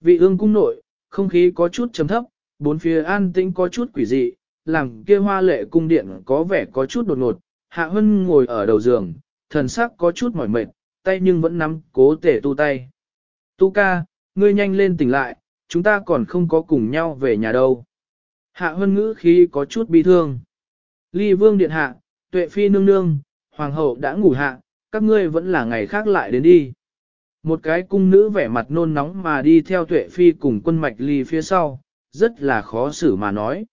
Vị ương cung nội, không khí có chút chấm thấp, bốn phía an tĩnh có chút quỷ dị, làm kia hoa lệ cung điện có vẻ có chút đột ngột. Hạ Hân ngồi ở đầu giường, thần sắc có chút mỏi mệt, tay nhưng vẫn nắm cố tể tu tay. Tu ca, ngươi nhanh lên tỉnh lại, chúng ta còn không có cùng nhau về nhà đâu. Hạ Hân ngữ khí có chút bi thương. Ly vương điện hạ, tuệ phi nương nương, hoàng hậu đã ngủ hạ, các ngươi vẫn là ngày khác lại đến đi. Một cái cung nữ vẻ mặt nôn nóng mà đi theo tuệ phi cùng quân mạch ly phía sau, rất là khó xử mà nói.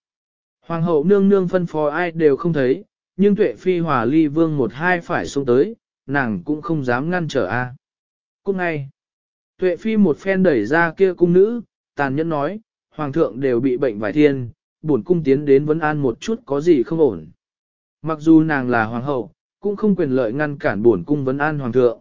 Hoàng hậu nương nương phân phó ai đều không thấy, nhưng tuệ phi hòa ly vương một hai phải xuống tới, nàng cũng không dám ngăn trở a. À. Cung ngay, tuệ phi một phen đẩy ra kia cung nữ, tàn nhẫn nói, hoàng thượng đều bị bệnh vài thiên, bổn cung tiến đến vấn an một chút có gì không ổn. Mặc dù nàng là hoàng hậu, cũng không quyền lợi ngăn cản bổn cung vấn an hoàng thượng.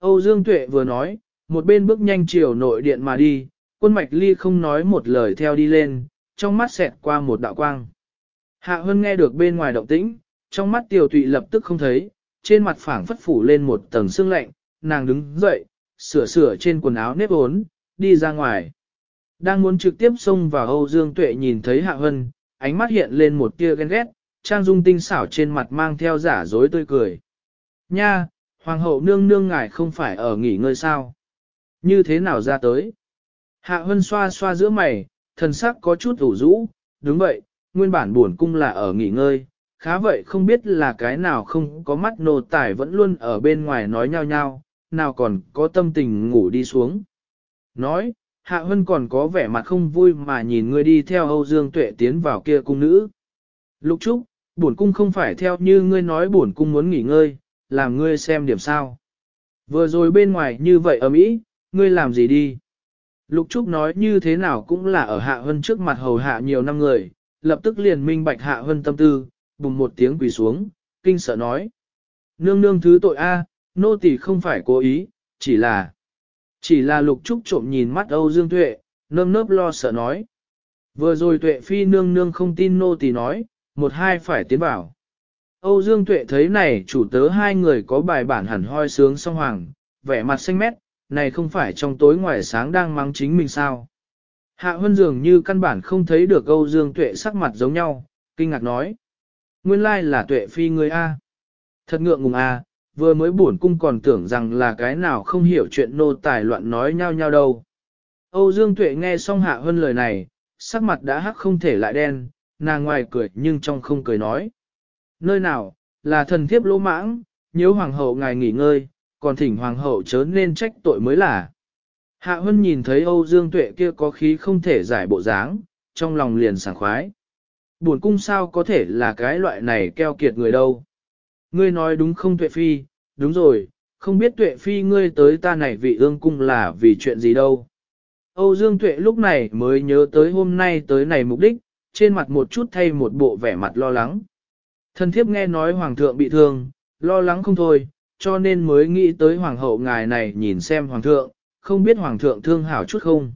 Âu Dương Tuệ vừa nói, một bên bước nhanh chiều nội điện mà đi, quân mạch ly không nói một lời theo đi lên, trong mắt xẹt qua một đạo quang. Hạ Hân nghe được bên ngoài động tĩnh, trong mắt tiểu tụy lập tức không thấy, trên mặt phảng phất phủ lên một tầng sương lạnh, nàng đứng dậy, sửa sửa trên quần áo nếp ốn, đi ra ngoài. Đang muốn trực tiếp xông vào Âu Dương Tuệ nhìn thấy Hạ Hân, ánh mắt hiện lên một tia ghen ghét, trang dung tinh xảo trên mặt mang theo giả dối tươi cười. Nha, Hoàng hậu nương nương ngài không phải ở nghỉ ngơi sao? Như thế nào ra tới? Hạ Hân xoa xoa giữa mày, thần sắc có chút ủ rũ, đúng vậy, nguyên bản buồn cung là ở nghỉ ngơi, khá vậy không biết là cái nào không có mắt nô tài vẫn luôn ở bên ngoài nói nhau nhau, nào còn có tâm tình ngủ đi xuống. Nói, Hạ Hân còn có vẻ mặt không vui mà nhìn người đi theo Âu Dương Tuệ tiến vào kia cung nữ. Lục Trúc, bổn cung không phải theo như ngươi nói bổn cung muốn nghỉ ngơi, làm ngươi xem điểm sao. Vừa rồi bên ngoài như vậy ở Mỹ, ngươi làm gì đi? Lục Trúc nói như thế nào cũng là ở Hạ Hân trước mặt hầu hạ nhiều năm người, lập tức liền minh bạch Hạ Hân tâm tư, bùng một tiếng quỳ xuống, kinh sợ nói. Nương nương thứ tội A, nô tỳ không phải cố ý, chỉ là... Chỉ là Lục Trúc trộm nhìn mắt Âu Dương Tuệ, nơm nớp lo sợ nói. Vừa rồi Tuệ Phi nương nương không tin nô tỳ nói, một hai phải tiến bảo. Âu Dương Tuệ thấy này chủ tớ hai người có bài bản hẳn hoi sướng song hoàng, vẻ mặt xanh mét, này không phải trong tối ngoài sáng đang mắng chính mình sao. Hạ Hân dường như căn bản không thấy được Âu Dương Tuệ sắc mặt giống nhau, kinh ngạc nói. Nguyên lai là Tuệ phi người A. Thật ngượng ngùng A, vừa mới buồn cung còn tưởng rằng là cái nào không hiểu chuyện nô tài loạn nói nhau nhau đâu. Âu Dương Tuệ nghe xong Hạ Hân lời này, sắc mặt đã hắc không thể lại đen, nàng ngoài cười nhưng trong không cười nói. Nơi nào, là thần thiếp lỗ mãng, nếu hoàng hậu ngài nghỉ ngơi, còn thỉnh hoàng hậu chớ nên trách tội mới là. Hạ Hân nhìn thấy Âu Dương Tuệ kia có khí không thể giải bộ dáng, trong lòng liền sảng khoái. Buồn cung sao có thể là cái loại này keo kiệt người đâu. Ngươi nói đúng không Tuệ Phi, đúng rồi, không biết Tuệ Phi ngươi tới ta này vị ương cung là vì chuyện gì đâu. Âu Dương Tuệ lúc này mới nhớ tới hôm nay tới này mục đích, trên mặt một chút thay một bộ vẻ mặt lo lắng. Thần thiếp nghe nói hoàng thượng bị thương, lo lắng không thôi, cho nên mới nghĩ tới hoàng hậu ngài này nhìn xem hoàng thượng, không biết hoàng thượng thương hảo chút không.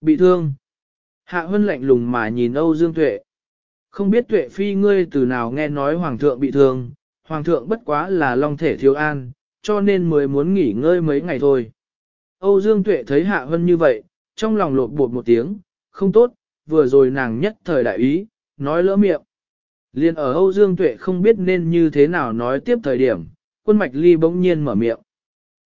Bị thương. Hạ Hân lạnh lùng mà nhìn Âu Dương Tuệ. Không biết Tuệ Phi ngươi từ nào nghe nói hoàng thượng bị thương, hoàng thượng bất quá là long thể thiếu an, cho nên mới muốn nghỉ ngơi mấy ngày thôi. Âu Dương Tuệ thấy Hạ Hân như vậy, trong lòng lột bột một tiếng, không tốt, vừa rồi nàng nhất thời đại ý, nói lỡ miệng. Liên ở Âu Dương Tuệ không biết nên như thế nào nói tiếp thời điểm, quân mạch ly bỗng nhiên mở miệng.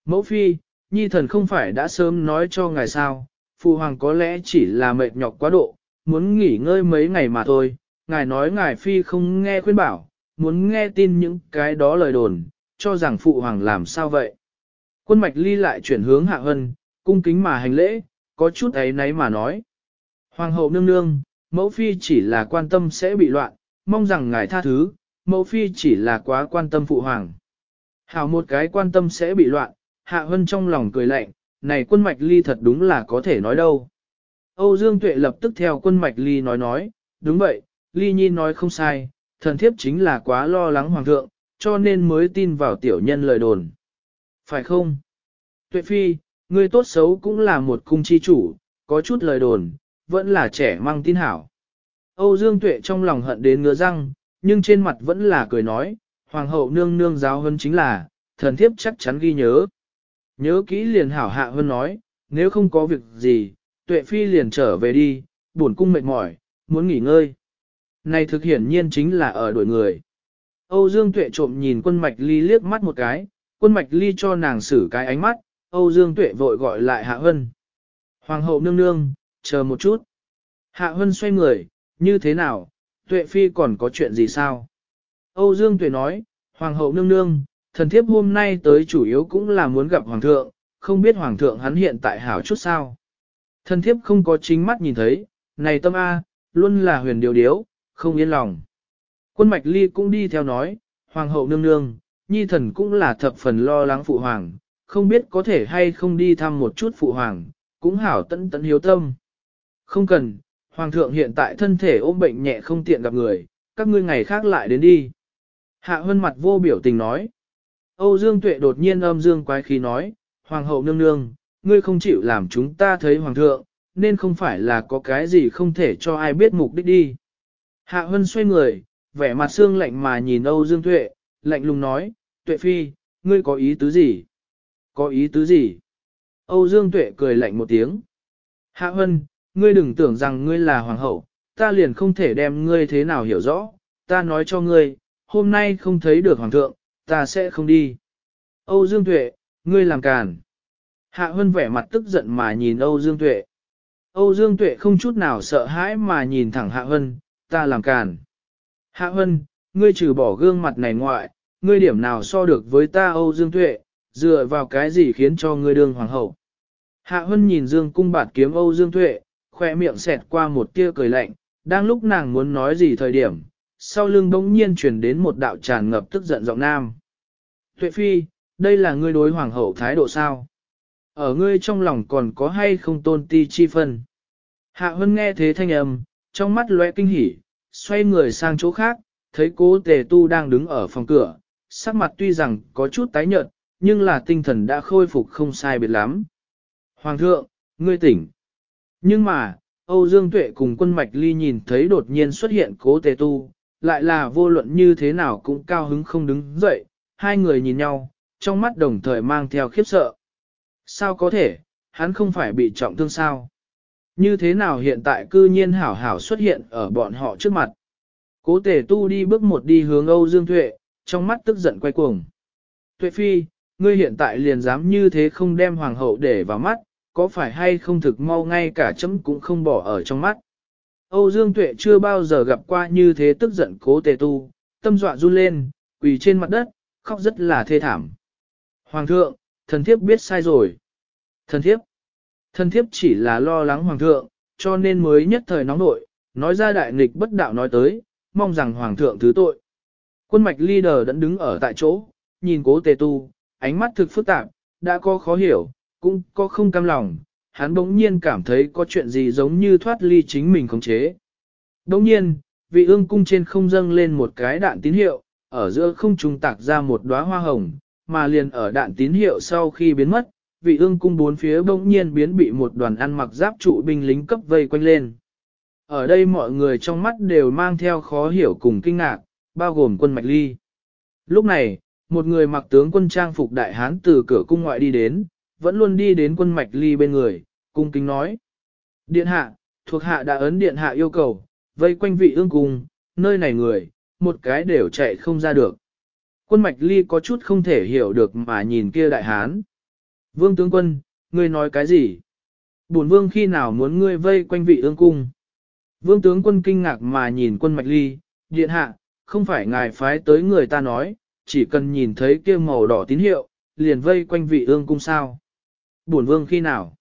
Mẫu phi, nhi thần không phải đã sớm nói cho ngài sao, phụ hoàng có lẽ chỉ là mệt nhọc quá độ, muốn nghỉ ngơi mấy ngày mà thôi, ngài nói ngài phi không nghe khuyên bảo, muốn nghe tin những cái đó lời đồn, cho rằng phụ hoàng làm sao vậy. Quân mạch ly lại chuyển hướng hạ hân, cung kính mà hành lễ, có chút ấy nấy mà nói. Hoàng hậu nương nương, mẫu phi chỉ là quan tâm sẽ bị loạn, mong rằng ngài tha thứ, mẫu phi chỉ là quá quan tâm phụ hoàng. Hảo một cái quan tâm sẽ bị loạn, hạ hân trong lòng cười lạnh, này quân mạch ly thật đúng là có thể nói đâu. Âu Dương Tuệ lập tức theo quân mạch ly nói nói, đúng vậy, ly nhi nói không sai, thần thiếp chính là quá lo lắng hoàng thượng, cho nên mới tin vào tiểu nhân lời đồn. Phải không? Tuệ phi, người tốt xấu cũng là một cung chi chủ, có chút lời đồn, vẫn là trẻ mang tin hảo. Âu Dương Tuệ trong lòng hận đến ngứa răng, nhưng trên mặt vẫn là cười nói, Hoàng hậu nương nương giáo hơn chính là, thần thiếp chắc chắn ghi nhớ. Nhớ kỹ liền hảo hạ hơn nói, nếu không có việc gì, tuệ phi liền trở về đi, buồn cung mệt mỏi, muốn nghỉ ngơi. Này thực hiển nhiên chính là ở đuổi người. Âu Dương Tuệ trộm nhìn quân mạch ly liếc mắt một cái, quân mạch ly cho nàng xử cái ánh mắt, Âu Dương Tuệ vội gọi lại Hạ Hân. Hoàng hậu nương nương, chờ một chút. Hạ Hân xoay người, như thế nào, Tuệ Phi còn có chuyện gì sao? Âu Dương Tuệ nói, Hoàng hậu nương nương, thần thiếp hôm nay tới chủ yếu cũng là muốn gặp Hoàng thượng, không biết Hoàng thượng hắn hiện tại hảo chút sao. Thần thiếp không có chính mắt nhìn thấy, này tâm A, luôn là huyền điều điếu, không yên lòng. Quân Mạch Ly cũng đi theo nói, Hoàng hậu nương nương, nhi thần cũng là thập phần lo lắng phụ hoàng, không biết có thể hay không đi thăm một chút phụ hoàng, cũng hảo tận tận hiếu tâm. Không cần, hoàng thượng hiện tại thân thể ôm bệnh nhẹ không tiện gặp người, các ngươi ngày khác lại đến đi. Hạ hân mặt vô biểu tình nói. Âu Dương Tuệ đột nhiên âm dương quái khí nói, Hoàng hậu nương nương, ngươi không chịu làm chúng ta thấy Hoàng thượng, nên không phải là có cái gì không thể cho ai biết mục đích đi. Hạ hân xoay người, vẻ mặt xương lạnh mà nhìn Âu Dương Tuệ, lạnh lùng nói, Tuệ Phi, ngươi có ý tứ gì? Có ý tứ gì? Âu Dương Tuệ cười lạnh một tiếng. Hạ Hân, ngươi đừng tưởng rằng ngươi là hoàng hậu, ta liền không thể đem ngươi thế nào hiểu rõ, ta nói cho ngươi, hôm nay không thấy được hoàng thượng, ta sẽ không đi. Âu Dương Tuệ, ngươi làm càn. Hạ Hân vẻ mặt tức giận mà nhìn Âu Dương Tuệ. Âu Dương Tuệ không chút nào sợ hãi mà nhìn thẳng Hạ Hân, ta làm càn. Hạ Hân, ngươi trừ bỏ gương mặt này ngoại, ngươi điểm nào so được với ta Âu Dương Tuệ, dựa vào cái gì khiến cho ngươi đương hoàng hậu. Hạ Hân nhìn Dương cung bạt kiếm Âu Dương Tuệ, khoe miệng xẹt qua một tia cười lạnh, đang lúc nàng muốn nói gì thời điểm, sau lưng bỗng nhiên truyền đến một đạo tràn ngập tức giận giọng nam. Tuệ Phi, đây là ngươi đối hoàng hậu thái độ sao? Ở ngươi trong lòng còn có hay không tôn ti chi phân? Hạ Hân nghe thế thanh âm, trong mắt lóe kinh hỉ, xoay người sang chỗ khác, thấy cố tề tu đang đứng ở phòng cửa, sắc mặt tuy rằng có chút tái nhợt, nhưng là tinh thần đã khôi phục không sai biệt lắm. Hoàng thượng, ngươi tỉnh. Nhưng mà, Âu Dương Tuệ cùng quân mạch ly nhìn thấy đột nhiên xuất hiện cố tề tu, lại là vô luận như thế nào cũng cao hứng không đứng dậy, hai người nhìn nhau, trong mắt đồng thời mang theo khiếp sợ. Sao có thể, hắn không phải bị trọng thương sao? Như thế nào hiện tại cư nhiên hảo hảo xuất hiện ở bọn họ trước mặt? Cố tề tu đi bước một đi hướng Âu Dương Tuệ, trong mắt tức giận quay cuồng. Tuệ Phi, ngươi hiện tại liền dám như thế không đem hoàng hậu để vào mắt, có phải hay không thực mau ngay cả chấm cũng không bỏ ở trong mắt. Âu Dương Tuệ chưa bao giờ gặp qua như thế tức giận cố tề tu, tâm dọa run lên, quỳ trên mặt đất, khóc rất là thê thảm. Hoàng thượng, thần thiếp biết sai rồi. Thần thiếp, thần thiếp chỉ là lo lắng hoàng thượng, cho nên mới nhất thời nóng nội, nói ra đại nghịch bất đạo nói tới, mong rằng hoàng thượng thứ tội. Quân mạch leader đã đứng ở tại chỗ, nhìn cố tề tu, ánh mắt thực phức tạp, đã có khó hiểu, cũng có không cam lòng, hắn bỗng nhiên cảm thấy có chuyện gì giống như thoát ly chính mình khống chế. Bỗng nhiên, vị ương cung trên không dâng lên một cái đạn tín hiệu, ở giữa không trung tạc ra một đóa hoa hồng, mà liền ở đạn tín hiệu sau khi biến mất, vị ương cung bốn phía bỗng nhiên biến bị một đoàn ăn mặc giáp trụ binh lính cấp vây quanh lên. Ở đây mọi người trong mắt đều mang theo khó hiểu cùng kinh ngạc, bao gồm quân mạch ly. Lúc này, một người mặc tướng quân trang phục đại hán từ cửa cung ngoại đi đến, vẫn luôn đi đến quân mạch ly bên người, cung kính nói. Điện hạ, thuộc hạ đã ấn điện hạ yêu cầu, vây quanh vị ương cung, nơi này người, một cái đều chạy không ra được. Quân mạch ly có chút không thể hiểu được mà nhìn kia đại hán. Vương tướng quân, ngươi nói cái gì? Bổn vương khi nào muốn ngươi vây quanh vị ương cung? Vương tướng quân kinh ngạc mà nhìn quân mạch ly, điện hạ, không phải ngài phái tới người ta nói, chỉ cần nhìn thấy kia màu đỏ tín hiệu, liền vây quanh vị ương cung sao. Bổn vương khi nào?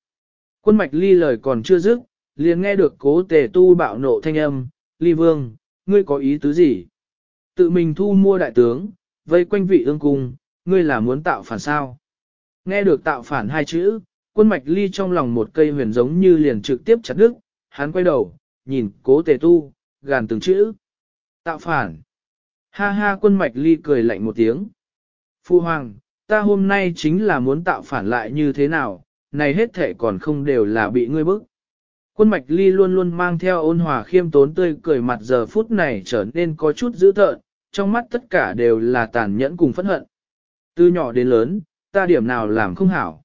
Quân mạch ly lời còn chưa dứt, liền nghe được cố tề tu bạo nộ thanh âm, ly vương, ngươi có ý tứ gì? Tự mình thu mua đại tướng, vây quanh vị ương cung, ngươi là muốn tạo phản sao? Nghe được tạo phản hai chữ, quân mạch ly trong lòng một cây huyền giống như liền trực tiếp chặt đứt, hắn quay đầu, nhìn cố tề tu, gàn từng chữ. Tạo phản. Ha ha quân mạch ly cười lạnh một tiếng. Phu hoàng, ta hôm nay chính là muốn tạo phản lại như thế nào, này hết thể còn không đều là bị ngươi bức. Quân mạch ly luôn luôn mang theo ôn hòa khiêm tốn tươi cười mặt giờ phút này trở nên có chút dữ tợn, trong mắt tất cả đều là tàn nhẫn cùng phẫn hận. Từ nhỏ đến lớn, ta điểm nào làm không hảo.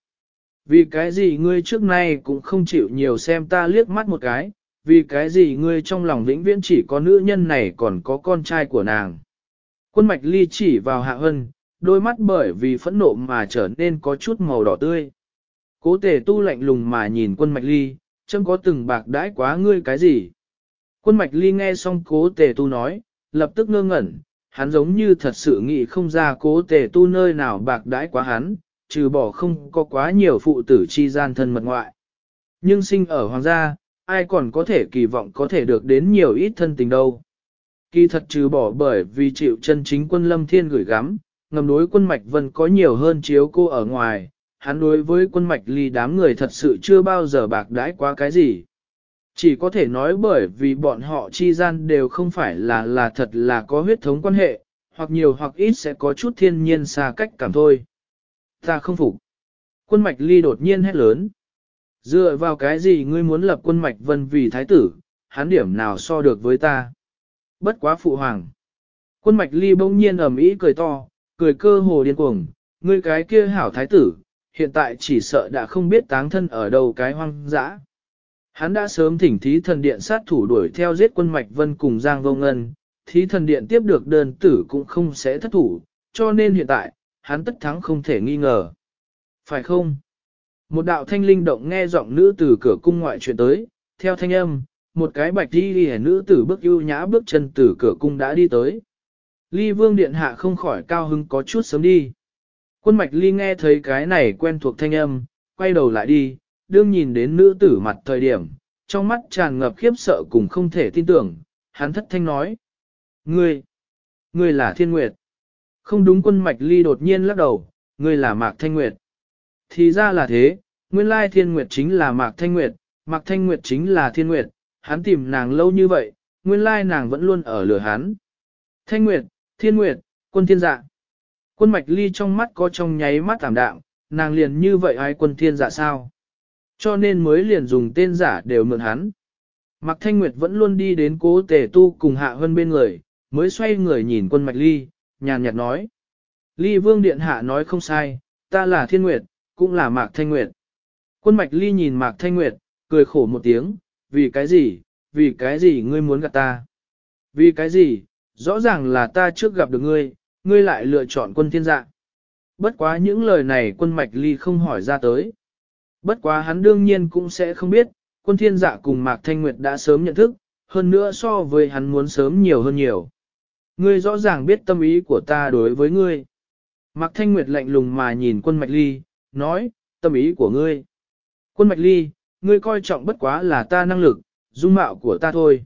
Vì cái gì ngươi trước nay cũng không chịu nhiều xem ta liếc mắt một cái, vì cái gì ngươi trong lòng vĩnh viễn chỉ có nữ nhân này còn có con trai của nàng. Quân mạch ly chỉ vào hạ hân, đôi mắt bởi vì phẫn nộ mà trở nên có chút màu đỏ tươi. Cố tề tu lạnh lùng mà nhìn quân mạch ly, chẳng có từng bạc đãi quá ngươi cái gì. Quân mạch ly nghe xong cố tề tu nói, lập tức ngơ ngẩn, hắn giống như thật sự nghĩ không ra cố tề tu nơi nào bạc đãi quá hắn, trừ bỏ không có quá nhiều phụ tử chi gian thân mật ngoại. Nhưng sinh ở hoàng gia, ai còn có thể kỳ vọng có thể được đến nhiều ít thân tình đâu. Kỳ thật trừ bỏ bởi vì chịu chân chính quân lâm thiên gửi gắm, ngầm đối quân mạch vân có nhiều hơn chiếu cô ở ngoài, hắn đối với quân mạch ly đám người thật sự chưa bao giờ bạc đãi quá cái gì. Chỉ có thể nói bởi vì bọn họ chi gian đều không phải là là thật là có huyết thống quan hệ, hoặc nhiều hoặc ít sẽ có chút thiên nhiên xa cách cảm thôi. Ta không phục. Quân mạch ly đột nhiên hét lớn. Dựa vào cái gì ngươi muốn lập quân mạch vân vì thái tử, hắn điểm nào so được với ta. Bất quá phụ hoàng. Quân mạch ly bỗng nhiên ầm ĩ cười to, cười cơ hồ điên cuồng, ngươi cái kia hảo thái tử, hiện tại chỉ sợ đã không biết táng thân ở đâu cái hoang dã. Hắn đã sớm thỉnh thí thần điện sát thủ đuổi theo giết quân mạch vân cùng Giang Vô Ngân, thí thần điện tiếp được đơn tử cũng không sẽ thất thủ, cho nên hiện tại, hắn tất thắng không thể nghi ngờ. Phải không? Một đạo thanh linh động nghe giọng nữ từ cửa cung ngoại chuyện tới, theo thanh âm, một cái bạch đi đi nữ tử bước ưu nhã bước chân từ cửa cung đã đi tới. Ly vương điện hạ không khỏi cao hứng có chút sớm đi. Quân mạch ly nghe thấy cái này quen thuộc thanh âm, quay đầu lại đi, đương nhìn đến nữ tử mặt thời điểm, trong mắt tràn ngập khiếp sợ cùng không thể tin tưởng, hắn thất thanh nói. Ngươi, ngươi là thiên nguyệt. Không đúng quân mạch ly đột nhiên lắc đầu, ngươi là mạc thanh nguyệt. Thì ra là thế, nguyên lai thiên nguyệt chính là mạc thanh nguyệt, mạc thanh nguyệt chính là thiên nguyệt, hắn tìm nàng lâu như vậy, nguyên lai nàng vẫn luôn ở lửa hắn. Thanh nguyệt, thiên nguyệt, quân thiên dạ. Quân mạch ly trong mắt có trong nháy mắt tảm đạm, nàng liền như vậy ai quân thiên dạ sao? Cho nên mới liền dùng tên giả đều mượn hắn. Mạc Thanh Nguyệt vẫn luôn đi đến cố tề tu cùng hạ hơn bên người, mới xoay người nhìn quân mạch ly, nhàn nhạt nói. Ly vương điện hạ nói không sai, ta là thiên nguyệt, cũng là Mạc Thanh Nguyệt. Quân mạch ly nhìn Mạc Thanh Nguyệt, cười khổ một tiếng, vì cái gì, vì cái gì ngươi muốn gặp ta? Vì cái gì, rõ ràng là ta trước gặp được ngươi, ngươi lại lựa chọn quân thiên dạ. Bất quá những lời này quân mạch ly không hỏi ra tới. Bất quá hắn đương nhiên cũng sẽ không biết, quân thiên dạ cùng Mạc Thanh Nguyệt đã sớm nhận thức, hơn nữa so với hắn muốn sớm nhiều hơn nhiều. Ngươi rõ ràng biết tâm ý của ta đối với ngươi. Mạc Thanh Nguyệt lạnh lùng mà nhìn quân mạch ly, nói, tâm ý của ngươi. Quân mạch ly, ngươi coi trọng bất quá là ta năng lực, dung mạo của ta thôi.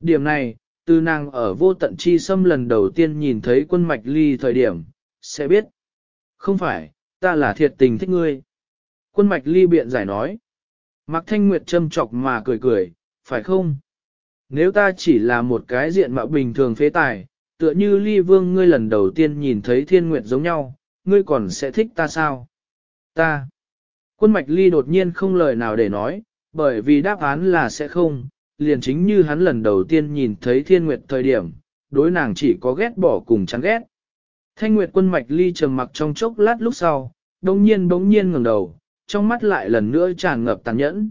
Điểm này, từ nàng ở vô tận chi xâm lần đầu tiên nhìn thấy quân mạch ly thời điểm, sẽ biết. Không phải, ta là thiệt tình thích ngươi. Quân mạch ly biện giải nói. Mạc Thanh Nguyệt châm chọc mà cười cười, phải không? Nếu ta chỉ là một cái diện mạo bình thường phế tài, tựa như ly vương ngươi lần đầu tiên nhìn thấy thiên nguyệt giống nhau, ngươi còn sẽ thích ta sao? Ta. Quân mạch ly đột nhiên không lời nào để nói, bởi vì đáp án là sẽ không, liền chính như hắn lần đầu tiên nhìn thấy thiên nguyệt thời điểm, đối nàng chỉ có ghét bỏ cùng chán ghét. Thanh nguyệt quân mạch ly trầm mặc trong chốc lát lúc sau, đông nhiên đống nhiên ngẩng đầu, trong mắt lại lần nữa tràn ngập tàn nhẫn.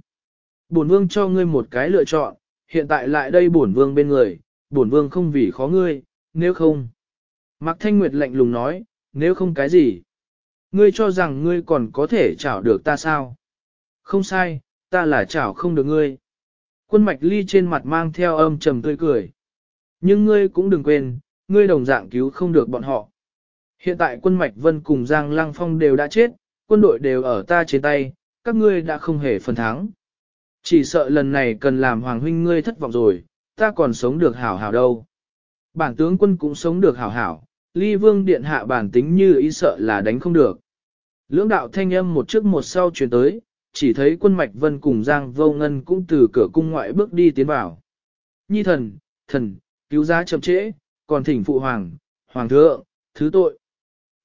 Bổn vương cho ngươi một cái lựa chọn, hiện tại lại đây bổn vương bên người, bổn vương không vì khó ngươi, nếu không. Mạc Thanh Nguyệt lạnh lùng nói, nếu không cái gì. Ngươi cho rằng ngươi còn có thể chảo được ta sao? Không sai, ta là chảo không được ngươi. Quân mạch ly trên mặt mang theo âm trầm tươi cười. Nhưng ngươi cũng đừng quên, ngươi đồng dạng cứu không được bọn họ. Hiện tại quân mạch vân cùng Giang Lăng Phong đều đã chết, quân đội đều ở ta trên tay, các ngươi đã không hề phần thắng. Chỉ sợ lần này cần làm hoàng huynh ngươi thất vọng rồi, ta còn sống được hảo hảo đâu. Bản tướng quân cũng sống được hảo hảo, ly vương điện hạ bản tính như ý sợ là đánh không được. Lưỡng đạo thanh âm một trước một sau truyền tới, chỉ thấy quân mạch vân cùng Giang Vô Ngân cũng từ cửa cung ngoại bước đi tiến vào. Nhi thần, thần, cứu giá chậm trễ, còn thỉnh phụ hoàng, hoàng thượng, thứ tội.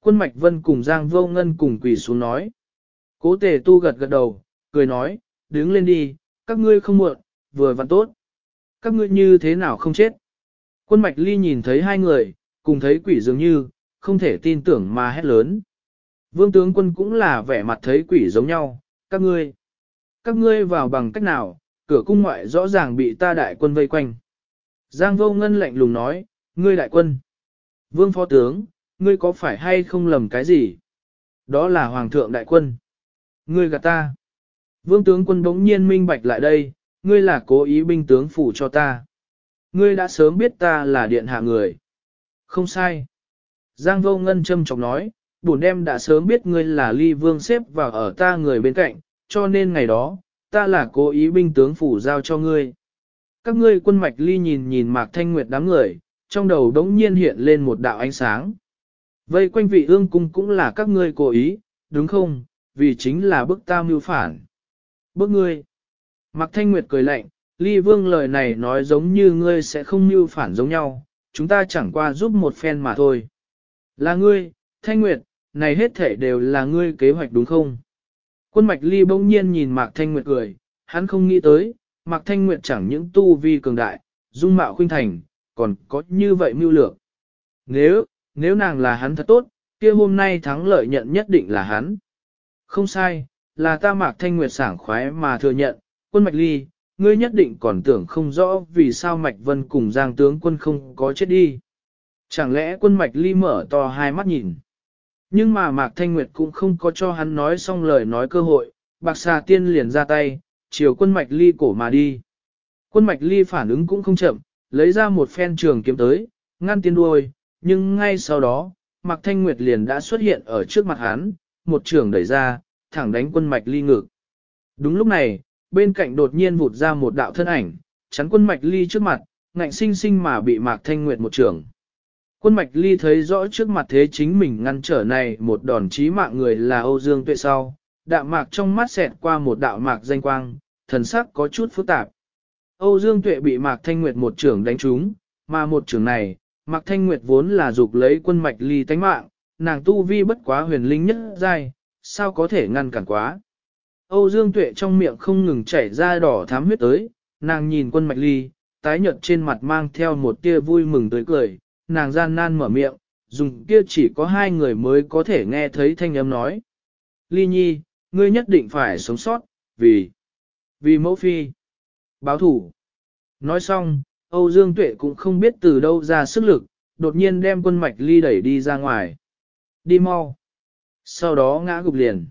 Quân mạch vân cùng Giang Vô Ngân cùng quỳ xuống nói. Cố tề tu gật gật đầu, cười nói, đứng lên đi, các ngươi không muộn, vừa vặn tốt. Các ngươi như thế nào không chết? Quân mạch ly nhìn thấy hai người, cùng thấy quỷ dường như, không thể tin tưởng mà hét lớn. Vương tướng quân cũng là vẻ mặt thấy quỷ giống nhau, các ngươi, các ngươi vào bằng cách nào, cửa cung ngoại rõ ràng bị ta đại quân vây quanh. Giang vô ngân lạnh lùng nói, ngươi đại quân. Vương phó tướng, ngươi có phải hay không lầm cái gì? Đó là hoàng thượng đại quân. Ngươi gạt ta. Vương tướng quân bỗng nhiên minh bạch lại đây, ngươi là cố ý binh tướng phủ cho ta. Ngươi đã sớm biết ta là điện hạ người. Không sai. Giang vô ngân châm chọc nói, bổn đem đã sớm biết ngươi là ly vương xếp vào ở ta người bên cạnh, cho nên ngày đó, ta là cố ý binh tướng phủ giao cho ngươi. Các ngươi quân mạch ly nhìn nhìn mạc thanh nguyệt đám người, trong đầu đống nhiên hiện lên một đạo ánh sáng. Vây quanh vị ương cung cũng là các ngươi cố ý, đúng không, vì chính là bức ta mưu phản. Bức ngươi. Mạc thanh nguyệt cười lạnh, ly vương lời này nói giống như ngươi sẽ không mưu phản giống nhau, chúng ta chẳng qua giúp một phen mà thôi. Là ngươi, thanh nguyệt, này hết thể đều là ngươi kế hoạch đúng không? Quân mạch ly bỗng nhiên nhìn Mạc Thanh Nguyệt cười, hắn không nghĩ tới, Mạc Thanh Nguyệt chẳng những tu vi cường đại, dung mạo khuynh thành, còn có như vậy mưu lược. Nếu, nếu nàng là hắn thật tốt, kia hôm nay thắng lợi nhận nhất định là hắn. Không sai, là ta Mạc Thanh Nguyệt sảng khoái mà thừa nhận, quân mạch ly, ngươi nhất định còn tưởng không rõ vì sao Mạch Vân cùng Giang tướng quân không có chết đi. Chẳng lẽ quân mạch ly mở to hai mắt nhìn. Nhưng mà Mạc Thanh Nguyệt cũng không có cho hắn nói xong lời nói cơ hội, bạc xà tiên liền ra tay, chiều quân mạch ly cổ mà đi. Quân mạch ly phản ứng cũng không chậm, lấy ra một phen trường kiếm tới, ngăn tiên đuôi, nhưng ngay sau đó, Mạc Thanh Nguyệt liền đã xuất hiện ở trước mặt hắn, một trường đẩy ra, thẳng đánh quân mạch ly ngực. Đúng lúc này, bên cạnh đột nhiên vụt ra một đạo thân ảnh, chắn quân mạch ly trước mặt, ngạnh sinh sinh mà bị Mạc Thanh Nguyệt một trường. Quân mạch ly thấy rõ trước mặt thế chính mình ngăn trở này một đòn chí mạng người là Âu Dương Tuệ sau, đạm mạc trong mắt xẹt qua một đạo mạc danh quang, thần sắc có chút phức tạp. Âu Dương Tuệ bị Mạc Thanh Nguyệt một trưởng đánh trúng, mà một trưởng này, Mạc Thanh Nguyệt vốn là dục lấy quân mạch ly tánh mạng, nàng tu vi bất quá huyền linh nhất giai, sao có thể ngăn cản quá. Âu Dương Tuệ trong miệng không ngừng chảy ra đỏ thám huyết tới, nàng nhìn quân mạch ly, tái nhợt trên mặt mang theo một tia vui mừng tới cười, nàng gian nan mở miệng, dùng kia chỉ có hai người mới có thể nghe thấy thanh âm nói. Ly nhi, ngươi nhất định phải sống sót, vì, vì mẫu phi, báo thủ. Nói xong, Âu Dương Tuệ cũng không biết từ đâu ra sức lực, đột nhiên đem quân mạch ly đẩy đi ra ngoài. Đi mau. Sau đó ngã gục liền.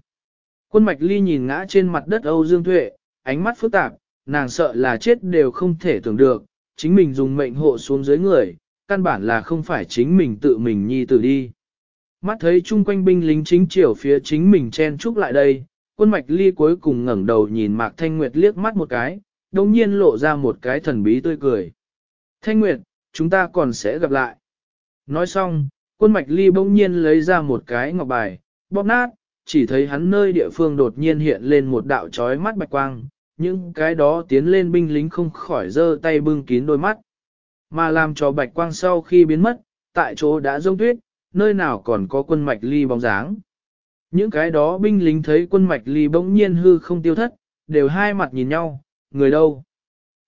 Quân mạch ly nhìn ngã trên mặt đất Âu Dương Tuệ, ánh mắt phức tạp, nàng sợ là chết đều không thể tưởng được, chính mình dùng mệnh hộ xuống dưới người, căn bản là không phải chính mình tự mình nhi tử đi. Mắt thấy chung quanh binh lính chính chiều phía chính mình chen chúc lại đây, quân mạch ly cuối cùng ngẩng đầu nhìn Mạc Thanh Nguyệt liếc mắt một cái, đồng nhiên lộ ra một cái thần bí tươi cười. Thanh Nguyệt, chúng ta còn sẽ gặp lại. Nói xong, quân mạch ly bỗng nhiên lấy ra một cái ngọc bài, bóp nát, chỉ thấy hắn nơi địa phương đột nhiên hiện lên một đạo trói mắt bạch quang, những cái đó tiến lên binh lính không khỏi giơ tay bưng kín đôi mắt. Mà làm cho bạch quang sau khi biến mất, tại chỗ đã rông tuyết, nơi nào còn có quân mạch ly bóng dáng. Những cái đó binh lính thấy quân mạch ly bỗng nhiên hư không tiêu thất, đều hai mặt nhìn nhau, người đâu?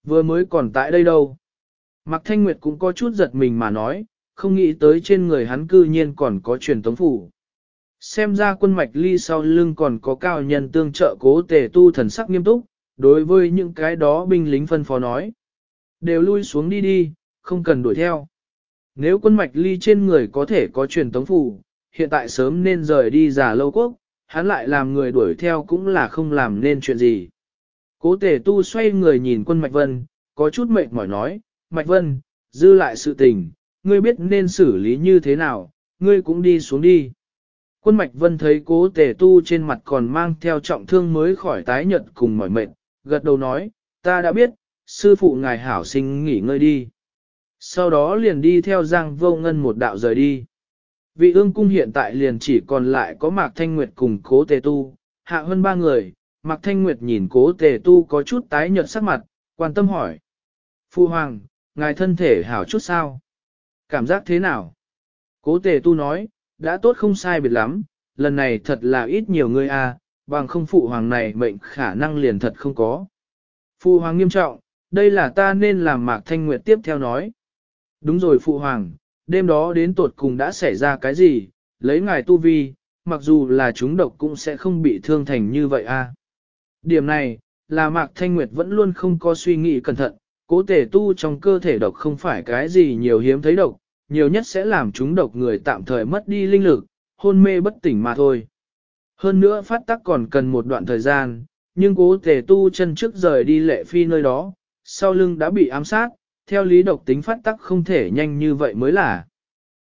Vừa mới còn tại đây đâu? Mạc Thanh Nguyệt cũng có chút giật mình mà nói, không nghĩ tới trên người hắn cư nhiên còn có truyền tống phủ. Xem ra quân mạch ly sau lưng còn có cao nhân tương trợ cố tề tu thần sắc nghiêm túc, đối với những cái đó binh lính phân phó nói. Đều lui xuống đi đi, không cần đuổi theo. Nếu quân mạch ly trên người có thể có truyền tống phù, hiện tại sớm nên rời đi giả lâu quốc, hắn lại làm người đuổi theo cũng là không làm nên chuyện gì. Cố tể tu xoay người nhìn quân Mạch Vân, có chút mệt mỏi nói, Mạch Vân, dư lại sự tình, ngươi biết nên xử lý như thế nào, ngươi cũng đi xuống đi. Quân Mạch Vân thấy cố tể tu trên mặt còn mang theo trọng thương mới khỏi tái nhật cùng mỏi mệt, gật đầu nói, ta đã biết, sư phụ ngài hảo sinh nghỉ ngơi đi. Sau đó liền đi theo Giang Vô Ngân một đạo rời đi. Vị ương cung hiện tại liền chỉ còn lại có Mạc Thanh Nguyệt cùng cố tề tu, hạ hơn ba người, Mạc Thanh Nguyệt nhìn cố tề tu có chút tái nhợt sắc mặt, quan tâm hỏi. Phu Hoàng, ngài thân thể hảo chút sao? Cảm giác thế nào? Cố tề tu nói, đã tốt không sai biệt lắm, lần này thật là ít nhiều người a, à, bằng không phụ hoàng này mệnh khả năng liền thật không có. Phu hoàng nghiêm trọng, đây là ta nên làm Mạc Thanh Nguyệt tiếp theo nói. Đúng rồi phụ hoàng, đêm đó đến tột cùng đã xảy ra cái gì, lấy ngài tu vi, mặc dù là chúng độc cũng sẽ không bị thương thành như vậy a. Điểm này, là Mạc Thanh Nguyệt vẫn luôn không có suy nghĩ cẩn thận, cố tể tu trong cơ thể độc không phải cái gì nhiều hiếm thấy độc, nhiều nhất sẽ làm chúng độc người tạm thời mất đi linh lực, hôn mê bất tỉnh mà thôi. Hơn nữa phát tắc còn cần một đoạn thời gian, nhưng cố tể tu chân trước rời đi lệ phi nơi đó, sau lưng đã bị ám sát, theo lý độc tính phát tắc không thể nhanh như vậy mới là.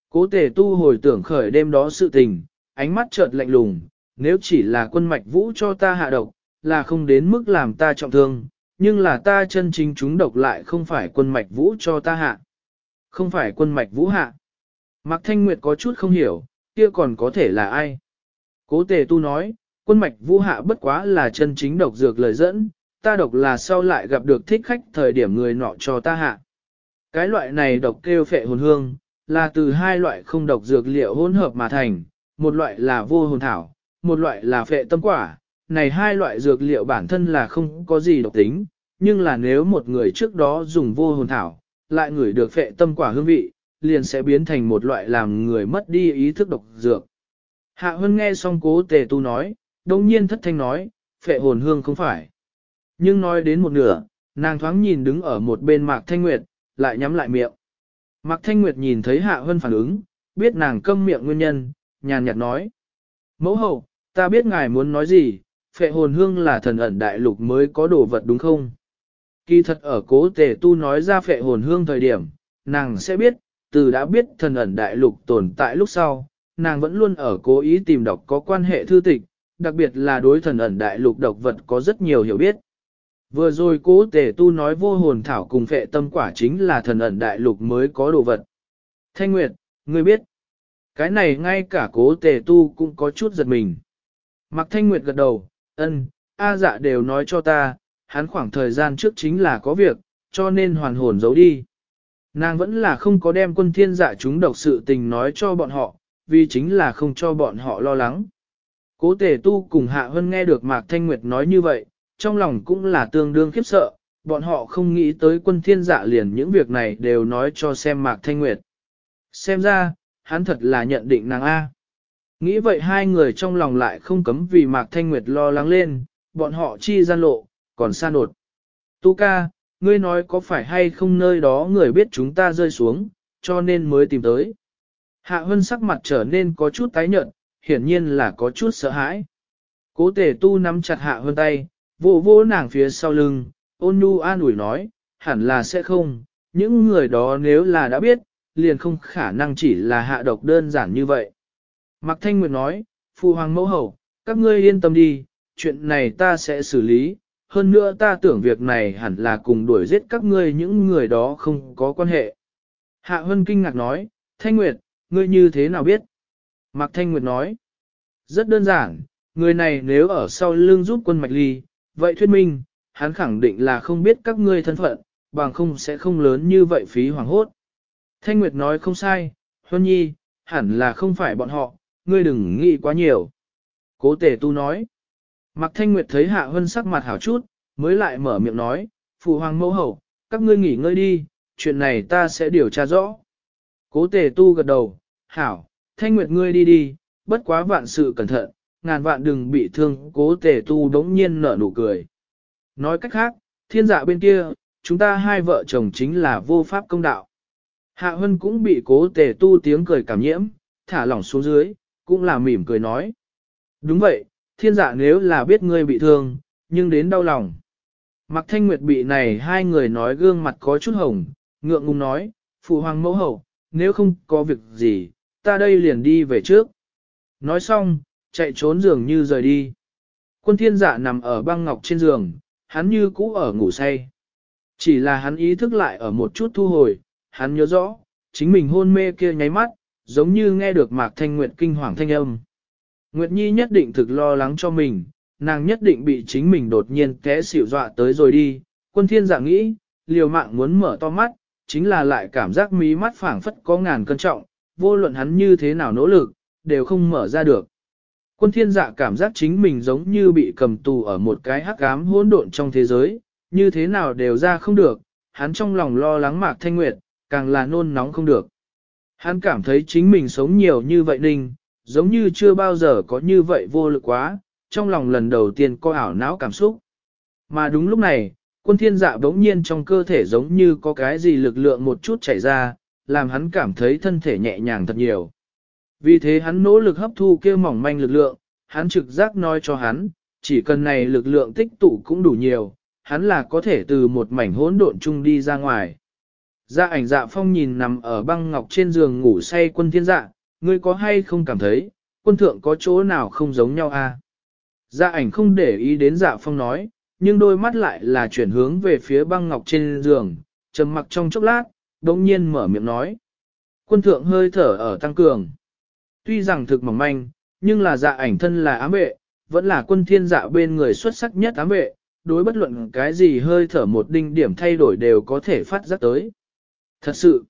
Cố Tề tu hồi tưởng khởi đêm đó sự tình, ánh mắt chợt lạnh lùng, nếu chỉ là quân mạch vũ cho ta hạ độc, là không đến mức làm ta trọng thương, nhưng là ta chân chính chúng độc lại không phải quân mạch vũ cho ta hạ. Không phải quân mạch vũ hạ. Mạc Thanh Nguyệt có chút không hiểu, kia còn có thể là ai? Cố tề tu nói, quân mạch vũ hạ bất quá là chân chính độc dược lời dẫn, ta độc là sau lại gặp được thích khách thời điểm người nọ cho ta hạ. Cái loại này độc kêu phệ hồn hương, là từ hai loại không độc dược liệu hỗn hợp mà thành, một loại là vô hồn thảo, một loại là phệ tâm quả. Này hai loại dược liệu bản thân là không có gì độc tính, nhưng là nếu một người trước đó dùng vô hồn thảo, lại ngửi được phệ tâm quả hương vị, liền sẽ biến thành một loại làm người mất đi ý thức độc dược. Hạ Hân nghe xong cố tề tu nói, đồng nhiên thất thanh nói, phệ hồn hương không phải. Nhưng nói đến một nửa, nàng thoáng nhìn đứng ở một bên Mạc Thanh Nguyệt, lại nhắm lại miệng. Mạc Thanh Nguyệt nhìn thấy Hạ Hân phản ứng, biết nàng câm miệng nguyên nhân, nhàn nhạt nói. Mẫu hậu, ta biết ngài muốn nói gì, phệ hồn hương là thần ẩn đại lục mới có đồ vật đúng không? Kỳ thật ở cố tề tu nói ra phệ hồn hương thời điểm, nàng sẽ biết, từ đã biết thần ẩn đại lục tồn tại lúc sau, nàng vẫn luôn ở cố ý tìm đọc có quan hệ thư tịch, đặc biệt là đối thần ẩn đại lục độc vật có rất nhiều hiểu biết. Vừa rồi cố tề tu nói vô hồn thảo cùng phệ tâm quả chính là thần ẩn đại lục mới có đồ vật. Thanh Nguyệt, ngươi biết, cái này ngay cả cố tề tu cũng có chút giật mình. Mặc Thanh Nguyệt gật đầu, ân, A dạ đều nói cho ta, hắn khoảng thời gian trước chính là có việc, cho nên hoàn hồn giấu đi. Nàng vẫn là không có đem quân thiên dạ chúng độc sự tình nói cho bọn họ, vì chính là không cho bọn họ lo lắng. Cố tề tu cùng Hạ Hân nghe được Mạc Thanh Nguyệt nói như vậy, trong lòng cũng là tương đương khiếp sợ, bọn họ không nghĩ tới quân thiên dạ liền những việc này đều nói cho xem Mạc Thanh Nguyệt. Xem ra, hắn thật là nhận định nàng A. Nghĩ vậy hai người trong lòng lại không cấm vì Mạc Thanh Nguyệt lo lắng lên, bọn họ chi gian lộ, còn xa nột. Tu ca, ngươi nói có phải hay không nơi đó người biết chúng ta rơi xuống, cho nên mới tìm tới. Hạ Hân sắc mặt trở nên có chút tái nhợt, hiển nhiên là có chút sợ hãi. Cố tể tu nắm chặt Hạ Hân tay, vô vô nàng phía sau lưng, ôn nhu an ủi nói, hẳn là sẽ không, những người đó nếu là đã biết, liền không khả năng chỉ là hạ độc đơn giản như vậy. Mạc Thanh Nguyệt nói, Phu Hoàng mẫu hậu, các ngươi yên tâm đi, chuyện này ta sẽ xử lý, hơn nữa ta tưởng việc này hẳn là cùng đuổi giết các ngươi những người đó không có quan hệ. Hạ Hân kinh ngạc nói, Thanh Nguyệt, ngươi như thế nào biết? Mạc Thanh Nguyệt nói, rất đơn giản, người này nếu ở sau lưng giúp quân mạch ly, vậy thuyết minh, hắn khẳng định là không biết các ngươi thân phận, bằng không sẽ không lớn như vậy phí hoàng hốt. Thanh Nguyệt nói không sai, Huân Nhi, hẳn là không phải bọn họ, ngươi đừng nghĩ quá nhiều. Cố tề tu nói. Mạc Thanh Nguyệt thấy Hạ Hân sắc mặt hảo chút, mới lại mở miệng nói, Phụ Hoàng mẫu hậu, các ngươi nghỉ ngơi đi, chuyện này ta sẽ điều tra rõ. Cố tề tu gật đầu, hảo, Thanh Nguyệt ngươi đi đi, bất quá vạn sự cẩn thận, ngàn vạn đừng bị thương, cố tề tu đống nhiên nở nụ cười. Nói cách khác, thiên dạ bên kia, chúng ta hai vợ chồng chính là vô pháp công đạo. Hạ Hân cũng bị cố tề tu tiếng cười cảm nhiễm, thả lỏng xuống dưới, cũng là mỉm cười nói. Đúng vậy, thiên dạ nếu là biết ngươi bị thương, nhưng đến đau lòng. Mặc thanh nguyệt bị này hai người nói gương mặt có chút hồng, ngượng ngùng nói, phụ hoàng mẫu hậu, nếu không có việc gì, ta đây liền đi về trước. Nói xong, chạy trốn giường như rời đi. Quân thiên dạ nằm ở băng ngọc trên giường, hắn như cũ ở ngủ say. Chỉ là hắn ý thức lại ở một chút thu hồi, hắn nhớ rõ, chính mình hôn mê kia nháy mắt, giống như nghe được Mạc Thanh Nguyệt kinh hoàng thanh âm. Nguyệt Nhi nhất định thực lo lắng cho mình, nàng nhất định bị chính mình đột nhiên té xỉu dọa tới rồi đi. Quân thiên giả nghĩ, liều mạng muốn mở to mắt, chính là lại cảm giác mí mắt phảng phất có ngàn cân trọng, vô luận hắn như thế nào nỗ lực, đều không mở ra được. Quân thiên dạ cảm giác chính mình giống như bị cầm tù ở một cái hắc ám hỗn độn trong thế giới, như thế nào đều ra không được, hắn trong lòng lo lắng mạc thanh nguyệt, càng là nôn nóng không được. Hắn cảm thấy chính mình sống nhiều như vậy ninh, giống như chưa bao giờ có như vậy vô lực quá, trong lòng lần đầu tiên có ảo não cảm xúc. Mà đúng lúc này, quân thiên dạ bỗng nhiên trong cơ thể giống như có cái gì lực lượng một chút chảy ra, làm hắn cảm thấy thân thể nhẹ nhàng thật nhiều. Vì thế hắn nỗ lực hấp thu kia mỏng manh lực lượng, hắn trực giác nói cho hắn, chỉ cần này lực lượng tích tụ cũng đủ nhiều, hắn là có thể từ một mảnh hỗn độn chung đi ra ngoài. Dạ ảnh dạ phong nhìn nằm ở băng ngọc trên giường ngủ say quân thiên dạ, ngươi có hay không cảm thấy, quân thượng có chỗ nào không giống nhau a? À? Dạ ảnh không để ý đến dạ phong nói, nhưng đôi mắt lại là chuyển hướng về phía băng ngọc trên giường, trầm mặc trong chốc lát, đồng nhiên mở miệng nói. Quân thượng hơi thở ở tăng cường. Tuy rằng thực mỏng manh, nhưng là dạ ảnh thân là ám vệ, vẫn là quân thiên dạ bên người xuất sắc nhất ám vệ, đối bất luận cái gì hơi thở một đinh điểm thay đổi đều có thể phát giác tới. Thật sự,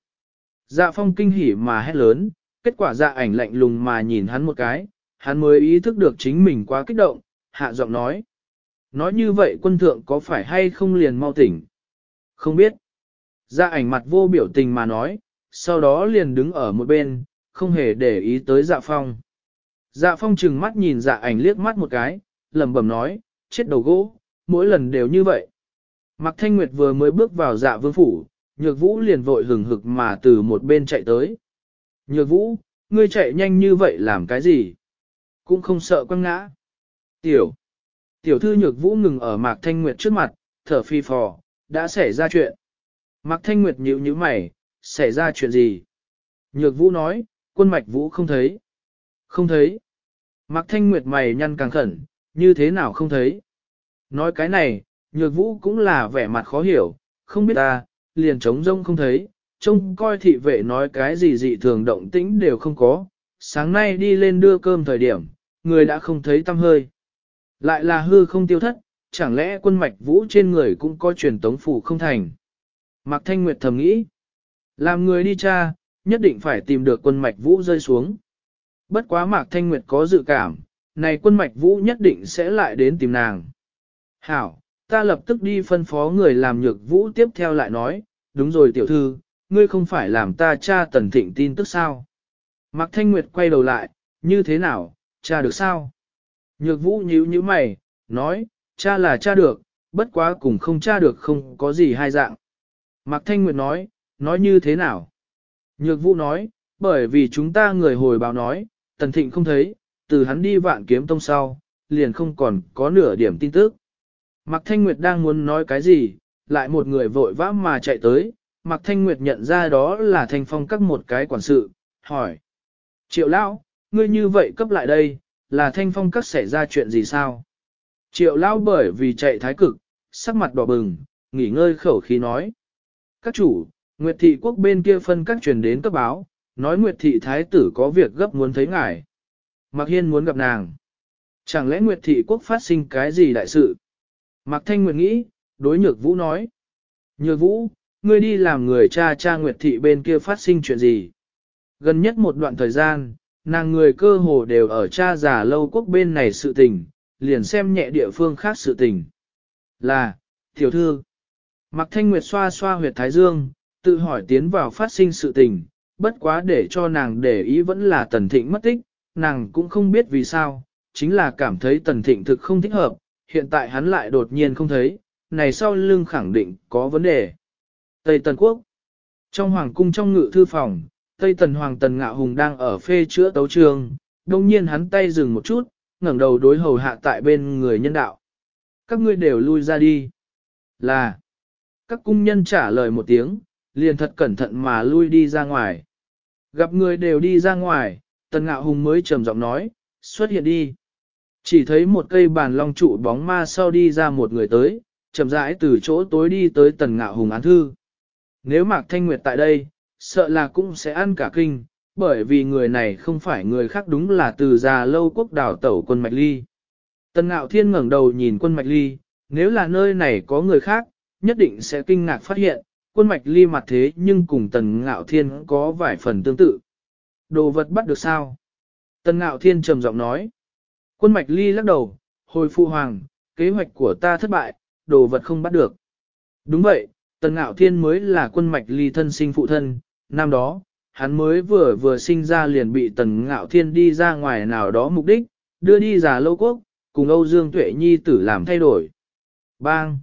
dạ phong kinh hỉ mà hét lớn, kết quả dạ ảnh lạnh lùng mà nhìn hắn một cái, hắn mới ý thức được chính mình quá kích động, hạ giọng nói. Nói như vậy quân thượng có phải hay không liền mau tỉnh? Không biết. Dạ ảnh mặt vô biểu tình mà nói, sau đó liền đứng ở một bên, không hề để ý tới dạ phong. Dạ phong chừng mắt nhìn dạ ảnh liếc mắt một cái, lẩm bẩm nói, chết đầu gỗ, mỗi lần đều như vậy. Mạc Thanh Nguyệt vừa mới bước vào dạ vương phủ, nhược vũ liền vội hừng hực mà từ một bên chạy tới. Nhược vũ, ngươi chạy nhanh như vậy làm cái gì? Cũng không sợ quăng ngã. Tiểu. Tiểu thư nhược vũ ngừng ở Mạc Thanh Nguyệt trước mặt, thở phi phò, đã xảy ra chuyện. Mạc Thanh Nguyệt nhíu nhíu mày, xảy ra chuyện gì? Nhược vũ nói, quân mạch vũ không thấy. Không thấy. Mạc Thanh Nguyệt mày nhăn càng khẩn, như thế nào không thấy? Nói cái này, nhược vũ cũng là vẻ mặt khó hiểu, không biết ta, liền trống rông không thấy, trông coi thị vệ nói cái gì dị thường động tĩnh đều không có, sáng nay đi lên đưa cơm thời điểm, người đã không thấy tâm hơi. Lại là hư không tiêu thất, chẳng lẽ quân mạch vũ trên người cũng có truyền tống phủ không thành. Mạc Thanh Nguyệt thầm nghĩ, làm người đi cha, nhất định phải tìm được quân mạch vũ rơi xuống. Bất quá Mạc Thanh Nguyệt có dự cảm, này quân mạch vũ nhất định sẽ lại đến tìm nàng. Hảo, ta lập tức đi phân phó người làm nhược vũ tiếp theo lại nói, đúng rồi tiểu thư, ngươi không phải làm ta cha tần thịnh tin tức sao. Mạc Thanh Nguyệt quay đầu lại, như thế nào, cha được sao? Nhược vũ nhíu nhíu mày, nói, cha là cha được, bất quá cùng không cha được không có gì hai dạng. Mạc Thanh Nguyệt nói, nói như thế nào? Nhược vũ nói, bởi vì chúng ta người hồi báo nói, tần thịnh không thấy, từ hắn đi vạn kiếm tông sau, liền không còn có nửa điểm tin tức. Mạc Thanh Nguyệt đang muốn nói cái gì, lại một người vội vã mà chạy tới, Mạc Thanh Nguyệt nhận ra đó là Thanh Phong các một cái quản sự, hỏi. Triệu Lão, ngươi như vậy cấp lại đây, là Thanh Phong các xảy ra chuyện gì sao? Triệu Lão bởi vì chạy thái cực, sắc mặt đỏ bừng, nghỉ ngơi khẩu khí nói. Các chủ, Nguyệt Thị Quốc bên kia phân các truyền đến cấp báo, nói Nguyệt Thị Thái tử có việc gấp muốn thấy ngài. Mạc Hiên muốn gặp nàng. Chẳng lẽ Nguyệt Thị Quốc phát sinh cái gì đại sự? Mạc Thanh Nguyệt nghĩ, đối nhược vũ nói. Nhược vũ, ngươi đi làm người cha cha Nguyệt Thị bên kia phát sinh chuyện gì? Gần nhất một đoạn thời gian, nàng người cơ hồ đều ở cha già lâu quốc bên này sự tình, liền xem nhẹ địa phương khác sự tình. Là, tiểu thư. Mạc Thanh Nguyệt xoa xoa huyệt thái dương, tự hỏi tiến vào phát sinh sự tình, bất quá để cho nàng để ý vẫn là tần thịnh mất tích, nàng cũng không biết vì sao, chính là cảm thấy tần thịnh thực không thích hợp, hiện tại hắn lại đột nhiên không thấy, này sau lưng khẳng định có vấn đề. Tây Tần Quốc Trong hoàng cung trong ngự thư phòng, Tây Tần Hoàng Tần Ngạo Hùng đang ở phê chữa tấu trường, đồng nhiên hắn tay dừng một chút, ngẩng đầu đối hầu hạ tại bên người nhân đạo. Các ngươi đều lui ra đi. Là. Các cung nhân trả lời một tiếng, liền thật cẩn thận mà lui đi ra ngoài. Gặp người đều đi ra ngoài, Tần Ngạo Hùng mới trầm giọng nói, xuất hiện đi. Chỉ thấy một cây bàn long trụ bóng ma sau đi ra một người tới, chậm rãi từ chỗ tối đi tới Tần Ngạo Hùng án thư. Nếu Mạc Thanh Nguyệt tại đây, sợ là cũng sẽ ăn cả kinh, bởi vì người này không phải người khác đúng là từ già lâu quốc đảo tẩu quân Mạch Ly. Tần Ngạo Thiên ngẩng đầu nhìn quân Mạch Ly, nếu là nơi này có người khác, nhất định sẽ kinh ngạc phát hiện, quân Mạch Ly mặt thế nhưng cùng Tần Ngạo Thiên có vài phần tương tự. Đồ vật bắt được sao? Tần Ngạo Thiên trầm giọng nói. Quân Mạch Ly lắc đầu, hồi phụ hoàng, kế hoạch của ta thất bại, đồ vật không bắt được. Đúng vậy, Tần Ngạo Thiên mới là quân Mạch Ly thân sinh phụ thân, năm đó, hắn mới vừa vừa sinh ra liền bị Tần Ngạo Thiên đi ra ngoài nào đó mục đích, đưa đi già lâu quốc, cùng Âu Dương Tuệ Nhi tử làm thay đổi. Bang!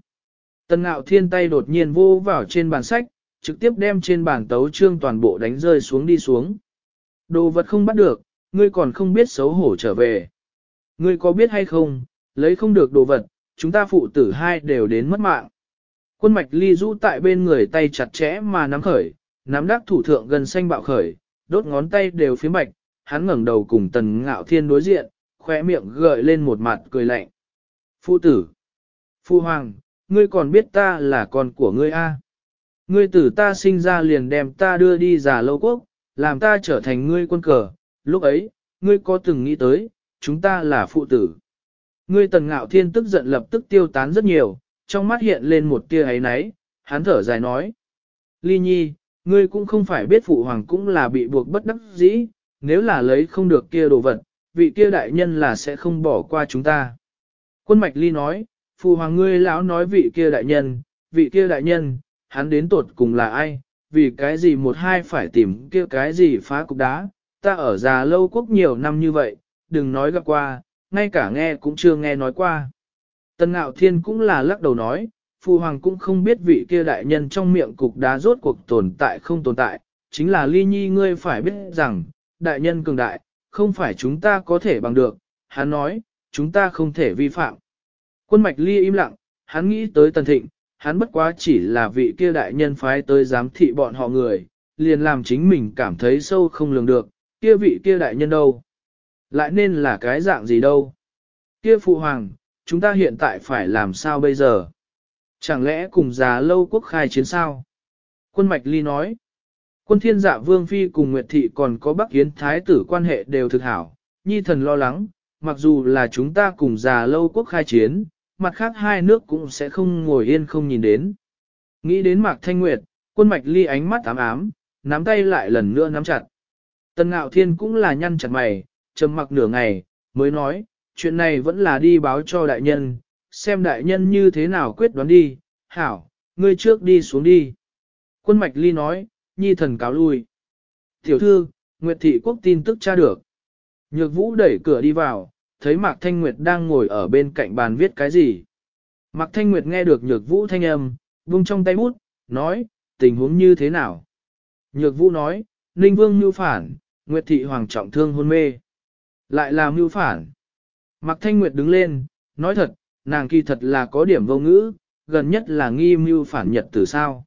Tần ngạo thiên tay đột nhiên vô vào trên bàn sách, trực tiếp đem trên bàn tấu trương toàn bộ đánh rơi xuống đi xuống. Đồ vật không bắt được, ngươi còn không biết xấu hổ trở về. Ngươi có biết hay không, lấy không được đồ vật, chúng ta phụ tử hai đều đến mất mạng. Quân mạch ly rũ tại bên người tay chặt chẽ mà nắm khởi, nắm đắc thủ thượng gần xanh bạo khởi, đốt ngón tay đều phía mạch, hắn ngẩng đầu cùng tần ngạo thiên đối diện, khóe miệng gợi lên một mặt cười lạnh. Phụ tử! Phụ hoàng, ngươi còn biết ta là con của ngươi a? Ngươi tử ta sinh ra liền đem ta đưa đi già lâu quốc, làm ta trở thành ngươi quân cờ, lúc ấy, ngươi có từng nghĩ tới, chúng ta là phụ tử. Ngươi tần ngạo thiên tức giận lập tức tiêu tán rất nhiều, trong mắt hiện lên một tia ấy náy, hắn thở dài nói. Ly nhi, ngươi cũng không phải biết phụ hoàng cũng là bị buộc bất đắc dĩ, nếu là lấy không được kia đồ vật, vị kia đại nhân là sẽ không bỏ qua chúng ta. Quân mạch ly nói, Phu hoàng ngươi lão nói vị kia đại nhân, vị kia đại nhân, hắn đến tột cùng là ai, vì cái gì một hai phải tìm kia cái gì phá cục đá, ta ở già lâu quốc nhiều năm như vậy, đừng nói gặp qua, ngay cả nghe cũng chưa nghe nói qua. Tần Ngạo Thiên cũng là lắc đầu nói, Phu Hoàng cũng không biết vị kia đại nhân trong miệng cục đá rốt cuộc tồn tại không tồn tại, chính là ly nhi ngươi phải biết rằng, đại nhân cường đại, không phải chúng ta có thể bằng được, hắn nói, chúng ta không thể vi phạm. Quân mạch ly im lặng, hắn nghĩ tới tần thịnh, hắn bất quá chỉ là vị kia đại nhân phái tới giám thị bọn họ người, liền làm chính mình cảm thấy sâu không lường được, kia vị kia đại nhân đâu? Lại nên là cái dạng gì đâu? Kia phụ hoàng, chúng ta hiện tại phải làm sao bây giờ? Chẳng lẽ cùng già lâu quốc khai chiến sao? Quân Mạch Ly nói, quân thiên dạ vương phi cùng Nguyệt Thị còn có Bắc Yến Thái tử quan hệ đều thực hảo, nhi thần lo lắng, mặc dù là chúng ta cùng già lâu quốc khai chiến, mặt khác hai nước cũng sẽ không ngồi yên không nhìn đến. Nghĩ đến Mạc Thanh Nguyệt, quân Mạch Ly ánh mắt ám ám, nắm tay lại lần nữa nắm chặt. Tần Ngạo Thiên cũng là nhăn chặt mày, trầm mặc nửa ngày, mới nói, chuyện này vẫn là đi báo cho đại nhân, xem đại nhân như thế nào quyết đoán đi, hảo, ngươi trước đi xuống đi. Quân Mạch Ly nói, nhi thần cáo lui. Tiểu thư, Nguyệt Thị Quốc tin tức tra được. Nhược Vũ đẩy cửa đi vào, thấy Mạc Thanh Nguyệt đang ngồi ở bên cạnh bàn viết cái gì. Mạc Thanh Nguyệt nghe được Nhược Vũ thanh âm, vung trong tay bút, nói, tình huống như thế nào. Nhược Vũ nói, Ninh Vương mưu phản, Nguyệt Thị Hoàng trọng thương hôn mê. Lại là mưu phản. Mạc Thanh Nguyệt đứng lên, nói thật, nàng kỳ thật là có điểm vô ngữ, gần nhất là nghi mưu phản nhật từ sao.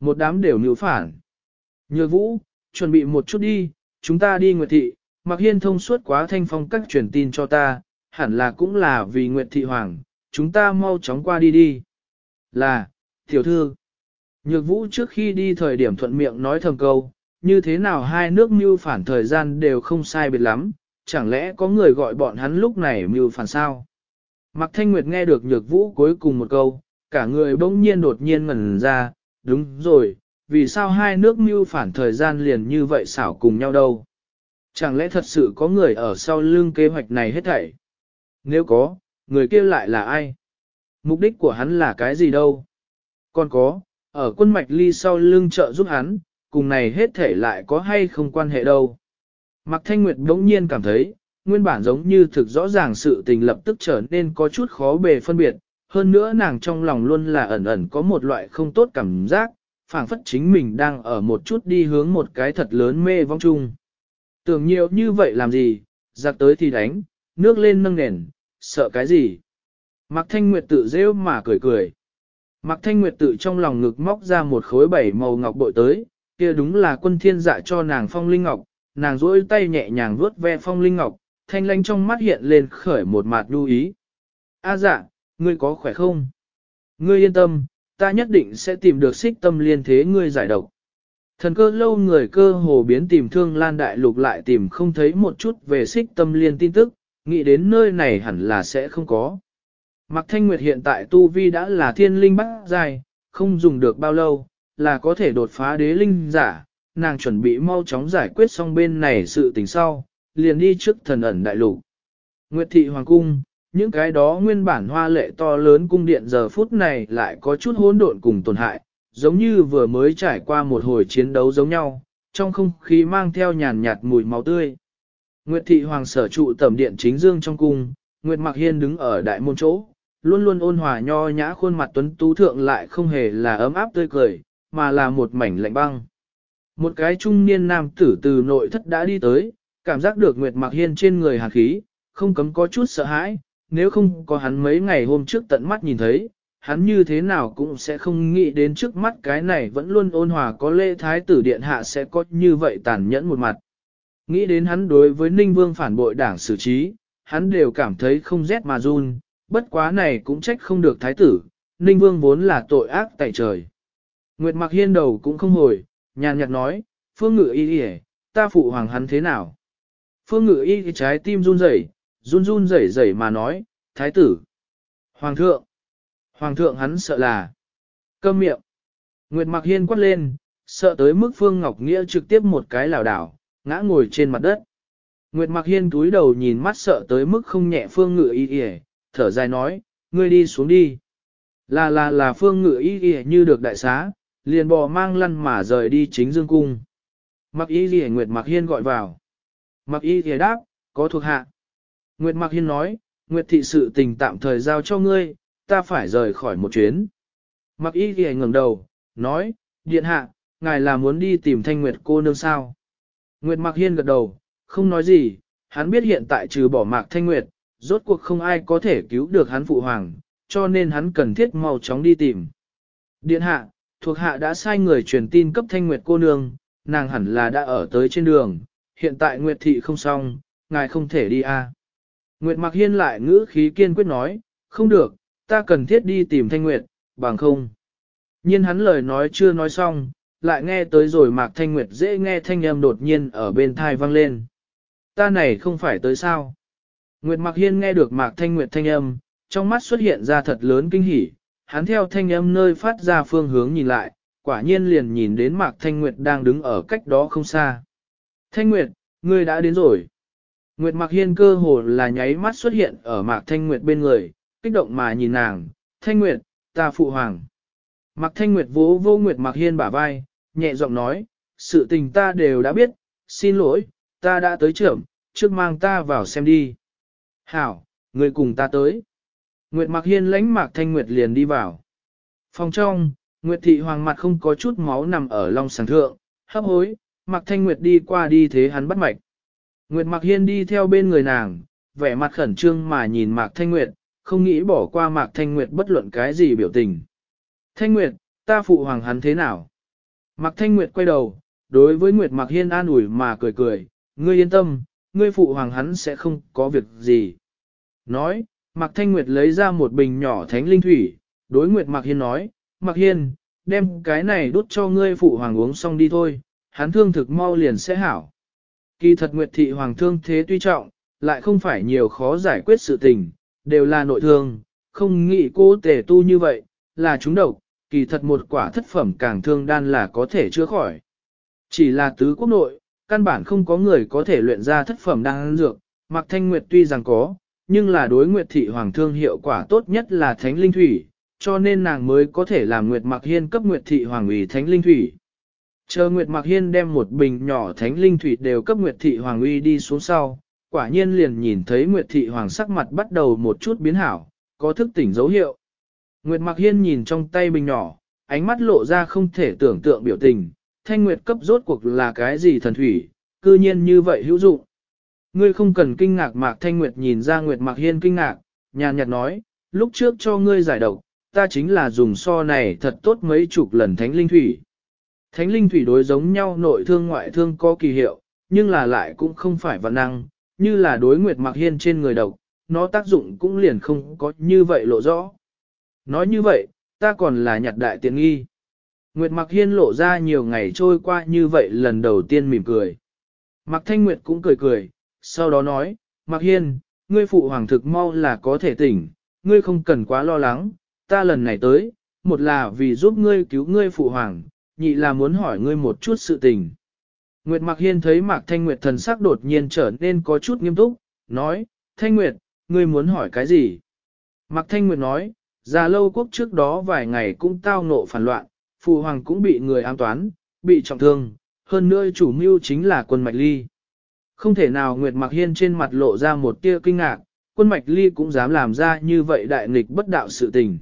Một đám đều mưu phản. Nhược Vũ, chuẩn bị một chút đi, chúng ta đi Nguyệt Thị, Mạc Hiên thông suốt quá thanh phong các truyền tin cho ta, hẳn là cũng là vì Nguyệt Thị Hoàng, chúng ta mau chóng qua đi đi. Là, tiểu thư. Nhược Vũ trước khi đi thời điểm thuận miệng nói thầm câu, như thế nào hai nước mưu phản thời gian đều không sai biệt lắm, chẳng lẽ có người gọi bọn hắn lúc này mưu phản sao? Mạc Thanh Nguyệt nghe được Nhược Vũ cuối cùng một câu, cả người bỗng nhiên đột nhiên ngẩn ra, đúng rồi, vì sao hai nước mưu phản thời gian liền như vậy xảo cùng nhau đâu? Chẳng lẽ thật sự có người ở sau lưng kế hoạch này hết thảy? Nếu có, người kia lại là ai? Mục đích của hắn là cái gì đâu? Còn có, ở quân mạch ly sau lưng trợ giúp hắn, cùng này hết thể lại có hay không quan hệ đâu? Mạc Thanh Nguyệt đống nhiên cảm thấy, nguyên bản giống như thực rõ ràng sự tình lập tức trở nên có chút khó bề phân biệt, hơn nữa nàng trong lòng luôn là ẩn ẩn có một loại không tốt cảm giác, phảng phất chính mình đang ở một chút đi hướng một cái thật lớn mê vong chung. Tưởng nhiều như vậy làm gì, giặc tới thì đánh, nước lên nâng nền, sợ cái gì. Mạc Thanh Nguyệt tự rêu mà cười cười. Mạc Thanh Nguyệt tự trong lòng ngực móc ra một khối bảy màu ngọc bội tới, kia đúng là quân thiên dạ cho nàng phong linh ngọc, nàng duỗi tay nhẹ nhàng vuốt ve phong linh ngọc, thanh lanh trong mắt hiện lên khởi một mặt lưu ý. A dạ, ngươi có khỏe không? Ngươi yên tâm, ta nhất định sẽ tìm được xích tâm liên thế ngươi giải độc. Thần cơ lâu người cơ hồ biến tìm thương lan đại lục lại tìm không thấy một chút về xích tâm liên tin tức, nghĩ đến nơi này hẳn là sẽ không có. Mạc Thanh Nguyệt hiện tại tu vi đã là thiên linh bát dài, không dùng được bao lâu, là có thể đột phá đế linh giả, nàng chuẩn bị mau chóng giải quyết xong bên này sự tình sau, liền đi trước thần ẩn đại lục. Nguyệt thị hoàng cung, những cái đó nguyên bản hoa lệ to lớn cung điện giờ phút này lại có chút hỗn độn cùng tổn hại, giống như vừa mới trải qua một hồi chiến đấu giống nhau, trong không khí mang theo nhàn nhạt mùi máu tươi. Nguyệt thị hoàng sở trụ tẩm điện chính dương trong cung, Nguyệt Mạc Hiên đứng ở đại môn chỗ, luôn luôn ôn hòa nho nhã khuôn mặt tuấn tú thượng lại không hề là ấm áp tươi cười, mà là một mảnh lạnh băng. Một cái trung niên nam tử từ nội thất đã đi tới, cảm giác được Nguyệt Mạc Hiên trên người hàn khí, không cấm có chút sợ hãi, nếu không có hắn mấy ngày hôm trước tận mắt nhìn thấy, hắn như thế nào cũng sẽ không nghĩ đến trước mắt cái này vẫn luôn ôn hòa có lễ thái tử điện hạ sẽ có như vậy tàn nhẫn một mặt. Nghĩ đến hắn đối với Ninh Vương phản bội đảng xử trí, hắn đều cảm thấy không rét mà run, bất quá này cũng trách không được thái tử, Ninh Vương vốn là tội ác tại trời. Nguyệt Mạc Hiên đầu cũng không hồi, nhàn nhạt nói, phương ngự y y ta phụ hoàng hắn thế nào? Phương ngự y trái tim run rẩy, run run rẩy rẩy mà nói, thái tử. Hoàng thượng. Hoàng thượng hắn sợ là. Câm miệng. Nguyệt Mạc Hiên quát lên, sợ tới mức Phương Ngọc Nghĩa trực tiếp một cái lảo đảo, ngã ngồi trên mặt đất. Nguyệt Mạc Hiên túi đầu nhìn mắt sợ tới mức không nhẹ Phương Ngự Y Y, thở dài nói, ngươi đi xuống đi. Là là là Phương Ngự Y Y như được đại xá, liền bò mang lăn mà rời đi chính dương cung. Mặc Y Y Nguyệt Mạc Hiên gọi vào. Mặc Y Y đáp, có thuộc hạ. Nguyệt Mạc Hiên nói, Nguyệt thị sự tình tạm thời giao cho ngươi, ta phải rời khỏi một chuyến. Mặc Y ghi ngẩng đầu, nói, điện hạ, ngài là muốn đi tìm Thanh Nguyệt cô nương sao? Nguyệt Mặc Hiên gật đầu, không nói gì, hắn biết hiện tại trừ bỏ Mạc Thanh Nguyệt, rốt cuộc không ai có thể cứu được hắn phụ hoàng, cho nên hắn cần thiết mau chóng đi tìm. Điện hạ, thuộc hạ đã sai người truyền tin cấp Thanh Nguyệt cô nương, nàng hẳn là đã ở tới trên đường, hiện tại Nguyệt thị không xong, ngài không thể đi a. À. Nguyệt Mặc Hiên lại ngữ khí kiên quyết nói, không được, ta cần thiết đi tìm Thanh Nguyệt, bằng không. Nhiên hắn lời nói chưa nói xong, lại nghe tới rồi Mạc Thanh Nguyệt dễ nghe thanh âm đột nhiên ở bên thai vang lên. Ta này không phải tới sao. Nguyệt Mạc Hiên nghe được Mạc Thanh Nguyệt thanh âm, trong mắt xuất hiện ra thật lớn kinh hỉ, hắn theo thanh âm nơi phát ra phương hướng nhìn lại, quả nhiên liền nhìn đến Mạc Thanh Nguyệt đang đứng ở cách đó không xa. Thanh Nguyệt, ngươi đã đến rồi. Nguyệt Mạc Hiên cơ hồ là nháy mắt xuất hiện ở Mạc Thanh Nguyệt bên người, kích động mà nhìn nàng, Thanh Nguyệt, ta phụ hoàng. Mạc Thanh Nguyệt vỗ vô Nguyệt Mạc Hiên bả vai, nhẹ giọng nói, sự tình ta đều đã biết, xin lỗi, ta đã tới trưởng, trước mang ta vào xem đi. Hảo, người cùng ta tới. Nguyệt Mạc Hiên lãnh Mạc Thanh Nguyệt liền đi vào. Phòng trong, Nguyệt Thị Hoàng mặt không có chút máu nằm ở long sàng thượng, hấp hối, Mạc Thanh Nguyệt đi qua đi thế hắn bắt mạch. Nguyệt Mạc Hiên đi theo bên người nàng, vẻ mặt khẩn trương mà nhìn Mạc Thanh Nguyệt, không nghĩ bỏ qua Mạc Thanh Nguyệt bất luận cái gì biểu tình. Thanh Nguyệt, ta phụ hoàng hắn thế nào? Mạc Thanh Nguyệt quay đầu, đối với Nguyệt Mạc Hiên an ủi mà cười cười, ngươi yên tâm, ngươi phụ hoàng hắn sẽ không có việc gì. Nói, Mạc Thanh Nguyệt lấy ra một bình nhỏ thánh linh thủy, đối Nguyệt Mạc Hiên nói, Mạc Hiên, đem cái này đút cho ngươi phụ hoàng uống xong đi thôi, hắn thương thực mau liền sẽ hảo. Kỳ thật Nguyệt Thị Hoàng thương thế tuy trọng, lại không phải nhiều khó giải quyết sự tình, đều là nội thương, không nghĩ cô tề tu như vậy, là chúng độc, kỳ thật một quả thất phẩm càng thương đan là có thể chữa khỏi. Chỉ là tứ quốc nội, căn bản không có người có thể luyện ra thất phẩm đan dược, Mạc Thanh Nguyệt tuy rằng có, nhưng là đối Nguyệt thị hoàng thương hiệu quả tốt nhất là thánh linh thủy, cho nên nàng mới có thể làm Nguyệt Mạc Hiên cấp Nguyệt thị hoàng ủy thánh linh thủy. Chờ Nguyệt Mạc Hiên đem một bình nhỏ thánh linh thủy đều cấp Nguyệt thị hoàng uy đi xuống sau, quả nhiên liền nhìn thấy Nguyệt thị hoàng sắc mặt bắt đầu một chút biến hảo, có thức tỉnh dấu hiệu. Nguyệt Mặc Hiên nhìn trong tay bình nhỏ, ánh mắt lộ ra không thể tưởng tượng biểu tình, thanh nguyệt cấp rốt cuộc là cái gì thần thủy, cư nhiên như vậy hữu dụng. Ngươi không cần kinh ngạc Mạc Thanh Nguyệt nhìn ra Nguyệt Mạc Hiên kinh ngạc, nhàn nhạt nói, lúc trước cho ngươi giải độc, ta chính là dùng so này thật tốt mấy chục lần thánh linh thủy. Thánh linh thủy đối giống nhau nội thương ngoại thương có kỳ hiệu, nhưng là lại cũng không phải vận năng, như là đối Nguyệt Mạc Hiên trên người độc, nó tác dụng cũng liền không có như vậy lộ rõ. Nói như vậy, ta còn là nhặt đại tiện nghi. Nguyệt Mạc Hiên lộ ra nhiều ngày trôi qua như vậy lần đầu tiên mỉm cười. Mạc Thanh Nguyệt cũng cười cười, sau đó nói, Mạc Hiên, ngươi phụ hoàng thực mau là có thể tỉnh, ngươi không cần quá lo lắng, ta lần này tới, một là vì giúp ngươi cứu ngươi phụ hoàng, nhị là muốn hỏi ngươi một chút sự tình. Nguyệt Mạc Hiên thấy Mạc Thanh Nguyệt thần sắc đột nhiên trở nên có chút nghiêm túc, nói, Thanh Nguyệt, ngươi muốn hỏi cái gì? Mạc Thanh Nguyệt nói, Già lâu quốc trước đó vài ngày cũng tao nộ phản loạn, phụ hoàng cũng bị người ám toán, bị trọng thương, hơn nữa chủ mưu chính là quân Mạch Ly. Không thể nào Nguyệt Mạc Hiên trên mặt lộ ra một tia kinh ngạc, quân mạch ly cũng dám làm ra như vậy đại nghịch bất đạo sự tình.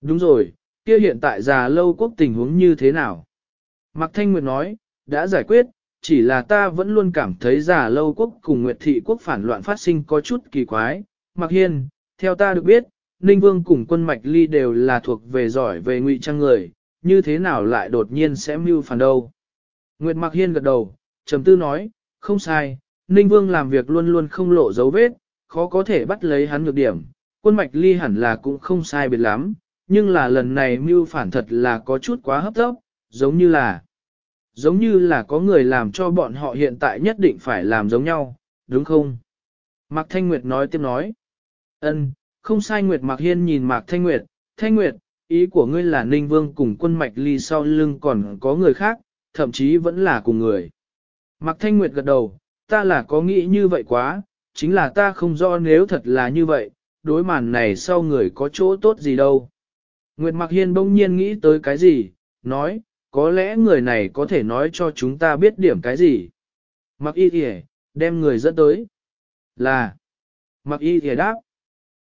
Đúng rồi, kia hiện tại già lâu quốc tình huống như thế nào? Mạc Thanh Nguyệt nói, đã giải quyết, chỉ là ta vẫn luôn cảm thấy già lâu quốc cùng Nguyệt thị quốc phản loạn phát sinh có chút kỳ quái. Mặc Hiên, theo ta được biết, Ninh Vương cùng quân mạch ly đều là thuộc về giỏi về ngụy trang người, như thế nào lại đột nhiên sẽ mưu phản đâu? Nguyệt Mặc Hiên gật đầu, trầm tư nói, không sai, Ninh Vương làm việc luôn luôn không lộ dấu vết, khó có thể bắt lấy hắn nhược điểm, quân mạch ly hẳn là cũng không sai biệt lắm, nhưng là lần này mưu phản thật là có chút quá hấp tấp, giống như là, giống như là có người làm cho bọn họ hiện tại nhất định phải làm giống nhau, đúng không? Mạc Thanh Nguyệt nói tiếp nói, ân, không sai Nguyệt Mạc Hiên nhìn Mạc Thanh Nguyệt, Thanh Nguyệt, ý của ngươi là Ninh Vương cùng quân mạch ly sau lưng còn có người khác, thậm chí vẫn là cùng người. Mạc Thanh Nguyệt gật đầu, ta là có nghĩ như vậy quá, chính là ta không rõ nếu thật là như vậy, đối màn này sau người có chỗ tốt gì đâu. Nguyệt Mạc Hiên bỗng nhiên nghĩ tới cái gì, nói, có lẽ người này có thể nói cho chúng ta biết điểm cái gì. Mặc Y Thìa, đem người dẫn tới. Là. Mặc Y Thìa đáp.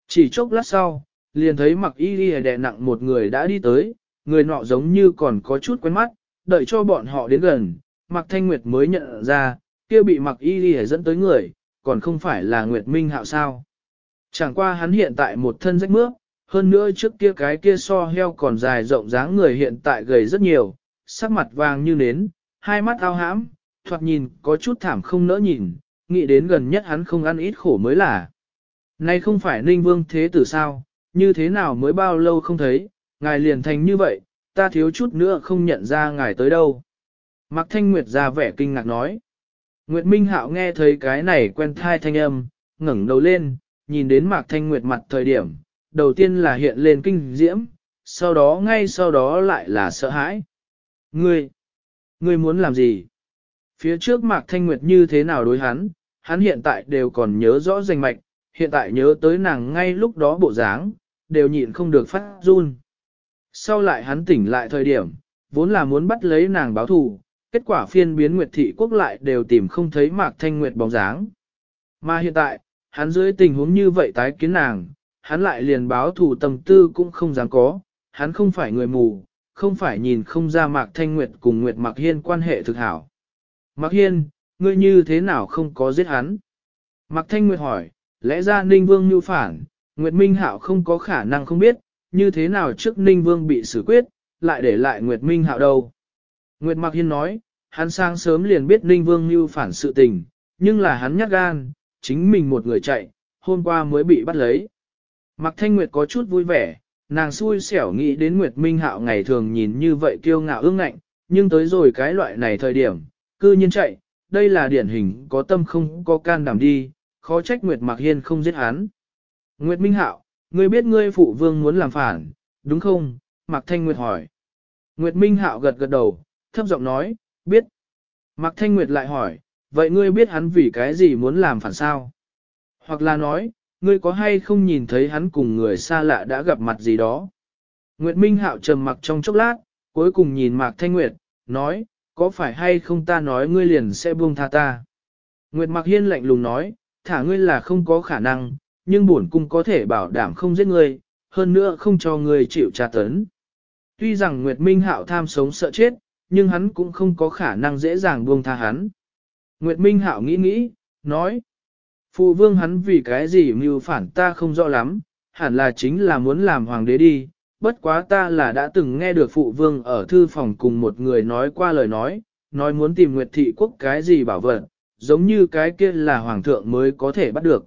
Chỉ chốc lát sau, liền thấy Mặc Y Thìa đè nặng một người đã đi tới, người nọ giống như còn có chút quen mắt, đợi cho bọn họ đến gần, Mặc Thanh Nguyệt mới nhận ra, kia bị Mặc Y Thìa dẫn tới người, còn không phải là Nguyệt Minh Hạo sao. Chẳng qua hắn hiện tại một thân rách mướp, hơn nữa trước kia cái kia so heo còn dài rộng dáng người hiện tại gầy rất nhiều, sắc mặt vàng như nến, hai mắt ao hãm, thoạt nhìn có chút thảm không nỡ nhìn, nghĩ đến gần nhất hắn không ăn ít khổ mới là. Nay không phải ninh vương thế tử sao, như thế nào mới bao lâu không thấy, ngài liền thành như vậy, ta thiếu chút nữa không nhận ra ngài tới đâu. Mạc Thanh Nguyệt ra vẻ kinh ngạc nói. Nguyệt Minh Hạo nghe thấy cái này quen thai thanh âm, ngẩng đầu lên, nhìn đến Mạc Thanh Nguyệt mặt thời điểm, đầu tiên là hiện lên kinh diễm, sau đó ngay sau đó lại là sợ hãi. Ngươi, ngươi muốn làm gì? Phía trước Mạc Thanh Nguyệt như thế nào đối hắn, hắn hiện tại đều còn nhớ rõ danh mạch, hiện tại nhớ tới nàng ngay lúc đó bộ dáng, đều nhịn không được phát run. Sau lại hắn tỉnh lại thời điểm, vốn là muốn bắt lấy nàng báo thù, kết quả phiên biến Nguyệt Thị Quốc lại đều tìm không thấy Mạc Thanh Nguyệt bóng dáng. Mà hiện tại, hắn dưới tình huống như vậy tái kiến nàng, hắn lại liền báo thù tâm tư cũng không dám có, hắn không phải người mù, không phải nhìn không ra Mạc Thanh Nguyệt cùng Nguyệt Mạc Hiên quan hệ thực hảo. Mạc Hiên, ngươi như thế nào không có giết hắn? Mạc Thanh Nguyệt hỏi, lẽ ra Ninh Vương như phản, Nguyệt Minh Hạo không có khả năng không biết, như thế nào trước Ninh Vương bị xử quyết, lại để lại Nguyệt Minh Hạo đâu. Nguyệt Mạc Hiên nói, hắn sang sớm liền biết Ninh Vương như phản sự tình, nhưng là hắn nhát gan, chính mình một người chạy, hôm qua mới bị bắt lấy. Mạc Thanh Nguyệt có chút vui vẻ, nàng xui xẻo nghĩ đến Nguyệt Minh Hạo ngày thường nhìn như vậy kiêu ngạo ương ngạnh, nhưng tới rồi cái loại này thời điểm, cư nhiên chạy, đây là điển hình có tâm không có can đảm đi, khó trách Nguyệt Mạc Hiên không giết hắn. Nguyệt Minh Hạo, ngươi biết ngươi phụ vương muốn làm phản, đúng không? Mạc Thanh Nguyệt hỏi. Nguyệt Minh Hạo gật gật đầu, thấp giọng nói, biết. Mạc Thanh Nguyệt lại hỏi, vậy ngươi biết hắn vì cái gì muốn làm phản sao? Hoặc là nói, ngươi có hay không nhìn thấy hắn cùng người xa lạ đã gặp mặt gì đó? Nguyệt Minh Hạo trầm mặc trong chốc lát, cuối cùng nhìn Mạc Thanh Nguyệt, nói, có phải hay không ta nói ngươi liền sẽ buông tha ta? Nguyệt Mạc Hiên lạnh lùng nói, thả ngươi là không có khả năng, nhưng bổn cung có thể bảo đảm không giết ngươi, hơn nữa không cho ngươi chịu tra tấn. Tuy rằng Nguyệt Minh Hạo tham sống sợ chết, nhưng hắn cũng không có khả năng dễ dàng buông tha hắn. Nguyệt Minh Hạo nghĩ nghĩ, nói, Phụ vương hắn vì cái gì mưu phản ta không rõ lắm, hẳn là chính là muốn làm hoàng đế đi, bất quá ta là đã từng nghe được phụ vương ở thư phòng cùng một người nói qua lời nói, nói muốn tìm Nguyệt thị quốc cái gì bảo vật, giống như cái kia là hoàng thượng mới có thể bắt được.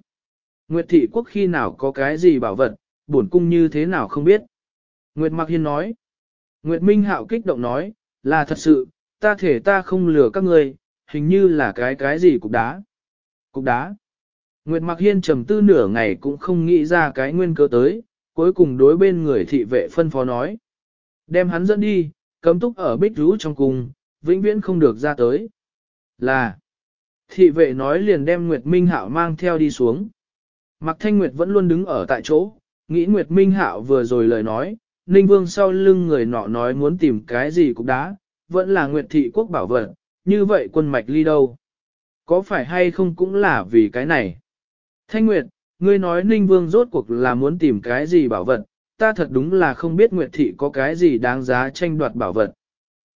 Nguyệt thị quốc khi nào có cái gì bảo vật, bổn cung như thế nào không biết. Nguyệt Mạc Hiên nói. Nguyệt Minh Hạo kích động nói, là thật sự, ta thể ta không lừa các ngươi, hình như là cái cái gì cục đá. Cục đá. Nguyệt Mạc Hiên trầm tư nửa ngày cũng không nghĩ ra cái nguyên cơ tới, cuối cùng đối bên người thị vệ phân phó nói. Đem hắn dẫn đi, cấm túc ở bích rú trong cung, vĩnh viễn không được ra tới. Là, thị vệ nói liền đem Nguyệt Minh Hạo mang theo đi xuống. Mạc Thanh Nguyệt vẫn luôn đứng ở tại chỗ, nghĩ Nguyệt Minh Hạo vừa rồi lời nói, Ninh Vương sau lưng người nọ nói muốn tìm cái gì cũng đã, vẫn là Nguyệt Thị Quốc bảo vật, như vậy quân mạch ly đâu. Có phải hay không cũng là vì cái này. Thanh Nguyệt, ngươi nói Ninh Vương rốt cuộc là muốn tìm cái gì bảo vật, ta thật đúng là không biết Nguyệt Thị có cái gì đáng giá tranh đoạt bảo vật.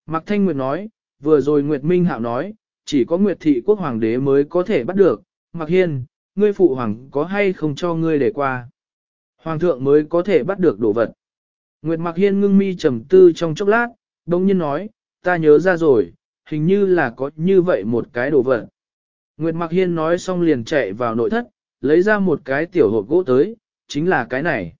Mạc Thanh Nguyệt nói, vừa rồi Nguyệt Minh Hạo nói, chỉ có Nguyệt Thị quốc hoàng đế mới có thể bắt được, Mạc Hiên, ngươi phụ hoàng có hay không cho ngươi để qua. Hoàng thượng mới có thể bắt được đồ vật. Nguyệt Mạc Hiên ngưng mi trầm tư trong chốc lát, đông nhiên nói, ta nhớ ra rồi, hình như là có như vậy một cái đồ vật. Nguyệt Mạc Hiên nói xong liền chạy vào nội thất, lấy ra một cái tiểu hộp gỗ tới, chính là cái này.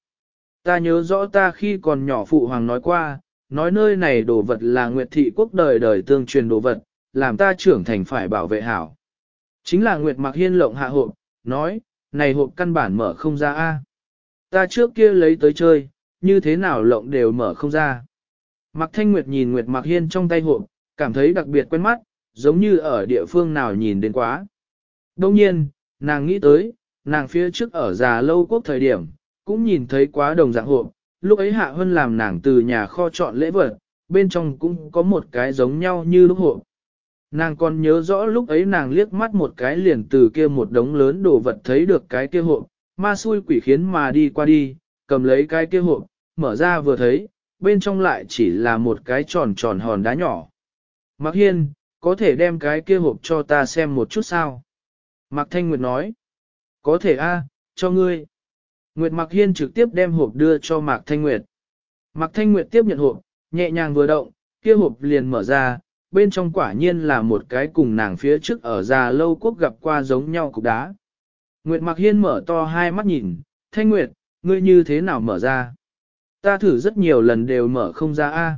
Ta nhớ rõ ta khi còn nhỏ phụ hoàng nói qua, nói nơi này đồ vật là Nguyệt thị quốc đời đời tương truyền đồ vật, làm ta trưởng thành phải bảo vệ hảo. Chính là Nguyệt Mạc Hiên lộng hạ hộp, nói, này hộp căn bản mở không ra a. Ta trước kia lấy tới chơi, như thế nào lộng đều mở không ra. Mạc Thanh Nguyệt nhìn Nguyệt Mạc Hiên trong tay hộp, cảm thấy đặc biệt quen mắt, giống như ở địa phương nào nhìn đến quá. Đông nhiên, nàng nghĩ tới, nàng phía trước ở già lâu quốc thời điểm, cũng nhìn thấy quá đồng dạng hộp, lúc ấy Hạ Hân làm nàng từ nhà kho chọn lễ vật, bên trong cũng có một cái giống nhau như lúc hộp. Nàng còn nhớ rõ lúc ấy nàng liếc mắt một cái liền từ kia một đống lớn đồ vật thấy được cái kia hộp, ma xui quỷ khiến mà đi qua đi, cầm lấy cái kia hộp, mở ra vừa thấy, bên trong lại chỉ là một cái tròn tròn hòn đá nhỏ. Mạc Hiên, có thể đem cái kia hộp cho ta xem một chút sao? Mạc Thanh Nguyệt nói, có thể a, cho ngươi. Nguyệt Mạc Hiên trực tiếp đem hộp đưa cho Mạc Thanh Nguyệt. Mạc Thanh Nguyệt tiếp nhận hộp, nhẹ nhàng vừa động, kia hộp liền mở ra, bên trong quả nhiên là một cái cùng nàng phía trước ở già lâu quốc gặp qua giống nhau cục đá. Nguyệt Mạc Hiên mở to hai mắt nhìn, Thanh Nguyệt, ngươi như thế nào mở ra? Ta thử rất nhiều lần đều mở không ra a.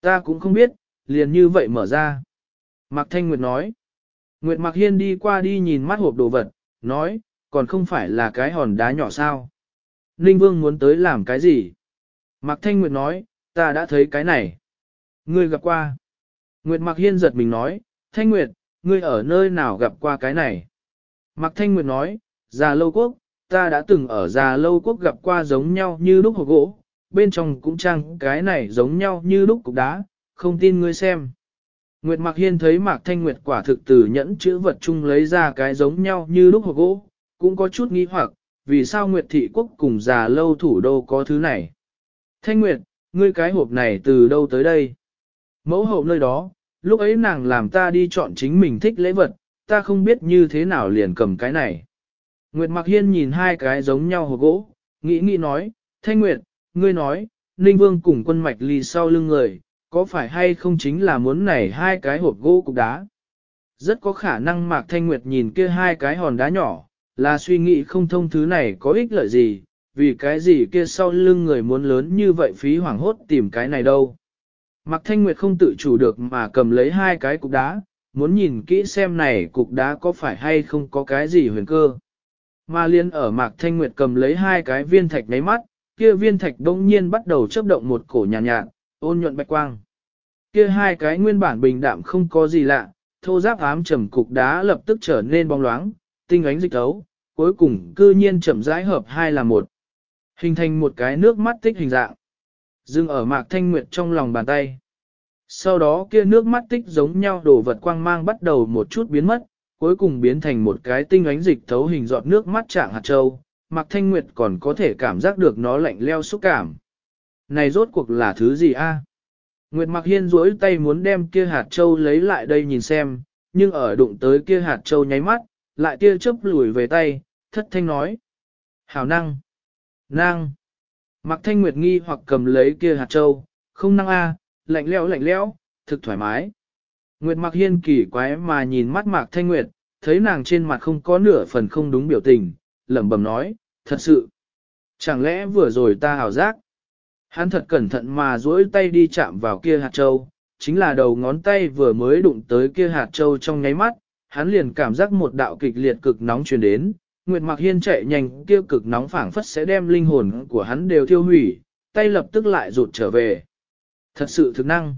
Ta cũng không biết, liền như vậy mở ra. Mạc Thanh Nguyệt nói. Nguyệt Mạc Hiên đi qua đi nhìn mắt hộp đồ vật, nói, còn không phải là cái hòn đá nhỏ sao. Ninh Vương muốn tới làm cái gì? Mạc Thanh Nguyệt nói, ta đã thấy cái này. Ngươi gặp qua. Nguyệt Mạc Hiên giật mình nói, Thanh Nguyệt, ngươi ở nơi nào gặp qua cái này? Mạc Thanh Nguyệt nói, già lâu quốc, ta đã từng ở già lâu quốc gặp qua giống nhau như lúc hộp gỗ, bên trong cũng trang cái này giống nhau như lúc cục đá, không tin ngươi xem. Nguyệt Mạc Hiên thấy Mạc Thanh Nguyệt quả thực từ nhẫn chữ vật chung lấy ra cái giống nhau như lúc hộp gỗ, cũng có chút nghi hoặc, vì sao Nguyệt Thị Quốc cùng già lâu thủ đô có thứ này. Thanh Nguyệt, ngươi cái hộp này từ đâu tới đây? Mẫu hậu nơi đó, lúc ấy nàng làm ta đi chọn chính mình thích lễ vật, ta không biết như thế nào liền cầm cái này. Nguyệt Mạc Hiên nhìn hai cái giống nhau hộp gỗ, nghĩ nghĩ nói, Thanh Nguyệt, ngươi nói, Ninh Vương cùng quân mạch ly sau lưng người, có phải hay không chính là muốn này hai cái hộp gỗ cục đá. Rất có khả năng Mạc Thanh Nguyệt nhìn kia hai cái hòn đá nhỏ, là suy nghĩ không thông thứ này có ích lợi gì, vì cái gì kia sau lưng người muốn lớn như vậy phí hoảng hốt tìm cái này đâu. Mạc Thanh Nguyệt không tự chủ được mà cầm lấy hai cái cục đá, muốn nhìn kỹ xem này cục đá có phải hay không có cái gì huyền cơ. Mà liên ở Mạc Thanh Nguyệt cầm lấy hai cái viên thạch nháy mắt, kia viên thạch đông nhiên bắt đầu chớp động một cổ nhàn nhạt, nhạt, ôn nhuận bạch quang. Kia hai cái nguyên bản bình đạm không có gì lạ, thô giáp ám trầm cục đá lập tức trở nên bóng loáng, tinh ánh dịch thấu, cuối cùng cư nhiên chậm rãi hợp hai là một. Hình thành một cái nước mắt tích hình dạng. Dưng ở mạc thanh nguyệt trong lòng bàn tay. Sau đó kia nước mắt tích giống nhau đổ vật quang mang bắt đầu một chút biến mất, cuối cùng biến thành một cái tinh ánh dịch thấu hình giọt nước mắt trạng hạt châu. Mạc Thanh Nguyệt còn có thể cảm giác được nó lạnh leo xúc cảm. Này rốt cuộc là thứ gì a? Nguyệt Mạc Hiên duỗi tay muốn đem kia hạt châu lấy lại đây nhìn xem, nhưng ở đụng tới kia hạt châu nháy mắt, lại tia chớp lùi về tay, thất thanh nói. Hảo năng! Năng! Mạc Thanh Nguyệt nghi hoặc cầm lấy kia hạt châu, không năng a, lạnh lẽo lạnh lẽo, thực thoải mái. Nguyệt Mạc Hiên kỳ quái mà nhìn mắt Mạc Thanh Nguyệt, thấy nàng trên mặt không có nửa phần không đúng biểu tình, lẩm bẩm nói, thật sự. Chẳng lẽ vừa rồi ta hảo giác? Hắn thật cẩn thận mà duỗi tay đi chạm vào kia hạt châu, chính là đầu ngón tay vừa mới đụng tới kia hạt châu trong nháy mắt, hắn liền cảm giác một đạo kịch liệt cực nóng truyền đến. Nguyệt Mạc Hiên chạy nhanh kia cực nóng phảng phất sẽ đem linh hồn của hắn đều thiêu hủy, tay lập tức lại rụt trở về. Thật sự thực năng.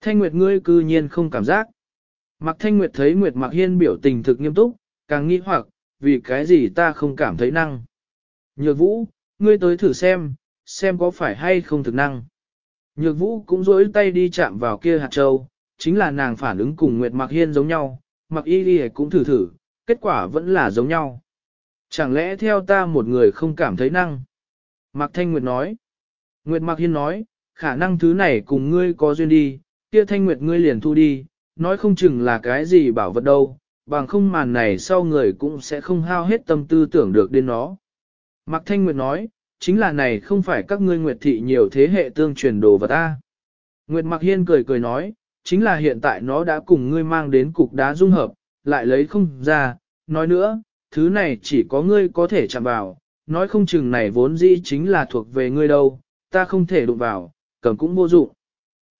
Thanh Nguyệt ngươi cư nhiên không cảm giác. Mạc Thanh Nguyệt thấy Nguyệt Mạc Hiên biểu tình thực nghiêm túc, càng nghi hoặc, vì cái gì ta không cảm thấy năng. Nhược vũ, ngươi tới thử xem, xem có phải hay không thực năng. Nhược vũ cũng rỗi tay đi chạm vào kia hạt châu, chính là nàng phản ứng cùng Nguyệt Mạc Hiên giống nhau, Mạc Y đi cũng thử thử, kết quả vẫn là giống nhau. Chẳng lẽ theo ta một người không cảm thấy năng? Mạc Thanh Nguyệt nói. Nguyệt Mạc Hiên nói, khả năng thứ này cùng ngươi có duyên đi, kia Thanh Nguyệt ngươi liền thu đi, nói không chừng là cái gì bảo vật đâu, bằng không màn này sau người cũng sẽ không hao hết tâm tư tưởng được đến nó. Mạc Thanh Nguyệt nói, chính là này không phải các ngươi Nguyệt thị nhiều thế hệ tương truyền đồ vật ta. Nguyệt Mạc Hiên cười cười nói, chính là hiện tại nó đã cùng ngươi mang đến cục đá dung hợp, lại lấy không ra, nói nữa, thứ này chỉ có ngươi có thể chạm vào, nói không chừng này vốn dĩ chính là thuộc về ngươi đâu, ta không thể đụng vào, cầm cũng vô dụng.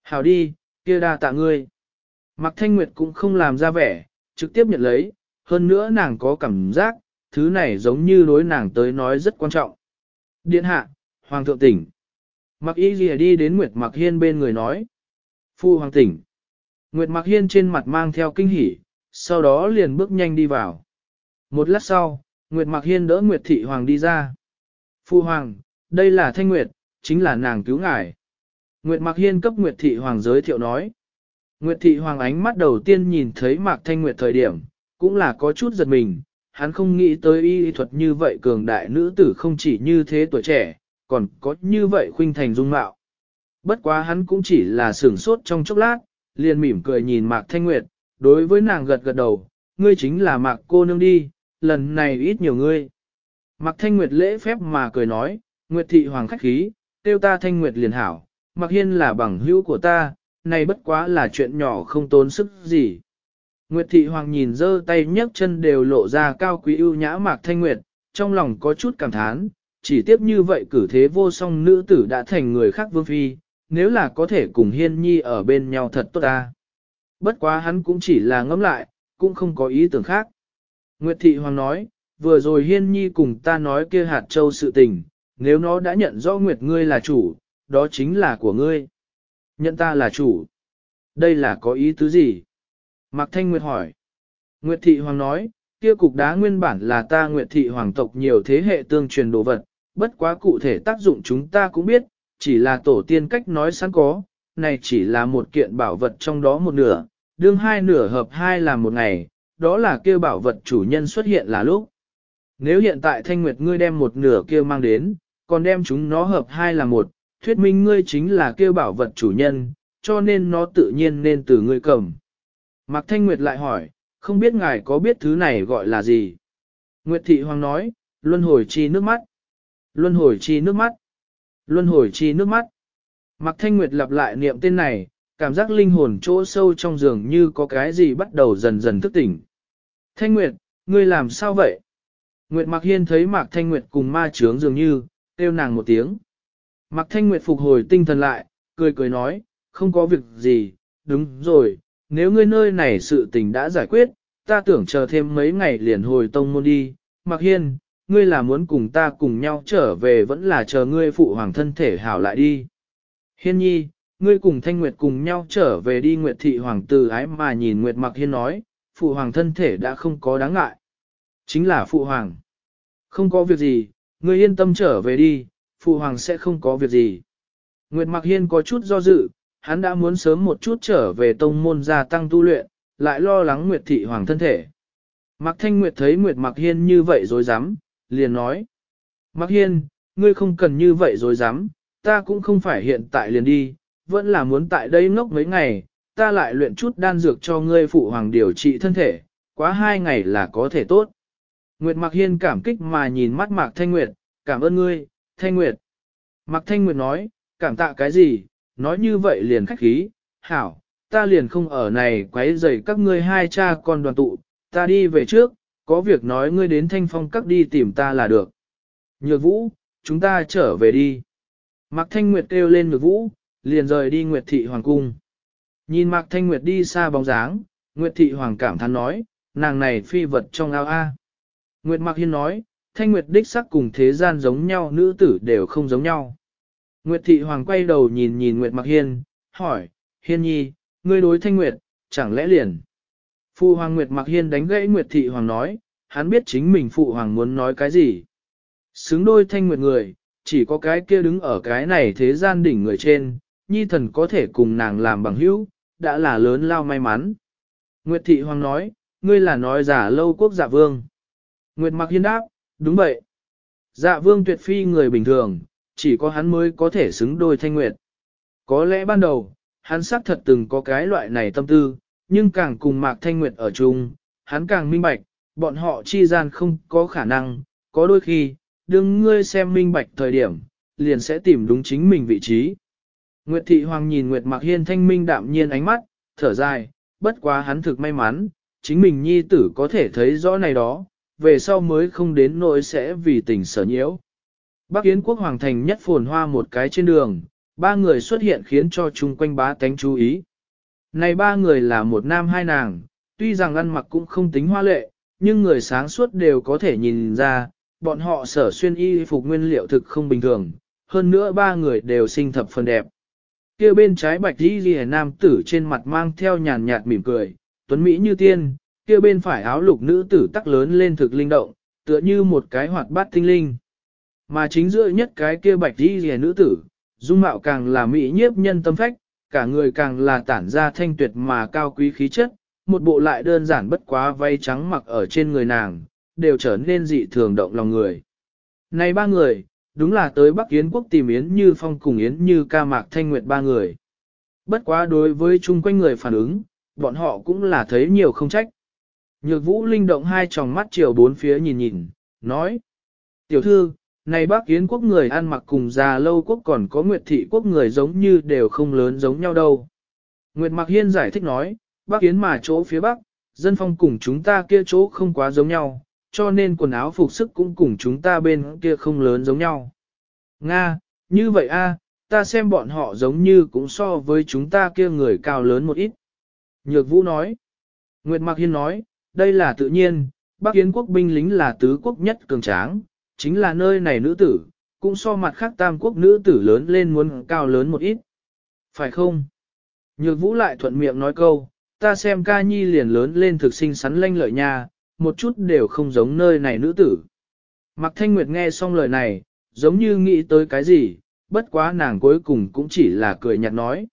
Hảo đi, kia đa tạ ngươi. Mạc Thanh Nguyệt cũng không làm ra vẻ, trực tiếp nhận lấy, hơn nữa nàng có cảm giác, thứ này giống như đối nàng tới nói rất quan trọng. Điện hạ, Hoàng thượng tỉnh. Mạc Y Lìa đi đến Nguyệt Mạc Hiên bên người nói. Phu Hoàng tỉnh. Nguyệt Mạc Hiên trên mặt mang theo kinh hỉ, sau đó liền bước nhanh đi vào. Một lát sau, Nguyệt Mạc Hiên đỡ Nguyệt Thị Hoàng đi ra. Phu Hoàng, đây là Thanh Nguyệt, chính là nàng cứu ngài. Nguyệt Mạc Hiên cấp Nguyệt Thị Hoàng giới thiệu nói. Nguyệt Thị Hoàng ánh mắt đầu tiên nhìn thấy Mạc Thanh Nguyệt thời điểm, cũng là có chút giật mình, hắn không nghĩ tới y thuật như vậy cường đại nữ tử không chỉ như thế tuổi trẻ, còn có như vậy khuynh thành dung mạo. Bất quá hắn cũng chỉ là sửng sốt trong chốc lát, liền mỉm cười nhìn Mạc Thanh Nguyệt, đối với nàng gật gật đầu, ngươi chính là Mạc cô nương đi, lần này ít nhiều ngươi. Mạc Thanh Nguyệt lễ phép mà cười nói, Nguyệt thị hoàng khách khí, tiêu ta Thanh Nguyệt liền hảo, Mạc Hiên là bằng hữu của ta, này bất quá là chuyện nhỏ không tốn sức gì. Nguyệt thị hoàng nhìn dơ tay nhấc chân đều lộ ra cao quý ưu nhã Mạc Thanh Nguyệt, trong lòng có chút cảm thán, chỉ tiếp như vậy cử thế vô song nữ tử đã thành người khác vương phi, nếu là có thể cùng hiên nhi ở bên nhau thật tốt ta. Bất quá hắn cũng chỉ là ngẫm lại, cũng không có ý tưởng khác. Nguyệt Thị Hoàng nói, vừa rồi hiên nhi cùng ta nói kia hạt châu sự tình, nếu nó đã nhận rõ Nguyệt ngươi là chủ, đó chính là của ngươi. Nhận ta là chủ. Đây là có ý tứ gì? Mạc Thanh Nguyệt hỏi. Nguyệt Thị Hoàng nói, kia cục đá nguyên bản là ta Nguyệt Thị Hoàng tộc nhiều thế hệ tương truyền đồ vật, bất quá cụ thể tác dụng chúng ta cũng biết, chỉ là tổ tiên cách nói sẵn có, này chỉ là một kiện bảo vật trong đó một nửa, đương hai nửa hợp hai là một ngày, đó là kêu bảo vật chủ nhân xuất hiện là lúc. Nếu hiện tại Thanh Nguyệt ngươi đem một nửa kia mang đến, còn đem chúng nó hợp hai là một, thuyết minh ngươi chính là kêu bảo vật chủ nhân, cho nên nó tự nhiên nên từ ngươi cầm. Mạc Thanh Nguyệt lại hỏi, không biết ngài có biết thứ này gọi là gì? Nguyệt Thị Hoàng nói, luân hồi chi nước mắt. Luân hồi chi nước mắt. Luân hồi chi nước mắt. Mạc Thanh Nguyệt lặp lại niệm tên này, cảm giác linh hồn chỗ sâu trong giường như có cái gì bắt đầu dần dần thức tỉnh. Thanh Nguyệt, ngươi làm sao vậy? Nguyệt Mạc Hiên thấy Mạc Thanh Nguyệt cùng ma trướng dường như, kêu nàng một tiếng. Mạc Thanh Nguyệt phục hồi tinh thần lại, cười cười nói, không có việc gì, đúng rồi, nếu ngươi nơi này sự tình đã giải quyết, ta tưởng chờ thêm mấy ngày liền hồi tông môn đi. Mạc Hiên, ngươi là muốn cùng ta cùng nhau trở về vẫn là chờ ngươi phụ hoàng thân thể hảo lại đi. Hiên nhi, ngươi cùng Thanh Nguyệt cùng nhau trở về đi Nguyệt thị hoàng tử ái mà nhìn Nguyệt Mặc Hiên nói, phụ hoàng thân thể đã không có đáng ngại. Chính là phụ hoàng. Không có việc gì, ngươi yên tâm trở về đi, phụ hoàng sẽ không có việc gì. Nguyệt Mặc Hiên có chút do dự, hắn đã muốn sớm một chút trở về tông môn gia tăng tu luyện, lại lo lắng Nguyệt thị hoàng thân thể. Mặc Thanh Nguyệt thấy Nguyệt Mặc Hiên như vậy rồi dám, liền nói. Mặc Hiên, ngươi không cần như vậy rồi dám, ta cũng không phải hiện tại liền đi, vẫn là muốn tại đây ngốc mấy ngày, ta lại luyện chút đan dược cho ngươi phụ hoàng điều trị thân thể, quá hai ngày là có thể tốt. Nguyệt Mạc Hiên cảm kích mà nhìn mắt Mạc Thanh Nguyệt, cảm ơn ngươi, Thanh Nguyệt. Mạc Thanh Nguyệt nói, cảm tạ cái gì, nói như vậy liền khách khí, hảo, ta liền không ở này quấy rầy các ngươi hai cha con đoàn tụ, ta đi về trước, có việc nói ngươi đến thanh phong các đi tìm ta là được. Nhược vũ, chúng ta trở về đi. Mạc Thanh Nguyệt kêu lên nhược vũ, liền rời đi Nguyệt Thị Hoàng Cung. Nhìn Mạc Thanh Nguyệt đi xa bóng dáng, Nguyệt Thị Hoàng cảm thán nói, nàng này phi vật trong ao A. Nguyệt Mạc Hiên nói, Thanh Nguyệt đích sắc cùng thế gian giống nhau nữ tử đều không giống nhau. Nguyệt Thị Hoàng quay đầu nhìn nhìn Nguyệt Mạc Hiên, hỏi, Hiên nhi, ngươi đối Thanh Nguyệt, chẳng lẽ liền? Phụ Hoàng Nguyệt Mạc Hiên đánh gãy Nguyệt Thị Hoàng nói, hắn biết chính mình Phụ Hoàng muốn nói cái gì. Xứng đôi Thanh Nguyệt người, chỉ có cái kia đứng ở cái này thế gian đỉnh người trên, nhi thần có thể cùng nàng làm bằng hữu, đã là lớn lao may mắn. Nguyệt Thị Hoàng nói, ngươi là nói giả lâu quốc giả vương. Nguyệt Mặc Hiên đáp, đúng vậy. Dạ vương tuyệt phi người bình thường, chỉ có hắn mới có thể xứng đôi thanh nguyệt. Có lẽ ban đầu, hắn xác thật từng có cái loại này tâm tư, nhưng càng cùng Mạc Thanh Nguyệt ở chung, hắn càng minh bạch, bọn họ chi gian không có khả năng, có đôi khi, đương ngươi xem minh bạch thời điểm, liền sẽ tìm đúng chính mình vị trí. Nguyệt Thị Hoàng nhìn Nguyệt Mạc Hiên thanh minh đạm nhiên ánh mắt, thở dài, bất quá hắn thực may mắn, chính mình nhi tử có thể thấy rõ này đó, về sau mới không đến nỗi sẽ vì tình sở nhiễu. Bắc Yến quốc hoàng thành nhất phồn hoa một cái trên đường, ba người xuất hiện khiến cho chung quanh bá tánh chú ý. Này ba người là một nam hai nàng, tuy rằng ăn mặc cũng không tính hoa lệ, nhưng người sáng suốt đều có thể nhìn ra, bọn họ sở xuyên y phục nguyên liệu thực không bình thường, hơn nữa ba người đều sinh thập phần đẹp. kia bên trái bạch y ghi nam tử trên mặt mang theo nhàn nhạt mỉm cười, tuấn Mỹ như tiên, kia bên phải áo lục nữ tử tắc lớn lên thực linh động, tựa như một cái hoạt bát tinh linh. Mà chính giữa nhất cái kia bạch y ghi nữ tử, dung mạo càng là mỹ nhiếp nhân tâm phách, cả người càng là tản ra thanh tuyệt mà cao quý khí chất, một bộ lại đơn giản bất quá váy trắng mặc ở trên người nàng, đều trở nên dị thường động lòng người. Này ba người, đúng là tới Bắc Yến quốc tìm Yến Như Phong cùng Yến Như ca mạc thanh nguyệt ba người. Bất quá đối với chung quanh người phản ứng, bọn họ cũng là thấy nhiều không trách. Nhược vũ linh động hai tròng mắt chiều bốn phía nhìn nhìn, nói. Tiểu thư, này Bắc Yến quốc người ăn mặc cùng già lâu quốc còn có Nguyệt thị quốc người giống như đều không lớn giống nhau đâu. Nguyệt Mạc Hiên giải thích nói, Bắc Yến mà chỗ phía Bắc, dân phong cùng chúng ta kia chỗ không quá giống nhau, cho nên quần áo phục sức cũng cùng chúng ta bên kia không lớn giống nhau. Nga, như vậy a, ta xem bọn họ giống như cũng so với chúng ta kia người cao lớn một ít. Nhược Vũ nói, Nguyệt Mạc Hiên nói, đây là tự nhiên, Bắc Yến quốc binh lính là tứ quốc nhất cường tráng, chính là nơi này nữ tử, cũng so mặt khác tam quốc nữ tử lớn lên muốn cao lớn một ít. Phải không? Nhược vũ lại thuận miệng nói câu, ta xem ca nhi liền lớn lên thực sinh sắn lanh lợi nha, một chút đều không giống nơi này nữ tử. Mạc Thanh Nguyệt nghe xong lời này, giống như nghĩ tới cái gì, bất quá nàng cuối cùng cũng chỉ là cười nhạt nói.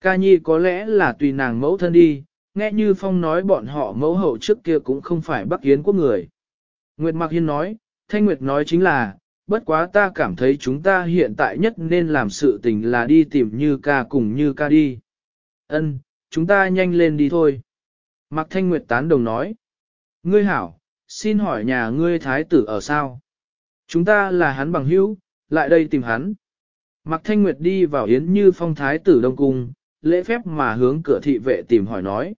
Ca nhi có lẽ là tùy nàng mẫu thân đi, nghe như Phong nói bọn họ mẫu hậu trước kia cũng không phải Bắc Yến quốc người. Nguyệt Mạc Hiên nói, Thanh Nguyệt nói chính là, bất quá ta cảm thấy chúng ta hiện tại nhất nên làm sự tình là đi tìm như ca cùng như ca đi. Ân, chúng ta nhanh lên đi thôi. Mạc Thanh Nguyệt tán đồng nói. Ngươi hảo, xin hỏi nhà ngươi thái tử ở sao? Chúng ta là hắn bằng hữu, lại đây tìm hắn. Mạc Thanh Nguyệt đi vào Yến Như Phong thái tử Đông Cung, lễ phép mà hướng cửa thị vệ tìm hỏi nói.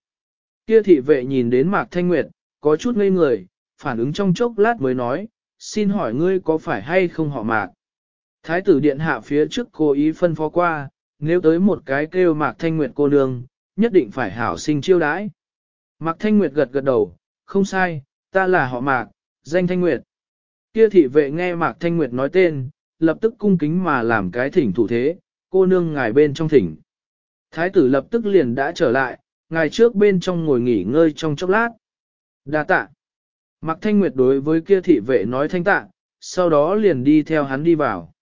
Kia thị vệ nhìn đến Mạc Thanh Nguyệt, có chút ngây người, phản ứng trong chốc lát mới nói, xin hỏi ngươi có phải hay không họ mạc? Thái tử điện hạ phía trước cố ý phân phó qua, nếu tới một cái kêu mạc thanh nguyệt cô nương, nhất định phải hảo sinh chiêu đãi. Mạc thanh nguyệt gật gật đầu, không sai, ta là họ mạc, danh thanh nguyệt. Kia thị vệ nghe mạc thanh nguyệt nói tên, lập tức cung kính mà làm cái thỉnh thủ thế, cô nương ngài bên trong thỉnh. Thái tử lập tức liền đã trở lại, ngài trước bên trong ngồi nghỉ ngơi trong chốc lát. Đa tạ. Mạc Thanh Nguyệt đối với kia thị vệ nói thanh tạ, sau đó liền đi theo hắn đi vào.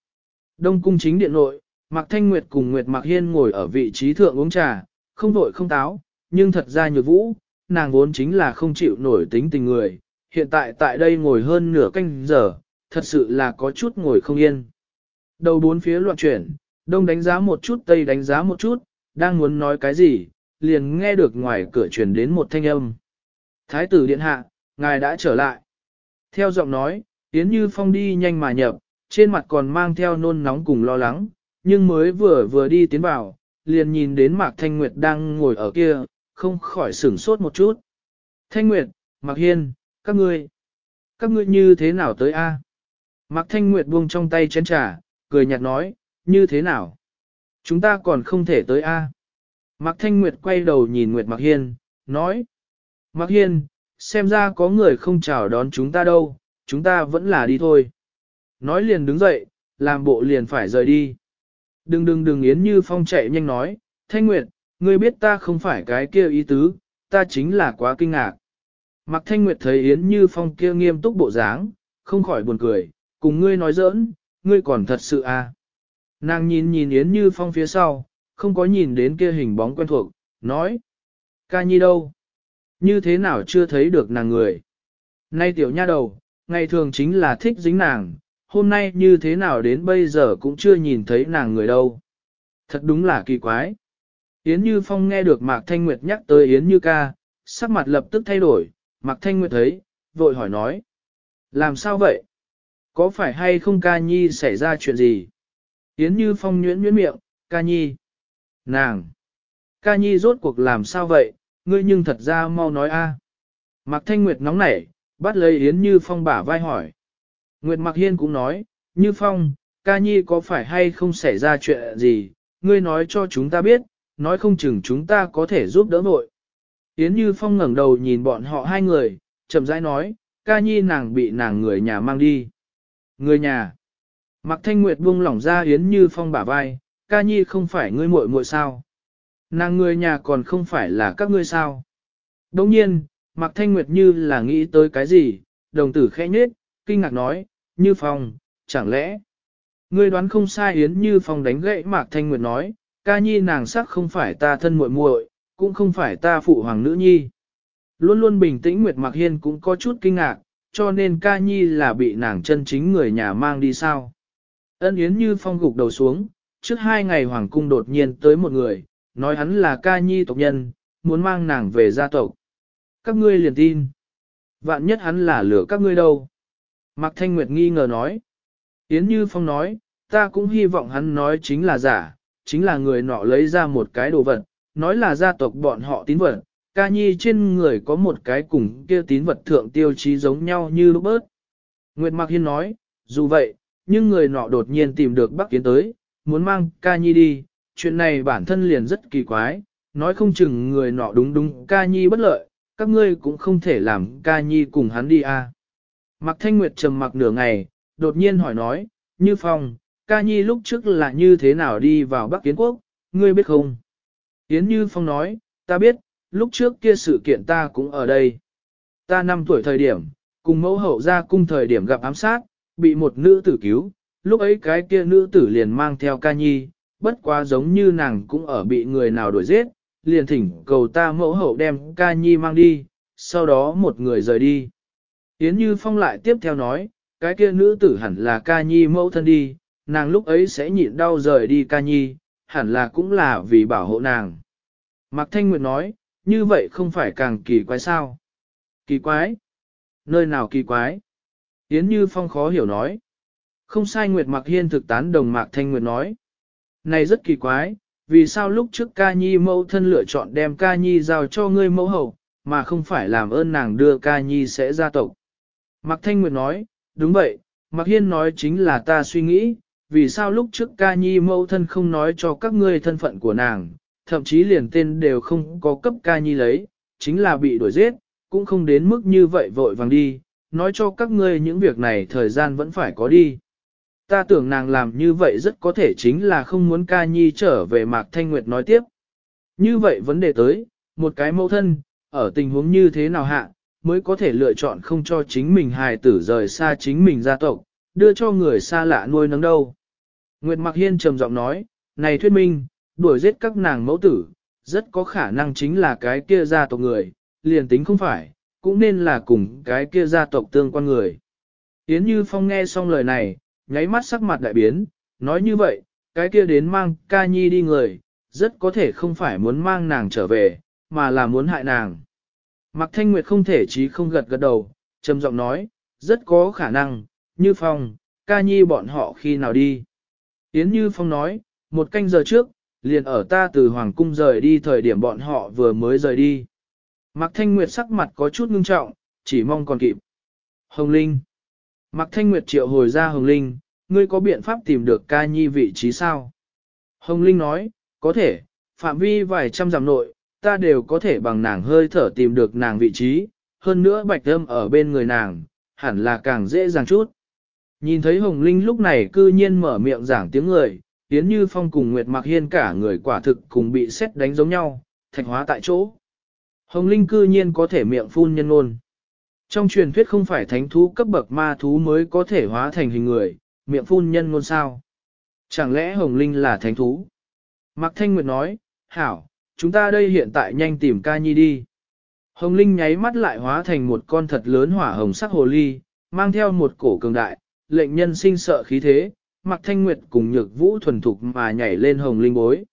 Đông cung chính điện nội, Mạc Thanh Nguyệt cùng Nguyệt Mạc Hiên ngồi ở vị trí thượng uống trà, không vội không táo, nhưng thật ra nhược vũ, nàng vốn chính là không chịu nổi tính tình người, hiện tại tại đây ngồi hơn nửa canh giờ, thật sự là có chút ngồi không yên. Đầu bốn phía loạn chuyển, đông đánh giá một chút tây đánh giá một chút, đang muốn nói cái gì, liền nghe được ngoài cửa truyền đến một thanh âm. Thái tử điện hạ, ngài đã trở lại. Theo giọng nói, Yến Như Phong đi nhanh mà nhập, trên mặt còn mang theo nôn nóng cùng lo lắng, nhưng mới vừa vừa đi tiến vào, liền nhìn đến Mạc Thanh Nguyệt đang ngồi ở kia, không khỏi sửng sốt một chút. Thanh Nguyệt, Mạc Hiên, các ngươi, các ngươi như thế nào tới a? Mạc Thanh Nguyệt buông trong tay chén trà, cười nhạt nói, như thế nào? Chúng ta còn không thể tới a. Mạc Thanh Nguyệt quay đầu nhìn Nguyệt Mạc Hiên, nói, Mạc Hiên, xem ra có người không chào đón chúng ta đâu, chúng ta vẫn là đi thôi. Nói liền đứng dậy, làm bộ liền phải rời đi. Đừng đừng đừng Yến Như Phong chạy nhanh nói, Thanh Nguyệt, ngươi biết ta không phải cái kia ý tứ, ta chính là quá kinh ngạc. Mặc Thanh Nguyệt thấy Yến Như Phong kia nghiêm túc bộ dáng, không khỏi buồn cười, cùng ngươi nói giỡn, ngươi còn thật sự à. Nàng nhìn nhìn Yến Như Phong phía sau, không có nhìn đến kia hình bóng quen thuộc, nói. Ca nhi đâu? Như thế nào chưa thấy được nàng người? Nay tiểu nha đầu, ngày thường chính là thích dính nàng, hôm nay như thế nào đến bây giờ cũng chưa nhìn thấy nàng người đâu. Thật đúng là kỳ quái. Yến Như Phong nghe được Mạc Thanh Nguyệt nhắc tới Yến Như ca, sắc mặt lập tức thay đổi, Mạc Thanh Nguyệt thấy, vội hỏi nói. Làm sao vậy? Có phải hay không ca nhi xảy ra chuyện gì? Yến Như Phong nhuyễn nhuyễn miệng, ca nhi. Nàng! Ca nhi rốt cuộc làm sao vậy? Ngươi nhưng thật ra mau nói a. Mạc Thanh Nguyệt nóng nảy, bắt lấy Yến Như Phong bả vai hỏi. Nguyệt Mạc Hiên cũng nói, Như Phong, ca nhi có phải hay không xảy ra chuyện gì? Ngươi nói cho chúng ta biết, nói không chừng chúng ta có thể giúp đỡ vội. Yến Như Phong ngẩng đầu nhìn bọn họ hai người, chậm rãi nói, ca nhi nàng bị nàng người nhà mang đi. Người nhà. Mạc Thanh Nguyệt buông lỏng ra Yến Như Phong bả vai, ca nhi không phải ngươi muội muội sao? Nàng người nhà còn không phải là các ngươi sao? Đồng nhiên, Mạc Thanh Nguyệt như là nghĩ tới cái gì, đồng tử khẽ nhết, kinh ngạc nói, Như Phong, chẳng lẽ? Ngươi đoán không sai Yến Như Phong đánh gậy Mạc Thanh Nguyệt nói, ca nhi nàng sắc không phải ta thân muội muội, cũng không phải ta phụ hoàng nữ nhi. Luôn luôn bình tĩnh Nguyệt Mạc Hiên cũng có chút kinh ngạc, cho nên ca nhi là bị nàng chân chính người nhà mang đi sao. Ân Yến như phong gục đầu xuống, trước hai ngày hoàng cung đột nhiên tới một người, nói hắn là ca nhi tộc nhân, muốn mang nàng về gia tộc. Các ngươi liền tin. Vạn nhất hắn là lửa các ngươi đâu. Mạc Thanh Nguyệt nghi ngờ nói. Yến Như Phong nói, ta cũng hy vọng hắn nói chính là giả, chính là người nọ lấy ra một cái đồ vật, nói là gia tộc bọn họ tín vật, ca nhi trên người có một cái cùng kia tín vật thượng tiêu chí giống nhau như lúc bớt. Nguyệt Mạc Hiên nói, dù vậy, nhưng người nọ đột nhiên tìm được Bắc Kiến tới, muốn mang ca nhi đi, chuyện này bản thân liền rất kỳ quái, nói không chừng người nọ đúng đúng ca nhi bất lợi, các ngươi cũng không thể làm ca nhi cùng hắn đi à. Mạc Thanh Nguyệt trầm mặc nửa ngày, đột nhiên hỏi nói, như phong, ca nhi lúc trước là như thế nào đi vào Bắc Kiến Quốc, ngươi biết không? Yến Như Phong nói, ta biết, lúc trước kia sự kiện ta cũng ở đây. Ta năm tuổi thời điểm, cùng mẫu hậu ra cung thời điểm gặp ám sát, bị một nữ tử cứu, lúc ấy cái kia nữ tử liền mang theo ca nhi, bất quá giống như nàng cũng ở bị người nào đuổi giết, liền thỉnh cầu ta mẫu hậu đem ca nhi mang đi, sau đó một người rời đi. Yến Như Phong lại tiếp theo nói, cái kia nữ tử hẳn là ca nhi mẫu thân đi, nàng lúc ấy sẽ nhịn đau rời đi ca nhi, hẳn là cũng là vì bảo hộ nàng. Mạc Thanh Nguyệt nói, như vậy không phải càng kỳ quái sao? Kỳ quái? Nơi nào kỳ quái? Yến Như Phong khó hiểu nói. Không sai Nguyệt Mạc Hiên thực tán đồng Mạc Thanh Nguyệt nói. Này rất kỳ quái, vì sao lúc trước ca nhi mẫu thân lựa chọn đem ca nhi giao cho ngươi mẫu hậu, mà không phải làm ơn nàng đưa ca nhi sẽ ra tộc. Mạc Thanh Nguyệt nói, đúng vậy, Mạc Hiên nói chính là ta suy nghĩ, vì sao lúc trước ca nhi mẫu thân không nói cho các ngươi thân phận của nàng, thậm chí liền tên đều không có cấp ca nhi lấy, chính là bị đuổi giết, cũng không đến mức như vậy vội vàng đi, nói cho các ngươi những việc này thời gian vẫn phải có đi. Ta tưởng nàng làm như vậy rất có thể chính là không muốn ca nhi trở về Mạc Thanh Nguyệt nói tiếp. Như vậy vấn đề tới, một cái mẫu thân, ở tình huống như thế nào hạ, mới có thể lựa chọn không cho chính mình hài tử rời xa chính mình gia tộc, đưa cho người xa lạ nuôi nấng đâu. Nguyệt Mạc Hiên trầm giọng nói, này thuyết minh, đuổi giết các nàng mẫu tử, rất có khả năng chính là cái kia gia tộc người, liền tính không phải, cũng nên là cùng cái kia gia tộc tương quan người. Yến Như Phong nghe xong lời này, nháy mắt sắc mặt đại biến, nói như vậy, cái kia đến mang ca nhi đi người, rất có thể không phải muốn mang nàng trở về, mà là muốn hại nàng. Mạc Thanh Nguyệt không thể chí không gật gật đầu, trầm giọng nói, rất có khả năng, Như Phong, ca nhi bọn họ khi nào đi. Yến Như Phong nói, một canh giờ trước, liền ở ta từ Hoàng Cung rời đi thời điểm bọn họ vừa mới rời đi. Mạc Thanh Nguyệt sắc mặt có chút ngưng trọng, chỉ mong còn kịp. Hồng Linh. Mạc Thanh Nguyệt triệu hồi ra Hồng Linh, ngươi có biện pháp tìm được ca nhi vị trí sao? Hồng Linh nói, có thể, phạm vi vài trăm dặm nội, ta đều có thể bằng nàng hơi thở tìm được nàng vị trí, hơn nữa bạch âm ở bên người nàng, hẳn là càng dễ dàng chút. Nhìn thấy Hồng Linh lúc này cư nhiên mở miệng giảng tiếng người, Yến Như Phong cùng Nguyệt Mạc Hiên cả người quả thực cùng bị xét đánh giống nhau, thạch hóa tại chỗ. Hồng Linh cư nhiên có thể miệng phun nhân ngôn. Trong truyền thuyết không phải thánh thú cấp bậc ma thú mới có thể hóa thành hình người, miệng phun nhân ngôn sao. Chẳng lẽ Hồng Linh là thánh thú? Mạc Thanh Nguyệt nói, hảo, chúng ta đây hiện tại nhanh tìm ca nhi đi. Hồng Linh nháy mắt lại hóa thành một con thật lớn hỏa hồng sắc hồ ly, mang theo một cổ cường đại, lệnh nhân sinh sợ khí thế, Mạc Thanh Nguyệt cùng Nhược Vũ thuần thục mà nhảy lên hồng linh bối.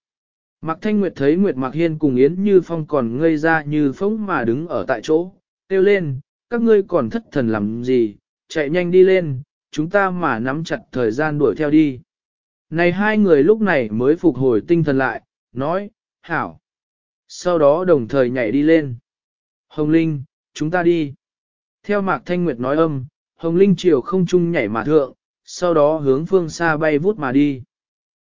Mạc Thanh Nguyệt thấy Nguyệt Mạc Hiên cùng Yến Như Phong còn ngây ra như phóng mà đứng ở tại chỗ, kêu lên, các ngươi còn thất thần làm gì, chạy nhanh đi lên, chúng ta mà nắm chặt thời gian đuổi theo đi. Này hai người lúc này mới phục hồi tinh thần lại, nói, hảo. Sau đó đồng thời nhảy đi lên. Hồng Linh, chúng ta đi. Theo Mạc Thanh Nguyệt nói âm, Hồng Linh chiều không trung nhảy mà thượng, sau đó hướng phương xa bay vút mà đi.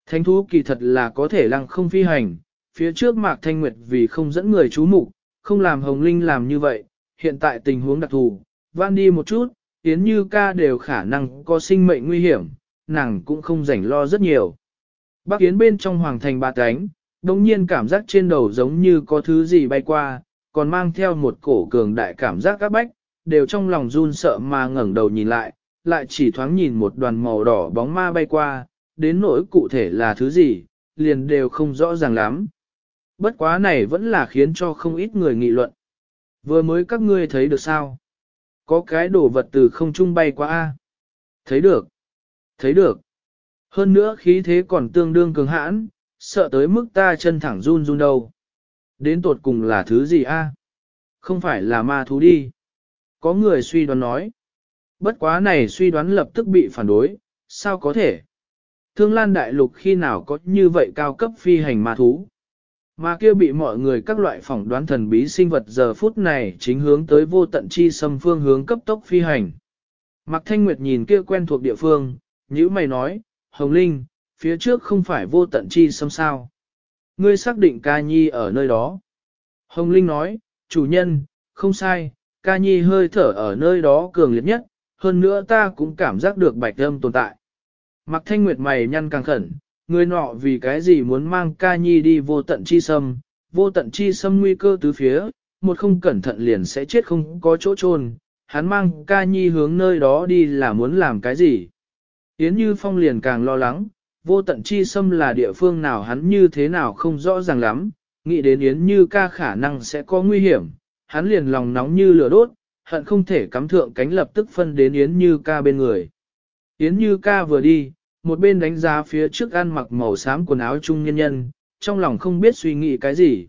Thánh thú kỳ thật là có thể lăng không phi hành, phía trước Mạc Thanh Nguyệt vì không dẫn người chú mục, không làm Hồng Linh làm như vậy, hiện tại tình huống đặc thù, van đi một chút, Yến Như ca đều khả năng có sinh mệnh nguy hiểm, nàng cũng không rảnh lo rất nhiều. Bác Yến bên trong hoàng thành ba cánh, đồng nhiên cảm giác trên đầu giống như có thứ gì bay qua, còn mang theo một cổ cường đại cảm giác các bách, đều trong lòng run sợ mà ngẩng đầu nhìn lại, lại chỉ thoáng nhìn một đoàn màu đỏ bóng ma bay qua, đến nỗi cụ thể là thứ gì, liền đều không rõ ràng lắm. Bất quá này vẫn là khiến cho không ít người nghị luận. Vừa mới các ngươi thấy được sao? Có cái đồ vật từ không trung bay qua A. Thấy được. Thấy được. Hơn nữa khí thế còn tương đương cường hãn, sợ tới mức ta chân thẳng run run đâu. Đến tột cùng là thứ gì A? Không phải là ma thú đi. Có người suy đoán nói. Bất quá này suy đoán lập tức bị phản đối, sao có thể? Thương Lan Đại Lục khi nào có như vậy cao cấp phi hành ma thú? Mà kia bị mọi người các loại phỏng đoán thần bí sinh vật giờ phút này chính hướng tới vô tận chi xâm phương hướng cấp tốc phi hành. Mạc Thanh Nguyệt nhìn kia quen thuộc địa phương, nhữ mày nói, Hồng Linh, phía trước không phải vô tận chi xâm sao. Ngươi xác định ca nhi ở nơi đó. Hồng Linh nói, chủ nhân, không sai, ca nhi hơi thở ở nơi đó cường liệt nhất, hơn nữa ta cũng cảm giác được bạch âm tồn tại. Mạc Thanh Nguyệt mày nhăn càng khẩn, người nọ vì cái gì muốn mang ca nhi đi vô tận chi sâm, vô tận chi sâm nguy cơ tứ phía, một không cẩn thận liền sẽ chết không có chỗ chôn hắn mang ca nhi hướng nơi đó đi là muốn làm cái gì. Yến Như Phong liền càng lo lắng, vô tận chi sâm là địa phương nào hắn như thế nào không rõ ràng lắm, nghĩ đến Yến Như ca khả năng sẽ có nguy hiểm, hắn liền lòng nóng như lửa đốt, hận không thể cắm thượng cánh lập tức phân đến Yến Như ca bên người. Yến Như ca vừa đi, một bên đánh giá phía trước ăn mặc màu xám quần áo trung nhân nhân, trong lòng không biết suy nghĩ cái gì.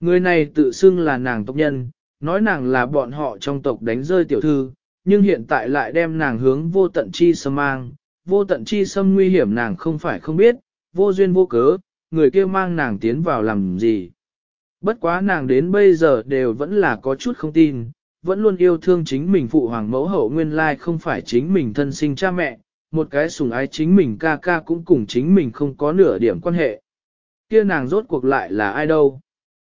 Người này tự xưng là nàng tộc nhân, nói nàng là bọn họ trong tộc đánh rơi tiểu thư, nhưng hiện tại lại đem nàng hướng vô tận chi sâm mang, vô tận chi sâm nguy hiểm nàng không phải không biết, vô duyên vô cớ, người kia mang nàng tiến vào làm gì. Bất quá nàng đến bây giờ đều vẫn là có chút không tin, vẫn luôn yêu thương chính mình phụ hoàng mẫu hậu nguyên lai không phải chính mình thân sinh cha mẹ, một cái sùng ái chính mình ca ca cũng cùng chính mình không có nửa điểm quan hệ. Kia nàng rốt cuộc lại là ai đâu?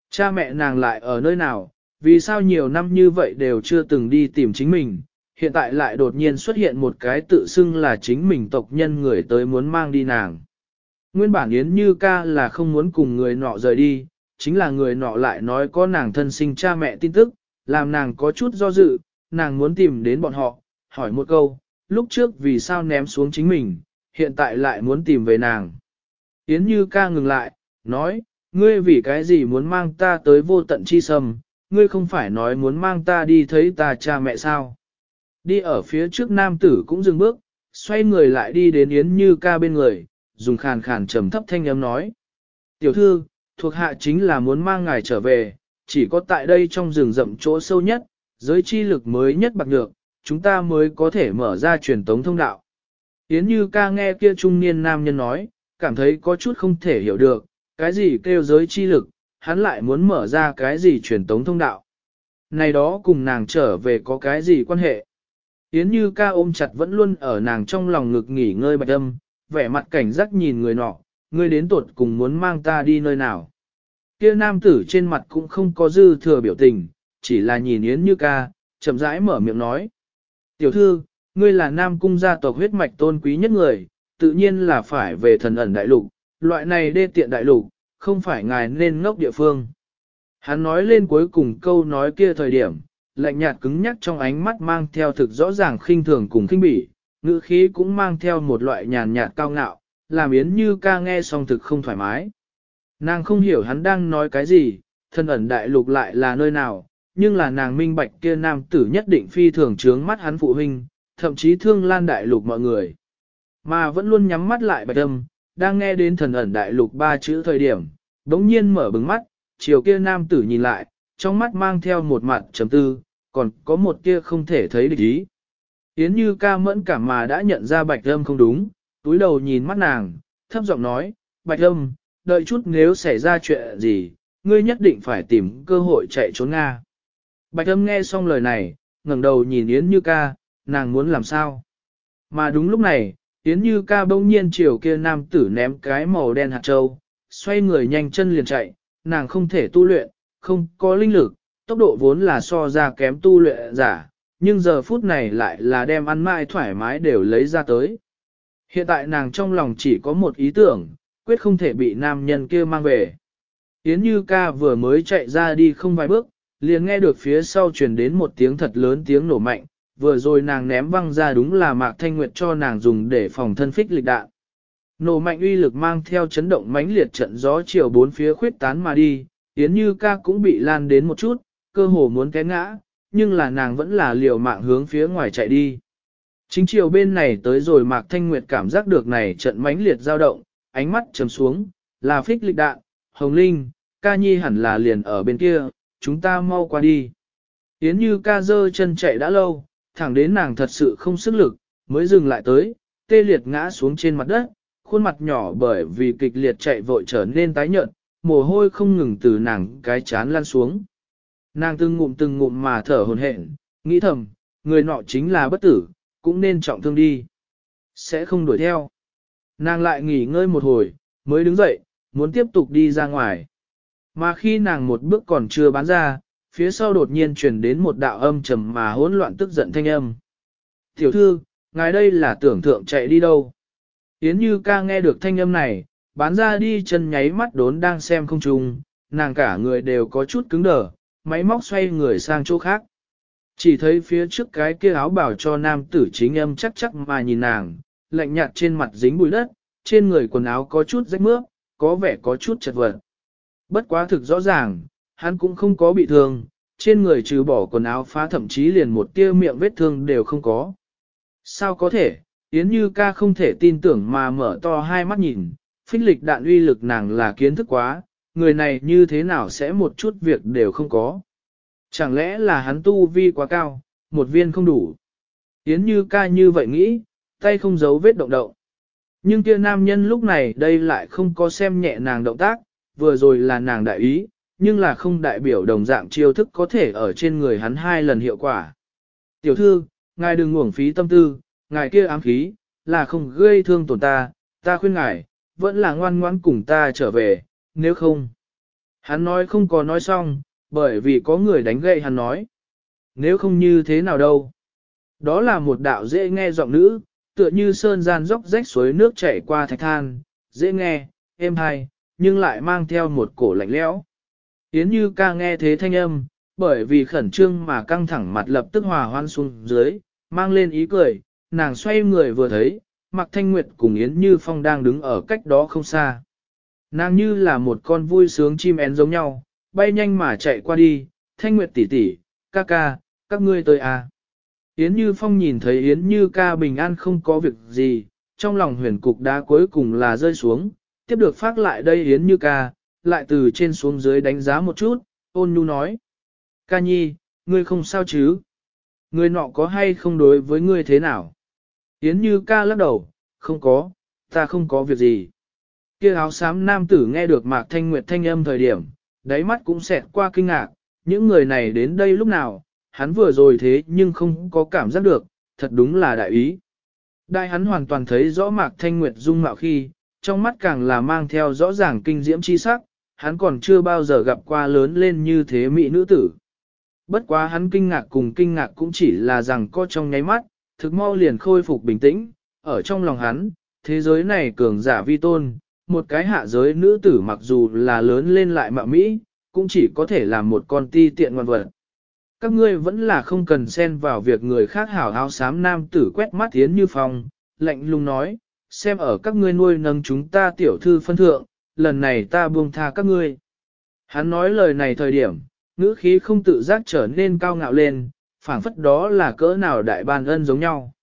Cha mẹ nàng lại ở nơi nào? Vì sao nhiều năm như vậy đều chưa từng đi tìm chính mình? Hiện tại lại đột nhiên xuất hiện một cái tự xưng là chính mình tộc nhân người tới muốn mang đi nàng. Nguyên bản Yến Như ca là không muốn cùng người nọ rời đi, chính là người nọ lại nói có nàng thân sinh cha mẹ tin tức, làm nàng có chút do dự, nàng muốn tìm đến bọn họ, hỏi một câu, lúc trước vì sao ném xuống chính mình, hiện tại lại muốn tìm về nàng. Yến Như ca ngừng lại, nói, ngươi vì cái gì muốn mang ta tới vô tận chi sâm, ngươi không phải nói muốn mang ta đi thấy ta cha mẹ sao. Đi ở phía trước nam tử cũng dừng bước, xoay người lại đi đến Yến Như ca bên người, dùng khàn khàn trầm thấp thanh âm nói. Tiểu thư, thuộc hạ chính là muốn mang ngài trở về, chỉ có tại đây trong rừng rậm chỗ sâu nhất, giới chi lực mới nhất bạc nhược, chúng ta mới có thể mở ra truyền tống thông đạo. Yến Như ca nghe kia trung niên nam nhân nói, cảm thấy có chút không thể hiểu được, cái gì kêu giới chi lực, hắn lại muốn mở ra cái gì truyền tống thông đạo. Này đó cùng nàng trở về có cái gì quan hệ. Yến Như ca ôm chặt vẫn luôn ở nàng trong lòng ngực nghỉ ngơi bạch âm, vẻ mặt cảnh giác nhìn người nọ, ngươi đến tuột cùng muốn mang ta đi nơi nào. Kia nam tử trên mặt cũng không có dư thừa biểu tình, chỉ là nhìn Yến Như ca, chậm rãi mở miệng nói. Tiểu thư, ngươi là nam cung gia tộc huyết mạch tôn quý nhất người, tự nhiên là phải về thần ẩn đại lục, loại này đê tiện đại lục, không phải ngài nên ngốc địa phương. Hắn nói lên cuối cùng câu nói kia thời điểm, lạnh nhạt cứng nhắc trong ánh mắt mang theo thực rõ ràng khinh thường cùng khinh bỉ, ngữ khí cũng mang theo một loại nhàn nhạt cao ngạo, làm Yến Như ca nghe xong thực không thoải mái. Nàng không hiểu hắn đang nói cái gì, thân ẩn đại lục lại là nơi nào, nhưng là nàng minh bạch kia nam tử nhất định phi thường trướng mắt hắn phụ huynh, thậm chí thương lan đại lục mọi người. Mà vẫn luôn nhắm mắt lại bạch âm, đang nghe đến thần ẩn đại lục ba chữ thời điểm, đống nhiên mở bừng mắt, chiều kia nam tử nhìn lại, trong mắt mang theo một mặt trầm tư, còn có một kia không thể thấy được ý. Yến như ca mẫn cảm mà đã nhận ra bạch âm không đúng, túi đầu nhìn mắt nàng, thấp giọng nói, bạch âm, đợi chút nếu xảy ra chuyện gì, ngươi nhất định phải tìm cơ hội chạy trốn Nga. Bạch âm nghe xong lời này, ngẩng đầu nhìn Yến như ca, nàng muốn làm sao. Mà đúng lúc này, Yến như ca bỗng nhiên chiều kia nam tử ném cái màu đen hạt châu, xoay người nhanh chân liền chạy, nàng không thể tu luyện, không có linh lực, tốc độ vốn là so ra kém tu luyện giả, nhưng giờ phút này lại là đem ăn mãi thoải mái đều lấy ra tới. Hiện tại nàng trong lòng chỉ có một ý tưởng, quyết không thể bị nam nhân kia mang về. Yến Như ca vừa mới chạy ra đi không vài bước, liền nghe được phía sau truyền đến một tiếng thật lớn tiếng nổ mạnh, vừa rồi nàng ném văng ra đúng là Mạc Thanh Nguyệt cho nàng dùng để phòng thân phích lịch đạn. Nổ mạnh uy lực mang theo chấn động mãnh liệt trận gió chiều bốn phía khuyết tán mà đi, Yến Như ca cũng bị lan đến một chút, cơ hồ muốn té ngã, nhưng là nàng vẫn là liều mạng hướng phía ngoài chạy đi. Chính chiều bên này tới rồi Mạc Thanh Nguyệt cảm giác được này trận mãnh liệt dao động, ánh mắt trầm xuống, là phích lịch đạn, Hồng Linh, ca nhi hẳn là liền ở bên kia, chúng ta mau qua đi. Yến Như ca dơ chân chạy đã lâu, thẳng đến nàng thật sự không sức lực, mới dừng lại tới, tê liệt ngã xuống trên mặt đất, khuôn mặt nhỏ bởi vì kịch liệt chạy vội trở nên tái nhợt, mồ hôi không ngừng từ nàng cái chán lan xuống. Nàng từng ngụm từng ngụm mà thở hồn hển, nghĩ thầm, người nọ chính là bất tử, cũng nên trọng thương đi. Sẽ không đuổi theo. Nàng lại nghỉ ngơi một hồi, mới đứng dậy, muốn tiếp tục đi ra ngoài. Mà khi nàng một bước còn chưa bán ra, phía sau đột nhiên truyền đến một đạo âm trầm mà hỗn loạn tức giận thanh âm. Tiểu thư, ngài đây là tưởng thượng chạy đi đâu? Yến Như ca nghe được thanh âm này, bán ra đi chân nháy mắt đốn đang xem không trùng, nàng cả người đều có chút cứng đờ, máy móc xoay người sang chỗ khác. Chỉ thấy phía trước cái kia áo bảo cho nam tử chính âm chắc chắc mà nhìn nàng, lạnh nhạt trên mặt dính bụi đất, trên người quần áo có chút rách mướp, có vẻ có chút chật vật. Bất quá thực rõ ràng, hắn cũng không có bị thương, trên người trừ bỏ quần áo phá thậm chí liền một tia miệng vết thương đều không có. Sao có thể, Yến Như ca không thể tin tưởng mà mở to hai mắt nhìn, phích lịch đạn uy lực nàng là kiến thức quá, người này như thế nào sẽ một chút việc đều không có. Chẳng lẽ là hắn tu vi quá cao, một viên không đủ. Yến Như ca như vậy nghĩ, tay không giấu vết động động. Nhưng kia nam nhân lúc này đây lại không có xem nhẹ nàng động tác, vừa rồi là nàng đại ý, nhưng là không đại biểu đồng dạng chiêu thức có thể ở trên người hắn hai lần hiệu quả. Tiểu thư, ngài đừng uổng phí tâm tư, ngài kia ám khí, là không gây thương tổn ta, ta khuyên ngài, vẫn là ngoan ngoãn cùng ta trở về, nếu không. Hắn nói không có nói xong, bởi vì có người đánh gậy hắn nói. Nếu không như thế nào đâu. Đó là một đạo dễ nghe giọng nữ, tựa như sơn gian dốc rách suối nước chảy qua thạch than, dễ nghe, êm hay, nhưng lại mang theo một cổ lạnh lẽo. Yến Như ca nghe thế thanh âm, bởi vì khẩn trương mà căng thẳng mặt lập tức hòa hoan xuống dưới, mang lên ý cười, nàng xoay người vừa thấy, Mạc Thanh Nguyệt cùng Yến Như Phong đang đứng ở cách đó không xa. Nàng như là một con vui sướng chim én giống nhau, bay nhanh mà chạy qua đi, Thanh Nguyệt tỷ tỷ, ca ca, các ngươi tới à. Yến Như Phong nhìn thấy Yến Như ca bình an không có việc gì, trong lòng huyền cục đá cuối cùng là rơi xuống, tiếp được phát lại đây Yến Như ca, lại từ trên xuống dưới đánh giá một chút, ôn nhu nói. Ca nhi, ngươi không sao chứ? Ngươi nọ có hay không đối với ngươi thế nào? Yến Như ca lắc đầu, không có, ta không có việc gì. Kia áo xám nam tử nghe được Mạc Thanh Nguyệt thanh âm thời điểm, đáy mắt cũng xẹt qua kinh ngạc, những người này đến đây lúc nào, hắn vừa rồi thế nhưng không có cảm giác được, thật đúng là đại ý. Đại hắn hoàn toàn thấy rõ Mạc Thanh Nguyệt dung mạo khi, trong mắt càng là mang theo rõ ràng kinh diễm chi sắc, hắn còn chưa bao giờ gặp qua lớn lên như thế mỹ nữ tử. Bất quá hắn kinh ngạc cùng kinh ngạc cũng chỉ là rằng có trong nháy mắt, thực mau liền khôi phục bình tĩnh, ở trong lòng hắn, thế giới này cường giả vi tôn, một cái hạ giới nữ tử mặc dù là lớn lên lại mạo mỹ, cũng chỉ có thể là một con ti tiện ngoan vật. Các ngươi vẫn là không cần xen vào việc người khác hảo áo xám nam tử quét mắt thiến Như Phong, lạnh lùng nói, xem ở các ngươi nuôi nâng chúng ta tiểu thư phân thượng, lần này ta buông tha các ngươi. Hắn nói lời này thời điểm, ngữ khí không tự giác trở nên cao ngạo lên, phảng phất đó là cỡ nào đại ban ân giống nhau.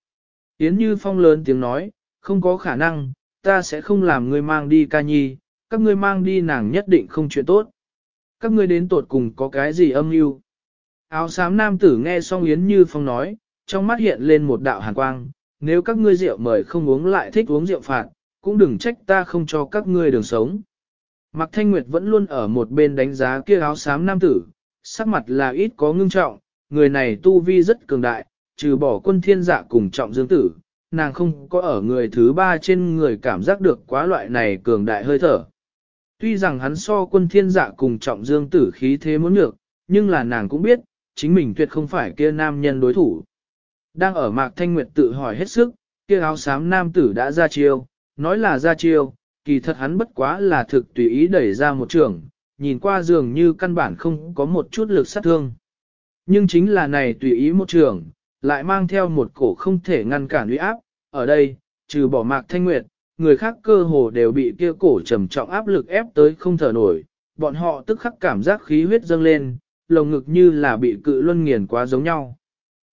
Yến Như Phong lớn tiếng nói, không có khả năng, ta sẽ không làm ngươi mang đi ca nhi, các ngươi mang đi nàng nhất định không chuyện tốt. Các ngươi đến tột cùng có cái gì âm mưu? Áo xám nam tử nghe xong Yến Như Phong nói, trong mắt hiện lên một đạo hàn quang, nếu các ngươi rượu mời không uống lại thích uống rượu phạt, cũng đừng trách ta không cho các ngươi đường sống. Mạc Thanh Nguyệt vẫn luôn ở một bên đánh giá kia áo xám nam tử, sắc mặt là ít có ngưng trọng, người này tu vi rất cường đại, trừ bỏ quân thiên dạ cùng trọng dương tử, nàng không có ở người thứ ba trên người cảm giác được quá loại này cường đại hơi thở. Tuy rằng hắn so quân thiên dạ cùng trọng dương tử khí thế muốn ngược, nhưng là nàng cũng biết, chính mình tuyệt không phải kia nam nhân đối thủ. Đang ở Mạc Thanh Nguyệt tự hỏi hết sức, kia áo xám nam tử đã ra chiêu, nói là ra chiêu, kỳ thật hắn bất quá là thực tùy ý đẩy ra một trường, nhìn qua dường như căn bản không có một chút lực sát thương. Nhưng chính là này tùy ý một trường, lại mang theo một cổ không thể ngăn cản uy áp, ở đây, trừ bỏ Mạc Thanh Nguyệt, người khác cơ hồ đều bị kia cổ trầm trọng áp lực ép tới không thở nổi, bọn họ tức khắc cảm giác khí huyết dâng lên, lồng ngực như là bị cự luân nghiền quá giống nhau.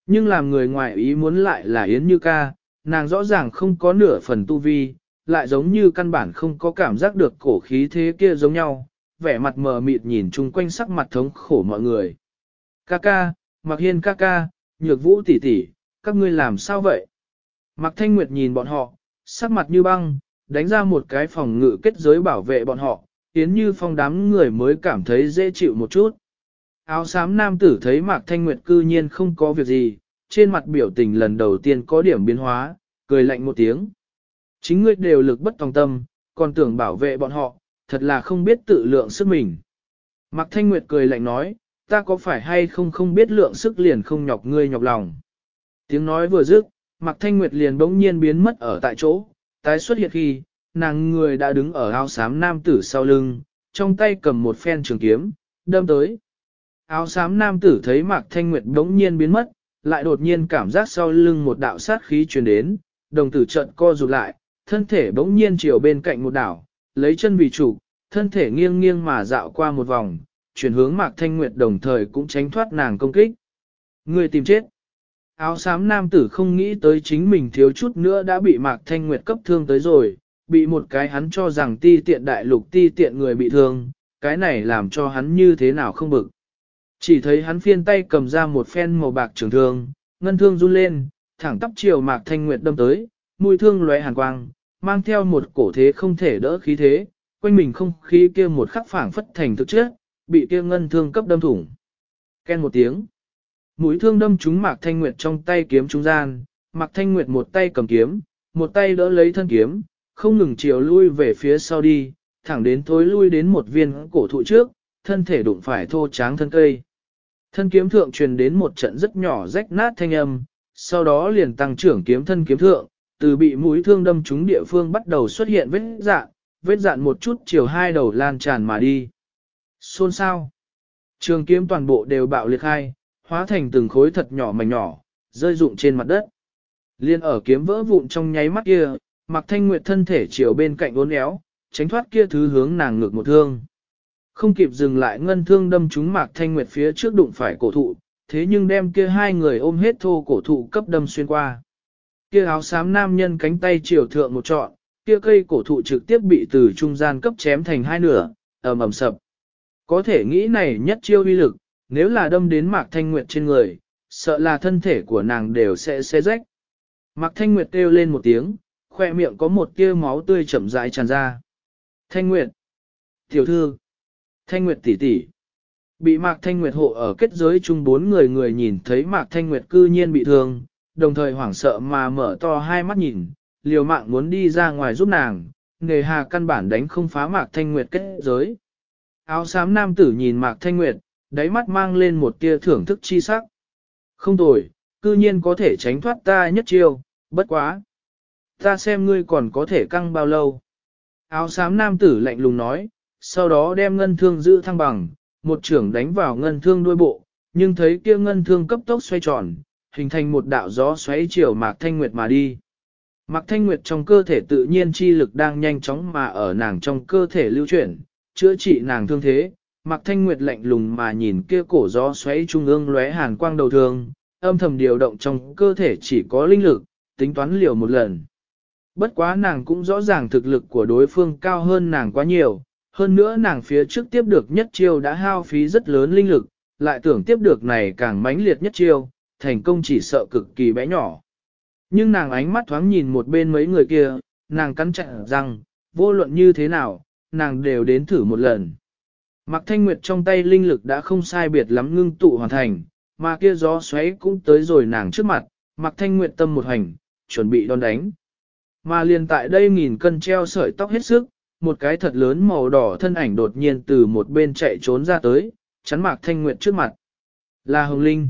Nhưng làm người ngoài ý muốn lại là Yến Như ca, nàng rõ ràng không có nửa phần tu vi, lại giống như căn bản không có cảm giác được cổ khí thế kia giống nhau, vẻ mặt mờ mịt nhìn chung quanh sắc mặt thống khổ mọi người. Ca ca, Mạc Hiên ca ca, Nhược Vũ tỷ tỷ, các ngươi làm sao vậy? Mạc Thanh Nguyệt nhìn bọn họ, sắc mặt như băng, đánh ra một cái phòng ngự kết giới bảo vệ bọn họ, Yến Như Phong đám người mới cảm thấy dễ chịu một chút. Áo xám nam tử thấy Mạc Thanh Nguyệt cư nhiên không có việc gì, trên mặt biểu tình lần đầu tiên có điểm biến hóa, cười lạnh một tiếng. Chính ngươi đều lực bất tòng tâm, còn tưởng bảo vệ bọn họ, thật là không biết tự lượng sức mình. Mạc Thanh Nguyệt cười lạnh nói, ta có phải hay không không biết lượng sức liền không nhọc ngươi nhọc lòng. Tiếng nói vừa dứt, Mạc Thanh Nguyệt liền bỗng nhiên biến mất ở tại chỗ, tái xuất hiện khi, nàng người đã đứng ở áo xám nam tử sau lưng, trong tay cầm một phen trường kiếm, đâm tới. Áo xám nam tử thấy Mạc Thanh Nguyệt bỗng nhiên biến mất, lại đột nhiên cảm giác sau lưng một đạo sát khí truyền đến, đồng tử trận co rụt lại, thân thể bỗng nhiên chiều bên cạnh một đảo, lấy chân vì chủ, thân thể nghiêng nghiêng mà dạo qua một vòng, chuyển hướng Mạc Thanh Nguyệt đồng thời cũng tránh thoát nàng công kích. Người tìm chết. Áo xám nam tử không nghĩ tới chính mình thiếu chút nữa đã bị Mạc Thanh Nguyệt cấp thương tới rồi, bị một cái hắn cho rằng ti tiện đại lục ti tiện người bị thương, cái này làm cho hắn như thế nào không bực. Chỉ thấy hắn phiên tay cầm ra một phen màu bạc trường thương, ngân thương run lên, thẳng tắp chiều Mạc Thanh Nguyệt đâm tới, mũi thương lóe hàn quang, mang theo một cổ thế không thể đỡ khí thế, quanh mình không khí kia một khắc phảng phất thành thực chất, bị kia ngân thương cấp đâm thủng. Ken một tiếng. Mũi thương đâm trúng Mạc Thanh Nguyệt trong tay kiếm trung gian, Mạc Thanh Nguyệt một tay cầm kiếm, một tay đỡ lấy thân kiếm, không ngừng chiều lui về phía sau đi, thẳng đến thối lui đến một viên cổ thụ trước, thân thể đụng phải thô tráng thân cây. Thân kiếm thượng truyền đến một trận rất nhỏ rách nát thanh âm, sau đó liền tăng trưởng kiếm thân kiếm thượng, từ bị mũi thương đâm trúng địa phương bắt đầu xuất hiện vết dạn, vết dạn một chút chiều hai đầu lan tràn mà đi. Xôn sao? Trường kiếm toàn bộ đều bạo liệt hai, hóa thành từng khối thật nhỏ mảnh nhỏ, rơi rụng trên mặt đất. Liên ở kiếm vỡ vụn trong nháy mắt kia, Mạc Thanh Nguyệt thân thể chiều bên cạnh uốn éo, tránh thoát kia thứ hướng nàng ngược một thương. Không kịp dừng lại ngân thương đâm trúng Mạc Thanh Nguyệt phía trước đụng phải cổ thụ, thế nhưng đem kia hai người ôm hết thô cổ thụ cấp đâm xuyên qua. Kia áo xám nam nhân cánh tay chiều thượng một trọn, kia cây cổ thụ trực tiếp bị từ trung gian cấp chém thành hai nửa, ầm ầm sập. Có thể nghĩ này nhất chiêu uy lực, nếu là đâm đến Mạc Thanh Nguyệt trên người, sợ là thân thể của nàng đều sẽ xé rách. Mạc Thanh Nguyệt kêu lên một tiếng, khoe miệng có một tia máu tươi chậm rãi tràn ra. Thanh Nguyệt! Tiểu thư! Thanh Nguyệt tỷ tỷ! Bị Mạc Thanh Nguyệt hộ ở kết giới chung bốn người người nhìn thấy Mạc Thanh Nguyệt cư nhiên bị thương, đồng thời hoảng sợ mà mở to hai mắt nhìn, liều mạng muốn đi ra ngoài giúp nàng, nghề hà căn bản đánh không phá Mạc Thanh Nguyệt kết giới. Áo xám nam tử nhìn Mạc Thanh Nguyệt, đáy mắt mang lên một tia thưởng thức chi sắc. Không tồi, cư nhiên có thể tránh thoát ta nhất chiêu, bất quá. Ta xem ngươi còn có thể căng bao lâu. Áo xám nam tử lạnh lùng nói, sau đó đem ngân thương giữ thăng bằng, một trưởng đánh vào ngân thương đuôi bộ, nhưng thấy kia ngân thương cấp tốc xoay tròn, hình thành một đạo gió xoáy chiều Mạc Thanh Nguyệt mà đi. Mạc Thanh Nguyệt trong cơ thể tự nhiên chi lực đang nhanh chóng mà ở nàng trong cơ thể lưu chuyển, chữa trị nàng thương thế. Mạc Thanh Nguyệt lạnh lùng mà nhìn kia cổ gió xoáy trung ương lóe hàn quang đầu thương, âm thầm điều động trong cơ thể chỉ có linh lực, tính toán liều một lần. Bất quá nàng cũng rõ ràng thực lực của đối phương cao hơn nàng quá nhiều, hơn nữa nàng phía trước tiếp được nhất chiêu đã hao phí rất lớn linh lực, lại tưởng tiếp được này càng mãnh liệt nhất chiêu, thành công chỉ sợ cực kỳ bé nhỏ. Nhưng nàng ánh mắt thoáng nhìn một bên mấy người kia, nàng cắn chặt rằng, vô luận như thế nào, nàng đều đến thử một lần. Mạc Thanh Nguyệt trong tay linh lực đã không sai biệt lắm ngưng tụ hoàn thành, mà kia gió xoáy cũng tới rồi nàng trước mặt, Mạc Thanh Nguyệt tâm một hành, chuẩn bị đón đánh. Mà liền tại đây nghìn cân treo sợi tóc hết sức, một cái thật lớn màu đỏ thân ảnh đột nhiên từ một bên chạy trốn ra tới, chắn Mạc Thanh Nguyệt trước mặt. Là Hồng Linh.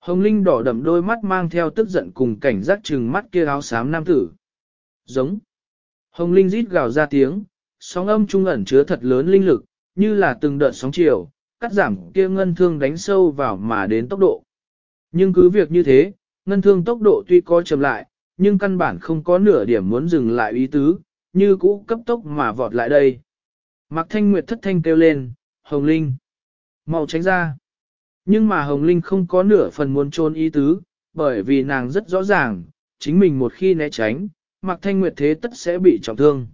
Hồng Linh đỏ đậm đôi mắt mang theo tức giận cùng cảnh giác trừng mắt kia áo xám nam tử. Giống. Hồng Linh rít gào ra tiếng, sóng âm trung ẩn chứa thật lớn linh lực, như là từng đợt sóng chiều, cắt giảm kia ngân thương đánh sâu vào mà đến tốc độ. Nhưng cứ việc như thế, ngân thương tốc độ tuy có chậm lại, nhưng căn bản không có nửa điểm muốn dừng lại ý tứ, như cũ cấp tốc mà vọt lại đây. Mạc Thanh Nguyệt thất thanh kêu lên, Hồng Linh, mau tránh ra. Nhưng mà Hồng Linh không có nửa phần muốn trôn ý tứ, bởi vì nàng rất rõ ràng, chính mình một khi né tránh, Mạc Thanh Nguyệt thế tất sẽ bị trọng thương.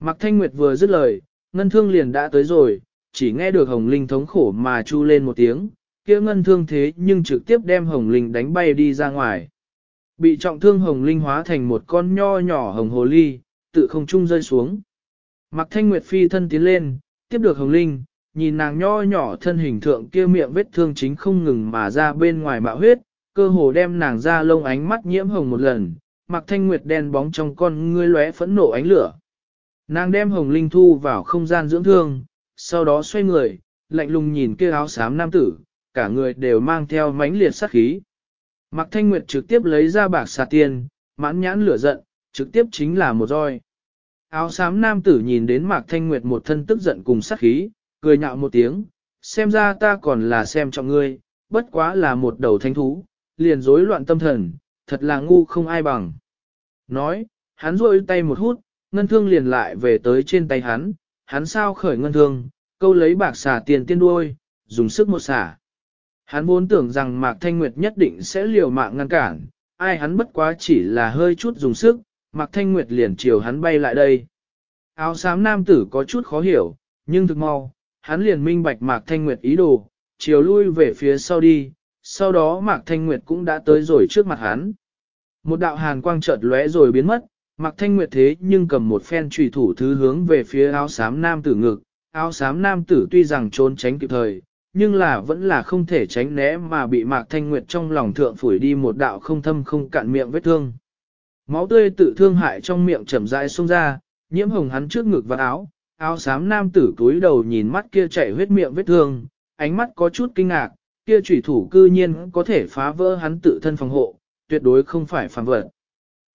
Mạc Thanh Nguyệt vừa dứt lời, ngân thương liền đã tới rồi, chỉ nghe được Hồng Linh thống khổ mà chu lên một tiếng, kia ngân thương thế nhưng trực tiếp đem Hồng Linh đánh bay đi ra ngoài. Bị trọng thương Hồng Linh hóa thành một con nho nhỏ hồng hồ ly, tự không trung rơi xuống. Mạc Thanh Nguyệt phi thân tiến lên, tiếp được Hồng Linh, nhìn nàng nho nhỏ thân hình thượng kia miệng vết thương chính không ngừng mà ra bên ngoài mạo huyết, cơ hồ đem nàng ra lông ánh mắt nhiễm hồng một lần, Mạc Thanh Nguyệt đen bóng trong con ngươi lóe phẫn nộ ánh lửa. Nàng đem Hồng Linh thu vào không gian dưỡng thương, sau đó xoay người, lạnh lùng nhìn kia áo xám nam tử, cả người đều mang theo mãnh liệt sát khí. Mạc Thanh Nguyệt trực tiếp lấy ra bạc xà tiền, mãn nhãn lửa giận, trực tiếp chính là một roi. Áo xám nam tử nhìn đến Mạc Thanh Nguyệt một thân tức giận cùng sát khí, cười nhạo một tiếng, xem ra ta còn là xem trọng ngươi, bất quá là một đầu thanh thú, liền rối loạn tâm thần, thật là ngu không ai bằng. Nói, hắn rôi tay một hút, ngân thương liền lại về tới trên tay hắn, hắn sao khởi ngân thương, câu lấy bạc xả tiền tiên đuôi, dùng sức một xả. Hắn vốn tưởng rằng Mạc Thanh Nguyệt nhất định sẽ liều mạng ngăn cản, ai hắn bất quá chỉ là hơi chút dùng sức, Mạc Thanh Nguyệt liền chiều hắn bay lại đây. Áo xám nam tử có chút khó hiểu, nhưng thực mau, hắn liền minh bạch Mạc Thanh Nguyệt ý đồ, chiều lui về phía sau đi, sau đó Mạc Thanh Nguyệt cũng đã tới rồi trước mặt hắn. Một đạo hàn quang chợt lóe rồi biến mất, Mạc Thanh Nguyệt thế nhưng cầm một phen trùy thủ thứ hướng về phía áo xám nam tử ngực, áo xám nam tử tuy rằng trốn tránh kịp thời, nhưng là vẫn là không thể tránh né mà bị Mạc Thanh Nguyệt trong lòng thượng phủi đi một đạo không thâm không cạn miệng vết thương. Máu tươi tự thương hại trong miệng chậm rãi xông ra, nhiễm hồng hắn trước ngực và áo, áo xám nam tử cúi đầu nhìn mắt kia chảy huyết miệng vết thương, ánh mắt có chút kinh ngạc, kia chủy thủ cư nhiên có thể phá vỡ hắn tự thân phòng hộ, tuyệt đối không phải phàm vật.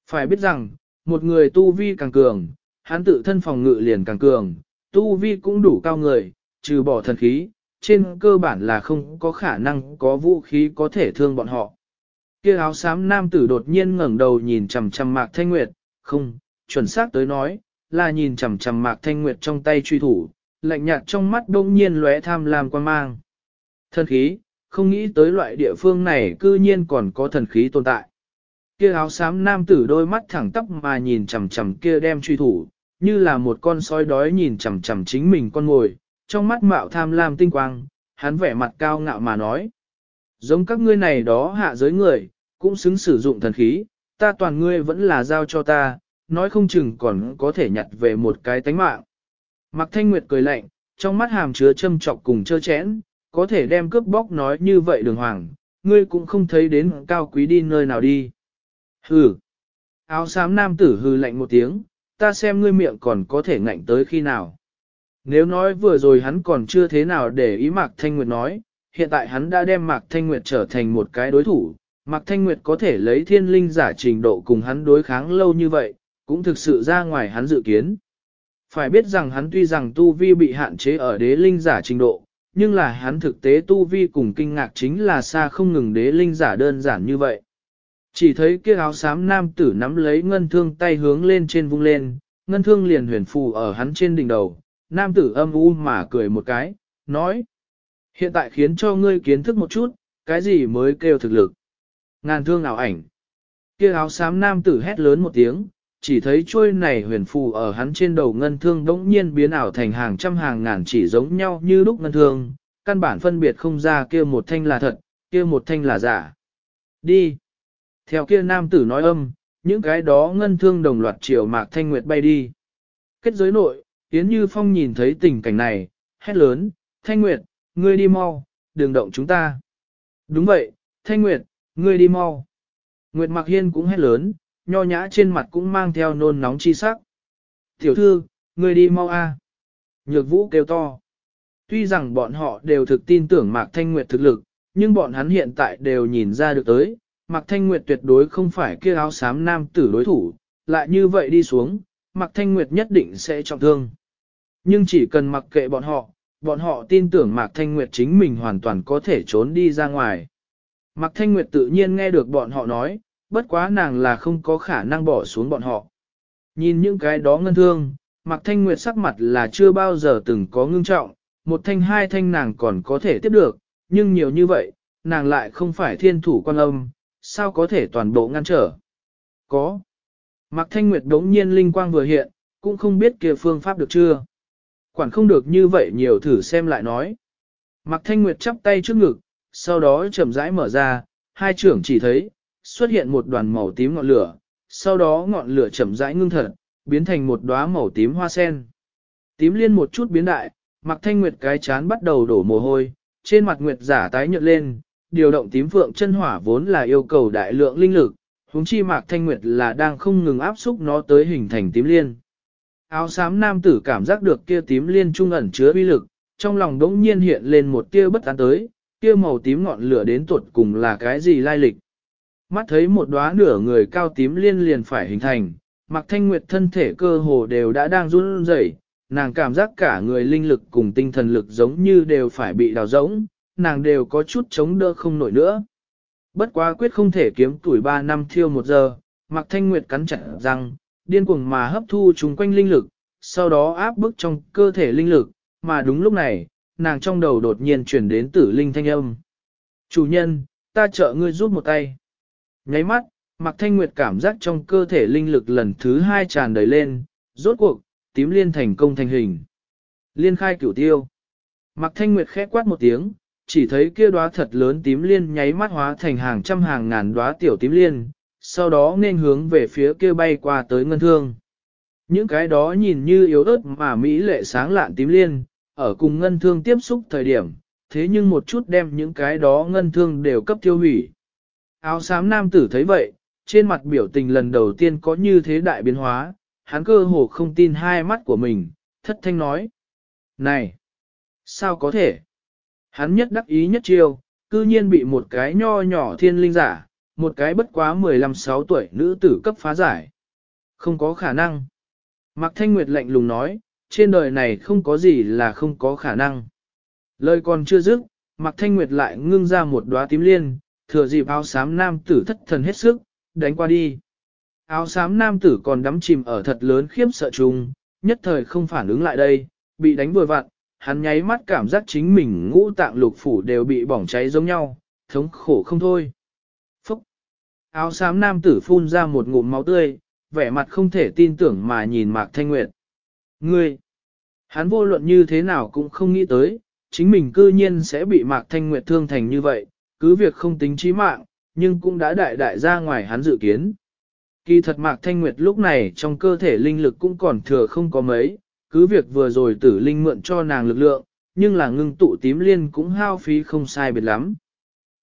Phải biết rằng, một người tu vi càng cường, hắn tự thân phòng ngự liền càng cường, tu vi cũng đủ cao người, trừ bỏ thần khí, trên cơ bản là không có khả năng có vũ khí có thể thương bọn họ. Kia áo xám nam tử đột nhiên ngẩng đầu nhìn chằm chằm Mạc Thanh Nguyệt, không, chuẩn xác tới nói, là nhìn chằm chằm Mạc Thanh Nguyệt trong tay truy thủ, lạnh nhạt trong mắt bỗng nhiên lóe tham lam quan mang. Thần khí, không nghĩ tới loại địa phương này cư nhiên còn có thần khí tồn tại. Kia áo xám nam tử đôi mắt thẳng tắp mà nhìn chằm chằm kia đem truy thủ, như là một con sói đói nhìn chằm chằm chính mình con ngồi, trong mắt mạo tham lam tinh quang, hắn vẻ mặt cao ngạo mà nói. Giống các ngươi này đó hạ giới người, cũng xứng sử dụng thần khí, ta toàn ngươi vẫn là giao cho ta, nói không chừng còn có thể nhặt về một cái tánh mạng. Mạc Thanh Nguyệt cười lạnh, trong mắt hàm chứa châm trọc cùng chơ chẽn, có thể đem cướp bóc nói như vậy đường hoàng, ngươi cũng không thấy đến cao quý đi nơi nào đi. Hừ. Áo xám nam tử hừ lạnh một tiếng, ta xem ngươi miệng còn có thể ngạnh tới khi nào. Nếu nói vừa rồi hắn còn chưa thế nào để ý Mạc Thanh Nguyệt nói, hiện tại hắn đã đem Mạc Thanh Nguyệt trở thành một cái đối thủ. Mạc Thanh Nguyệt có thể lấy thiên linh giả trình độ cùng hắn đối kháng lâu như vậy, cũng thực sự ra ngoài hắn dự kiến. Phải biết rằng hắn tuy rằng tu vi bị hạn chế ở đế linh giả trình độ, nhưng là hắn thực tế tu vi cùng kinh ngạc chính là xa không ngừng đế linh giả đơn giản như vậy. Chỉ thấy kia áo xám nam tử nắm lấy ngân thương tay hướng lên trên vung lên, ngân thương liền huyền phù ở hắn trên đỉnh đầu, nam tử âm u mà cười một cái, nói. Hiện tại khiến cho ngươi kiến thức một chút, cái gì mới kêu thực lực. Ngàn thương ảo ảnh. Kia áo xám nam tử hét lớn một tiếng, chỉ thấy trôi này huyền phù ở hắn trên đầu ngân thương đống nhiên biến ảo thành hàng trăm hàng ngàn chỉ giống nhau như lúc ngân thương, căn bản phân biệt không ra kia một thanh là thật, kia một thanh là giả. Đi! Theo kia nam tử nói âm, những cái đó ngân thương đồng loạt chiều mạc thanh nguyệt bay đi. Kết giới nội, Yến Như Phong nhìn thấy tình cảnh này, hét lớn, Thanh Nguyệt, ngươi đi mau, đừng động chúng ta. Đúng vậy, Thanh Nguyệt, ngươi đi mau. Nguyệt Mạc Hiên cũng hét lớn, nho nhã trên mặt cũng mang theo nôn nóng chi sắc. Tiểu thư, ngươi đi mau a. Nhược vũ kêu to. Tuy rằng bọn họ đều thực tin tưởng Mạc Thanh Nguyệt thực lực, nhưng bọn hắn hiện tại đều nhìn ra được tới, Mạc Thanh Nguyệt tuyệt đối không phải kia áo xám nam tử đối thủ, lại như vậy đi xuống, Mạc Thanh Nguyệt nhất định sẽ trọng thương. Nhưng chỉ cần mặc kệ bọn họ, bọn họ tin tưởng Mạc Thanh Nguyệt chính mình hoàn toàn có thể trốn đi ra ngoài. Mạc Thanh Nguyệt tự nhiên nghe được bọn họ nói, bất quá nàng là không có khả năng bỏ xuống bọn họ. Nhìn những cái đó ngân thương, Mạc Thanh Nguyệt sắc mặt là chưa bao giờ từng có ngưng trọng, một thanh hai thanh nàng còn có thể tiếp được, nhưng nhiều như vậy, nàng lại không phải thiên thủ quan âm, sao có thể toàn bộ ngăn trở. Có. Mạc Thanh Nguyệt đống nhiên linh quang vừa hiện, cũng không biết kia phương pháp được chưa. Quản không được như vậy nhiều thử xem lại nói. Mạc Thanh Nguyệt chắp tay trước ngực, sau đó chậm rãi mở ra, hai trưởng chỉ thấy, xuất hiện một đoàn màu tím ngọn lửa, sau đó ngọn lửa chậm rãi ngưng thật, biến thành một đóa màu tím hoa sen. Tím liên một chút biến đại, Mạc Thanh Nguyệt cái chán bắt đầu đổ mồ hôi, trên mặt Nguyệt giả tái nhợt lên, điều động tím phượng chân hỏa vốn là yêu cầu đại lượng linh lực, huống chi Mạc Thanh Nguyệt là đang không ngừng áp xúc nó tới hình thành tím liên. Áo xám nam tử cảm giác được kia tím liên trung ẩn chứa uy lực, trong lòng đống nhiên hiện lên một tia bất an tới, kia màu tím ngọn lửa đến tuột cùng là cái gì lai lịch. Mắt thấy một đóa nửa người cao tím liên liền phải hình thành, Mạc Thanh Nguyệt thân thể cơ hồ đều đã đang run rẩy, nàng cảm giác cả người linh lực cùng tinh thần lực giống như đều phải bị đào rỗng, nàng đều có chút chống đỡ không nổi nữa. Bất quá quyết không thể kiếm tuổi 3 năm thiêu một giờ, Mạc Thanh Nguyệt cắn chặt răng, điên cuồng mà hấp thu chúng quanh linh lực, sau đó áp bức trong cơ thể linh lực, mà đúng lúc này, nàng trong đầu đột nhiên chuyển đến tử linh thanh âm. Chủ nhân, ta trợ ngươi giúp một tay. Nháy mắt, Mạc Thanh Nguyệt cảm giác trong cơ thể linh lực lần thứ hai tràn đầy lên, rốt cuộc, tím liên thành công thành hình. Liên khai cửu tiêu. Mạc Thanh Nguyệt khẽ quát một tiếng, chỉ thấy kia đóa thật lớn tím liên nháy mắt hóa thành hàng trăm hàng ngàn đóa tiểu tím liên, sau đó nên hướng về phía kia bay qua tới ngân thương. Những cái đó nhìn như yếu ớt mà Mỹ lệ sáng lạn tím liên, ở cùng ngân thương tiếp xúc thời điểm, thế nhưng một chút đem những cái đó ngân thương đều cấp tiêu hủy. Áo xám nam tử thấy vậy, trên mặt biểu tình lần đầu tiên có như thế đại biến hóa, hắn cơ hồ không tin hai mắt của mình, thất thanh nói. Này! Sao có thể? Hắn nhất đắc ý nhất chiêu, cư nhiên bị một cái nho nhỏ thiên linh giả, một cái bất quá 15-6 tuổi nữ tử cấp phá giải. Không có khả năng. Mạc Thanh Nguyệt lạnh lùng nói, trên đời này không có gì là không có khả năng. Lời còn chưa dứt, Mạc Thanh Nguyệt lại ngưng ra một đóa tím liên, thừa dịp áo xám nam tử thất thần hết sức, đánh qua đi. Áo xám nam tử còn đắm chìm ở thật lớn khiếp sợ chung, nhất thời không phản ứng lại đây, bị đánh vừa vặn, hắn nháy mắt cảm giác chính mình ngũ tạng lục phủ đều bị bỏng cháy giống nhau, thống khổ không thôi. Phúc! Áo xám nam tử phun ra một ngụm máu tươi, vẻ mặt không thể tin tưởng mà nhìn Mạc Thanh Nguyệt. Ngươi! Hắn vô luận như thế nào cũng không nghĩ tới, chính mình cư nhiên sẽ bị Mạc Thanh Nguyệt thương thành như vậy, cứ việc không tính chí mạng, nhưng cũng đã đại đại ra ngoài hắn dự kiến. Kỳ thật Mạc Thanh Nguyệt lúc này trong cơ thể linh lực cũng còn thừa không có mấy, cứ việc vừa rồi tử linh mượn cho nàng lực lượng, nhưng là ngưng tụ tím liên cũng hao phí không sai biệt lắm.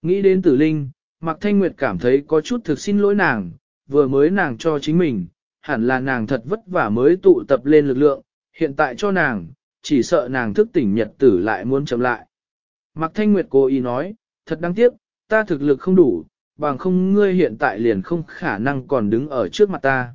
Nghĩ đến tử linh, Mạc Thanh Nguyệt cảm thấy có chút thực xin lỗi nàng, vừa mới nàng cho chính mình, hẳn là nàng thật vất vả mới tụ tập lên lực lượng, hiện tại cho nàng, chỉ sợ nàng thức tỉnh nhật tử lại muốn chậm lại. Mạc Thanh Nguyệt cố ý nói, thật đáng tiếc, ta thực lực không đủ, bằng không ngươi hiện tại liền không khả năng còn đứng ở trước mặt ta.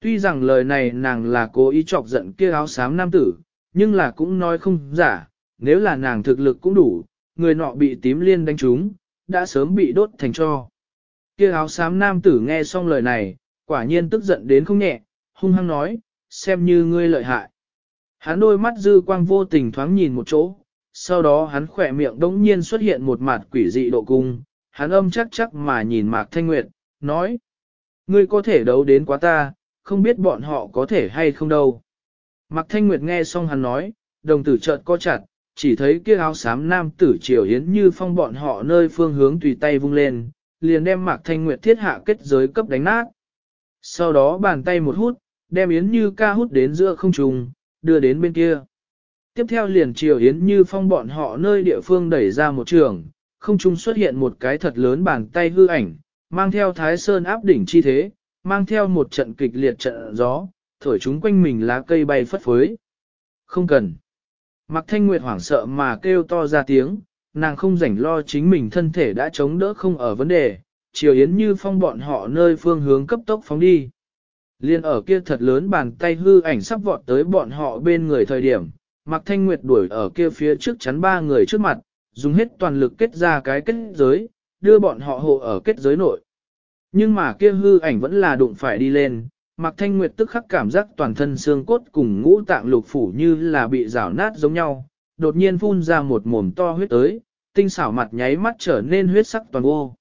Tuy rằng lời này nàng là cố ý chọc giận kia áo xám nam tử, nhưng là cũng nói không giả, nếu là nàng thực lực cũng đủ, người nọ bị tím liên đánh trúng, đã sớm bị đốt thành cho. Kia áo xám nam tử nghe xong lời này, quả nhiên tức giận đến không nhẹ, hung hăng nói, xem như ngươi lợi hại. Hắn đôi mắt dư quang vô tình thoáng nhìn một chỗ, sau đó hắn khỏe miệng đống nhiên xuất hiện một mặt quỷ dị độ cung, hắn âm chắc chắc mà nhìn Mạc Thanh Nguyệt, nói. ngươi có thể đấu đến quá ta, không biết bọn họ có thể hay không đâu. Mạc Thanh Nguyệt nghe xong hắn nói, đồng tử chợt co chặt, chỉ thấy kia áo xám nam tử triều hiến như phong bọn họ nơi phương hướng tùy tay vung lên, liền đem Mạc Thanh Nguyệt thiết hạ kết giới cấp đánh nát. Sau đó bàn tay một hút, đem Yến Như ca hút đến giữa không trùng, đưa đến bên kia. Tiếp theo liền chiều Yến Như phong bọn họ nơi địa phương đẩy ra một trường, không trung xuất hiện một cái thật lớn bàn tay hư ảnh, mang theo thái sơn áp đỉnh chi thế, mang theo một trận kịch liệt trận gió, thổi chúng quanh mình lá cây bay phất phới. Không cần. mặc Thanh Nguyệt hoảng sợ mà kêu to ra tiếng, nàng không rảnh lo chính mình thân thể đã chống đỡ không ở vấn đề, chiều yến như phong bọn họ nơi phương hướng cấp tốc phóng đi. Liên ở kia thật lớn bàn tay hư ảnh sắp vọt tới bọn họ bên người thời điểm, Mạc Thanh Nguyệt đuổi ở kia phía trước chắn ba người trước mặt, dùng hết toàn lực kết ra cái kết giới, đưa bọn họ hộ ở kết giới nội. Nhưng mà kia hư ảnh vẫn là đụng phải đi lên, Mạc Thanh Nguyệt tức khắc cảm giác toàn thân xương cốt cùng ngũ tạng lục phủ như là bị rào nát giống nhau, đột nhiên phun ra một mồm to huyết tới, tinh xảo mặt nháy mắt trở nên huyết sắc toàn vô.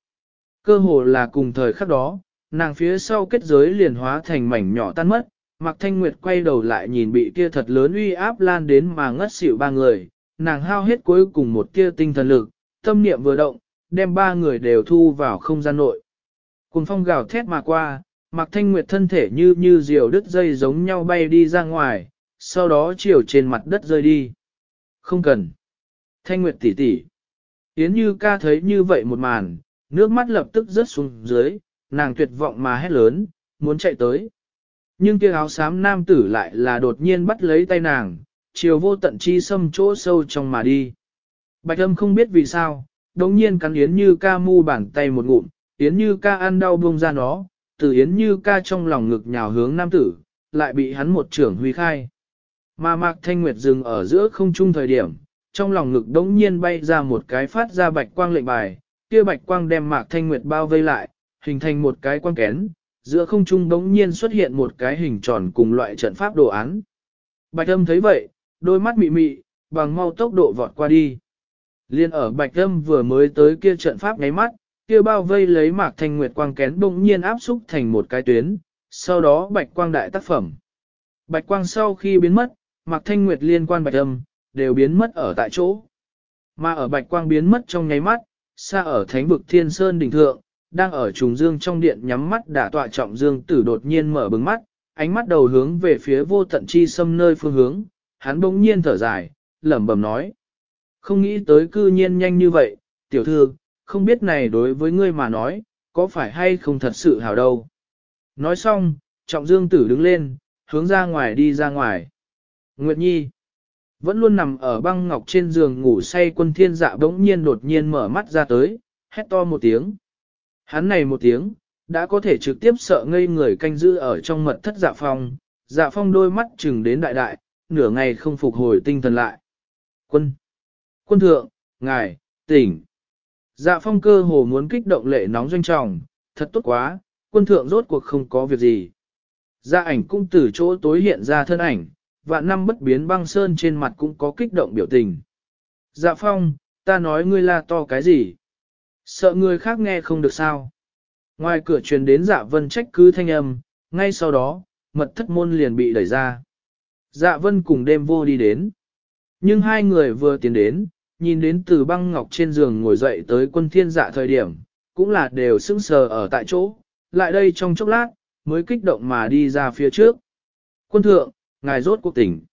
Cơ hồ là cùng thời khắc đó, nàng phía sau kết giới liền hóa thành mảnh nhỏ tan mất, Mạc Thanh Nguyệt quay đầu lại nhìn bị kia thật lớn uy áp lan đến mà ngất xỉu ba người, nàng hao hết cuối cùng một tia tinh thần lực, tâm niệm vừa động, đem ba người đều thu vào không gian nội. Cùng phong gào thét mà qua, Mạc Thanh Nguyệt thân thể như như diều đứt dây giống nhau bay đi ra ngoài, sau đó chiều trên mặt đất rơi đi. Không cần. Thanh Nguyệt tỷ tỷ. Yến Như ca thấy như vậy một màn, nước mắt lập tức rớt xuống dưới, nàng tuyệt vọng mà hét lớn, muốn chạy tới. Nhưng kia áo xám nam tử lại là đột nhiên bắt lấy tay nàng, chiều vô tận chi xâm chỗ sâu trong mà đi. Bạch âm không biết vì sao, đống nhiên cắn Yến Như ca mu bàn tay một ngụm, Yến Như ca ăn đau buông ra nó, từ Yến Như ca trong lòng ngực nhào hướng nam tử, lại bị hắn một trưởng huy khai. Mà Mạc Thanh Nguyệt dừng ở giữa không trung thời điểm, trong lòng ngực đống nhiên bay ra một cái phát ra bạch quang lệnh bài, kia bạch quang đem Mạc Thanh Nguyệt bao vây lại, hình thành một cái quang kén, giữa không trung đống nhiên xuất hiện một cái hình tròn cùng loại trận pháp đồ án. Bạch âm thấy vậy, đôi mắt mị mị, bằng mau tốc độ vọt qua đi. Liên ở bạch âm vừa mới tới kia trận pháp ngáy mắt, kia bao vây lấy Mạc Thanh Nguyệt quang kén đống nhiên áp xúc thành một cái tuyến, sau đó bạch quang đại tác phẩm. Bạch quang sau khi biến mất, Mạc Thanh Nguyệt liên quan bạch âm, đều biến mất ở tại chỗ. Mà ở bạch quang biến mất trong nháy mắt, xa ở thánh vực thiên sơn đỉnh thượng, đang ở trùng dương trong điện nhắm mắt đã tọa trọng dương tử đột nhiên mở bừng mắt, ánh mắt đầu hướng về phía vô tận chi xâm nơi phương hướng, hắn bỗng nhiên thở dài, lẩm bẩm nói. Không nghĩ tới cư nhiên nhanh như vậy, tiểu thư, không biết này đối với ngươi mà nói, có phải hay không thật sự hảo đâu. Nói xong, trọng dương tử đứng lên, hướng ra ngoài đi ra ngoài. Nguyệt Nhi vẫn luôn nằm ở băng ngọc trên giường ngủ say quân thiên dạ bỗng nhiên đột nhiên mở mắt ra tới, hét to một tiếng. Hắn này một tiếng, đã có thể trực tiếp sợ ngây người canh giữ ở trong mật thất dạ phong, dạ phong đôi mắt chừng đến đại đại, nửa ngày không phục hồi tinh thần lại. Quân! Quân thượng, ngài, tỉnh! Dạ phong cơ hồ muốn kích động lệ nóng doanh trọng, thật tốt quá, quân thượng rốt cuộc không có việc gì. Dạ ảnh cũng từ chỗ tối hiện ra thân ảnh, và năm bất biến băng sơn trên mặt cũng có kích động biểu tình. Dạ phong, ta nói ngươi là to cái gì? Sợ người khác nghe không được sao? Ngoài cửa truyền đến dạ vân trách cứ thanh âm, ngay sau đó, mật thất môn liền bị đẩy ra. Dạ vân cùng đêm vô đi đến. Nhưng hai người vừa tiến đến, nhìn đến từ băng ngọc trên giường ngồi dậy tới quân thiên dạ thời điểm, cũng là đều sững sờ ở tại chỗ, lại đây trong chốc lát, mới kích động mà đi ra phía trước. Quân thượng, ngài rốt cuộc tỉnh.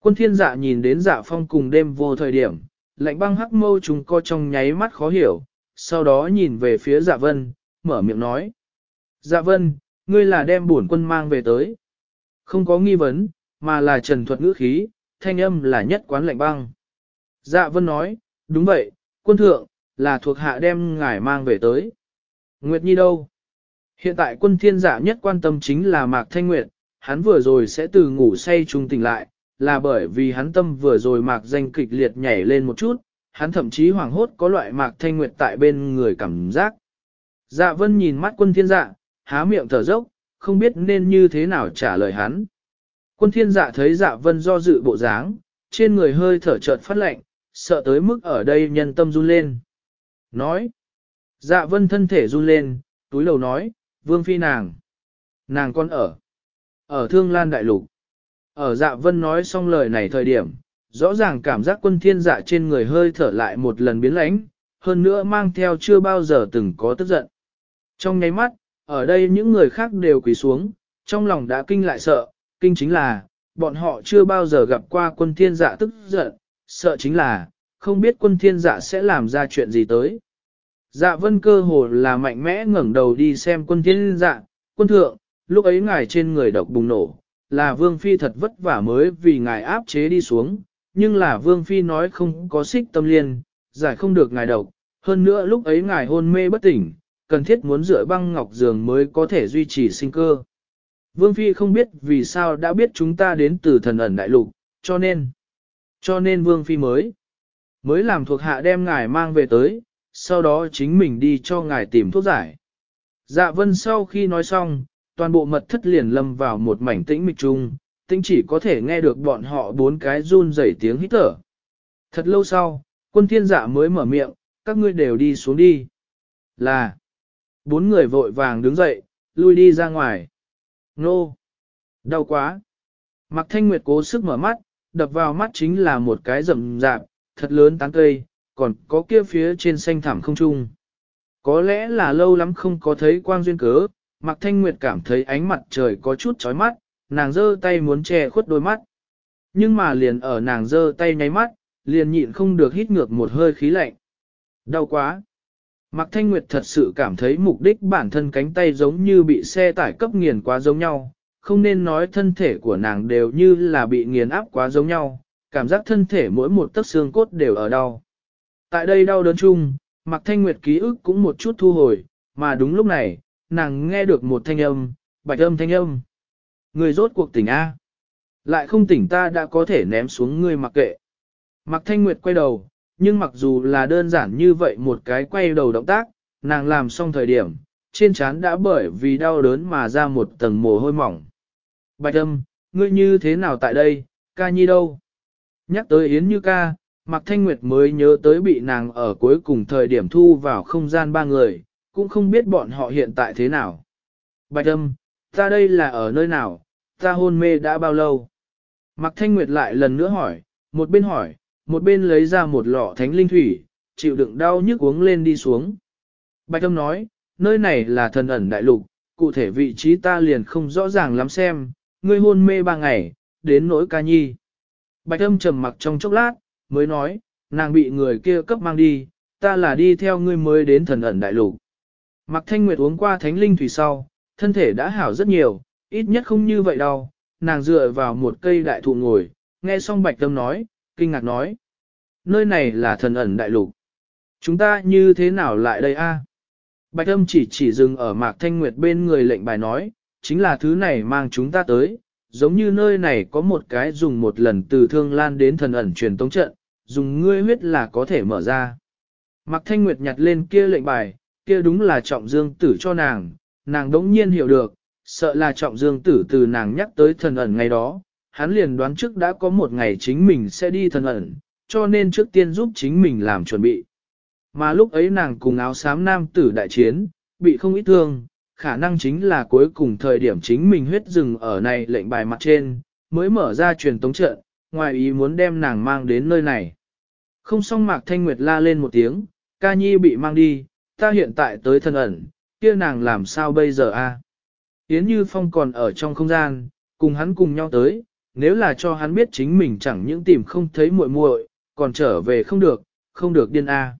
Quân thiên dạ nhìn đến dạ phong cùng đêm vô thời điểm, lạnh băng hắc mâu chúng co trong nháy mắt khó hiểu, sau đó nhìn về phía dạ vân, mở miệng nói. Dạ vân, ngươi là đem bổn quân mang về tới. Không có nghi vấn, mà là trần thuật ngữ khí, thanh âm là nhất quán lạnh băng. Dạ vân nói, đúng vậy, quân thượng, là thuộc hạ đem ngài mang về tới. Nguyệt Nhi đâu? Hiện tại quân thiên dạ nhất quan tâm chính là Mạc Thanh Nguyệt, hắn vừa rồi sẽ từ ngủ say trung tỉnh lại, là bởi vì hắn tâm vừa rồi Mạc danh kịch liệt nhảy lên một chút, hắn thậm chí hoảng hốt có loại Mạc Thanh Nguyệt tại bên người cảm giác. Dạ vân nhìn mắt quân thiên dạ, há miệng thở dốc, không biết nên như thế nào trả lời hắn. Quân thiên dạ thấy dạ vân do dự bộ dáng, trên người hơi thở chợt phát lạnh, sợ tới mức ở đây nhân tâm run lên. Nói, dạ vân thân thể run lên, túi đầu nói, vương phi nàng. Nàng con ở. Ở Thương Lan Đại Lục. Ở dạ vân nói xong lời này thời điểm, rõ ràng cảm giác quân thiên dạ trên người hơi thở lại một lần biến lãnh, hơn nữa mang theo chưa bao giờ từng có tức giận. Trong nháy mắt, ở đây những người khác đều quỳ xuống, trong lòng đã kinh lại sợ, kinh chính là, bọn họ chưa bao giờ gặp qua quân thiên dạ tức giận, sợ chính là, không biết quân thiên dạ sẽ làm ra chuyện gì tới. Dạ vân cơ hồ là mạnh mẽ ngẩng đầu đi xem quân thiên dạ, quân thượng, lúc ấy ngài trên người độc bùng nổ, là vương phi thật vất vả mới vì ngài áp chế đi xuống, nhưng là vương phi nói không có xích tâm liên, giải không được ngài độc, hơn nữa lúc ấy ngài hôn mê bất tỉnh, cần thiết muốn rửa băng ngọc giường mới có thể duy trì sinh cơ. Vương Phi không biết vì sao đã biết chúng ta đến từ thần ẩn đại lục, cho nên, cho nên Vương Phi mới, mới làm thuộc hạ đem ngài mang về tới, sau đó chính mình đi cho ngài tìm thuốc giải. Dạ vân sau khi nói xong, toàn bộ mật thất liền lâm vào một mảnh tĩnh mịch chung, tĩnh chỉ có thể nghe được bọn họ bốn cái run rẩy tiếng hít thở. Thật lâu sau, quân thiên dạ mới mở miệng, các ngươi đều đi xuống đi. Là, bốn người vội vàng đứng dậy, lui đi ra ngoài. Nô! Đau quá! Mạc Thanh Nguyệt cố sức mở mắt, đập vào mắt chính là một cái rậm rạp, thật lớn tán cây, còn có kia phía trên xanh thảm không trung. Có lẽ là lâu lắm không có thấy quang duyên cớ, Mạc Thanh Nguyệt cảm thấy ánh mặt trời có chút chói mắt, nàng giơ tay muốn che khuất đôi mắt. Nhưng mà liền ở nàng giơ tay nháy mắt, liền nhịn không được hít ngược một hơi khí lạnh. Đau quá! Mạc Thanh Nguyệt thật sự cảm thấy mục đích bản thân cánh tay giống như bị xe tải cấp nghiền quá giống nhau, không nên nói thân thể của nàng đều như là bị nghiền áp quá giống nhau, cảm giác thân thể mỗi một tấc xương cốt đều ở đau. Tại đây đau đớn chung, Mạc Thanh Nguyệt ký ức cũng một chút thu hồi, mà đúng lúc này, nàng nghe được một thanh âm, bạch âm thanh âm. Người rốt cuộc tỉnh A. Lại không tỉnh ta đã có thể ném xuống ngươi mặc kệ. Mặc Thanh Nguyệt quay đầu, nhưng mặc dù là đơn giản như vậy một cái quay đầu động tác, nàng làm xong thời điểm, trên trán đã bởi vì đau đớn mà ra một tầng mồ hôi mỏng. Bạch âm, ngươi như thế nào tại đây, ca nhi đâu? Nhắc tới Yến Như ca, Mạc Thanh Nguyệt mới nhớ tới bị nàng ở cuối cùng thời điểm thu vào không gian ba người, cũng không biết bọn họ hiện tại thế nào. Bạch âm, ta đây là ở nơi nào, ta hôn mê đã bao lâu? Mạc Thanh Nguyệt lại lần nữa hỏi, một bên hỏi, một bên lấy ra một lọ thánh linh thủy, chịu đựng đau nhức uống lên đi xuống. Bạch âm nói, nơi này là thần ẩn đại lục, cụ thể vị trí ta liền không rõ ràng lắm xem, ngươi hôn mê ba ngày, đến nỗi ca nhi. Bạch âm trầm mặc trong chốc lát, mới nói, nàng bị người kia cấp mang đi, ta là đi theo ngươi mới đến thần ẩn đại lục. Mạc thanh nguyệt uống qua thánh linh thủy sau, thân thể đã hảo rất nhiều, ít nhất không như vậy đâu, nàng dựa vào một cây đại thụ ngồi, nghe xong bạch tâm nói, kinh ngạc nói. Nơi này là thần ẩn đại lục. Chúng ta như thế nào lại đây a? Bạch âm chỉ chỉ dừng ở mạc thanh nguyệt bên người lệnh bài nói, chính là thứ này mang chúng ta tới, giống như nơi này có một cái dùng một lần từ thương lan đến thần ẩn truyền tống trận, dùng ngươi huyết là có thể mở ra. Mạc thanh nguyệt nhặt lên kia lệnh bài, kia đúng là trọng dương tử cho nàng, nàng đống nhiên hiểu được, sợ là trọng dương tử từ nàng nhắc tới thần ẩn ngày đó, hắn liền đoán trước đã có một ngày chính mình sẽ đi thần ẩn, cho nên trước tiên giúp chính mình làm chuẩn bị. Mà lúc ấy nàng cùng áo xám nam tử đại chiến, bị không ít thương, khả năng chính là cuối cùng thời điểm chính mình huyết rừng ở này lệnh bài mặt trên, mới mở ra truyền tống trận, ngoài ý muốn đem nàng mang đến nơi này. Không xong mạc thanh nguyệt la lên một tiếng, ca nhi bị mang đi, ta hiện tại tới thân ẩn, kia nàng làm sao bây giờ a? Yến Như Phong còn ở trong không gian, cùng hắn cùng nhau tới, nếu là cho hắn biết chính mình chẳng những tìm không thấy muội muội, còn trở về không được, không được điên a.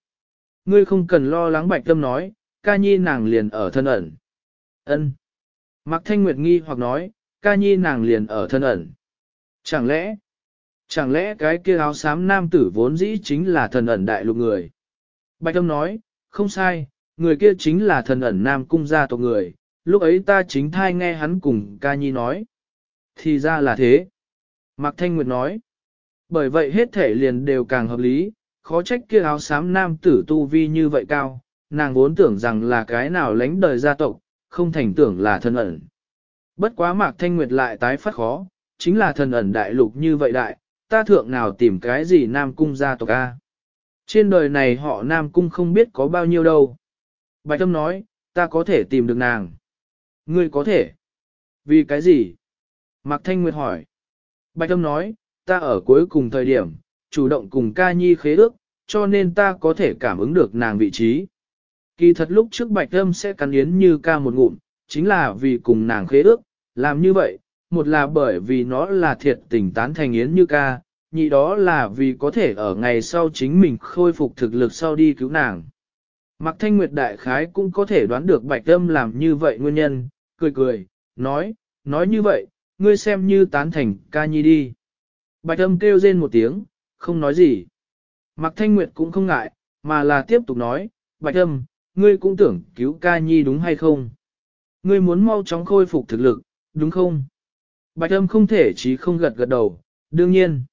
Ngươi không cần lo lắng bạch tâm nói, ca nhi nàng liền ở thân ẩn. ân Mạc Thanh Nguyệt nghi hoặc nói, ca nhi nàng liền ở thân ẩn. Chẳng lẽ, chẳng lẽ cái kia áo xám nam tử vốn dĩ chính là thần ẩn đại lục người? Bạch tâm nói, không sai, người kia chính là thần ẩn nam cung gia tộc người, lúc ấy ta chính thai nghe hắn cùng ca nhi nói. Thì ra là thế. Mạc Thanh Nguyệt nói, bởi vậy hết thể liền đều càng hợp lý, khó trách kia áo xám nam tử tu vi như vậy cao, nàng vốn tưởng rằng là cái nào lánh đời gia tộc, không thành tưởng là thần ẩn. Bất quá Mạc Thanh Nguyệt lại tái phát khó, chính là thần ẩn đại lục như vậy đại, ta thượng nào tìm cái gì nam cung gia tộc A. Trên đời này họ nam cung không biết có bao nhiêu đâu. Bạch Tâm nói, ta có thể tìm được nàng. Ngươi có thể. Vì cái gì? Mạc Thanh Nguyệt hỏi. Bạch tâm nói, ta ở cuối cùng thời điểm, chủ động cùng ca nhi khế ước, cho nên ta có thể cảm ứng được nàng vị trí. Kỳ thật lúc trước Bạch tâm sẽ cắn yến như ca một ngụm, chính là vì cùng nàng khế ước, làm như vậy, một là bởi vì nó là thiệt tình tán thành yến như ca, nhị đó là vì có thể ở ngày sau chính mình khôi phục thực lực sau đi cứu nàng. Mạc Thanh Nguyệt Đại Khái cũng có thể đoán được Bạch Âm làm như vậy nguyên nhân, cười cười, nói, nói như vậy, ngươi xem như tán thành ca nhi đi. Bạch Âm kêu rên một tiếng, không nói gì. Mạc Thanh Nguyệt cũng không ngại, mà là tiếp tục nói, Bạch Âm, ngươi cũng tưởng cứu ca nhi đúng hay không? Ngươi muốn mau chóng khôi phục thực lực, đúng không? Bạch Âm không thể chí không gật gật đầu, đương nhiên.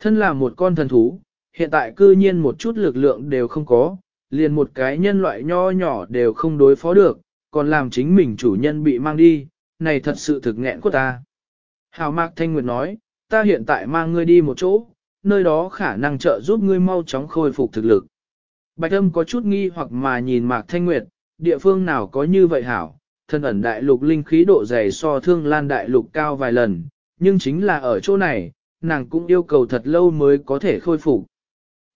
Thân là một con thần thú, hiện tại cư nhiên một chút lực lượng đều không có, liền một cái nhân loại nho nhỏ đều không đối phó được, còn làm chính mình chủ nhân bị mang đi, này thật sự thực nghẹn của ta. Hào Mạc Thanh Nguyệt nói, ta hiện tại mang ngươi đi một chỗ, nơi đó khả năng trợ giúp ngươi mau chóng khôi phục thực lực. Bạch âm có chút nghi hoặc mà nhìn Mạc Thanh Nguyệt, địa phương nào có như vậy hảo, thân ẩn đại lục linh khí độ dày so thương lan đại lục cao vài lần, nhưng chính là ở chỗ này, nàng cũng yêu cầu thật lâu mới có thể khôi phục.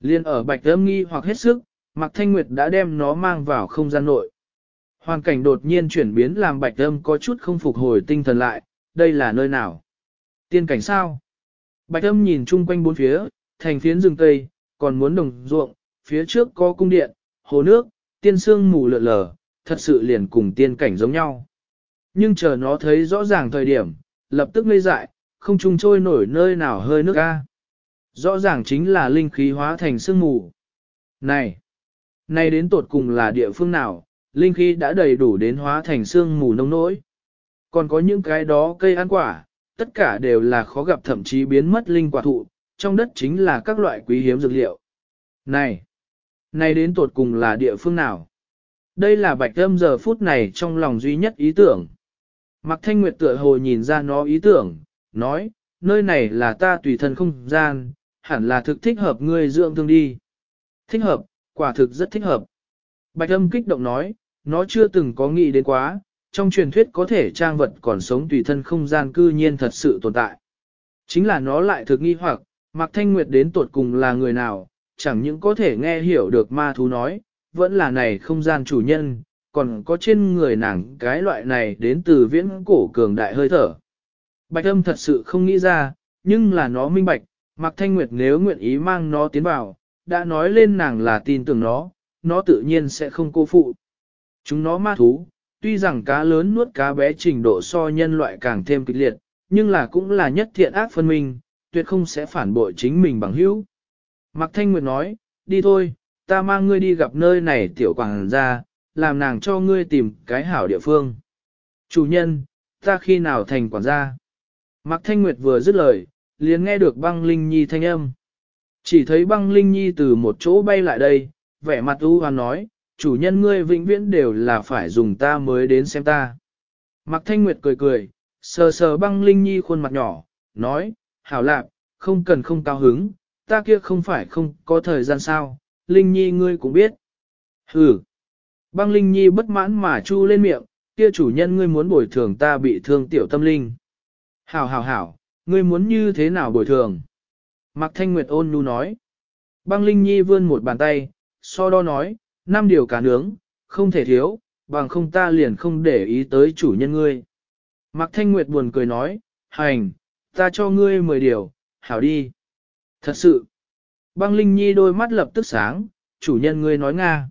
Liên ở bạch âm nghi hoặc hết sức, Mạc Thanh Nguyệt đã đem nó mang vào không gian nội. Hoàn cảnh đột nhiên chuyển biến làm bạch âm có chút không phục hồi tinh thần lại, đây là nơi nào? Tiên cảnh sao? Bạch âm nhìn chung quanh bốn phía, thành phiến rừng tây, còn muốn đồng ruộng, phía trước có cung điện, hồ nước, tiên sương mù lượn lờ, thật sự liền cùng tiên cảnh giống nhau. Nhưng chờ nó thấy rõ ràng thời điểm, lập tức ngây dại, không trung trôi nổi nơi nào hơi nước ga. Rõ ràng chính là linh khí hóa thành sương mù. Này! Này đến tột cùng là địa phương nào, linh khí đã đầy đủ đến hóa thành sương mù nông nỗi. Còn có những cái đó cây ăn quả, tất cả đều là khó gặp thậm chí biến mất linh quả thụ, trong đất chính là các loại quý hiếm dược liệu. Này! Này đến tột cùng là địa phương nào? Đây là bạch âm giờ phút này trong lòng duy nhất ý tưởng. Mạc Thanh Nguyệt tựa hồ nhìn ra nó ý tưởng, nói, nơi này là ta tùy thân không gian, hẳn là thực thích hợp ngươi dưỡng thương đi. Thích hợp, quả thực rất thích hợp. Bạch âm kích động nói, nó chưa từng có nghĩ đến quá, trong truyền thuyết có thể trang vật còn sống tùy thân không gian cư nhiên thật sự tồn tại. Chính là nó lại thực nghi hoặc, Mạc Thanh Nguyệt đến tuột cùng là người nào, chẳng những có thể nghe hiểu được ma thú nói, vẫn là này không gian chủ nhân, còn có trên người nàng cái loại này đến từ viễn cổ cường đại hơi thở. Bạch âm thật sự không nghĩ ra, nhưng là nó minh bạch, Mạc Thanh Nguyệt nếu nguyện ý mang nó tiến vào, đã nói lên nàng là tin tưởng nó, nó tự nhiên sẽ không cô phụ. Chúng nó ma thú, tuy rằng cá lớn nuốt cá bé trình độ so nhân loại càng thêm kịch liệt, nhưng là cũng là nhất thiện ác phân minh, tuyệt không sẽ phản bội chính mình bằng hữu. Mạc Thanh Nguyệt nói, đi thôi, ta mang ngươi đi gặp nơi này tiểu quảng ra, làm nàng cho ngươi tìm cái hảo địa phương. Chủ nhân, ta khi nào thành quản gia? Mạc Thanh Nguyệt vừa dứt lời, liền nghe được băng Linh Nhi thanh âm. Chỉ thấy băng Linh Nhi từ một chỗ bay lại đây, vẻ mặt u hoan nói, chủ nhân ngươi vĩnh viễn đều là phải dùng ta mới đến xem ta. Mạc Thanh Nguyệt cười cười, sờ sờ băng Linh Nhi khuôn mặt nhỏ, nói, hảo lạc, không cần không cao hứng, ta kia không phải không có thời gian sao, Linh Nhi ngươi cũng biết. Hừ. Băng Linh Nhi bất mãn mà chu lên miệng, kia chủ nhân ngươi muốn bồi thường ta bị thương tiểu tâm linh. Hảo hảo hảo, ngươi muốn như thế nào bồi thường? Mạc Thanh Nguyệt ôn nhu nói. Băng Linh Nhi vươn một bàn tay, so đo nói, năm điều cá nướng, không thể thiếu, bằng không ta liền không để ý tới chủ nhân ngươi. Mạc Thanh Nguyệt buồn cười nói, hành, ta cho ngươi 10 điều, hảo đi. Thật sự, băng Linh Nhi đôi mắt lập tức sáng, chủ nhân ngươi nói Nga.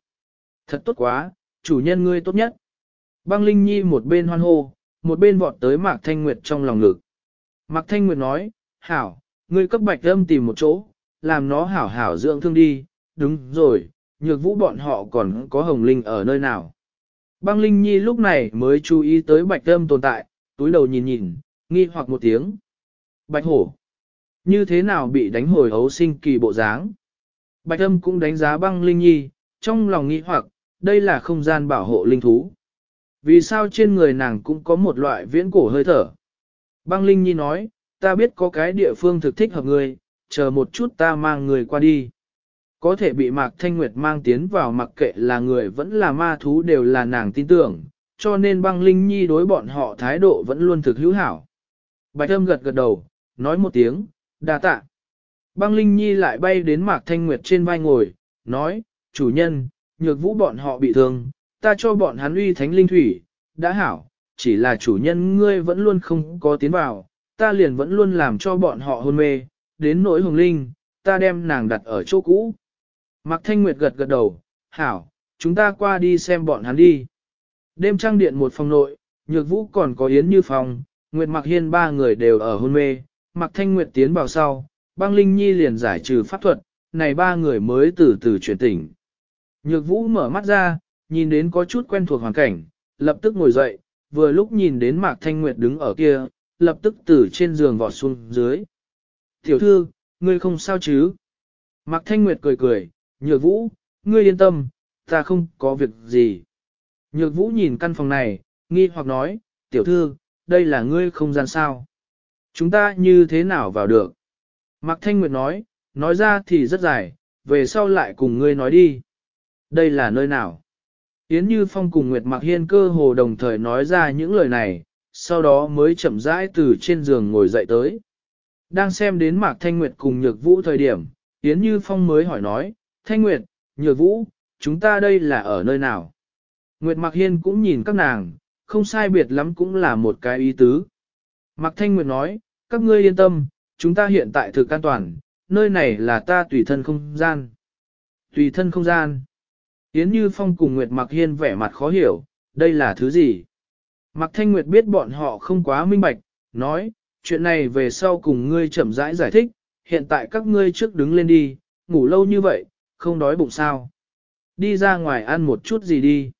Thật tốt quá, chủ nhân ngươi tốt nhất. Băng Linh Nhi một bên hoan hô, một bên vọt tới Mạc Thanh Nguyệt trong lòng ngực. Mạc Thanh Nguyệt nói, hảo, ngươi cấp bạch âm tìm một chỗ, làm nó hảo hảo dưỡng thương đi, đúng rồi, nhược vũ bọn họ còn có hồng linh ở nơi nào. Băng Linh Nhi lúc này mới chú ý tới bạch âm tồn tại, túi đầu nhìn nhìn, nghi hoặc một tiếng. Bạch hổ, như thế nào bị đánh hồi hấu sinh kỳ bộ dáng? Bạch âm cũng đánh giá băng Linh Nhi, trong lòng nghi hoặc, đây là không gian bảo hộ linh thú. Vì sao trên người nàng cũng có một loại viễn cổ hơi thở? Băng Linh Nhi nói, ta biết có cái địa phương thực thích hợp người, chờ một chút ta mang người qua đi. Có thể bị Mạc Thanh Nguyệt mang tiến vào mặc kệ là người vẫn là ma thú đều là nàng tin tưởng, cho nên băng linh nhi đối bọn họ thái độ vẫn luôn thực hữu hảo. Bạch Thâm gật gật đầu, nói một tiếng, đa tạ. Băng linh nhi lại bay đến mạc thanh nguyệt trên vai ngồi, nói, chủ nhân, nhược vũ bọn họ bị thương, ta cho bọn hắn uy thánh linh thủy, đã hảo, chỉ là chủ nhân ngươi vẫn luôn không có tiến vào, ta liền vẫn luôn làm cho bọn họ hôn mê, đến nỗi hồng linh, ta đem nàng đặt ở chỗ cũ. Mạc Thanh Nguyệt gật gật đầu, hảo, chúng ta qua đi xem bọn hắn đi. Đêm trang điện một phòng nội, nhược vũ còn có Yến Như phòng, Nguyệt Mạc Hiên ba người đều ở hôn mê, Mạc Thanh Nguyệt tiến vào sau, băng Linh Nhi liền giải trừ pháp thuật, này ba người mới từ từ chuyển tỉnh. Nhược vũ mở mắt ra, nhìn đến có chút quen thuộc hoàn cảnh, lập tức ngồi dậy, vừa lúc nhìn đến Mạc Thanh Nguyệt đứng ở kia, lập tức từ trên giường vọt xuống dưới. Tiểu thư, ngươi không sao chứ? Mạc Thanh Nguyệt cười cười, nhược vũ, ngươi yên tâm, ta không có việc gì. Nhược vũ nhìn căn phòng này, nghi hoặc nói, tiểu thư, đây là ngươi không gian sao? Chúng ta như thế nào vào được? Mạc Thanh Nguyệt nói, nói ra thì rất dài, về sau lại cùng ngươi nói đi. Đây là nơi nào? Yến Như Phong cùng Nguyệt Mạc Hiên cơ hồ đồng thời nói ra những lời này, sau đó mới chậm rãi từ trên giường ngồi dậy tới. Đang xem đến Mạc Thanh Nguyệt cùng Nhược Vũ thời điểm, Yến Như Phong mới hỏi nói, Thanh Nguyệt, Nhược Vũ, chúng ta đây là ở nơi nào? Nguyệt Mạc Hiên cũng nhìn các nàng, không sai biệt lắm cũng là một cái ý tứ. Mạc Thanh Nguyệt nói, các ngươi yên tâm, chúng ta hiện tại thực an toàn, nơi này là ta tùy thân không gian. Tùy thân không gian. Yến Như Phong cùng Nguyệt Mạc Hiên vẻ mặt khó hiểu, đây là thứ gì? Mạc Thanh Nguyệt biết bọn họ không quá minh bạch, nói, chuyện này về sau cùng ngươi chậm rãi giải, giải thích, hiện tại các ngươi trước đứng lên đi, ngủ lâu như vậy, không đói bụng sao. Đi ra ngoài ăn một chút gì đi.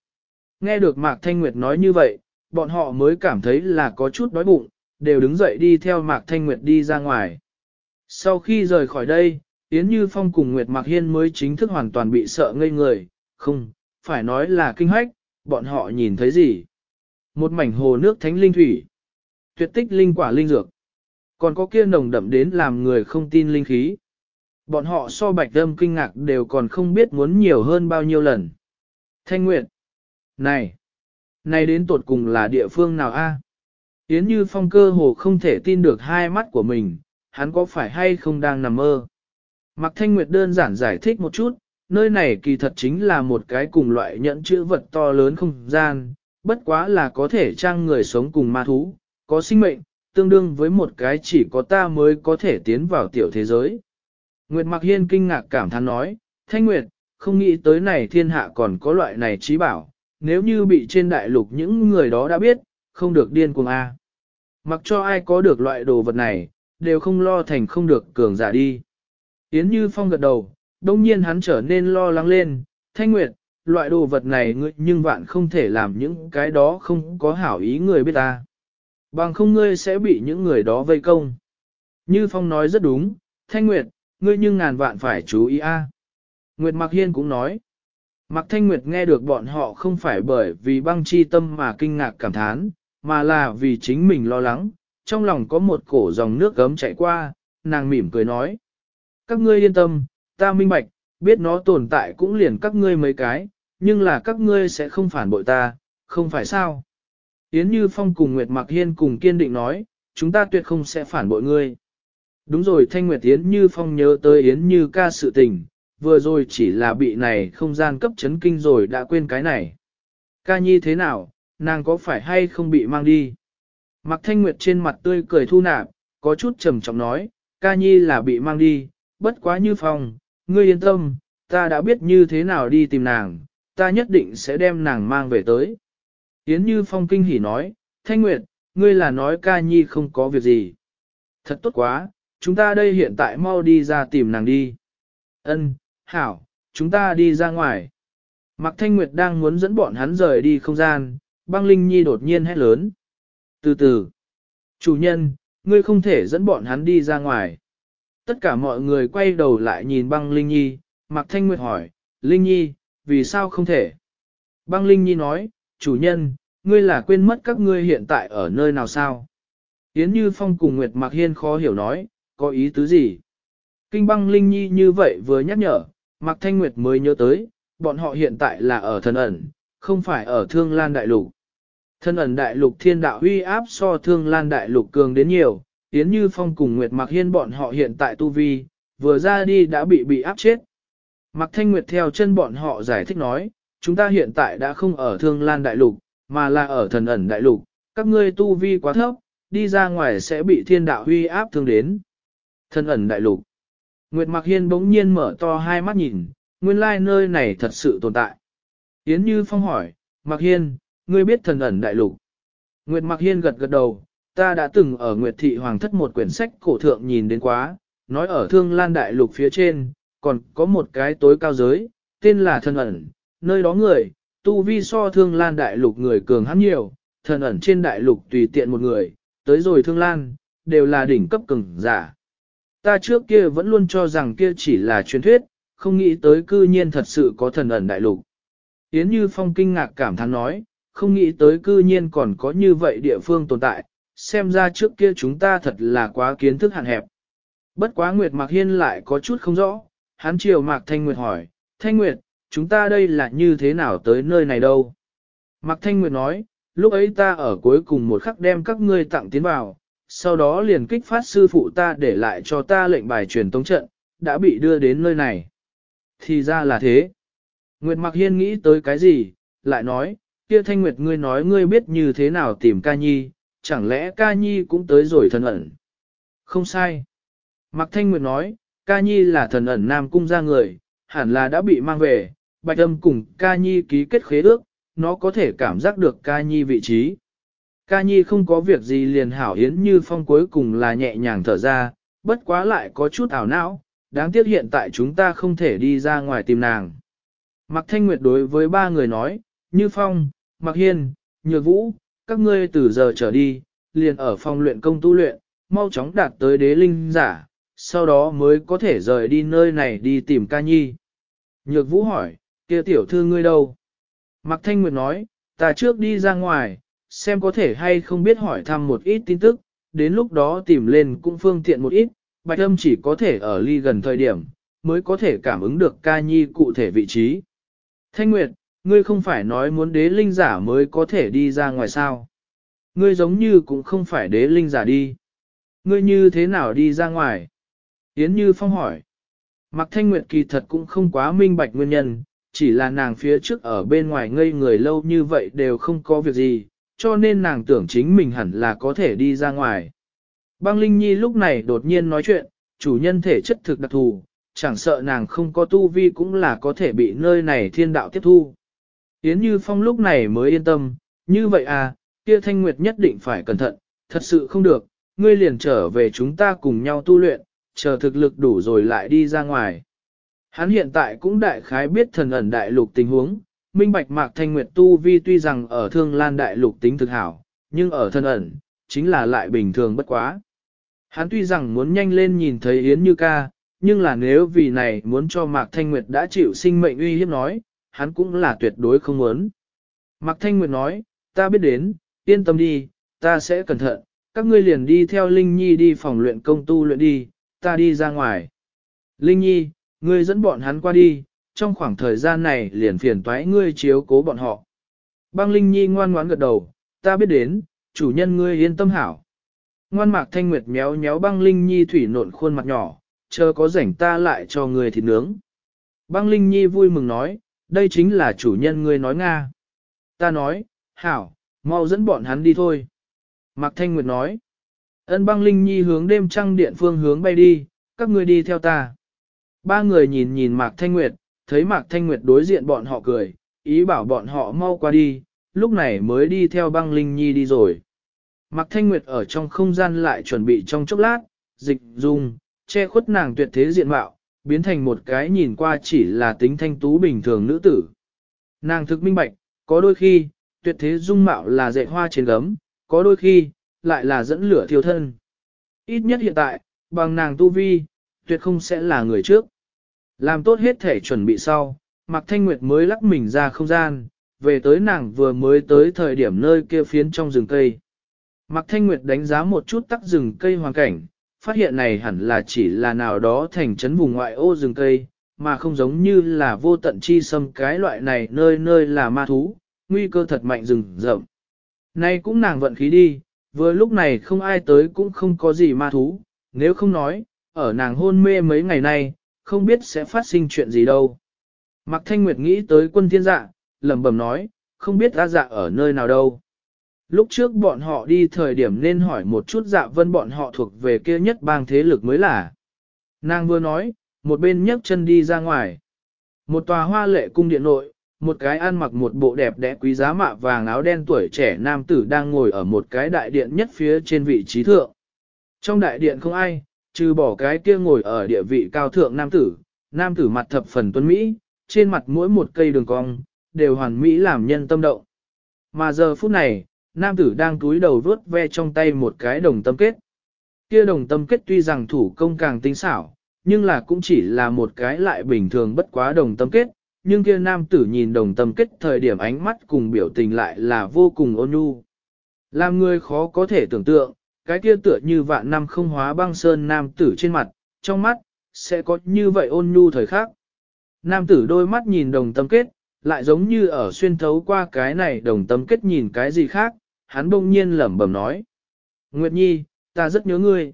Nghe được Mạc Thanh Nguyệt nói như vậy, bọn họ mới cảm thấy là có chút đói bụng, đều đứng dậy đi theo Mạc Thanh Nguyệt đi ra ngoài. Sau khi rời khỏi đây, Yến Như Phong cùng Nguyệt Mạc Hiên mới chính thức hoàn toàn bị sợ ngây người, không, phải nói là kinh hoách, bọn họ nhìn thấy gì? Một mảnh hồ nước thánh linh thủy, tuyệt tích linh quả linh dược, còn có kia nồng đậm đến làm người không tin linh khí. Bọn họ so bạch âm kinh ngạc đều còn không biết muốn nhiều hơn bao nhiêu lần. Thanh Nguyệt, này, này đến tột cùng là địa phương nào a? Yến Như Phong cơ hồ không thể tin được hai mắt của mình, hắn có phải hay không đang nằm mơ. Mạc Thanh Nguyệt đơn giản giải thích một chút, nơi này kỳ thật chính là một cái cùng loại nhẫn chữ vật to lớn không gian, bất quá là có thể trang người sống cùng ma thú, có sinh mệnh, tương đương với một cái chỉ có ta mới có thể tiến vào tiểu thế giới. Nguyệt Mạc Hiên kinh ngạc cảm thán nói, Thanh Nguyệt, không nghĩ tới này thiên hạ còn có loại này trí bảo, nếu như bị trên đại lục những người đó đã biết, không được điên cuồng a. Mặc cho ai có được loại đồ vật này, đều không lo thành không được cường giả đi. Yến Như Phong gật đầu, đông nhiên hắn trở nên lo lắng lên, Thanh Nguyệt, loại đồ vật này ngươi nhưng vạn không thể làm những cái đó không có hảo ý người biết ta. Bằng không ngươi sẽ bị những người đó vây công. Như Phong nói rất đúng, Thanh Nguyệt, ngươi nhưng ngàn vạn phải chú ý a. Nguyệt Mạc Hiên cũng nói. Mạc Thanh Nguyệt nghe được bọn họ không phải bởi vì băng chi tâm mà kinh ngạc cảm thán, mà là vì chính mình lo lắng, trong lòng có một cổ dòng nước gấm chạy qua, nàng mỉm cười nói. Các ngươi yên tâm, ta minh bạch, biết nó tồn tại cũng liền các ngươi mấy cái, nhưng là các ngươi sẽ không phản bội ta, không phải sao? Yến Như Phong cùng Nguyệt Mạc Hiên cùng kiên định nói, chúng ta tuyệt không sẽ phản bội ngươi. Đúng rồi Thanh Nguyệt Yến Như Phong nhớ tới Yến Như ca sự tình, vừa rồi chỉ là bị này không gian cấp chấn kinh rồi đã quên cái này. Ca nhi thế nào, nàng có phải hay không bị mang đi? Mạc Thanh Nguyệt trên mặt tươi cười thu nạp, có chút trầm trọng nói, ca nhi là bị mang đi, bất quá như phong, ngươi yên tâm, ta đã biết như thế nào đi tìm nàng, ta nhất định sẽ đem nàng mang về tới. Yến Như Phong kinh hỉ nói, Thanh Nguyệt, ngươi là nói ca nhi không có việc gì. Thật tốt quá, chúng ta đây hiện tại mau đi ra tìm nàng đi. Ân, hảo, chúng ta đi ra ngoài. Mạc Thanh Nguyệt đang muốn dẫn bọn hắn rời đi không gian, băng Linh Nhi đột nhiên hét lớn. Từ từ, chủ nhân, ngươi không thể dẫn bọn hắn đi ra ngoài. Tất cả mọi người quay đầu lại nhìn băng Linh Nhi, Mạc Thanh Nguyệt hỏi, Linh Nhi, vì sao không thể? Băng Linh Nhi nói, chủ nhân, ngươi là quên mất các ngươi hiện tại ở nơi nào sao? Yến Như Phong cùng Nguyệt Mạc Hiên khó hiểu nói, có ý tứ gì? Kinh băng Linh Nhi như vậy vừa nhắc nhở, Mạc Thanh Nguyệt mới nhớ tới, bọn họ hiện tại là ở thần ẩn, không phải ở Thương Lan Đại Lục. Thân ẩn đại lục thiên đạo uy áp so thương lan đại lục cường đến nhiều, Yến Như Phong cùng Nguyệt Mạc Hiên bọn họ hiện tại tu vi, vừa ra đi đã bị bị áp chết. Mạc Thanh Nguyệt theo chân bọn họ giải thích nói, chúng ta hiện tại đã không ở thương lan đại lục, mà là ở thần ẩn đại lục, các ngươi tu vi quá thấp, đi ra ngoài sẽ bị thiên đạo huy áp thương đến. Thần ẩn đại lục. Nguyệt Mạc Hiên bỗng nhiên mở to hai mắt nhìn, nguyên lai nơi này thật sự tồn tại. Yến Như Phong hỏi, Mạc Hiên, ngươi biết thần ẩn đại lục. Nguyệt Mạc Hiên gật gật đầu, ta đã từng ở Nguyệt Thị Hoàng thất một quyển sách cổ thượng nhìn đến quá, nói ở Thương Lan Đại Lục phía trên, còn có một cái tối cao giới, tên là thần ẩn, nơi đó người, tu vi so Thương Lan Đại Lục người cường hắn nhiều, thần ẩn trên Đại Lục tùy tiện một người, tới rồi Thương Lan, đều là đỉnh cấp cường giả. Ta trước kia vẫn luôn cho rằng kia chỉ là truyền thuyết, không nghĩ tới cư nhiên thật sự có thần ẩn Đại Lục. Yến Như Phong kinh ngạc cảm thán nói, không nghĩ tới cư nhiên còn có như vậy địa phương tồn tại, xem ra trước kia chúng ta thật là quá kiến thức hạn hẹp. Bất quá Nguyệt Mạc Hiên lại có chút không rõ, hắn chiều Mạc Thanh Nguyệt hỏi, Thanh Nguyệt, chúng ta đây là như thế nào tới nơi này đâu? Mạc Thanh Nguyệt nói, lúc ấy ta ở cuối cùng một khắc đem các ngươi tặng tiến vào, sau đó liền kích phát sư phụ ta để lại cho ta lệnh bài truyền tống trận, đã bị đưa đến nơi này. Thì ra là thế. Nguyệt Mạc Hiên nghĩ tới cái gì, lại nói, kia Thanh Nguyệt ngươi nói ngươi biết như thế nào tìm ca nhi, chẳng lẽ ca nhi cũng tới rồi thần ẩn? Không sai. Mạc Thanh Nguyệt nói, ca nhi là thần ẩn nam cung ra người, hẳn là đã bị mang về, bạch âm cùng ca nhi ký kết khế ước, nó có thể cảm giác được ca nhi vị trí. Ca nhi không có việc gì liền hảo hiến như phong cuối cùng là nhẹ nhàng thở ra, bất quá lại có chút ảo não, đáng tiếc hiện tại chúng ta không thể đi ra ngoài tìm nàng. Mạc Thanh Nguyệt đối với ba người nói, như phong, Mạc Hiên, Nhược Vũ, các ngươi từ giờ trở đi, liền ở phòng luyện công tu luyện, mau chóng đạt tới đế linh giả, sau đó mới có thể rời đi nơi này đi tìm ca nhi. Nhược Vũ hỏi, kia tiểu thư ngươi đâu? Mạc Thanh Nguyệt nói, ta trước đi ra ngoài, xem có thể hay không biết hỏi thăm một ít tin tức, đến lúc đó tìm lên cũng phương tiện một ít, bạch âm chỉ có thể ở ly gần thời điểm, mới có thể cảm ứng được ca nhi cụ thể vị trí. Thanh Nguyệt, ngươi không phải nói muốn đế linh giả mới có thể đi ra ngoài sao. Ngươi giống như cũng không phải đế linh giả đi. Ngươi như thế nào đi ra ngoài? Yến Như Phong hỏi. Mạc Thanh Nguyệt kỳ thật cũng không quá minh bạch nguyên nhân, chỉ là nàng phía trước ở bên ngoài ngây người lâu như vậy đều không có việc gì, cho nên nàng tưởng chính mình hẳn là có thể đi ra ngoài. Băng Linh Nhi lúc này đột nhiên nói chuyện, chủ nhân thể chất thực đặc thù, chẳng sợ nàng không có tu vi cũng là có thể bị nơi này thiên đạo tiếp thu. Yến Như Phong lúc này mới yên tâm, như vậy à, kia Thanh Nguyệt nhất định phải cẩn thận, thật sự không được, ngươi liền trở về chúng ta cùng nhau tu luyện, chờ thực lực đủ rồi lại đi ra ngoài. Hắn hiện tại cũng đại khái biết thần ẩn đại lục tình huống, minh bạch mạc Thanh Nguyệt tu vi tuy rằng ở thương lan đại lục tính thực hảo, nhưng ở thần ẩn, chính là lại bình thường bất quá. Hắn tuy rằng muốn nhanh lên nhìn thấy Yến Như ca, nhưng là nếu vì này muốn cho Mạc Thanh Nguyệt đã chịu sinh mệnh uy hiếp nói, hắn cũng là tuyệt đối không muốn. Mạc Thanh Nguyệt nói, ta biết đến, yên tâm đi, ta sẽ cẩn thận, các ngươi liền đi theo Linh Nhi đi phòng luyện công tu luyện đi, ta đi ra ngoài. Linh Nhi, ngươi dẫn bọn hắn qua đi, trong khoảng thời gian này liền phiền toái ngươi chiếu cố bọn họ. Băng Linh Nhi ngoan ngoãn gật đầu, ta biết đến, chủ nhân ngươi yên tâm hảo. Ngoan mạc thanh nguyệt méo méo băng Linh Nhi thủy nộn khuôn mặt nhỏ, chờ có rảnh ta lại cho ngươi thịt nướng. Băng Linh Nhi vui mừng nói, đây chính là chủ nhân ngươi nói Nga. Ta nói, hảo, mau dẫn bọn hắn đi thôi. Mạc Thanh Nguyệt nói, ân băng Linh Nhi hướng đêm trăng điện phương hướng bay đi, các ngươi đi theo ta. Ba người nhìn nhìn Mạc Thanh Nguyệt, thấy Mạc Thanh Nguyệt đối diện bọn họ cười, ý bảo bọn họ mau qua đi, lúc này mới đi theo băng Linh Nhi đi rồi. Mạc Thanh Nguyệt ở trong không gian lại chuẩn bị trong chốc lát, dịch dung, che khuất nàng tuyệt thế diện mạo, biến thành một cái nhìn qua chỉ là tính thanh tú bình thường nữ tử. Nàng thực minh bạch, có đôi khi, tuyệt thế dung mạo là dạy hoa trên gấm, có đôi khi, lại là dẫn lửa thiêu thân. Ít nhất hiện tại, bằng nàng tu vi, tuyệt không sẽ là người trước. Làm tốt hết thể chuẩn bị sau, Mạc Thanh Nguyệt mới lắc mình ra không gian, về tới nàng vừa mới tới thời điểm nơi kia phiến trong rừng cây. Mạc Thanh Nguyệt đánh giá một chút tắc rừng cây hoàn cảnh, phát hiện này hẳn là chỉ là nào đó thành trấn vùng ngoại ô rừng cây, mà không giống như là vô tận chi xâm cái loại này nơi nơi là ma thú, nguy cơ thật mạnh rừng rậm. Nay cũng nàng vận khí đi, vừa lúc này không ai tới cũng không có gì ma thú, nếu không nói, ở nàng hôn mê mấy ngày nay, không biết sẽ phát sinh chuyện gì đâu. Mạc Thanh Nguyệt nghĩ tới quân thiên dạ, lẩm bẩm nói, không biết ra dạ ở nơi nào đâu. Lúc trước bọn họ đi thời điểm nên hỏi một chút dạ vân bọn họ thuộc về kia nhất bang thế lực mới là. Nàng vừa nói, một bên nhấc chân đi ra ngoài. Một tòa hoa lệ cung điện nội, một cái ăn mặc một bộ đẹp đẽ quý giá mạ vàng áo đen tuổi trẻ nam tử đang ngồi ở một cái đại điện nhất phía trên vị trí thượng. Trong đại điện không ai, trừ bỏ cái kia ngồi ở địa vị cao thượng nam tử, nam tử mặt thập phần tuấn Mỹ, trên mặt mỗi một cây đường cong, đều hoàn mỹ làm nhân tâm động. Mà giờ phút này, nam tử đang túi đầu vớt ve trong tay một cái đồng tâm kết. Kia đồng tâm kết tuy rằng thủ công càng tinh xảo, nhưng là cũng chỉ là một cái lại bình thường bất quá đồng tâm kết, nhưng kia nam tử nhìn đồng tâm kết thời điểm ánh mắt cùng biểu tình lại là vô cùng ôn nhu. Làm người khó có thể tưởng tượng, cái kia tựa như vạn năm không hóa băng sơn nam tử trên mặt, trong mắt, sẽ có như vậy ôn nhu thời khắc. Nam tử đôi mắt nhìn đồng tâm kết, lại giống như ở xuyên thấu qua cái này đồng tâm kết nhìn cái gì khác, hắn bỗng nhiên lẩm bẩm nói. Nguyệt Nhi, ta rất nhớ ngươi.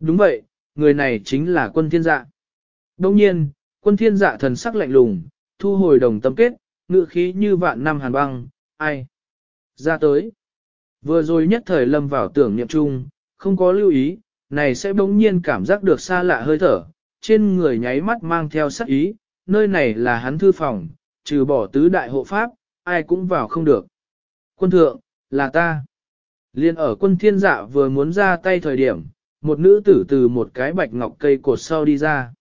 Đúng vậy, người này chính là quân thiên dạ. Đông nhiên, quân thiên dạ thần sắc lạnh lùng, thu hồi đồng tâm kết, ngựa khí như vạn năm hàn băng, ai? Ra tới. Vừa rồi nhất thời lâm vào tưởng niệm chung, không có lưu ý, này sẽ bỗng nhiên cảm giác được xa lạ hơi thở, trên người nháy mắt mang theo sắc ý, nơi này là hắn thư phòng, trừ bỏ tứ đại hộ pháp, ai cũng vào không được. Quân thượng, là ta. Liên ở quân thiên dạ vừa muốn ra tay thời điểm, một nữ tử từ một cái bạch ngọc cây cột sau đi ra.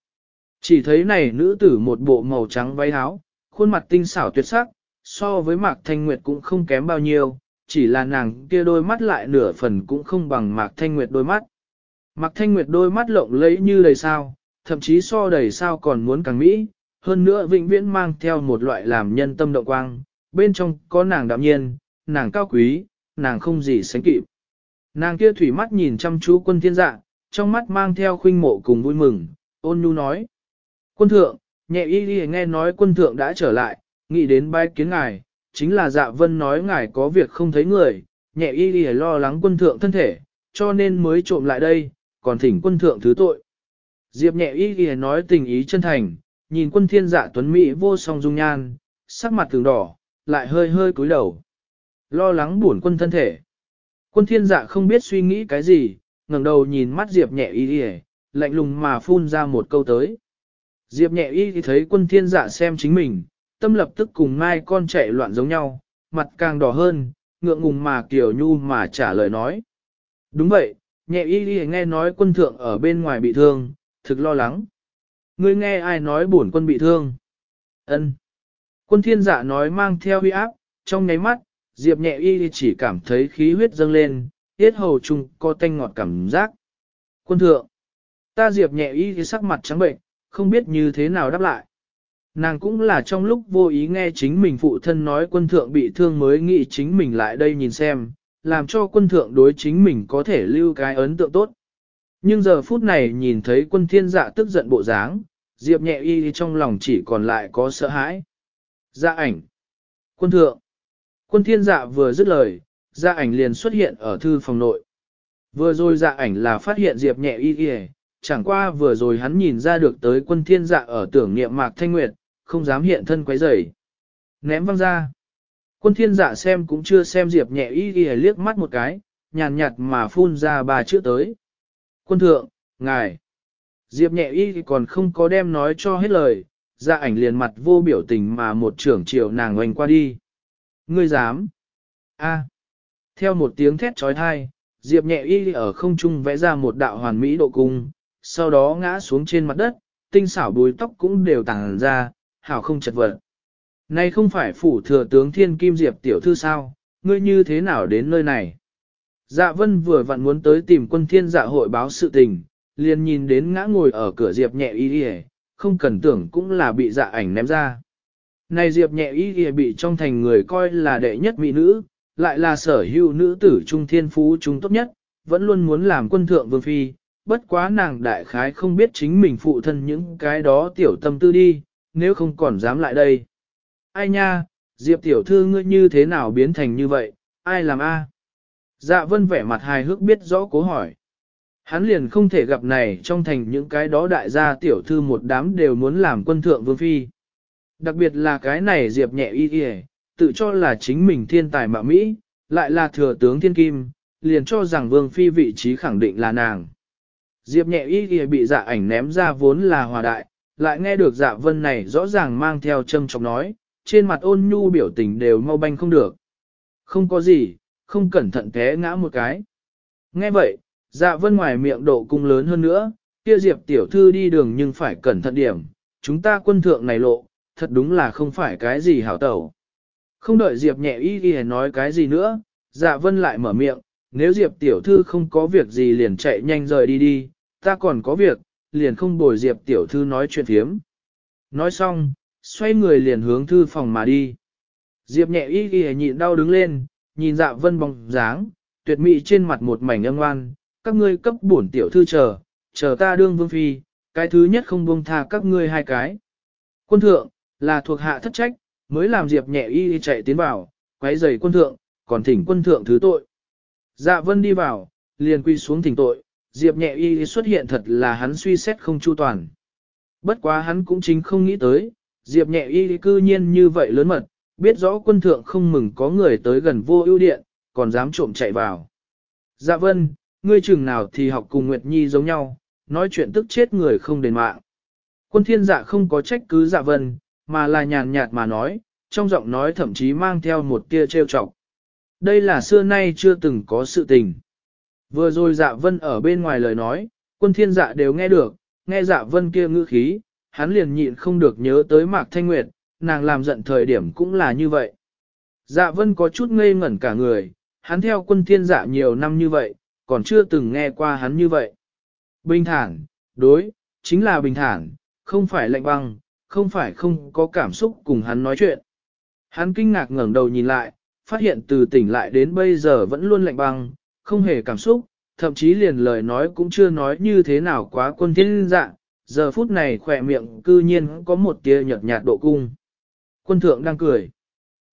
Chỉ thấy này nữ tử một bộ màu trắng váy áo, khuôn mặt tinh xảo tuyệt sắc, so với Mạc Thanh Nguyệt cũng không kém bao nhiêu, chỉ là nàng kia đôi mắt lại nửa phần cũng không bằng Mạc Thanh Nguyệt đôi mắt. Mạc Thanh Nguyệt đôi mắt lộng lẫy như đầy sao, thậm chí so đầy sao còn muốn càng mỹ, hơn nữa vĩnh viễn mang theo một loại làm nhân tâm động quang, bên trong có nàng đạm nhiên, nàng cao quý, nàng không gì sánh kịp. Nàng kia thủy mắt nhìn chăm chú quân thiên dạ, trong mắt mang theo khuynh mộ cùng vui mừng, ôn nhu nói. Quân thượng, nhẹ y đi nghe nói quân thượng đã trở lại, nghĩ đến bái kiến ngài, chính là dạ vân nói ngài có việc không thấy người, nhẹ y đi lo lắng quân thượng thân thể, cho nên mới trộm lại đây, còn thỉnh quân thượng thứ tội. Diệp nhẹ y đi nói tình ý chân thành, nhìn quân thiên dạ tuấn Mỹ vô song dung nhan, sắc mặt thường đỏ, lại hơi hơi cúi đầu. Lo lắng buồn quân thân thể. Quân thiên dạ không biết suy nghĩ cái gì, ngẩng đầu nhìn mắt Diệp nhẹ y đi lạnh lùng mà phun ra một câu tới. Diệp nhẹ y thì thấy quân thiên dạ xem chính mình, tâm lập tức cùng mai con chạy loạn giống nhau, mặt càng đỏ hơn, ngượng ngùng mà kiểu nhu mà trả lời nói. Đúng vậy, nhẹ y y nghe nói quân thượng ở bên ngoài bị thương, thực lo lắng. Ngươi nghe ai nói bổn quân bị thương? Ân. Quân thiên dạ nói mang theo huy áp, trong nháy mắt, Diệp nhẹ y chỉ cảm thấy khí huyết dâng lên, tiết hầu chung có tanh ngọt cảm giác. Quân thượng. Ta Diệp nhẹ y thì sắc mặt trắng bệnh, không biết như thế nào đáp lại. Nàng cũng là trong lúc vô ý nghe chính mình phụ thân nói quân thượng bị thương mới nghĩ chính mình lại đây nhìn xem, làm cho quân thượng đối chính mình có thể lưu cái ấn tượng tốt. Nhưng giờ phút này nhìn thấy quân thiên dạ tức giận bộ dáng, Diệp nhẹ y trong lòng chỉ còn lại có sợ hãi. Dạ ảnh. Quân thượng. Quân thiên dạ vừa dứt lời, dạ ảnh liền xuất hiện ở thư phòng nội. Vừa rồi dạ ảnh là phát hiện Diệp nhẹ y kìa, chẳng qua vừa rồi hắn nhìn ra được tới quân thiên dạ ở tưởng niệm mạc thanh nguyệt, không dám hiện thân quấy rầy. Ném văng ra. Quân thiên dạ xem cũng chưa xem Diệp nhẹ y kìa liếc mắt một cái, nhàn nhạt mà phun ra ba chữ tới. Quân thượng, ngài. Diệp nhẹ y còn không có đem nói cho hết lời, dạ ảnh liền mặt vô biểu tình mà một trưởng triệu nàng oanh qua đi. Ngươi dám. A. Theo một tiếng thét trói thai, Diệp nhẹ y ở không trung vẽ ra một đạo hoàn mỹ độ cung, sau đó ngã xuống trên mặt đất, tinh xảo bùi tóc cũng đều tàng ra, hảo không chật vật. Này không phải phủ thừa tướng thiên kim diệp tiểu thư sao, ngươi như thế nào đến nơi này? Dạ vân vừa vặn muốn tới tìm quân thiên dạ hội báo sự tình, liền nhìn đến ngã ngồi ở cửa diệp nhẹ y y, không cần tưởng cũng là bị dạ ảnh ném ra. Này diệp nhẹ y y bị trong thành người coi là đệ nhất mỹ nữ, lại là sở hữu nữ tử trung thiên phú trung tốt nhất, vẫn luôn muốn làm quân thượng vương phi, bất quá nàng đại khái không biết chính mình phụ thân những cái đó tiểu tâm tư đi, nếu không còn dám lại đây. Ai nha, Diệp tiểu thư ngươi như thế nào biến thành như vậy, Ai làm A? Dạ vân vẻ mặt hài hước biết rõ cố hỏi. Hắn liền không thể gặp này trong thành những cái đó đại gia tiểu thư một đám đều muốn làm quân thượng vương phi. Đặc biệt là cái này diệp nhẹ y y, tự cho là chính mình thiên tài mạo Mỹ, lại là thừa tướng thiên kim, liền cho rằng vương phi vị trí khẳng định là nàng. Diệp nhẹ y y bị dạ ảnh ném ra vốn là hòa đại, lại nghe được dạ vân này rõ ràng mang theo châm chọc nói, trên mặt ôn nhu biểu tình đều mau banh không được. Không có gì, không cẩn thận té ngã một cái. Nghe vậy, dạ vân ngoài miệng độ cung lớn hơn nữa, kia diệp tiểu thư đi đường nhưng phải cẩn thận điểm, chúng ta quân thượng này lộ, thật đúng là không phải cái gì hảo tẩu. Không đợi diệp nhẹ y ghi nói cái gì nữa, dạ vân lại mở miệng, nếu diệp tiểu thư không có việc gì liền chạy nhanh rời đi đi, ta còn có việc, liền không bồi diệp tiểu thư nói chuyện thiếm. Nói xong, xoay người liền hướng thư phòng mà đi. Diệp nhẹ y ghi nhịn đau đứng lên, nhìn dạ vân bóng dáng, tuyệt mỹ trên mặt một mảnh âm ngoan, các ngươi cấp bổn tiểu thư chờ, chờ ta đương vương phi, cái thứ nhất không buông tha các ngươi hai cái. Quân thượng, là thuộc hạ thất trách, mới làm Diệp nhẹ y chạy tiến vào, quấy giày quân thượng, còn thỉnh quân thượng thứ tội. Dạ vân đi vào, liền quy xuống thỉnh tội, Diệp nhẹ y xuất hiện thật là hắn suy xét không chu toàn. Bất quá hắn cũng chính không nghĩ tới, Diệp nhẹ y cư nhiên như vậy lớn mật, biết rõ quân thượng không mừng có người tới gần vô ưu điện, còn dám trộm chạy vào. Dạ vân, ngươi chừng nào thì học cùng Nguyệt Nhi giống nhau, nói chuyện tức chết người không đền mạng. Quân thiên dạ không có trách cứ dạ vân, mà là nhàn nhạt mà nói, trong giọng nói thậm chí mang theo một tia trêu chọc. Đây là xưa nay chưa từng có sự tình. Vừa rồi dạ vân ở bên ngoài lời nói, quân thiên dạ đều nghe được, nghe dạ vân kia ngữ khí, hắn liền nhịn không được nhớ tới Mạc Thanh Nguyệt, nàng làm giận thời điểm cũng là như vậy. Dạ vân có chút ngây ngẩn cả người, hắn theo quân thiên dạ nhiều năm như vậy, còn chưa từng nghe qua hắn như vậy. Bình thản, đối, chính là bình thản, không phải lạnh băng, không phải không có cảm xúc cùng hắn nói chuyện. Hắn kinh ngạc ngẩng đầu nhìn lại, phát hiện từ tỉnh lại đến bây giờ vẫn luôn lạnh băng, không hề cảm xúc, thậm chí liền lời nói cũng chưa nói như thế nào quá quân thiên dạ, giờ phút này khỏe miệng cư nhiên có một tia nhợt nhạt độ cung. Quân thượng đang cười.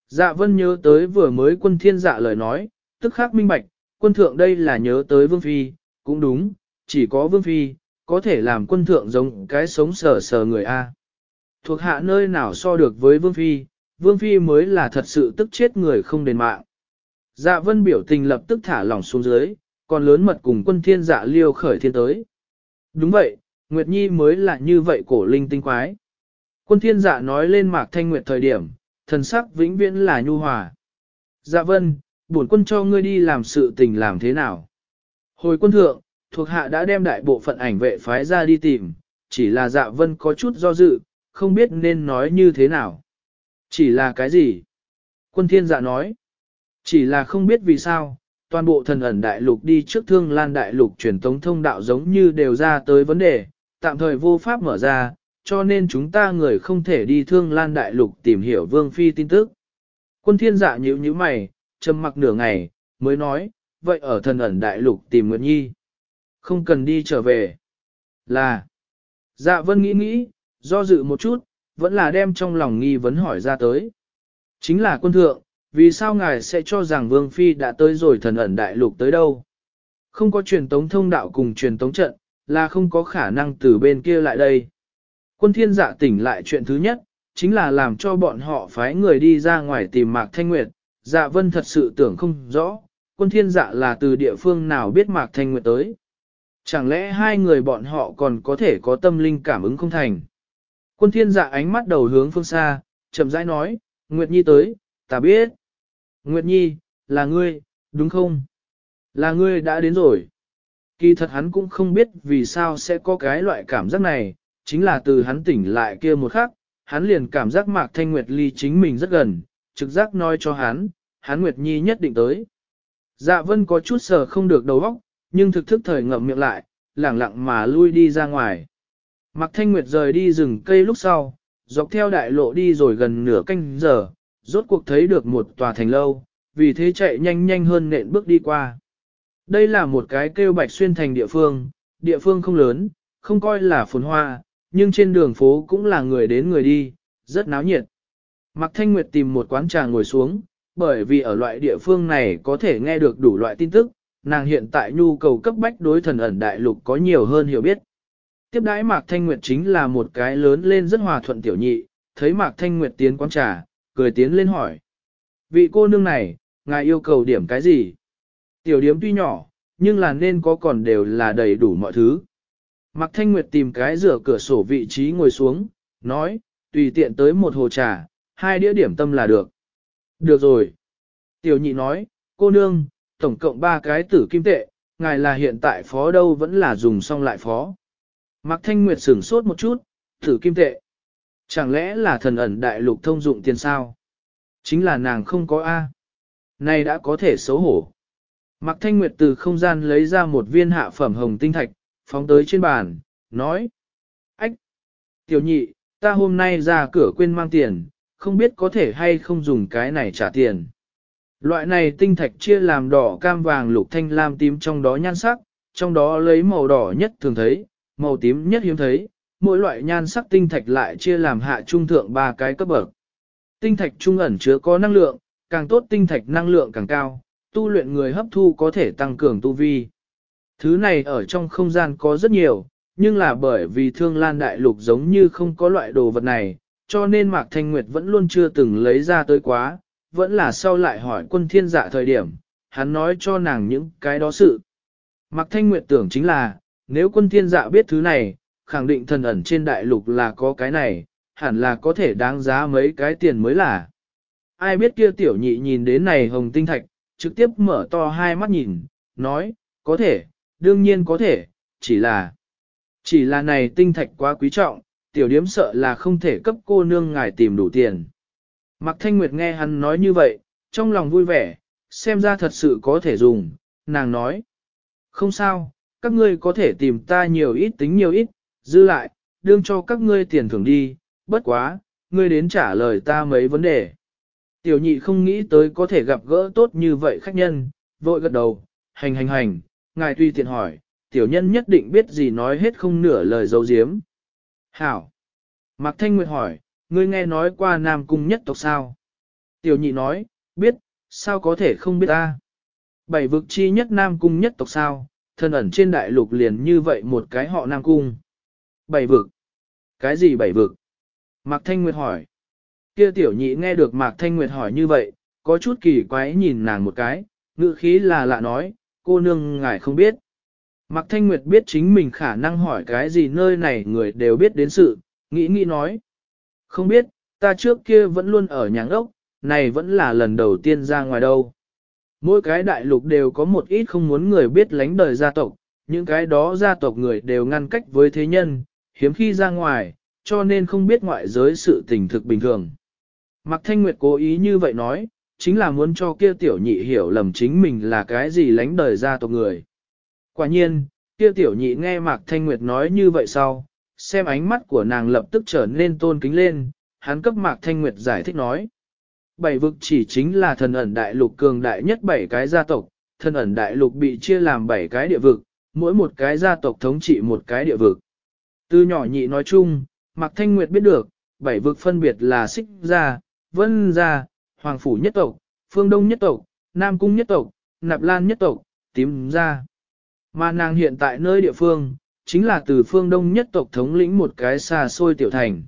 Dạ vân nhớ tới vừa mới quân thiên dạ lời nói, tức khắc minh bạch, quân thượng đây là nhớ tới vương phi, cũng đúng, chỉ có vương phi, có thể làm quân thượng giống cái sống sờ sờ người A. Thuộc hạ nơi nào so được với vương phi, vương phi mới là thật sự tức chết người không đền mạng. Dạ vân biểu tình lập tức thả lỏng xuống dưới, còn lớn mật cùng quân thiên dạ liêu khởi thiên tới. Đúng vậy, Nguyệt Nhi mới là như vậy cổ linh tinh quái. Quân thiên dạ nói lên mạc thanh nguyệt thời điểm, thần sắc vĩnh viễn là nhu hòa. Dạ vân, bổn quân cho ngươi đi làm sự tình làm thế nào? Hồi quân thượng, thuộc hạ đã đem đại bộ phận ảnh vệ phái ra đi tìm, chỉ là dạ vân có chút do dự, không biết nên nói như thế nào. Chỉ là cái gì? Quân thiên dạ nói. Chỉ là không biết vì sao, toàn bộ thần ẩn đại lục đi trước thương lan đại lục truyền tống thông đạo giống như đều ra tới vấn đề, tạm thời vô pháp mở ra, cho nên chúng ta người không thể đi thương lan đại lục tìm hiểu vương phi tin tức. Quân thiên dạ nhíu nhíu mày, trầm mặc nửa ngày, mới nói, vậy ở thần ẩn đại lục tìm Nguyệt Nhi. Không cần đi trở về. Là. Dạ vân nghĩ nghĩ, do dự một chút, vẫn là đem trong lòng nghi vấn hỏi ra tới. Chính là quân thượng, vì sao ngài sẽ cho rằng Vương Phi đã tới rồi thần ẩn đại lục tới đâu? Không có truyền tống thông đạo cùng truyền tống trận, là không có khả năng từ bên kia lại đây. Quân thiên dạ tỉnh lại chuyện thứ nhất, chính là làm cho bọn họ phái người đi ra ngoài tìm Mạc Thanh Nguyệt. Dạ vân thật sự tưởng không rõ, quân thiên dạ là từ địa phương nào biết Mạc Thanh Nguyệt tới. Chẳng lẽ hai người bọn họ còn có thể có tâm linh cảm ứng không thành? Quân thiên dạ ánh mắt đầu hướng phương xa, chậm rãi nói, Nguyệt Nhi tới, ta biết. Nguyệt Nhi, là ngươi, đúng không? Là ngươi đã đến rồi. Kỳ thật hắn cũng không biết vì sao sẽ có cái loại cảm giác này, chính là từ hắn tỉnh lại kia một khắc, hắn liền cảm giác Mạc Thanh Nguyệt ly chính mình rất gần, trực giác nói cho hắn, hắn Nguyệt Nhi nhất định tới. Dạ vân có chút sờ không được đầu óc, nhưng thực thức thời ngậm miệng lại, lẳng lặng mà lui đi ra ngoài. Mạc Thanh Nguyệt rời đi rừng cây lúc sau, dọc theo đại lộ đi rồi gần nửa canh giờ, rốt cuộc thấy được một tòa thành lâu, vì thế chạy nhanh nhanh hơn nện bước đi qua. Đây là một cái kêu bạch xuyên thành địa phương, địa phương không lớn, không coi là phồn hoa, nhưng trên đường phố cũng là người đến người đi, rất náo nhiệt. Mạc Thanh Nguyệt tìm một quán trà ngồi xuống, bởi vì ở loại địa phương này có thể nghe được đủ loại tin tức, nàng hiện tại nhu cầu cấp bách đối thần ẩn đại lục có nhiều hơn hiểu biết. Tiếp đãi Mạc Thanh Nguyệt chính là một cái lớn lên rất hòa thuận tiểu nhị, thấy Mạc Thanh Nguyệt tiến quán trà, cười tiến lên hỏi. Vị cô nương này, ngài yêu cầu điểm cái gì? Tiểu điếm tuy nhỏ, nhưng là nên có còn đều là đầy đủ mọi thứ. Mạc Thanh Nguyệt tìm cái rửa cửa sổ vị trí ngồi xuống, nói, tùy tiện tới một hồ trà, hai đĩa điểm tâm là được. Được rồi. Tiểu nhị nói, cô nương, tổng cộng ba cái tử kim tệ, ngài là hiện tại phó đâu vẫn là dùng xong lại phó. Mạc Thanh Nguyệt sửng sốt một chút, thử kim tệ. Chẳng lẽ là thần ẩn đại lục thông dụng tiền sao? Chính là nàng không có A. Này đã có thể xấu hổ. Mạc Thanh Nguyệt từ không gian lấy ra một viên hạ phẩm hồng tinh thạch, phóng tới trên bàn, nói. Ách! Tiểu nhị, ta hôm nay ra cửa quên mang tiền, không biết có thể hay không dùng cái này trả tiền. Loại này tinh thạch chia làm đỏ cam vàng lục thanh lam tím trong đó nhan sắc, trong đó lấy màu đỏ nhất thường thấy, màu tím nhất hiếm thấy, mỗi loại nhan sắc tinh thạch lại chia làm hạ trung thượng ba cái cấp bậc. Tinh thạch trung ẩn chứa có năng lượng, càng tốt tinh thạch năng lượng càng cao, tu luyện người hấp thu có thể tăng cường tu vi. Thứ này ở trong không gian có rất nhiều, nhưng là bởi vì thương lan đại lục giống như không có loại đồ vật này, cho nên Mạc Thanh Nguyệt vẫn luôn chưa từng lấy ra tới quá, vẫn là sau lại hỏi quân thiên dạ thời điểm, hắn nói cho nàng những cái đó sự. Mạc Thanh Nguyệt tưởng chính là, nếu quân thiên dạ biết thứ này, khẳng định thần ẩn trên đại lục là có cái này, hẳn là có thể đáng giá mấy cái tiền mới là. Ai biết kia tiểu nhị nhìn đến này hồng tinh thạch, trực tiếp mở to hai mắt nhìn, nói, có thể, đương nhiên có thể, chỉ là, chỉ là này tinh thạch quá quý trọng, tiểu điếm sợ là không thể cấp cô nương ngài tìm đủ tiền. Mạc Thanh Nguyệt nghe hắn nói như vậy, trong lòng vui vẻ, xem ra thật sự có thể dùng, nàng nói. Không sao, các ngươi có thể tìm ta nhiều ít tính nhiều ít, dư lại, đương cho các ngươi tiền thưởng đi, bất quá, ngươi đến trả lời ta mấy vấn đề. Tiểu nhị không nghĩ tới có thể gặp gỡ tốt như vậy khách nhân, vội gật đầu, hành hành hành, ngài tuy tiện hỏi, tiểu nhân nhất định biết gì nói hết không nửa lời dấu diếm. Hảo! Mạc Thanh Nguyệt hỏi, ngươi nghe nói qua Nam Cung nhất tộc sao? Tiểu nhị nói, biết, sao có thể không biết ta? Bảy vực chi nhất Nam Cung nhất tộc sao? Thân ẩn trên đại lục liền như vậy một cái họ Nam Cung. Bảy vực? Cái gì bảy vực? Mạc Thanh Nguyệt hỏi. Kia tiểu nhị nghe được Mạc Thanh Nguyệt hỏi như vậy, có chút kỳ quái nhìn nàng một cái, ngữ khí là lạ nói, cô nương ngài không biết. Mạc Thanh Nguyệt biết chính mình khả năng hỏi cái gì nơi này người đều biết đến sự, nghĩ nghĩ nói. Không biết, ta trước kia vẫn luôn ở nhà ốc, này vẫn là lần đầu tiên ra ngoài đâu. Mỗi cái đại lục đều có một ít không muốn người biết lánh đời gia tộc, những cái đó gia tộc người đều ngăn cách với thế nhân, hiếm khi ra ngoài, cho nên không biết ngoại giới sự tình thực bình thường. Mạc Thanh Nguyệt cố ý như vậy nói, chính là muốn cho kia tiểu nhị hiểu lầm chính mình là cái gì lánh đời gia tộc người. Quả nhiên, kia tiểu nhị nghe Mạc Thanh Nguyệt nói như vậy sau, xem ánh mắt của nàng lập tức trở nên tôn kính lên, hắn cấp Mạc Thanh Nguyệt giải thích nói. Bảy vực chỉ chính là thần ẩn đại lục cường đại nhất bảy cái gia tộc, thần ẩn đại lục bị chia làm bảy cái địa vực, mỗi một cái gia tộc thống trị một cái địa vực. Từ nhỏ nhị nói chung, Mạc Thanh Nguyệt biết được, bảy vực phân biệt là Xích Gia, Vân Gia, Hoàng Phủ nhất tộc, Phương Đông nhất tộc, Nam Cung nhất tộc, Nạp Lan nhất tộc, Tím Gia. Mà nàng hiện tại nơi địa phương, chính là từ phương Đông nhất tộc thống lĩnh một cái xa xôi tiểu thành.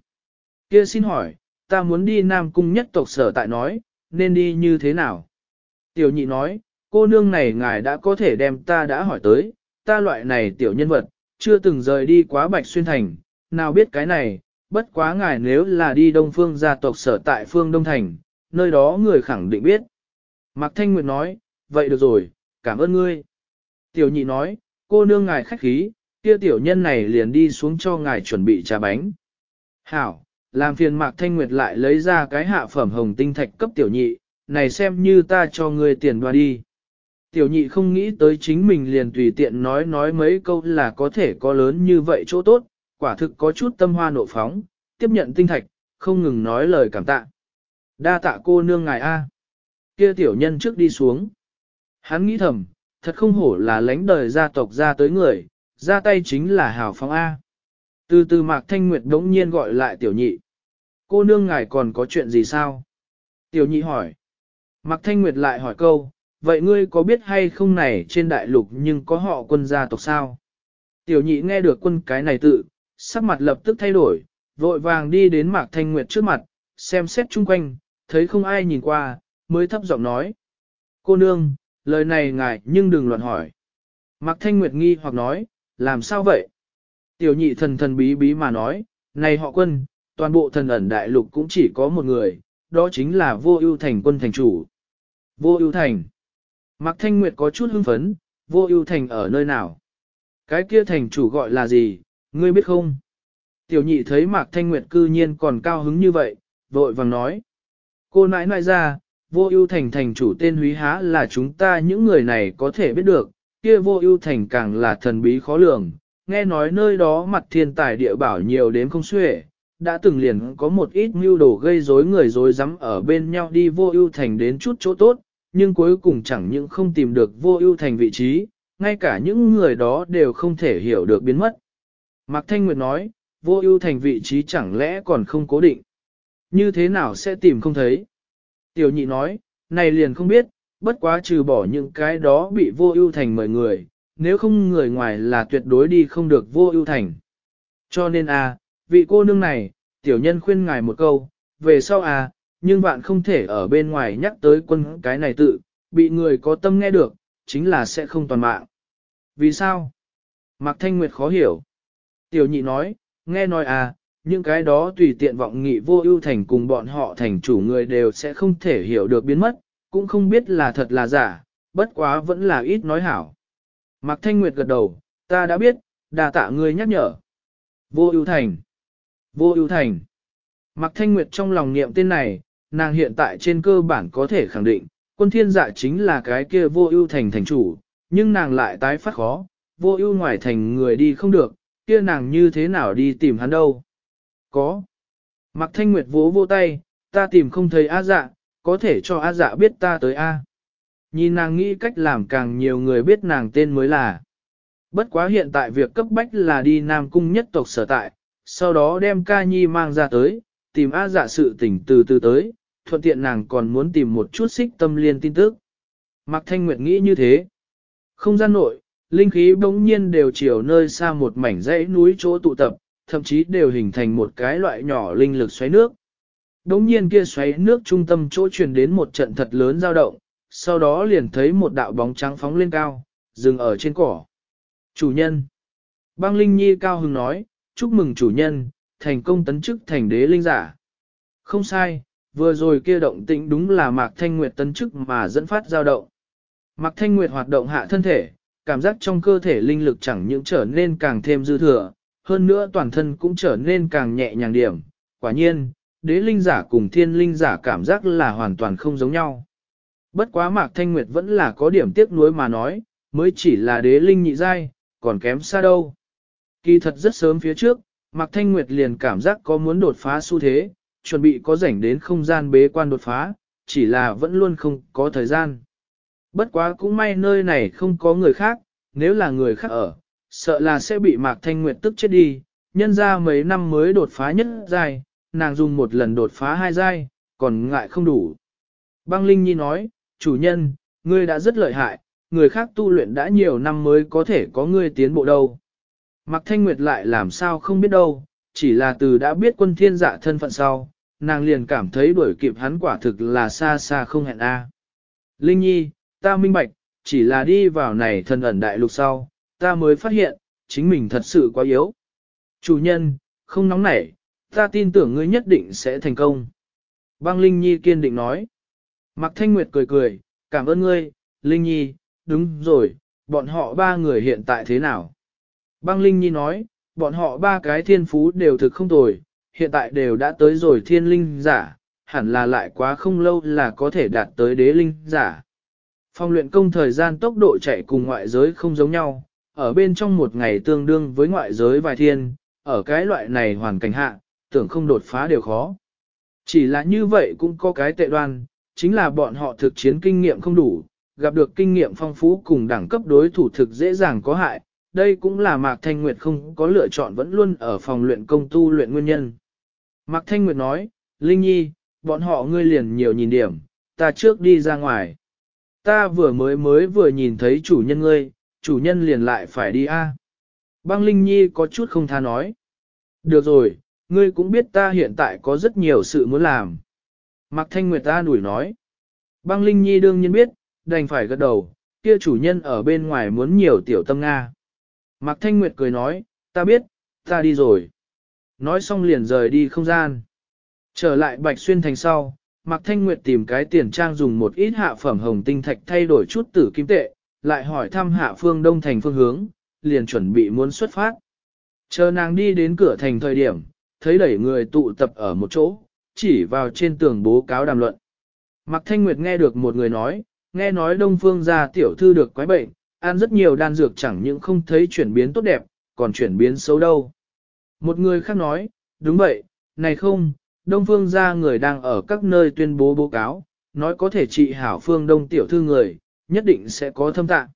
Kia xin hỏi, ta muốn đi Nam Cung nhất tộc sở tại nói, nên đi như thế nào? Tiểu nhị nói, cô nương này ngài đã có thể đem ta đã hỏi tới, ta loại này tiểu nhân vật, chưa từng rời đi quá bạch xuyên thành, nào biết cái này, bất quá ngài nếu là đi đông phương gia tộc sở tại phương Đông Thành, nơi đó người khẳng định biết. Mạc Thanh Nguyệt nói, vậy được rồi, cảm ơn ngươi. Tiểu nhị nói, cô nương ngài khách khí, kia tiểu nhân này liền đi xuống cho ngài chuẩn bị trà bánh. Hảo, làm phiền Mạc Thanh Nguyệt lại lấy ra cái hạ phẩm hồng tinh thạch cấp tiểu nhị, này xem như ta cho ngươi tiền đoa đi. Tiểu nhị không nghĩ tới chính mình liền tùy tiện nói nói mấy câu là có thể có lớn như vậy chỗ tốt, quả thực có chút tâm hoa nộ phóng, tiếp nhận tinh thạch, không ngừng nói lời cảm tạ. Đa tạ cô nương ngài A. Kia tiểu nhân trước đi xuống. Hắn nghĩ thầm, thật không hổ là lãnh đời gia tộc ra tới người, ra tay chính là hào phóng A. Từ từ Mạc Thanh Nguyệt đống nhiên gọi lại tiểu nhị. Cô nương ngài còn có chuyện gì sao? Tiểu nhị hỏi. Mạc Thanh Nguyệt lại hỏi câu, vậy ngươi có biết hay không này trên đại lục nhưng có họ quân gia tộc sao? Tiểu nhị nghe được quân cái này tự, sắc mặt lập tức thay đổi, vội vàng đi đến Mạc Thanh Nguyệt trước mặt, xem xét chung quanh, thấy không ai nhìn qua, mới thấp giọng nói. Cô nương, lời này ngài nhưng đừng loạn hỏi. Mạc Thanh Nguyệt nghi hoặc nói, làm sao vậy? Tiểu nhị thần thần bí bí mà nói, này họ quân, toàn bộ thần ẩn đại lục cũng chỉ có một người, đó chính là vô ưu thành quân thành chủ. Vô ưu thành. Mạc Thanh Nguyệt có chút hưng phấn, vô ưu thành ở nơi nào? Cái kia thành chủ gọi là gì, ngươi biết không? Tiểu nhị thấy Mạc Thanh Nguyệt cư nhiên còn cao hứng như vậy, vội vàng nói. Cô nãi nãi ra, vô ưu thành thành chủ tên húy há là chúng ta những người này có thể biết được, kia vô ưu thành càng là thần bí khó lường, nghe nói nơi đó mặt thiên tài địa bảo nhiều đến không xuể, đã từng liền có một ít mưu đồ gây rối người rối rắm ở bên nhau đi vô ưu thành đến chút chỗ tốt, nhưng cuối cùng chẳng những không tìm được vô ưu thành vị trí, ngay cả những người đó đều không thể hiểu được biến mất. Mạc Thanh Nguyệt nói, vô ưu thành vị trí chẳng lẽ còn không cố định. Như thế nào sẽ tìm không thấy? Tiểu nhị nói, này liền không biết, bất quá trừ bỏ những cái đó bị vô ưu thành mời người, nếu không người ngoài là tuyệt đối đi không được vô ưu thành. Cho nên a, à, vị cô nương này, tiểu nhân khuyên ngài một câu, về sau à, nhưng bạn không thể ở bên ngoài nhắc tới quân cái này tự, bị người có tâm nghe được, chính là sẽ không toàn mạng. Vì sao? Mạc Thanh Nguyệt khó hiểu. Tiểu nhị nói, nghe nói à, những cái đó tùy tiện vọng nghị vô ưu thành cùng bọn họ thành chủ người đều sẽ không thể hiểu được biến mất, cũng không biết là thật là giả, bất quá vẫn là ít nói hảo. Mạc Thanh Nguyệt gật đầu, ta đã biết, đà tạ ngươi nhắc nhở. Vô ưu thành. Vô ưu thành. Mạc Thanh Nguyệt trong lòng niệm tên này, nàng hiện tại trên cơ bản có thể khẳng định, quân thiên dạ chính là cái kia vô ưu thành thành chủ, nhưng nàng lại tái phát khó, vô ưu ngoài thành người đi không được, kia nàng như thế nào đi tìm hắn đâu. Có. Mạc Thanh Nguyệt vỗ vô tay, ta tìm không thấy A dạ, có thể cho A dạ biết ta tới A. Nhìn nàng nghĩ cách làm càng nhiều người biết nàng tên mới là. Bất quá hiện tại việc cấp bách là đi Nam Cung nhất tộc sở tại, sau đó đem ca nhi mang ra tới, tìm A dạ sự tỉnh từ từ tới, thuận tiện nàng còn muốn tìm một chút xích tâm liên tin tức. Mạc Thanh Nguyệt nghĩ như thế. Không gian nội, linh khí bỗng nhiên đều chiều nơi xa một mảnh dãy núi chỗ tụ tập, thậm chí đều hình thành một cái loại nhỏ linh lực xoáy nước. Đống nhiên kia xoáy nước trung tâm chỗ truyền đến một trận thật lớn dao động, sau đó liền thấy một đạo bóng trắng phóng lên cao, dừng ở trên cỏ. Chủ nhân. Băng Linh Nhi cao hứng nói, chúc mừng chủ nhân, thành công tấn chức thành đế linh giả. Không sai, vừa rồi kia động tĩnh đúng là Mạc Thanh Nguyệt tấn chức mà dẫn phát dao động. Mạc Thanh Nguyệt hoạt động hạ thân thể, cảm giác trong cơ thể linh lực chẳng những trở nên càng thêm dư thừa, hơn nữa toàn thân cũng trở nên càng nhẹ nhàng điểm. Quả nhiên, đế linh giả cùng thiên linh giả cảm giác là hoàn toàn không giống nhau. Bất quá Mạc Thanh Nguyệt vẫn là có điểm tiếc nuối mà nói, mới chỉ là đế linh nhị giai, còn kém xa đâu. Kỳ thật rất sớm phía trước, Mạc Thanh Nguyệt liền cảm giác có muốn đột phá xu thế, chuẩn bị có rảnh đến không gian bế quan đột phá, chỉ là vẫn luôn không có thời gian. Bất quá cũng may nơi này không có người khác, nếu là người khác ở, sợ là sẽ bị Mạc Thanh Nguyệt tức chết đi, nhân ra mấy năm mới đột phá nhất giai, nàng dùng một lần đột phá hai giai, còn ngại không đủ. Băng Linh Nhi nói, chủ nhân, ngươi đã rất lợi hại, người khác tu luyện đã nhiều năm mới có thể có ngươi tiến bộ đâu. Mạc Thanh Nguyệt lại làm sao không biết đâu, chỉ là từ đã biết quân thiên dạ thân phận sau, nàng liền cảm thấy đuổi kịp hắn quả thực là xa xa không hẹn a. Linh Nhi, ta minh bạch, chỉ là đi vào này thân ẩn đại lục sau, ta mới phát hiện, chính mình thật sự quá yếu. Chủ nhân, không nóng nảy, ta tin tưởng ngươi nhất định sẽ thành công. Băng Linh Nhi kiên định nói. Mạc Thanh Nguyệt cười cười, cảm ơn ngươi, Linh Nhi, đúng rồi, bọn họ ba người hiện tại thế nào? Băng Linh Nhi nói, bọn họ ba cái thiên phú đều thực không tồi, hiện tại đều đã tới rồi thiên linh giả, hẳn là lại quá không lâu là có thể đạt tới đế linh giả. Phong luyện công thời gian tốc độ chạy cùng ngoại giới không giống nhau, ở bên trong một ngày tương đương với ngoại giới vài thiên, ở cái loại này hoàn cảnh hạ, tưởng không đột phá đều khó. Chỉ là như vậy cũng có cái tệ đoan, chính là bọn họ thực chiến kinh nghiệm không đủ, gặp được kinh nghiệm phong phú cùng đẳng cấp đối thủ thực dễ dàng có hại, đây cũng là Mạc Thanh Nguyệt không có lựa chọn vẫn luôn ở phòng luyện công tu luyện nguyên nhân. Mạc Thanh Nguyệt nói, Linh Nhi, bọn họ ngươi liền nhiều nhìn điểm, ta trước đi ra ngoài. Ta vừa mới mới vừa nhìn thấy chủ nhân ngươi, chủ nhân liền lại phải đi a. Băng Linh Nhi có chút không tha nói. Được rồi, ngươi cũng biết ta hiện tại có rất nhiều sự muốn làm. Mạc Thanh Nguyệt ta đuổi nói. Băng Linh Nhi đương nhiên biết, đành phải gật đầu, kia chủ nhân ở bên ngoài muốn nhiều tiểu tâm Nga. Mạc Thanh Nguyệt cười nói, ta biết, ta đi rồi. Nói xong liền rời đi không gian. Trở lại Bạch Xuyên thành sau, Mạc Thanh Nguyệt tìm cái tiền trang dùng một ít hạ phẩm hồng tinh thạch thay đổi chút tử kim tệ, lại hỏi thăm hạ phương đông thành phương hướng, liền chuẩn bị muốn xuất phát. Chờ nàng đi đến cửa thành thời điểm, thấy đẩy người tụ tập ở một chỗ, chỉ vào trên tường bố cáo đàm luận. Mạc Thanh Nguyệt nghe được một người nói, nghe nói Đông Phương gia tiểu thư được quái bệnh, ăn rất nhiều đan dược chẳng những không thấy chuyển biến tốt đẹp, còn chuyển biến xấu đâu. Một người khác nói, đúng vậy, này không, Đông Phương gia người đang ở các nơi tuyên bố báo cáo, nói có thể trị hảo phương Đông tiểu thư người, nhất định sẽ có thâm tạng.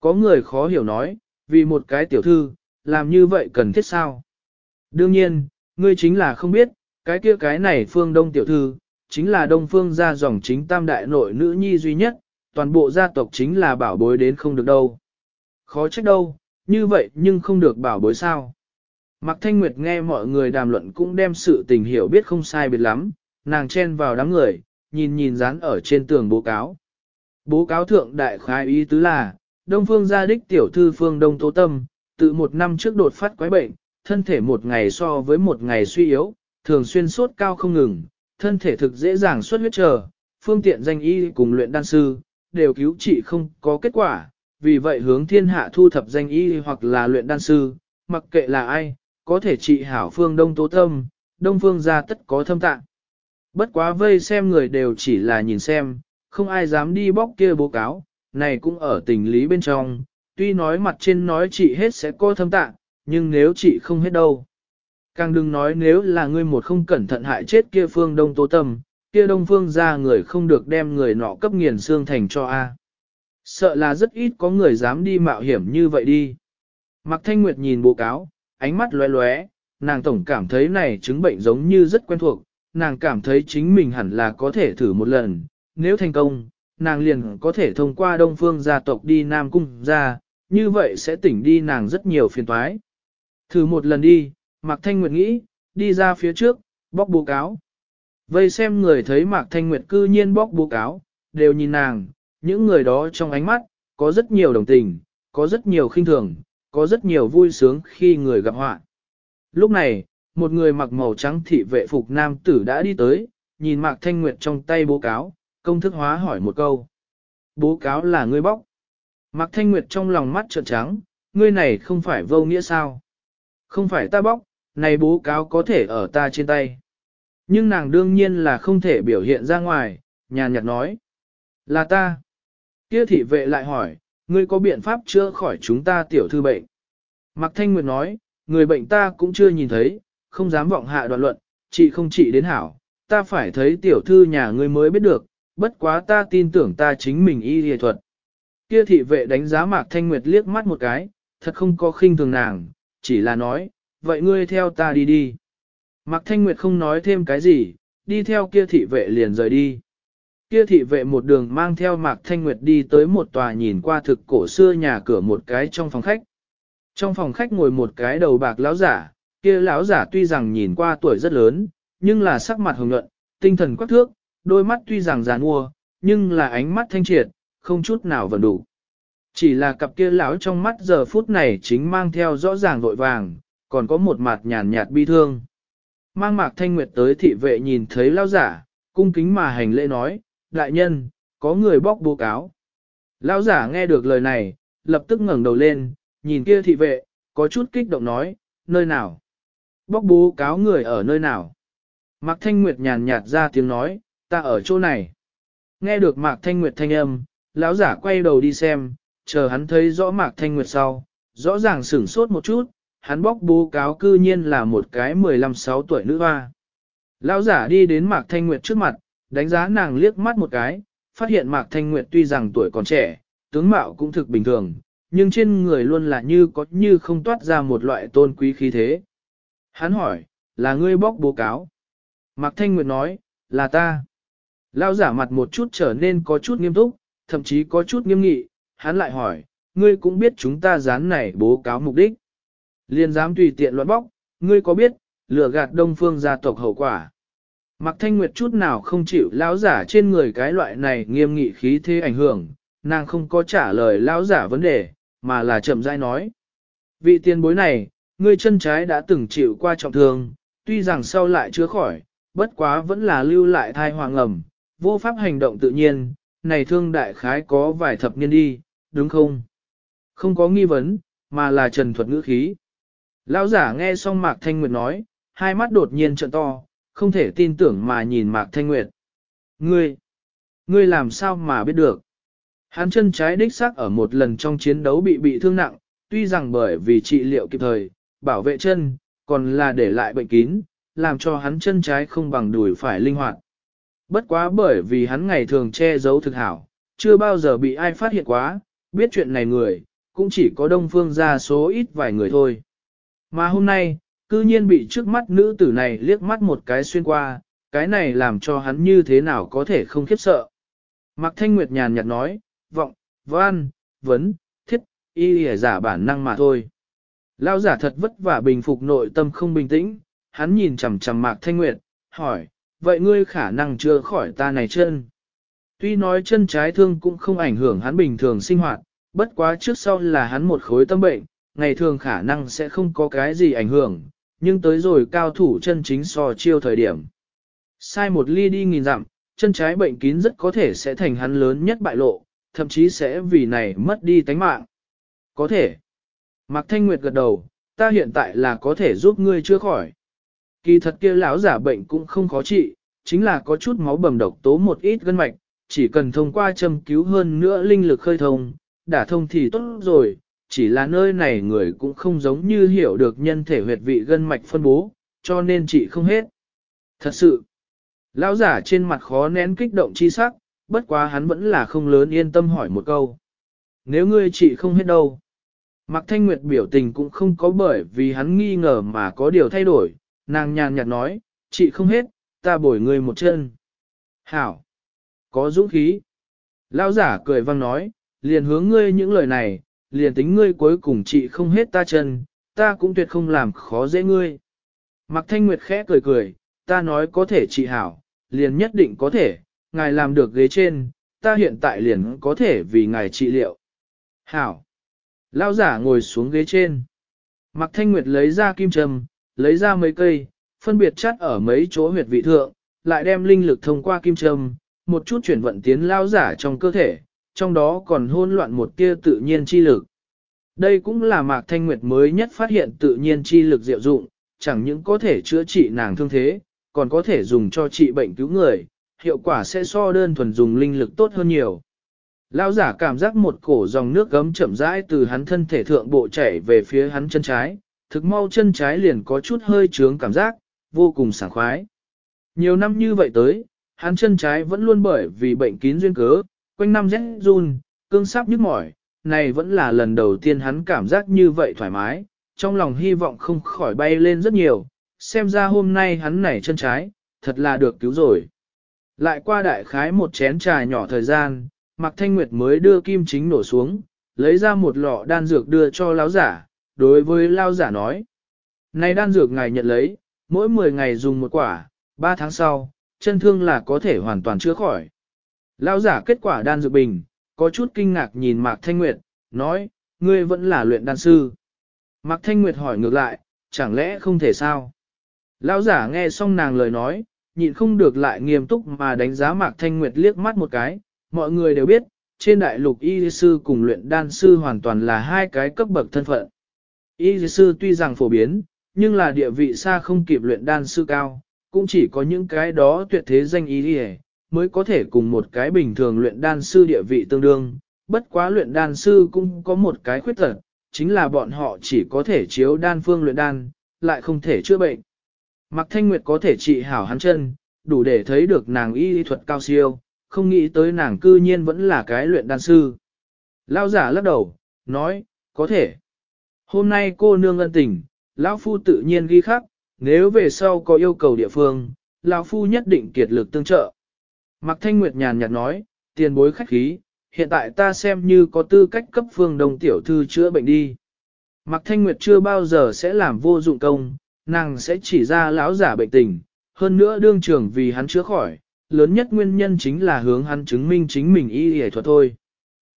Có người khó hiểu nói, vì một cái tiểu thư, làm như vậy cần thiết sao? Đương nhiên, ngươi chính là không biết, cái kia cái này phương Đông tiểu thư, chính là Đông Phương gia dòng chính tam đại nội nữ nhi duy nhất, toàn bộ gia tộc chính là bảo bối đến không được đâu. Khó trách đâu, như vậy nhưng không được bảo bối sao. Mạc Thanh Nguyệt nghe mọi người đàm luận cũng đem sự tình hiểu biết không sai biệt lắm, nàng chen vào đám người, nhìn nhìn dán ở trên tường bố cáo. Bố cáo thượng đại khai ý tứ là, Đông Phương gia đích tiểu thư Phương Đông Tố Tâm, tự một năm trước đột phát quái bệnh, thân thể một ngày so với một ngày suy yếu, thường xuyên sốt cao không ngừng, thân thể thực dễ dàng xuất huyết trở, phương tiện danh y cùng luyện đan sư, đều cứu trị không có kết quả, vì vậy hướng thiên hạ thu thập danh y hoặc là luyện đan sư, mặc kệ là ai, có thể trị hảo phương đông tố tâm, đông phương gia tất có thâm tạng. Bất quá vây xem người đều chỉ là nhìn xem, không ai dám đi bóc kia bố cáo, này cũng ở tình lý bên trong, tuy nói mặt trên nói trị hết sẽ có thâm tạng, nhưng nếu trị không hết đâu. Càng đừng nói nếu là ngươi một không cẩn thận hại chết kia phương đông tố tâm, kia đông phương ra người không được đem người nọ cấp nghiền xương thành cho A. Sợ là rất ít có người dám đi mạo hiểm như vậy đi. Mạc Thanh Nguyệt nhìn báo cáo, ánh mắt lóe lóe, nàng tổng cảm thấy này chứng bệnh giống như rất quen thuộc, nàng cảm thấy chính mình hẳn là có thể thử một lần, nếu thành công, nàng liền có thể thông qua đông phương gia tộc đi Nam Cung ra, như vậy sẽ tỉnh đi nàng rất nhiều phiền toái. Thử một lần đi, Mạc Thanh Nguyệt nghĩ, đi ra phía trước, bóc bố cáo. Vây xem người thấy Mạc Thanh Nguyệt cư nhiên bóc bố cáo, đều nhìn nàng, những người đó trong ánh mắt, có rất nhiều đồng tình, có rất nhiều khinh thường, có rất nhiều vui sướng khi người gặp họa. Lúc này, một người mặc màu trắng thị vệ phục nam tử đã đi tới, nhìn Mạc Thanh Nguyệt trong tay bố cáo, công thức hóa hỏi một câu. Bố cáo là ngươi bóc. Mạc Thanh Nguyệt trong lòng mắt trợn trắng, ngươi này không phải vô nghĩa sao? Không phải ta bóc, này bố cáo có thể ở ta trên tay. Nhưng nàng đương nhiên là không thể biểu hiện ra ngoài, nhàn nhạt nói. Là ta. Kia thị vệ lại hỏi, ngươi có biện pháp chữa khỏi chúng ta tiểu thư bệnh? Mạc Thanh Nguyệt nói, người bệnh ta cũng chưa nhìn thấy, không dám vọng hạ đoạn luận, chị không trị đến hảo, ta phải thấy tiểu thư nhà ngươi mới biết được, bất quá ta tin tưởng ta chính mình y y thuật. Kia thị vệ đánh giá Mạc Thanh Nguyệt liếc mắt một cái, thật không có khinh thường nàng, chỉ là nói, vậy ngươi theo ta đi đi. Mạc Thanh Nguyệt không nói thêm cái gì, đi theo kia thị vệ liền rời đi. Kia thị vệ một đường mang theo Mạc Thanh Nguyệt đi tới một tòa nhìn qua thực cổ xưa nhà cửa một cái trong phòng khách. Trong phòng khách ngồi một cái đầu bạc lão giả, kia lão giả tuy rằng nhìn qua tuổi rất lớn, nhưng là sắc mặt hồng nhuận, tinh thần quắc thước, đôi mắt tuy rằng giàn mua, nhưng là ánh mắt thanh triệt, không chút nào vẫn đủ. Chỉ là cặp kia lão trong mắt giờ phút này chính mang theo rõ ràng vội vàng, còn có một mặt nhàn nhạt bi thương. Mang mạc thanh nguyệt tới thị vệ nhìn thấy lão giả, cung kính mà hành lễ nói, đại nhân, có người bóc bố cáo. Lão giả nghe được lời này, lập tức ngẩng đầu lên, nhìn kia thị vệ, có chút kích động nói, nơi nào? Bóc bố cáo người ở nơi nào? Mạc Thanh Nguyệt nhàn nhạt ra tiếng nói, ta ở chỗ này. Nghe được Mạc Thanh Nguyệt thanh âm, lão giả quay đầu đi xem, chờ hắn thấy rõ Mạc Thanh Nguyệt sau, rõ ràng sửng sốt một chút, hắn bóc bố cáo cư nhiên là một cái 15-6 tuổi nữ hoa. Lão giả đi đến Mạc Thanh Nguyệt trước mặt, đánh giá nàng liếc mắt một cái, phát hiện Mạc Thanh Nguyệt tuy rằng tuổi còn trẻ, tướng mạo cũng thực bình thường, nhưng trên người luôn là như có như không toát ra một loại tôn quý khí thế. Hắn hỏi, là ngươi bóc bố cáo? Mạc Thanh Nguyệt nói, là ta. Lão giả mặt một chút trở nên có chút nghiêm túc, thậm chí có chút nghiêm nghị, hắn lại hỏi, ngươi cũng biết chúng ta dán này bố cáo mục đích. Liên dám tùy tiện loạn bóc, ngươi có biết, lừa gạt đông phương gia tộc hậu quả. Mặc thanh nguyệt chút nào không chịu lão giả trên người cái loại này nghiêm nghị khí thế ảnh hưởng, nàng không có trả lời lão giả vấn đề, mà là chậm rãi nói. Vị tiền bối này, ngươi chân trái đã từng chịu qua trọng thương, tuy rằng sau lại chữa khỏi, bất quá vẫn là lưu lại thai hoàng ẩm, vô pháp hành động tự nhiên, này thương đại khái có vài thập niên đi, đúng không? Không có nghi vấn, mà là trần thuật ngữ khí. Lão giả nghe xong Mạc Thanh Nguyệt nói, hai mắt đột nhiên trợn to, không thể tin tưởng mà nhìn Mạc Thanh Nguyệt. Ngươi, ngươi làm sao mà biết được? Hắn chân trái đích xác ở một lần trong chiến đấu bị bị thương nặng, tuy rằng bởi vì trị liệu kịp thời, bảo vệ chân, còn là để lại bệnh kín, làm cho hắn chân trái không bằng đùi phải linh hoạt. Bất quá bởi vì hắn ngày thường che giấu thực hảo, chưa bao giờ bị ai phát hiện quá, biết chuyện này người, cũng chỉ có đông phương ra số ít vài người thôi. Mà hôm nay, cư nhiên bị trước mắt nữ tử này liếc mắt một cái xuyên qua, cái này làm cho hắn như thế nào có thể không khiếp sợ. Mạc Thanh Nguyệt nhàn nhạt nói, vọng, văn, vấn, thiết, y lìa giả bản năng mà thôi. Lao giả thật vất vả bình phục nội tâm không bình tĩnh, hắn nhìn chằm chằm Mạc Thanh Nguyệt, hỏi, vậy ngươi khả năng chưa khỏi ta này chân. Tuy nói chân trái thương cũng không ảnh hưởng hắn bình thường sinh hoạt, bất quá trước sau là hắn một khối tâm bệnh, ngày thường khả năng sẽ không có cái gì ảnh hưởng, nhưng tới rồi cao thủ chân chính so chiêu thời điểm. Sai một ly đi nghìn dặm, chân trái bệnh kín rất có thể sẽ thành hắn lớn nhất bại lộ, thậm chí sẽ vì này mất đi tánh mạng. Có thể. Mạc Thanh Nguyệt gật đầu, ta hiện tại là có thể giúp ngươi chữa khỏi. Kỳ thật kia lão giả bệnh cũng không khó trị, chính là có chút máu bầm độc tố một ít gân mạch, chỉ cần thông qua châm cứu hơn nữa linh lực khơi thông, đả thông thì tốt rồi, chỉ là nơi này người cũng không giống như hiểu được nhân thể huyệt vị gân mạch phân bố, cho nên chị không hết. Thật sự, lão giả trên mặt khó nén kích động chi sắc, bất quá hắn vẫn là không lớn yên tâm hỏi một câu. Nếu ngươi chị không hết đâu, Mạc Thanh Nguyệt biểu tình cũng không có bởi vì hắn nghi ngờ mà có điều thay đổi, nàng nhàn nhạt nói, chị không hết, ta bồi ngươi một chân. Hảo! Có dũng khí! Lão giả cười vang nói, liền hướng ngươi những lời này, liền tính ngươi cuối cùng chị không hết ta chân, ta cũng tuyệt không làm khó dễ ngươi. Mạc Thanh Nguyệt khẽ cười cười, ta nói có thể chị hảo, liền nhất định có thể, ngài làm được ghế trên, ta hiện tại liền có thể vì ngài trị liệu. Hảo! Lão giả ngồi xuống ghế trên. Mạc Thanh Nguyệt lấy ra kim châm, lấy ra mấy cây, phân biệt chắt ở mấy chỗ huyệt vị thượng, lại đem linh lực thông qua kim châm, một chút chuyển vận tiến lao giả trong cơ thể, trong đó còn hôn loạn một tia tự nhiên chi lực. Đây cũng là Mạc Thanh Nguyệt mới nhất phát hiện tự nhiên chi lực diệu dụng, chẳng những có thể chữa trị nàng thương thế, còn có thể dùng cho trị bệnh cứu người, hiệu quả sẽ so đơn thuần dùng linh lực tốt hơn nhiều. Lão giả cảm giác một cổ dòng nước gấm chậm rãi từ hắn thân thể thượng bộ chảy về phía hắn chân trái, thực mau chân trái liền có chút hơi trướng cảm giác, vô cùng sảng khoái. Nhiều năm như vậy tới, hắn chân trái vẫn luôn bởi vì bệnh kín duyên cớ, quanh năm rét run, cương sắp nhức mỏi, này vẫn là lần đầu tiên hắn cảm giác như vậy thoải mái, trong lòng hy vọng không khỏi bay lên rất nhiều, xem ra hôm nay hắn nảy chân trái, thật là được cứu rồi. Lại qua đại khái một chén trà nhỏ thời gian, Mạc Thanh Nguyệt mới đưa kim chính nổ xuống, lấy ra một lọ đan dược đưa cho lão giả, đối với lão giả nói. Này đan dược ngài nhận lấy, mỗi 10 ngày dùng một quả, 3 tháng sau, chân thương là có thể hoàn toàn chữa khỏi. Lão giả kết quả đan dược bình, có chút kinh ngạc nhìn Mạc Thanh Nguyệt, nói, ngươi vẫn là luyện đan sư. Mạc Thanh Nguyệt hỏi ngược lại, chẳng lẽ không thể sao? Lão giả nghe xong nàng lời nói, nhịn không được lại nghiêm túc mà đánh giá Mạc Thanh Nguyệt liếc mắt một cái, mọi người đều biết, trên đại lục y sư cùng luyện đan sư hoàn toàn là hai cái cấp bậc thân phận. Y sư tuy rằng phổ biến, nhưng là địa vị xa không kịp luyện đan sư cao, cũng chỉ có những cái đó tuyệt thế danh y mới có thể cùng một cái bình thường luyện đan sư địa vị tương đương. Bất quá luyện đan sư cũng có một cái khuyết tật, chính là bọn họ chỉ có thể chiếu đan phương luyện đan, lại không thể chữa bệnh. Mạc Thanh Nguyệt có thể trị hảo hắn chân, đủ để thấy được nàng y thuật cao siêu, không nghĩ tới nàng cư nhiên vẫn là cái luyện đan sư. Lao giả lắc đầu, nói, có thể. Hôm nay cô nương ân tình, lão Phu tự nhiên ghi khắc, nếu về sau có yêu cầu địa phương, lão Phu nhất định kiệt lực tương trợ. Mạc Thanh Nguyệt nhàn nhạt nói, tiền bối khách khí, hiện tại ta xem như có tư cách cấp phương đông tiểu thư chữa bệnh đi. Mạc Thanh Nguyệt chưa bao giờ sẽ làm vô dụng công, nàng sẽ chỉ ra lão giả bệnh tình, hơn nữa đương trưởng vì hắn chữa khỏi, lớn nhất nguyên nhân chính là hướng hắn chứng minh chính mình y y thuật thôi.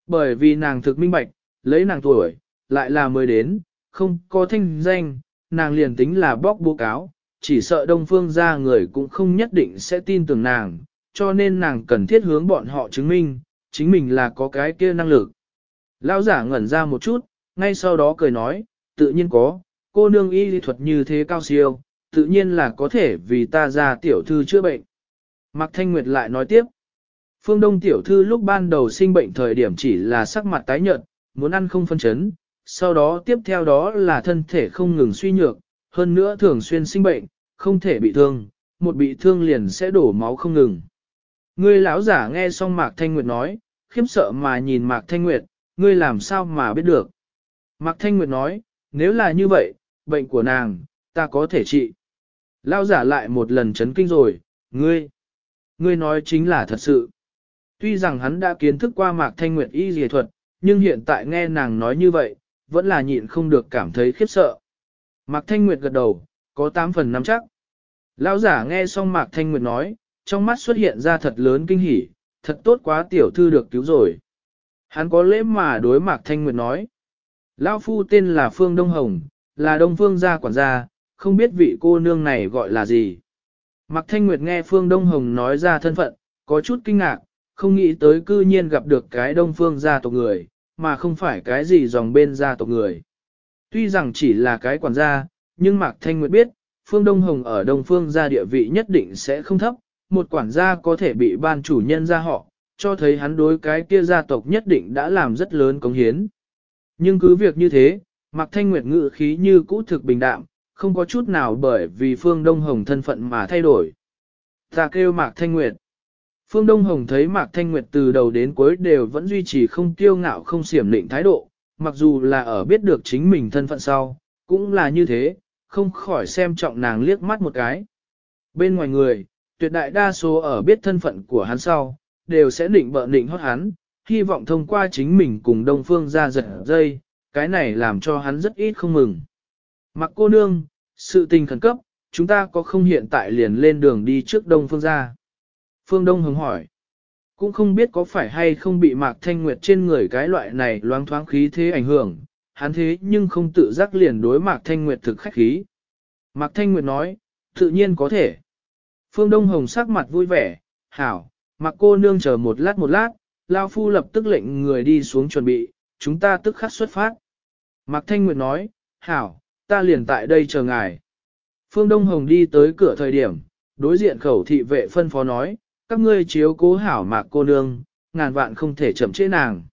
Bởi vì nàng thực minh bạch, lấy nàng tuổi, lại là mới đến, không có thanh danh, nàng liền tính là bóc bố cáo, chỉ sợ đông phương ra người cũng không nhất định sẽ tin tưởng nàng, cho nên nàng cần thiết hướng bọn họ chứng minh, chính mình là có cái kia năng lực. Lão giả ngẩn ra một chút, ngay sau đó cười nói, tự nhiên có, cô nương y lý thuật như thế cao siêu, tự nhiên là có thể vì ta ra tiểu thư chữa bệnh. Mạc Thanh Nguyệt lại nói tiếp, phương đông tiểu thư lúc ban đầu sinh bệnh thời điểm chỉ là sắc mặt tái nhợt, muốn ăn không phân chấn, sau đó tiếp theo đó là thân thể không ngừng suy nhược, hơn nữa thường xuyên sinh bệnh, không thể bị thương, một bị thương liền sẽ đổ máu không ngừng. Ngươi lão giả nghe xong Mạc Thanh Nguyệt nói, khiếp sợ mà nhìn Mạc Thanh Nguyệt, ngươi làm sao mà biết được. Mạc Thanh Nguyệt nói, nếu là như vậy, bệnh của nàng, ta có thể trị. Lão giả lại một lần chấn kinh rồi, ngươi, ngươi nói chính là thật sự. Tuy rằng hắn đã kiến thức qua Mạc Thanh Nguyệt y dề thuật, nhưng hiện tại nghe nàng nói như vậy, vẫn là nhịn không được cảm thấy khiếp sợ. Mạc Thanh Nguyệt gật đầu, có 8 phần 5 chắc. Lão giả nghe xong Mạc Thanh Nguyệt nói, trong mắt xuất hiện ra thật lớn kinh hỉ, thật tốt quá tiểu thư được cứu rồi. Hắn có lễ mà đối Mạc Thanh Nguyệt nói. Lão phu tên là Phương Đông Hồng, là Đông Phương gia quản gia, không biết vị cô nương này gọi là gì. Mạc Thanh Nguyệt nghe Phương Đông Hồng nói ra thân phận, có chút kinh ngạc, không nghĩ tới cư nhiên gặp được cái Đông Phương gia tộc người, mà không phải cái gì dòng bên gia tộc người. Tuy rằng chỉ là cái quản gia, nhưng Mạc Thanh Nguyệt biết, Phương Đông Hồng ở Đông Phương gia địa vị nhất định sẽ không thấp, một quản gia có thể bị ban chủ nhân ra họ, cho thấy hắn đối cái kia gia tộc nhất định đã làm rất lớn công hiến. Nhưng cứ việc như thế, Mạc Thanh Nguyệt ngự khí như cũ thực bình đạm, không có chút nào bởi vì Phương Đông Hồng thân phận mà thay đổi. Ta kêu Mạc Thanh Nguyệt. Phương Đông Hồng thấy Mạc Thanh Nguyệt từ đầu đến cuối đều vẫn duy trì không kiêu ngạo không xiểm lịnh thái độ, mặc dù là ở biết được chính mình thân phận sau, cũng là như thế, không khỏi xem trọng nàng liếc mắt một cái. Bên ngoài người, tuyệt đại đa số ở biết thân phận của hắn sau, đều sẽ định bợ định hót hắn, hy vọng thông qua chính mình cùng Đông Phương ra giật dây, cái này làm cho hắn rất ít không mừng. Mặc cô nương, sự tình khẩn cấp, chúng ta có không hiện tại liền lên đường đi trước Đông Phương ra. Phương Đông hứng hỏi, cũng không biết có phải hay không bị Mạc Thanh Nguyệt trên người cái loại này loáng thoáng khí thế ảnh hưởng, hắn thế nhưng không tự giác liền đối Mạc Thanh Nguyệt thực khách khí. Mạc Thanh Nguyệt nói, tự nhiên có thể. Phương Đông Hồng sắc mặt vui vẻ, hảo, mặc cô nương chờ một lát một lát, Lao Phu lập tức lệnh người đi xuống chuẩn bị, chúng ta tức khắc xuất phát. Mạc Thanh Nguyệt nói, hảo, ta liền tại đây chờ ngài. Phương Đông Hồng đi tới cửa thời điểm, đối diện khẩu thị vệ phân phó nói, các ngươi chiếu cố hảo Mạc cô nương, ngàn vạn không thể chậm trễ nàng.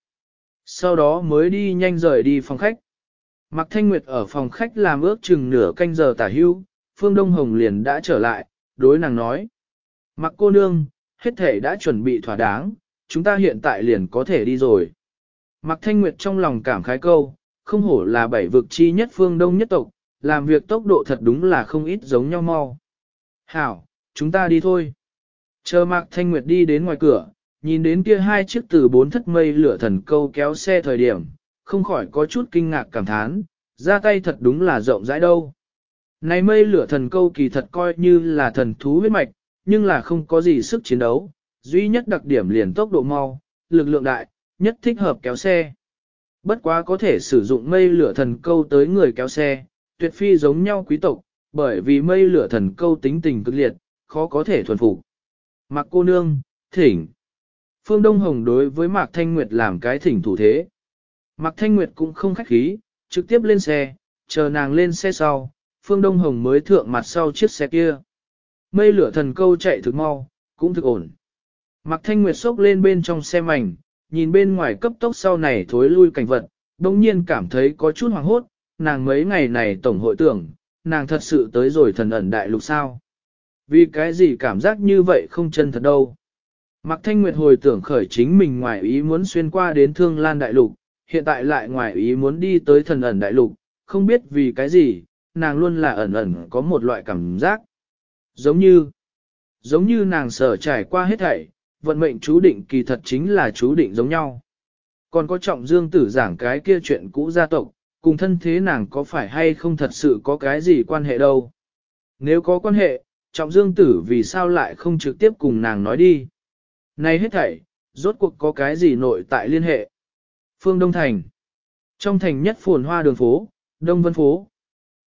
Sau đó mới đi nhanh rời đi phòng khách. Mạc Thanh Nguyệt ở phòng khách làm ước chừng nửa canh giờ tả hưu, Phương Đông Hồng liền đã trở lại, đối nàng nói. mặc cô nương, hết thể đã chuẩn bị thỏa đáng, chúng ta hiện tại liền có thể đi rồi. Mặc Thanh Nguyệt trong lòng cảm khái câu, không hổ là bảy vực chi nhất phương đông nhất tộc, làm việc tốc độ thật đúng là không ít giống nhau mau. Hảo, chúng ta đi thôi. Chờ Mạc Thanh Nguyệt đi đến ngoài cửa, nhìn đến kia hai chiếc từ bốn thất mây lửa thần câu kéo xe thời điểm, không khỏi có chút kinh ngạc cảm thán, ra tay thật đúng là rộng rãi đâu. Này mây lửa thần câu kỳ thật coi như là thần thú huyết mạch, nhưng là không có gì sức chiến đấu, duy nhất đặc điểm liền tốc độ mau, lực lượng đại, nhất thích hợp kéo xe. Bất quá có thể sử dụng mây lửa thần câu tới người kéo xe, tuyệt phi giống nhau quý tộc, bởi vì mây lửa thần câu tính tình cực liệt, khó có thể thuần phục. Mạc cô nương, thỉnh. Phương Đông Hồng đối với Mạc Thanh Nguyệt làm cái thỉnh thủ thế. Mạc Thanh Nguyệt cũng không khách khí, trực tiếp lên xe, chờ nàng lên xe sau, Phương Đông Hồng mới thượng mặt sau chiếc xe kia. Mây lửa thần câu chạy thực mau, cũng thực ổn. Mạc Thanh Nguyệt xốc lên bên trong xe mảnh, nhìn bên ngoài cấp tốc sau này thối lui cảnh vật, đồng nhiên cảm thấy có chút hoàng hốt, nàng mấy ngày này tổng hội tưởng, nàng thật sự tới rồi thần ẩn đại lục sao. Vì cái gì cảm giác như vậy không chân thật đâu. Mạc Thanh Nguyệt hồi tưởng khởi chính mình ngoài ý muốn xuyên qua đến Thương Lan Đại Lục, hiện tại lại ngoài ý muốn đi tới thần ẩn Đại Lục, không biết vì cái gì, nàng luôn là ẩn ẩn có một loại cảm giác. Giống như, giống như nàng sở trải qua hết thảy, vận mệnh chú định kỳ thật chính là chú định giống nhau. Còn có trọng dương tử giảng cái kia chuyện cũ gia tộc, cùng thân thế nàng có phải hay không thật sự có cái gì quan hệ đâu. Nếu có quan hệ, trọng dương tử vì sao lại không trực tiếp cùng nàng nói đi. Này hết thảy, rốt cuộc có cái gì nội tại liên hệ. Phương Đông Thành Trong thành nhất phồn hoa đường phố, Đông Vân Phố.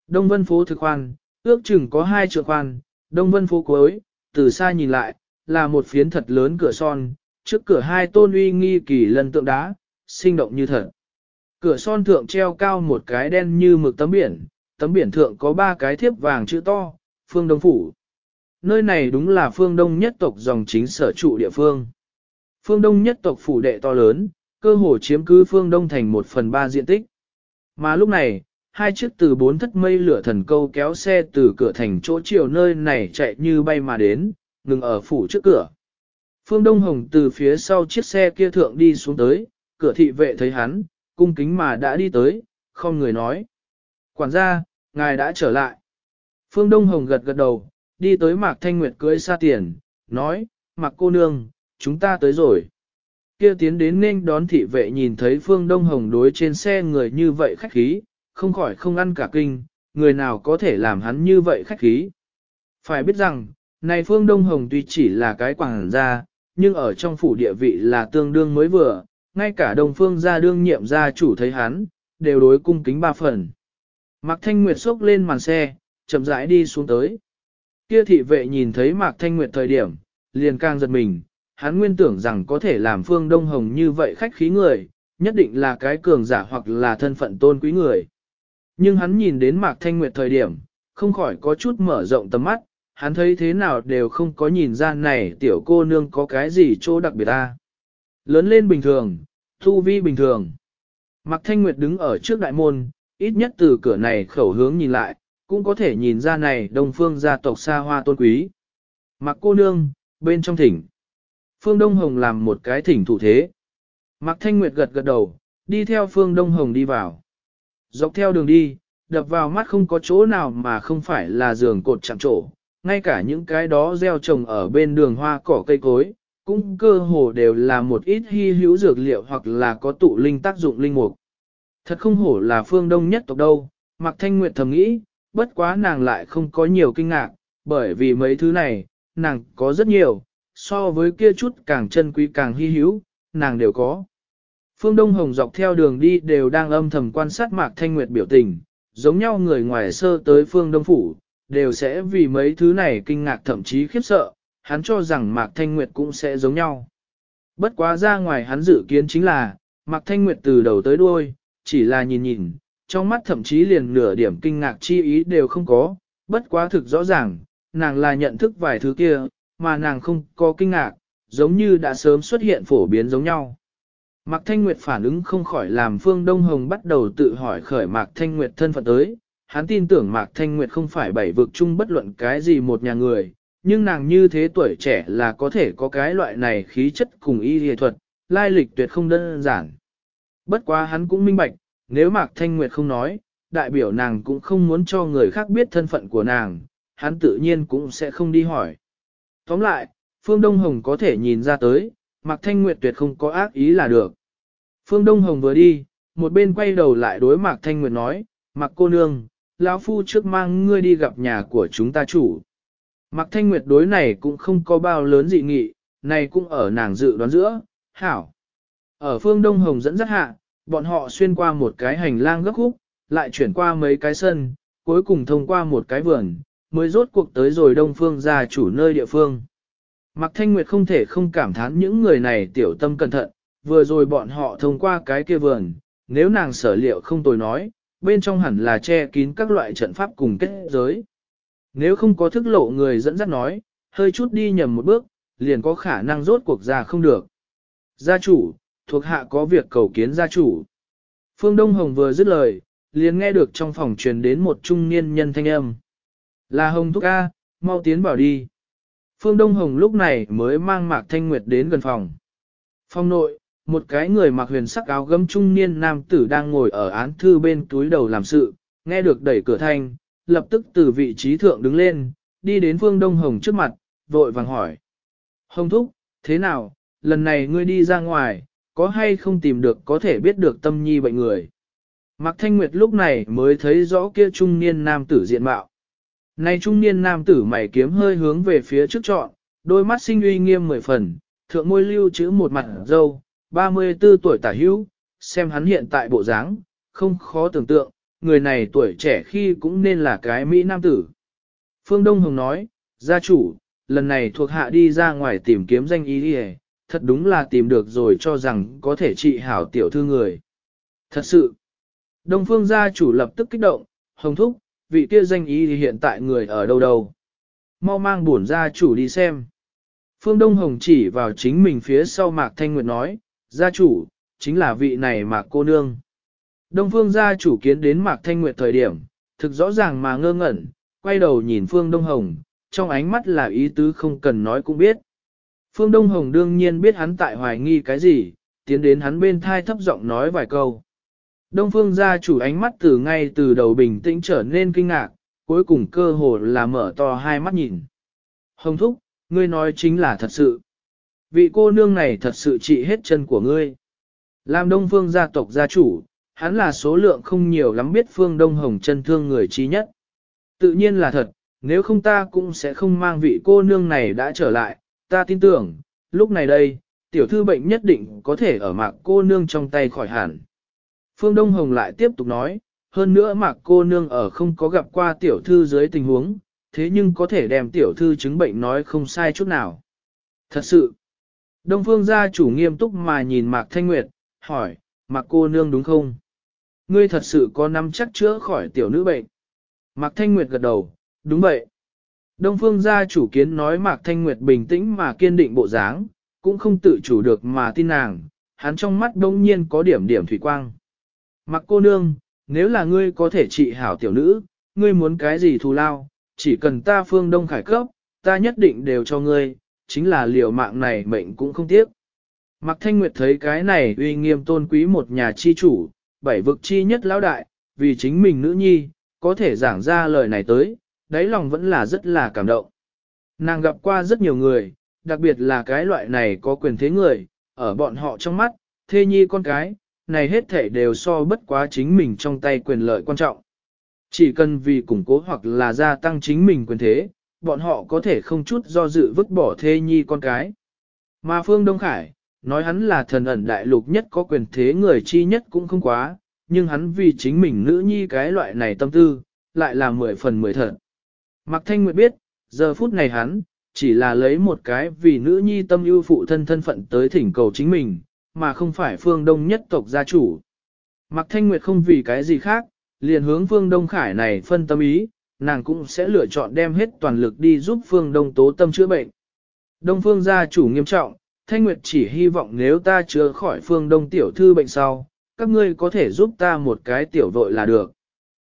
Đông Vân Phố thực khoan, ước chừng có hai trượng khoan, Đông Vân Phố cuối, từ xa nhìn lại, là một phiến thật lớn cửa son, trước cửa hai tôn uy nghi kỳ lân tượng đá, sinh động như thật. Cửa son thượng treo cao một cái đen như mực tấm biển, tấm biển thượng có ba cái thiếp vàng chữ to, phương đông phủ. Nơi này đúng là phương đông nhất tộc dòng chính sở trụ địa phương. Phương đông nhất tộc phủ đệ to lớn, cơ hồ chiếm cứ phương đông thành một phần ba diện tích. Mà lúc này, hai chiếc từ bốn thất mây lửa thần câu kéo xe từ cửa thành chỗ chiều nơi này chạy như bay mà đến, ngừng ở phủ trước cửa. Phương Đông Hồng từ phía sau chiếc xe kia thượng đi xuống tới, cửa thị vệ thấy hắn, cung kính mà đã đi tới, không người nói. Quản gia, ngài đã trở lại. Phương Đông Hồng gật gật đầu, đi tới Mạc Thanh Nguyệt cưới xa tiền, nói, Mạc cô nương, chúng ta tới rồi. Kia tiến đến nên đón thị vệ nhìn thấy Phương Đông Hồng đối trên xe người như vậy khách khí, không khỏi không ăn cả kinh, người nào có thể làm hắn như vậy khách khí. Phải biết rằng, này Phương Đông Hồng tuy chỉ là cái quảng gia, nhưng ở trong phủ địa vị là tương đương mới vừa, ngay cả đồng phương gia đương nhiệm gia chủ thấy hắn, đều đối cung kính ba phần. Mạc Thanh Nguyệt xốc lên màn xe, chậm rãi đi xuống tới. Kia thị vệ nhìn thấy Mạc Thanh Nguyệt thời điểm, liền càng giật mình, hắn nguyên tưởng rằng có thể làm Phương Đông Hồng như vậy khách khí người, nhất định là cái cường giả hoặc là thân phận tôn quý người. Nhưng hắn nhìn đến Mạc Thanh Nguyệt thời điểm, không khỏi có chút mở rộng tầm mắt, hắn thấy thế nào đều không có nhìn ra này tiểu cô nương có cái gì chỗ đặc biệt ta. Lớn lên bình thường, thu vi bình thường. Mạc Thanh Nguyệt đứng ở trước đại môn, ít nhất từ cửa này khẩu hướng nhìn lại, cũng có thể nhìn ra này đông phương gia tộc xa hoa tôn quý. Mạc cô nương, bên trong thỉnh. Phương Đông Hồng làm một cái thỉnh thủ thế. Mạc Thanh Nguyệt gật gật đầu, đi theo Phương Đông Hồng đi vào. Dọc theo đường đi, đập vào mắt không có chỗ nào mà không phải là giường cột chạm trổ, ngay cả những cái đó gieo trồng ở bên đường hoa cỏ cây cối, cũng cơ hồ đều là một ít hy hữu dược liệu hoặc là có tụ linh tác dụng linh mục. Thật không hổ là phương đông nhất tộc đâu, Mạc Thanh Nguyệt thầm nghĩ, bất quá nàng lại không có nhiều kinh ngạc, bởi vì mấy thứ này, nàng có rất nhiều, so với kia chút càng chân quý càng hy hữu, nàng đều có. Phương Đông Hồng dọc theo đường đi đều đang âm thầm quan sát Mạc Thanh Nguyệt biểu tình, giống nhau người ngoài sơ tới Phương Đông Phủ, đều sẽ vì mấy thứ này kinh ngạc thậm chí khiếp sợ, hắn cho rằng Mạc Thanh Nguyệt cũng sẽ giống nhau. Bất quá ra ngoài hắn dự kiến chính là, Mạc Thanh Nguyệt từ đầu tới đuôi, chỉ là nhìn nhìn, trong mắt thậm chí liền nửa điểm kinh ngạc chi ý đều không có, bất quá thực rõ ràng, nàng là nhận thức vài thứ kia, mà nàng không có kinh ngạc, giống như đã sớm xuất hiện phổ biến giống nhau. Mạc Thanh Nguyệt phản ứng không khỏi làm Phương Đông Hồng bắt đầu tự hỏi khởi Mạc Thanh Nguyệt thân phận tới, hắn tin tưởng Mạc Thanh Nguyệt không phải bảy vực chung bất luận cái gì một nhà người, nhưng nàng như thế tuổi trẻ là có thể có cái loại này khí chất cùng y y thuật, lai lịch tuyệt không đơn giản. Bất quá hắn cũng minh bạch, nếu Mạc Thanh Nguyệt không nói, đại biểu nàng cũng không muốn cho người khác biết thân phận của nàng, hắn tự nhiên cũng sẽ không đi hỏi. Tóm lại, Phương Đông Hồng có thể nhìn ra tới, Mạc Thanh Nguyệt tuyệt không có ác ý là được. Phương Đông Hồng vừa đi, một bên quay đầu lại đối Mạc Thanh Nguyệt nói, Mạc cô nương, lão phu trước mang ngươi đi gặp nhà của chúng ta chủ. Mạc Thanh Nguyệt đối này cũng không có bao lớn dị nghị, này cũng ở nàng dự đoán giữa, hảo. Ở phương Đông Hồng dẫn dắt hạ, bọn họ xuyên qua một cái hành lang gấp khúc, lại chuyển qua mấy cái sân, cuối cùng thông qua một cái vườn, mới rốt cuộc tới rồi Đông Phương ra chủ nơi địa phương. Mạc Thanh Nguyệt không thể không cảm thán những người này tiểu tâm cẩn thận, vừa rồi bọn họ thông qua cái kia vườn, nếu nàng sở liệu không tồi nói, bên trong hẳn là che kín các loại trận pháp cùng kết giới. Nếu không có thức lộ người dẫn dắt nói, hơi chút đi nhầm một bước, liền có khả năng rốt cuộc ra không được. Gia chủ, thuộc hạ có việc cầu kiến gia chủ. Phương Đông Hồng vừa dứt lời, liền nghe được trong phòng truyền đến một trung niên nhân thanh âm. Là Hồng Thúc A, mau tiến bảo đi. Phương Đông Hồng lúc này mới mang Mạc Thanh Nguyệt đến gần phòng. Phòng nội, một cái người mặc huyền sắc áo gấm trung niên nam tử đang ngồi ở án thư bên túi đầu làm sự, nghe được đẩy cửa thanh, lập tức từ vị trí thượng đứng lên, đi đến Phương Đông Hồng trước mặt, vội vàng hỏi. Hồng Thúc, Thế nào, lần này ngươi đi ra ngoài, có hay không tìm được có thể biết được tâm nhi bệnh người. Mạc Thanh Nguyệt lúc này mới thấy rõ kia trung niên nam tử diện mạo. Này trung niên nam tử mày kiếm hơi hướng về phía trước trọn, đôi mắt sinh uy nghiêm mười phần, thượng môi lưu chữ một mặt dâu, 34 tuổi tả hữu, xem hắn hiện tại bộ dáng, không khó tưởng tượng, người này tuổi trẻ khi cũng nên là cái Mỹ nam tử. Phương Đông Hồng nói, gia chủ, lần này thuộc hạ đi ra ngoài tìm kiếm danh ý đi thật đúng là tìm được rồi cho rằng có thể trị hảo tiểu thư người. Thật sự, Đông Phương gia chủ lập tức kích động, hồng thúc, vị kia danh ý thì hiện tại người ở đâu đâu. Mau mang bổn gia chủ đi xem. Phương Đông Hồng chỉ vào chính mình phía sau Mạc Thanh Nguyệt nói, gia chủ, chính là vị này Mạc cô nương. Đông Phương gia chủ kiến đến Mạc Thanh Nguyệt thời điểm, thực rõ ràng mà ngơ ngẩn, quay đầu nhìn Phương Đông Hồng, trong ánh mắt là ý tứ không cần nói cũng biết. Phương Đông Hồng đương nhiên biết hắn tại hoài nghi cái gì, tiến đến hắn bên thai thấp giọng nói vài câu. Đông Phương gia chủ ánh mắt từ ngay từ đầu bình tĩnh trở nên kinh ngạc, cuối cùng cơ hồ là mở to hai mắt nhìn. Hồng Thúc, ngươi nói chính là thật sự. Vị cô nương này thật sự trị hết chân của ngươi. Làm Đông Phương gia tộc gia chủ, hắn là số lượng không nhiều lắm biết Phương Đông Hồng chân thương người trí nhất. Tự nhiên là thật, nếu không ta cũng sẽ không mang vị cô nương này đã trở lại, ta tin tưởng, lúc này đây, tiểu thư bệnh nhất định có thể ở mạc cô nương trong tay khỏi hẳn. Phương Đông Hồng lại tiếp tục nói, hơn nữa mạc cô nương ở không có gặp qua tiểu thư dưới tình huống, thế nhưng có thể đem tiểu thư chứng bệnh nói không sai chút nào. Thật sự, Đông Phương gia chủ nghiêm túc mà nhìn mạc thanh nguyệt, hỏi, mạc cô nương đúng không? Ngươi thật sự có nắm chắc chữa khỏi tiểu nữ bệnh. Mạc Thanh Nguyệt gật đầu, đúng vậy. Đông phương gia chủ kiến nói Mạc Thanh Nguyệt bình tĩnh mà kiên định bộ dáng, cũng không tự chủ được mà tin nàng, hắn trong mắt đông nhiên có điểm điểm thủy quang mặc cô nương, nếu là ngươi có thể trị hảo tiểu nữ, ngươi muốn cái gì thù lao, chỉ cần ta phương đông khải cấp, ta nhất định đều cho ngươi, chính là liều mạng này mệnh cũng không tiếc. Mạc Thanh Nguyệt thấy cái này uy nghiêm tôn quý một nhà chi chủ, bảy vực chi nhất lão đại, vì chính mình nữ nhi, có thể giảng ra lời này tới, đáy lòng vẫn là rất là cảm động. Nàng gặp qua rất nhiều người, đặc biệt là cái loại này có quyền thế người, ở bọn họ trong mắt, thê nhi con cái, này hết thể đều so bất quá chính mình trong tay quyền lợi quan trọng. Chỉ cần vì củng cố hoặc là gia tăng chính mình quyền thế, bọn họ có thể không chút do dự vứt bỏ thê nhi con cái. Mà Phương Đông Khải, nói hắn là thần ẩn đại lục nhất có quyền thế người chi nhất cũng không quá, nhưng hắn vì chính mình nữ nhi cái loại này tâm tư, lại là mười phần mười thật. Mạc Thanh Nguyệt biết, giờ phút này hắn, chỉ là lấy một cái vì nữ nhi tâm ưu phụ thân thân phận tới thỉnh cầu chính mình, mà không phải phương đông nhất tộc gia chủ. Mạc Thanh Nguyệt không vì cái gì khác, liền hướng phương đông khải này phân tâm ý, nàng cũng sẽ lựa chọn đem hết toàn lực đi giúp phương đông tố tâm chữa bệnh. Đông phương gia chủ nghiêm trọng, Thanh Nguyệt chỉ hy vọng nếu ta chữa khỏi phương đông tiểu thư bệnh sau, các ngươi có thể giúp ta một cái tiểu vội là được.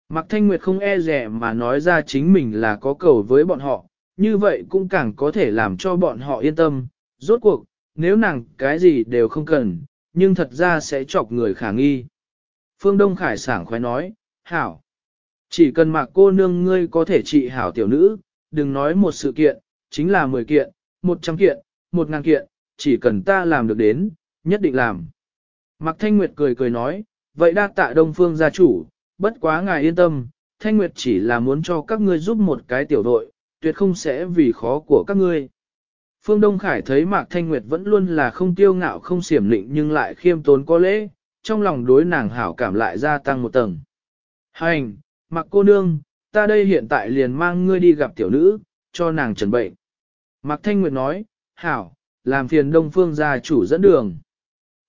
Mạc Thanh Nguyệt không e rẻ mà nói ra chính mình là có cầu với bọn họ, như vậy cũng càng có thể làm cho bọn họ yên tâm. Rốt cuộc, nếu nàng cái gì đều không cần, nhưng thật ra sẽ chọc người khả nghi. Phương Đông Khải sảng khoái nói, hảo. Chỉ cần mạc cô nương ngươi có thể trị hảo tiểu nữ, đừng nói một sự kiện, chính là 10 kiện, 100 kiện, 1000 kiện, chỉ cần ta làm được đến, nhất định làm. Mạc Thanh Nguyệt cười cười nói, vậy đa tạ Đông Phương gia chủ, bất quá ngài yên tâm, Thanh Nguyệt chỉ là muốn cho các ngươi giúp một cái tiểu đội, tuyệt không sẽ vì khó của các ngươi. Phương Đông Khải thấy Mạc Thanh Nguyệt vẫn luôn là không tiêu ngạo không xiểm lịnh nhưng lại khiêm tốn có lễ, trong lòng đối nàng hảo cảm lại gia tăng một tầng. Hành, Mạc cô nương, ta đây hiện tại liền mang ngươi đi gặp tiểu nữ, cho nàng trần bệnh. Mạc Thanh Nguyệt nói, hảo, làm phiền Đông Phương gia chủ dẫn đường.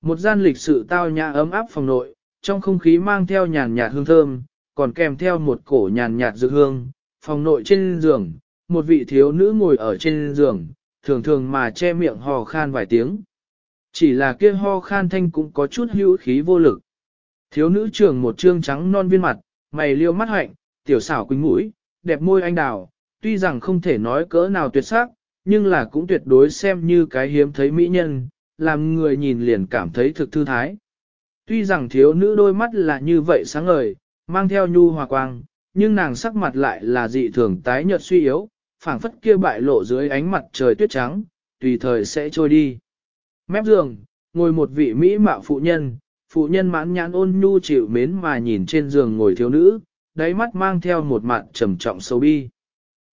Một gian lịch sự tao nhã ấm áp phòng nội, trong không khí mang theo nhàn nhạt hương thơm, còn kèm theo một cổ nhàn nhạt dược hương, phòng nội trên giường, một vị thiếu nữ ngồi ở trên giường, thường thường mà che miệng hò khan vài tiếng. Chỉ là kia ho khan thanh cũng có chút hữu khí vô lực. Thiếu nữ trưởng một trương trắng non viên mặt, mày liêu mắt hạnh, tiểu xảo quỳnh mũi, đẹp môi anh đào, tuy rằng không thể nói cỡ nào tuyệt sắc, nhưng là cũng tuyệt đối xem như cái hiếm thấy mỹ nhân, làm người nhìn liền cảm thấy thực thư thái. Tuy rằng thiếu nữ đôi mắt là như vậy sáng ngời, mang theo nhu hòa quang, nhưng nàng sắc mặt lại là dị thường tái nhợt suy yếu, phảng phất kia bại lộ dưới ánh mặt trời tuyết trắng, tùy thời sẽ trôi đi. Mép giường, ngồi một vị Mỹ mạo phụ nhân, phụ nhân mãn nhãn ôn nhu chịu mến mà nhìn trên giường ngồi thiếu nữ, đáy mắt mang theo một mặt trầm trọng sâu bi.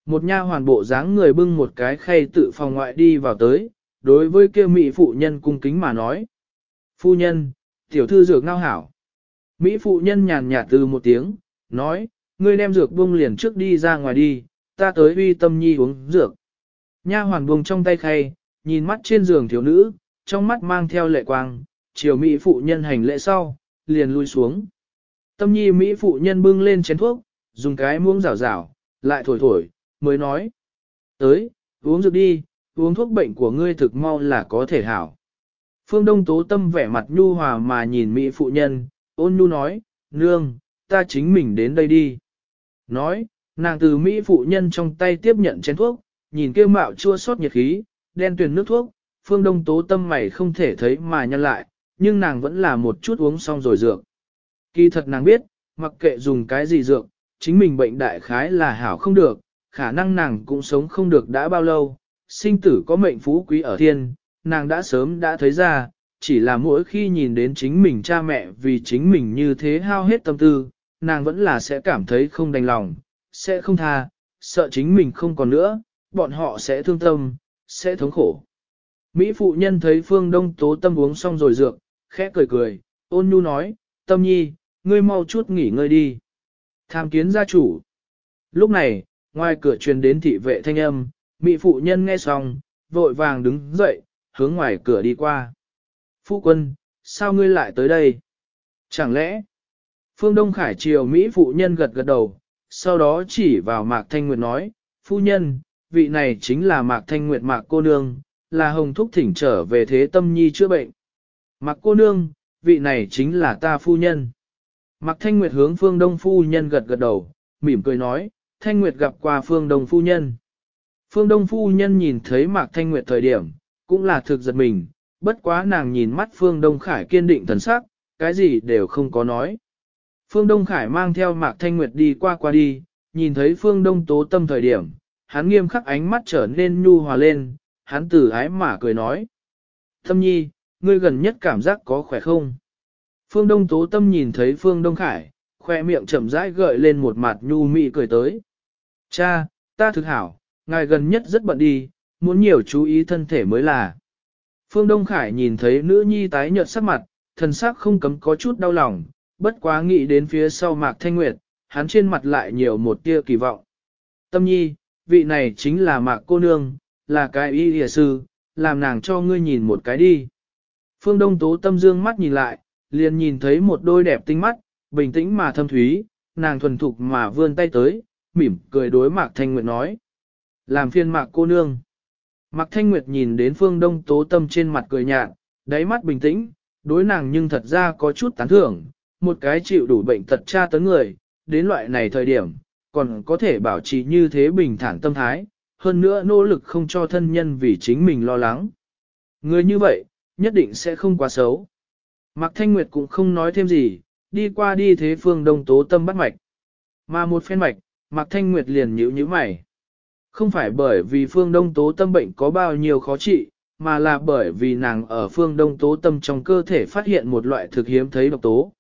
Một nha hoàn bộ dáng người bưng một cái khay tự phòng ngoại đi vào tới, đối với kia Mỹ phụ nhân cung kính mà nói. Phu nhân, tiểu thư dược ngao hảo. Mỹ phụ nhân nhàn nhạt từ một tiếng, nói, ngươi đem dược buông liền trước đi ra ngoài đi, ta tới uy tâm nhi uống dược. Nha hoàn buông trong tay khay, nhìn mắt trên giường thiếu nữ, trong mắt mang theo lệ quang, chiều Mỹ phụ nhân hành lễ sau, liền lui xuống. Tâm nhi Mỹ phụ nhân bưng lên chén thuốc, dùng cái muỗng rảo rảo, lại thổi thổi, mới nói. Tới, uống dược đi, uống thuốc bệnh của ngươi thực mau là có thể hảo. Phương Đông Tố Tâm vẻ mặt nhu hòa mà nhìn Mỹ phụ nhân, ôn nhu nói, nương, ta chính mình đến đây đi. Nói, nàng từ Mỹ phụ nhân trong tay tiếp nhận chén thuốc, nhìn kêu mạo chua sót nhiệt khí, đen tuyền nước thuốc, Phương Đông Tố Tâm mày không thể thấy mà nhăn lại, nhưng nàng vẫn là một chút uống xong rồi dược. Kỳ thật nàng biết, mặc kệ dùng cái gì dược, chính mình bệnh đại khái là hảo không được, khả năng nàng cũng sống không được đã bao lâu, sinh tử có mệnh phú quý ở thiên, nàng đã sớm đã thấy ra, chỉ là mỗi khi nhìn đến chính mình cha mẹ vì chính mình như thế hao hết tâm tư, nàng vẫn là sẽ cảm thấy không đành lòng, sẽ không tha, sợ chính mình không còn nữa, bọn họ sẽ thương tâm, sẽ thống khổ. Mỹ phụ nhân thấy phương đông tố tâm uống xong rồi dược, khẽ cười cười, ôn nhu nói, tâm nhi, ngươi mau chút nghỉ ngơi đi. Tham kiến gia chủ. Lúc này, ngoài cửa truyền đến thị vệ thanh âm, Mỹ phụ nhân nghe xong, vội vàng đứng dậy, hướng ngoài cửa đi qua. Phu quân, sao ngươi lại tới đây? Chẳng lẽ? Phương Đông Khải chiều Mỹ phụ nhân gật gật đầu, sau đó chỉ vào Mạc Thanh Nguyệt nói, phu nhân, vị này chính là Mạc Thanh Nguyệt Mạc cô nương, là hồng thúc thỉnh trở về thế tâm nhi chữa bệnh. Mạc cô nương, vị này chính là ta phu nhân. Mạc Thanh Nguyệt hướng Phương Đông phu nhân gật gật đầu, mỉm cười nói, Thanh Nguyệt gặp qua Phương Đông phu nhân. Phương Đông phu nhân nhìn thấy Mạc Thanh Nguyệt thời điểm, cũng là thực giật mình, bất quá nàng nhìn mắt Phương Đông Khải kiên định thần sắc, cái gì đều không có nói. Phương Đông Khải mang theo Mạc Thanh Nguyệt đi qua qua đi, nhìn thấy Phương Đông tố tâm thời điểm, hắn nghiêm khắc ánh mắt trở nên nhu hòa lên, hắn tử ái mà cười nói. Thâm nhi, ngươi gần nhất cảm giác có khỏe không? Phương Đông tố tâm nhìn thấy Phương Đông Khải, khoe miệng chậm rãi gợi lên một mặt nhu mị cười tới. Cha, ta thực hảo, ngài gần nhất rất bận đi, muốn nhiều chú ý thân thể mới là. Phương Đông Khải nhìn thấy nữ nhi tái nhợt sắc mặt, thần sắc không cấm có chút đau lòng, bất quá nghĩ đến phía sau Mạc Thanh Nguyệt, hắn trên mặt lại nhiều một tia kỳ vọng. Tâm nhi, vị này chính là Mạc cô nương, là cái y hìa sư, làm nàng cho ngươi nhìn một cái đi. Phương Đông Tố tâm dương mắt nhìn lại, liền nhìn thấy một đôi đẹp tinh mắt, bình tĩnh mà thâm thúy, nàng thuần thục mà vươn tay tới, mỉm cười đối Mạc Thanh Nguyệt nói. Làm phiên Mạc cô nương. Mạc Thanh Nguyệt nhìn đến Phương Đông Tố tâm trên mặt cười nhạt, đáy mắt bình tĩnh, đối nàng nhưng thật ra có chút tán thưởng, một cái chịu đủ bệnh tật tra tấn người, đến loại này thời điểm, còn có thể bảo trì như thế bình thản tâm thái, hơn nữa nỗ lực không cho thân nhân vì chính mình lo lắng. Người như vậy, nhất định sẽ không quá xấu. Mạc Thanh Nguyệt cũng không nói thêm gì, đi qua đi thế phương đông tố tâm bắt mạch. Mà một phen mạch, Mạc Thanh Nguyệt liền nhíu nhíu mày. Không phải bởi vì phương đông tố tâm bệnh có bao nhiêu khó trị, mà là bởi vì nàng ở phương đông tố tâm trong cơ thể phát hiện một loại thực hiếm thấy độc tố.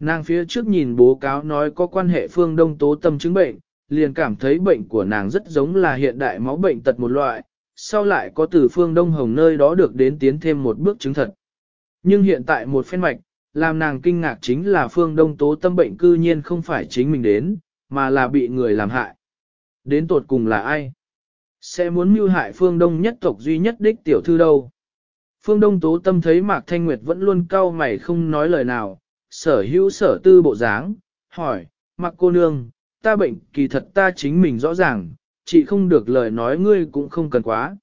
Nàng phía trước nhìn bố cáo nói có quan hệ phương đông tố tâm chứng bệnh, liền cảm thấy bệnh của nàng rất giống là hiện đại máu bệnh tật một loại, sau lại có từ phương đông hồng nơi đó được đến tiến thêm một bước chứng thật. Nhưng hiện tại một phen mạch, làm nàng kinh ngạc chính là phương đông tố tâm bệnh cư nhiên không phải chính mình đến, mà là bị người làm hại. Đến tột cùng là ai? Sẽ muốn mưu hại phương đông nhất tộc duy nhất đích tiểu thư đâu? Phương Đông Tố Tâm thấy Mạc Thanh Nguyệt vẫn luôn cau mày không nói lời nào, sở hữu sở tư bộ dáng, hỏi, mặc cô nương, ta bệnh kỳ thật ta chính mình rõ ràng, chị không được lời nói ngươi cũng không cần quá.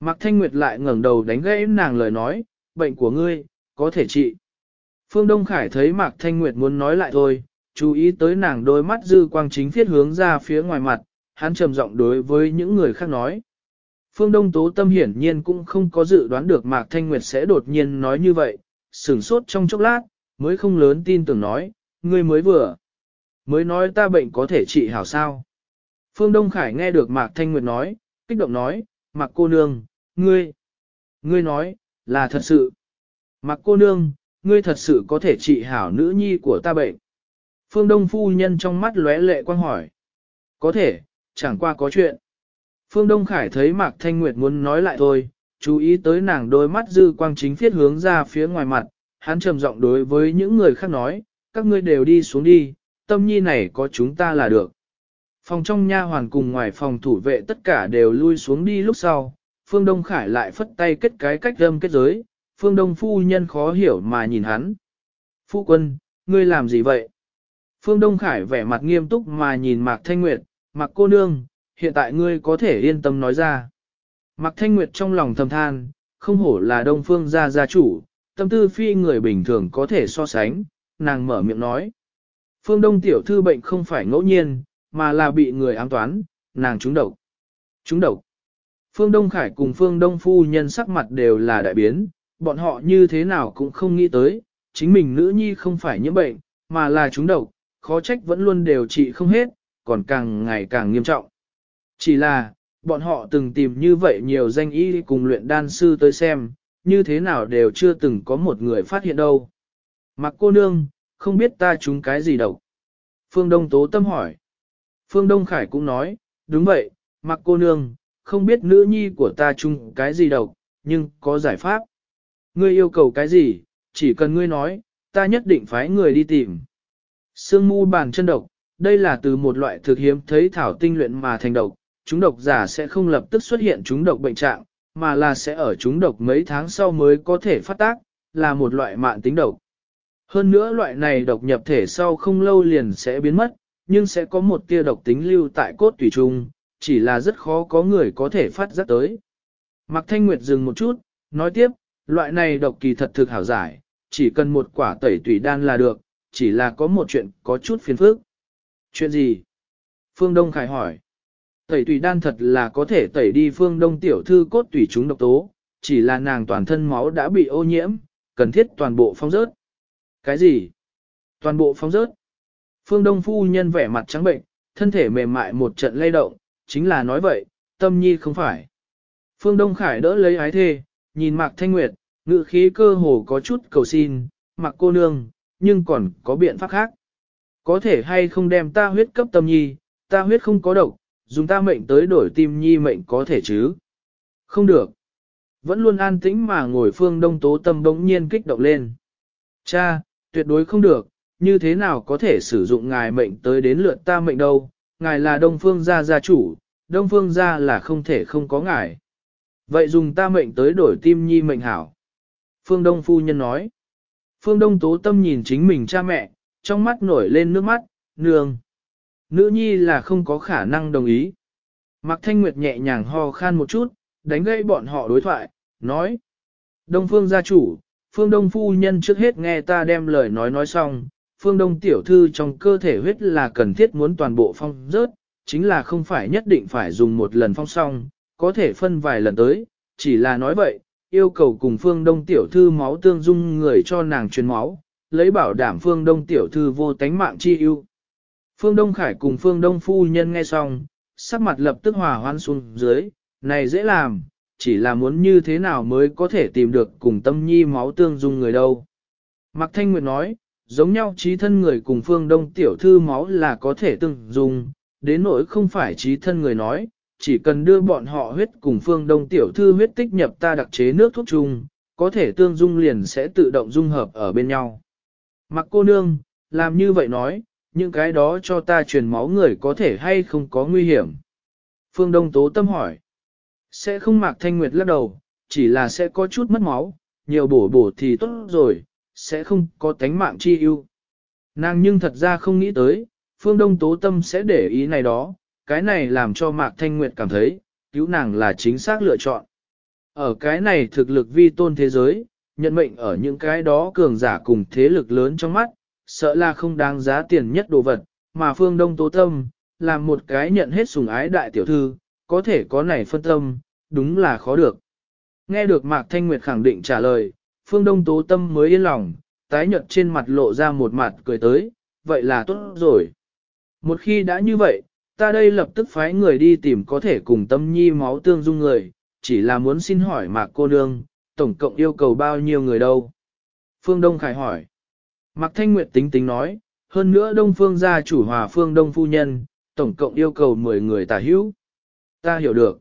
Mạc Thanh Nguyệt lại ngẩng đầu đánh gãy nàng lời nói, bệnh của ngươi, có thể trị. Phương Đông Khải thấy Mạc Thanh Nguyệt muốn nói lại thôi, chú ý tới nàng đôi mắt dư quang chính thiết hướng ra phía ngoài mặt, hắn trầm giọng đối với những người khác nói. Phương Đông Tố Tâm hiển nhiên cũng không có dự đoán được Mạc Thanh Nguyệt sẽ đột nhiên nói như vậy, sửng sốt trong chốc lát, mới không lớn tin tưởng nói, ngươi mới vừa, mới nói ta bệnh có thể trị hảo sao. Phương Đông Khải nghe được Mạc Thanh Nguyệt nói, kích động nói, Mạc cô nương, ngươi, ngươi nói, là thật sự. Mặc cô nương, ngươi thật sự có thể trị hảo nữ nhi của ta bệnh. Phương Đông phu nhân trong mắt lóe lệ quang hỏi. Có thể, chẳng qua có chuyện. Phương Đông Khải thấy Mạc Thanh Nguyệt muốn nói lại thôi, chú ý tới nàng đôi mắt dư quang chính phiết hướng ra phía ngoài mặt, hắn trầm giọng đối với những người khác nói, các ngươi đều đi xuống đi, tâm nhi này có chúng ta là được. Phòng trong nha hoàn cùng ngoài phòng thủ vệ tất cả đều lui xuống đi lúc sau, Phương Đông Khải lại phất tay kết cái cách âm kết giới, Phương Đông phu nhân khó hiểu mà nhìn hắn. Phu quân, ngươi làm gì vậy? Phương Đông Khải vẻ mặt nghiêm túc mà nhìn Mạc Thanh Nguyệt, Mạc cô nương, hiện tại ngươi có thể yên tâm nói ra. Mạc Thanh Nguyệt trong lòng thầm than, không hổ là Đông Phương gia gia chủ, tâm tư phi người bình thường có thể so sánh, nàng mở miệng nói. Phương Đông tiểu thư bệnh không phải ngẫu nhiên, mà là bị người ám toán, nàng trúng độc. Trúng độc. Phương Đông Khải cùng Phương Đông Phu nhân sắc mặt đều là đại biến, bọn họ như thế nào cũng không nghĩ tới, chính mình nữ nhi không phải nhiễm bệnh, mà là trúng độc, khó trách vẫn luôn đều trị không hết, còn càng ngày càng nghiêm trọng. Chỉ là, bọn họ từng tìm như vậy nhiều danh y cùng luyện đan sư tới xem, như thế nào đều chưa từng có một người phát hiện đâu. Mặc cô nương, không biết ta trúng cái gì độc. Phương Đông Tố Tâm hỏi. Phương Đông Khải cũng nói, đúng vậy, mặc cô nương, không biết nữ nhi của ta trúng cái gì độc, nhưng có giải pháp. Ngươi yêu cầu cái gì, chỉ cần ngươi nói, ta nhất định phái người đi tìm. Sương mu bàn chân độc, đây là từ một loại thực hiếm thấy thảo tinh luyện mà thành độc, chúng độc giả sẽ không lập tức xuất hiện chúng độc bệnh trạng, mà là sẽ ở chúng độc mấy tháng sau mới có thể phát tác, là một loại mạng tính độc. Hơn nữa loại này độc nhập thể sau không lâu liền sẽ biến mất, nhưng sẽ có một tia độc tính lưu tại cốt tủy trung, chỉ là rất khó có người có thể phát giác tới. Mạc Thanh Nguyệt dừng một chút, nói tiếp, loại này độc kỳ thật thực hảo giải, chỉ cần một quả tẩy tủy đan là được, chỉ là có một chuyện có chút phiền phức. Chuyện gì? Phương Đông Khải hỏi. Tẩy Tùy đan thật là có thể tẩy đi Phương Đông tiểu thư cốt tùy chúng độc tố, chỉ là nàng toàn thân máu đã bị ô nhiễm, cần thiết toàn bộ phong rớt. Cái gì? Toàn bộ phong rớt. Phương Đông phu nhân vẻ mặt trắng bệnh, thân thể mềm mại một trận lay động, chính là nói vậy, tâm nhi không phải. Phương Đông Khải đỡ lấy ái thê, nhìn Mạc Thanh Nguyệt, ngự khí cơ hồ có chút cầu xin, Mạc cô nương, nhưng còn có biện pháp khác. Có thể hay không đem ta huyết cấp tâm nhi, ta huyết không có độc, dùng ta mệnh tới đổi tim nhi mệnh có thể chứ. Không được. Vẫn luôn an tĩnh mà ngồi phương đông tố tâm bỗng nhiên kích động lên. Cha, tuyệt đối không được, như thế nào có thể sử dụng ngài mệnh tới đến lượt ta mệnh đâu, ngài là đông phương gia gia chủ, đông phương gia là không thể không có ngài. Vậy dùng ta mệnh tới đổi tim nhi mệnh hảo. Phương Đông Phu Nhân nói. Phương Đông Tố Tâm nhìn chính mình cha mẹ, trong mắt nổi lên nước mắt, nương. Nữ nhi là không có khả năng đồng ý. Mạc Thanh Nguyệt nhẹ nhàng ho khan một chút, đánh gãy bọn họ đối thoại, nói. Đông Phương gia chủ, Phương Đông Phu Nhân trước hết nghe ta đem lời nói nói xong, Phương Đông tiểu thư trong cơ thể huyết là cần thiết muốn toàn bộ phong rớt, chính là không phải nhất định phải dùng một lần phong xong, có thể phân vài lần tới, chỉ là nói vậy, yêu cầu cùng phương đông tiểu thư máu tương dung người cho nàng truyền máu, lấy bảo đảm phương đông tiểu thư vô tánh mạng chi ưu. Phương Đông Khải cùng Phương Đông Phu Nhân nghe xong, sắc mặt lập tức hòa hoan xuống dưới, này dễ làm, chỉ là muốn như thế nào mới có thể tìm được cùng tâm nhi máu tương dung người đâu. Mạc Thanh Nguyệt nói, giống nhau trí thân người cùng Phương Đông tiểu thư máu là có thể tương dung, đến nỗi không phải trí thân người nói, chỉ cần đưa bọn họ huyết cùng phương đông tiểu thư huyết tích nhập ta đặc chế nước thuốc chung, có thể tương dung liền sẽ tự động dung hợp ở bên nhau. Mặc cô nương, làm như vậy nói, những cái đó cho ta truyền máu người có thể hay không có nguy hiểm. Phương Đông Tố Tâm hỏi. Sẽ không Mạc thanh nguyệt lắc đầu, chỉ là sẽ có chút mất máu, nhiều bổ bổ thì tốt rồi, sẽ không có tánh mạng chi ưu. Nàng nhưng thật ra không nghĩ tới, Phương Đông Tố Tâm sẽ để ý này đó, cái này làm cho Mạc Thanh Nguyệt cảm thấy, cứu nàng là chính xác lựa chọn. Ở cái này thực lực vi tôn thế giới, nhận mệnh ở những cái đó cường giả cùng thế lực lớn trong mắt, sợ là không đáng giá tiền nhất đồ vật, mà phương Đông Tố Tâm, làm một cái nhận hết sủng ái đại tiểu thư, có thể có này phân tâm, đúng là khó được. Nghe được Mạc Thanh Nguyệt khẳng định trả lời, phương Đông Tố Tâm mới yên lòng, tái nhợt trên mặt lộ ra một mặt cười tới, vậy là tốt rồi. Một khi đã như vậy, ta đây lập tức phái người đi tìm có thể cùng tâm nhi máu tương dung người, chỉ là muốn xin hỏi Mạc cô nương, tổng cộng yêu cầu bao nhiêu người đâu? Phương Đông Khải hỏi. Mạc Thanh Nguyệt tính tính nói, hơn nữa Đông Phương gia chủ hòa Phương Đông phu nhân, tổng cộng yêu cầu 10 người tả hữu. Ta hiểu được.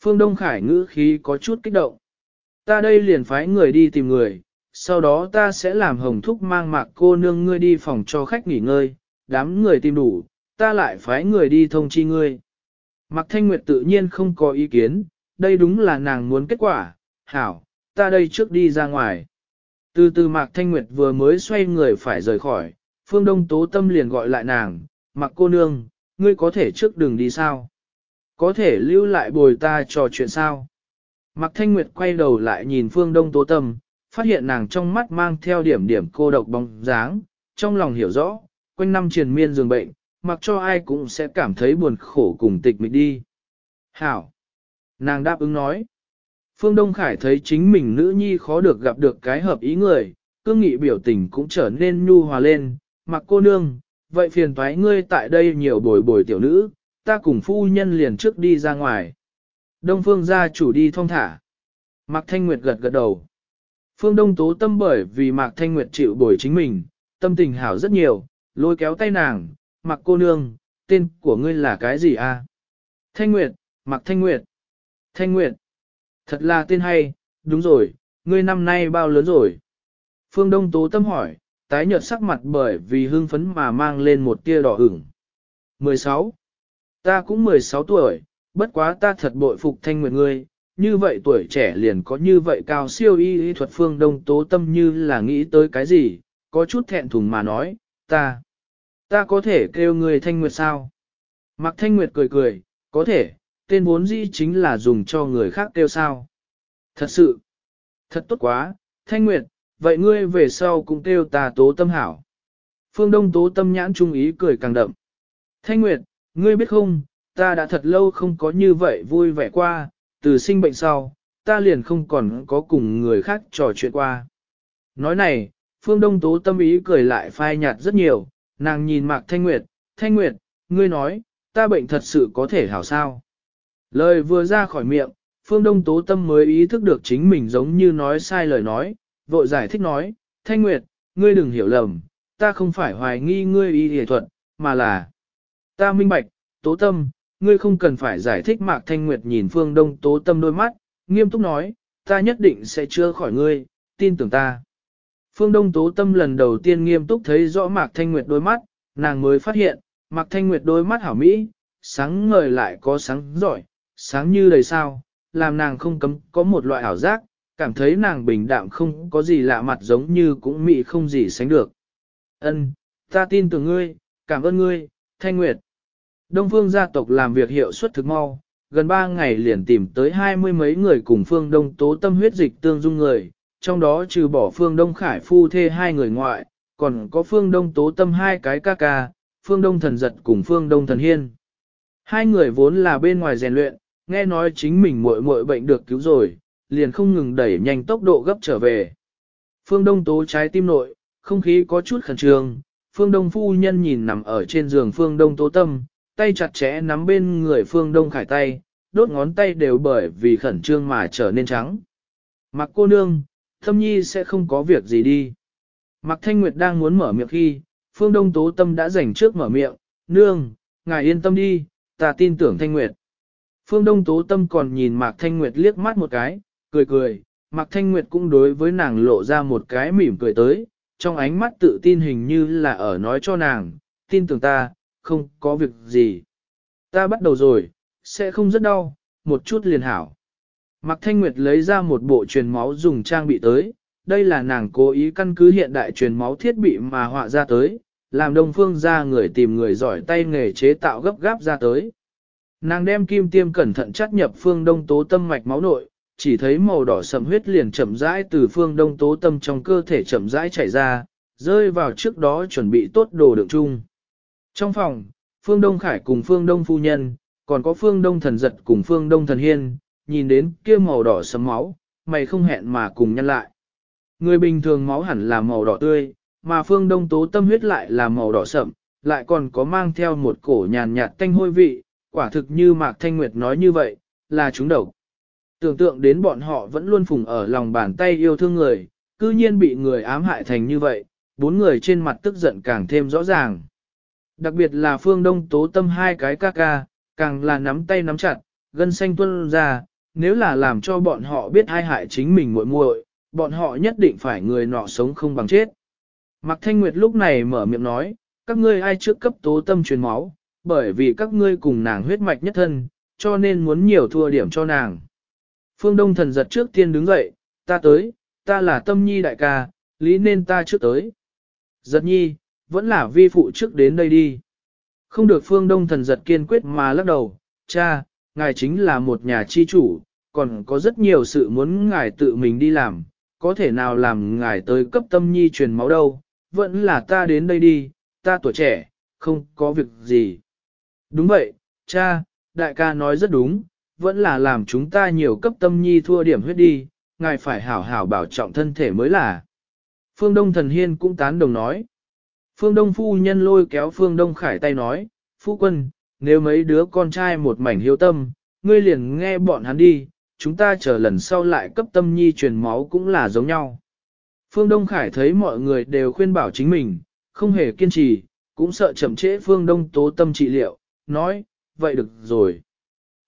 Phương Đông Khải ngữ khí có chút kích động. Ta đây liền phái người đi tìm người, sau đó ta sẽ làm hồng thúc mang mạc cô nương ngươi đi phòng cho khách nghỉ ngơi, đám người tìm đủ, ta lại phái người đi thông chi ngươi. Mạc Thanh Nguyệt tự nhiên không có ý kiến, đây đúng là nàng muốn kết quả, hảo, ta đây trước đi ra ngoài. Từ từ Mạc Thanh Nguyệt vừa mới xoay người phải rời khỏi, Phương Đông Tố Tâm liền gọi lại nàng, Mạc cô nương, ngươi có thể trước đường đi sao? Có thể lưu lại bồi ta trò chuyện sao? Mạc Thanh Nguyệt quay đầu lại nhìn Phương Đông Tố Tâm, phát hiện nàng trong mắt mang theo điểm điểm cô độc bóng dáng, trong lòng hiểu rõ, quanh năm triền miên giường bệnh, mặc cho ai cũng sẽ cảm thấy buồn khổ cùng tịch mịch đi. Hảo! Nàng đáp ứng nói. Phương Đông Khải thấy chính mình nữ nhi khó được gặp được cái hợp ý người, cương nghị biểu tình cũng trở nên nhu hòa lên, mặc cô nương, vậy phiền thoái ngươi tại đây nhiều bồi bồi tiểu nữ, ta cùng phu nhân liền trước đi ra ngoài. Đông Phương gia chủ đi thong thả. Mạc Thanh Nguyệt gật gật đầu. Phương Đông Tố tâm bởi vì Mạc Thanh Nguyệt chịu bồi chính mình, tâm tình hảo rất nhiều, lôi kéo tay nàng, Mạc cô nương, tên của ngươi là cái gì a? Thanh Nguyệt, Mạc Thanh Nguyệt. Thanh Nguyệt. Thật là tên hay, đúng rồi, ngươi năm nay bao lớn rồi? Phương Đông Tố tâm hỏi, tái nhợt sắc mặt bởi vì hương phấn mà mang lên một tia đỏ ửng. 16. Ta cũng 16 tuổi, bất quá ta thật bội phục Thanh Nguyệt ngươi, như vậy tuổi trẻ liền có như vậy cao siêu y y thuật phương đông tố tâm như là nghĩ tới cái gì, có chút thẹn thùng mà nói, ta, ta có thể kêu người thanh nguyệt sao? Mạc thanh nguyệt cười cười, có thể, tên vốn dĩ chính là dùng cho người khác kêu sao. Thật sự, thật tốt quá, thanh nguyệt, vậy ngươi về sau cũng kêu ta tố tâm hảo. Phương Đông tố tâm nhãn trung ý cười càng đậm. Thanh nguyệt, ngươi biết không, ta đã thật lâu không có như vậy vui vẻ qua, từ sinh bệnh sau, ta liền không còn có cùng người khác trò chuyện qua. Nói này, Phương Đông Tố tâm ý cười lại phai nhạt rất nhiều, nàng nhìn Mạc Thanh Nguyệt, Thanh Nguyệt, ngươi nói, ta bệnh thật sự có thể hảo sao. Lời vừa ra khỏi miệng, Phương Đông Tố tâm mới ý thức được chính mình giống như nói sai lời nói, vội giải thích nói, Thanh Nguyệt, ngươi đừng hiểu lầm, ta không phải hoài nghi ngươi y hề thuật, mà là, ta minh bạch, Tố tâm, ngươi không cần phải giải thích Mạc Thanh Nguyệt nhìn Phương Đông Tố Tâm đôi mắt, nghiêm túc nói, ta nhất định sẽ chữa khỏi ngươi, tin tưởng ta. Phương Đông Tố Tâm lần đầu tiên nghiêm túc thấy rõ Mạc Thanh Nguyệt đôi mắt, nàng mới phát hiện, Mạc Thanh Nguyệt đôi mắt hảo mỹ, sáng ngời lại có sáng giỏi, sáng như đầy sao, làm nàng không cấm có một loại ảo giác, cảm thấy nàng bình đạm không có gì lạ mặt giống như cũng mị không gì sánh được. Ân, ta tin tưởng ngươi, cảm ơn ngươi, Thanh Nguyệt. Đông phương gia tộc làm việc hiệu suất thực mau, gần 3 ngày liền tìm tới hai mươi mấy người cùng phương đông tố tâm huyết dịch tương dung người, trong đó trừ bỏ phương đông khải phu thê hai người ngoại, còn có phương đông tố tâm hai cái ca ca, phương đông thần giật cùng phương đông thần hiên. Hai người vốn là bên ngoài rèn luyện, nghe nói chính mình muội muội bệnh được cứu rồi, liền không ngừng đẩy nhanh tốc độ gấp trở về. Phương đông tố trái tim nội, không khí có chút khẩn trương, phương đông phu nhân nhìn nằm ở trên giường phương đông tố tâm, tay chặt chẽ nắm bên người phương đông khải tay, đốt ngón tay đều bởi vì khẩn trương mà trở nên trắng. Mặc cô nương, thâm nhi sẽ không có việc gì đi. Mặc thanh nguyệt đang muốn mở miệng khi, phương đông tố tâm đã dành trước mở miệng, nương, ngài yên tâm đi, ta tin tưởng thanh nguyệt. Phương đông tố tâm còn nhìn mạc thanh nguyệt liếc mắt một cái, cười cười, mạc thanh nguyệt cũng đối với nàng lộ ra một cái mỉm cười tới, trong ánh mắt tự tin hình như là ở nói cho nàng, tin tưởng ta, không có việc gì. Ta bắt đầu rồi, sẽ không rất đau, một chút liền hảo. Mạc Thanh Nguyệt lấy ra một bộ truyền máu dùng trang bị tới, đây là nàng cố ý căn cứ hiện đại truyền máu thiết bị mà họa ra tới, làm đông phương ra người tìm người giỏi tay nghề chế tạo gấp gáp ra tới. Nàng đem kim tiêm cẩn thận chắt nhập phương đông tố tâm mạch máu nội, chỉ thấy màu đỏ sậm huyết liền chậm rãi từ phương đông tố tâm trong cơ thể chậm rãi chảy ra, rơi vào trước đó chuẩn bị tốt đồ đựng chung. Trong phòng, Phương Đông Khải cùng Phương Đông Phu Nhân, còn có Phương Đông Thần Giật cùng Phương Đông Thần Hiên, nhìn đến kia màu đỏ sầm máu, mày không hẹn mà cùng nhân lại. Người bình thường máu hẳn là màu đỏ tươi, mà Phương Đông Tố tâm huyết lại là màu đỏ sậm, lại còn có mang theo một cổ nhàn nhạt tanh hôi vị, quả thực như Mạc Thanh Nguyệt nói như vậy, là chúng độc. Tưởng tượng đến bọn họ vẫn luôn phùng ở lòng bàn tay yêu thương người, cư nhiên bị người ám hại thành như vậy, bốn người trên mặt tức giận càng thêm rõ ràng. Đặc biệt là phương đông tố tâm hai cái ca ca, càng là nắm tay nắm chặt, gân xanh tuân ra, nếu là làm cho bọn họ biết hai hại chính mình muội muội, bọn họ nhất định phải người nọ sống không bằng chết. Mạc Thanh Nguyệt lúc này mở miệng nói, các ngươi ai trước cấp tố tâm truyền máu, bởi vì các ngươi cùng nàng huyết mạch nhất thân, cho nên muốn nhiều thua điểm cho nàng. Phương Đông thần giật trước tiên đứng dậy, ta tới, ta là tâm nhi đại ca, lý nên ta trước tới. Giật nhi, vẫn là vi phụ trước đến đây đi. Không được phương đông thần giật kiên quyết mà lắc đầu, cha, ngài chính là một nhà chi chủ, còn có rất nhiều sự muốn ngài tự mình đi làm, có thể nào làm ngài tới cấp tâm nhi truyền máu đâu, vẫn là ta đến đây đi, ta tuổi trẻ, không có việc gì. Đúng vậy, cha, đại ca nói rất đúng, vẫn là làm chúng ta nhiều cấp tâm nhi thua điểm huyết đi, ngài phải hảo hảo bảo trọng thân thể mới là. Phương Đông Thần Hiên cũng tán đồng nói. Phương Đông Phu Nhân lôi kéo Phương Đông Khải tay nói, Phu Quân, nếu mấy đứa con trai một mảnh hiếu tâm, ngươi liền nghe bọn hắn đi, chúng ta chờ lần sau lại cấp tâm nhi truyền máu cũng là giống nhau. Phương Đông Khải thấy mọi người đều khuyên bảo chính mình, không hề kiên trì, cũng sợ chậm trễ Phương Đông tố tâm trị liệu, nói, vậy được rồi.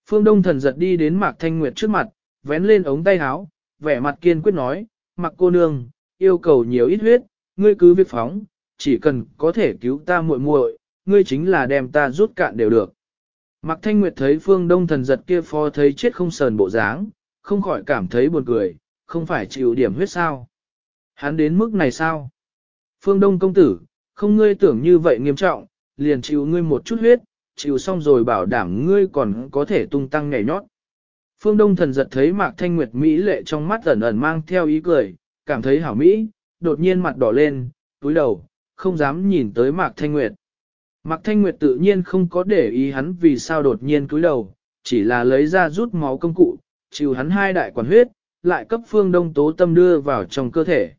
Phương Đông thần giật đi đến Mạc Thanh Nguyệt trước mặt, vén lên ống tay áo, vẻ mặt kiên quyết nói, Mạc cô nương, yêu cầu nhiều ít huyết, ngươi cứ việc phóng, chỉ cần có thể cứu ta muội muội, ngươi chính là đem ta rút cạn đều được. Mạc Thanh Nguyệt thấy Phương Đông thần giật kia phó thấy chết không sờn bộ dáng, không khỏi cảm thấy buồn cười, không phải chịu điểm huyết sao. Hắn đến mức này sao? Phương Đông công tử, không ngươi tưởng như vậy nghiêm trọng, liền chịu ngươi một chút huyết, chịu xong rồi bảo đảm ngươi còn có thể tung tăng nhảy nhót. Phương Đông thần giật thấy Mạc Thanh Nguyệt Mỹ lệ trong mắt ẩn ẩn mang theo ý cười, cảm thấy hảo Mỹ, đột nhiên mặt đỏ lên, túi đầu, không dám nhìn tới Mạc Thanh Nguyệt. Mạc Thanh Nguyệt tự nhiên không có để ý hắn vì sao đột nhiên túi đầu, chỉ là lấy ra rút máu công cụ, chịu hắn hai đại quản huyết, lại cấp Phương Đông tố tâm đưa vào trong cơ thể.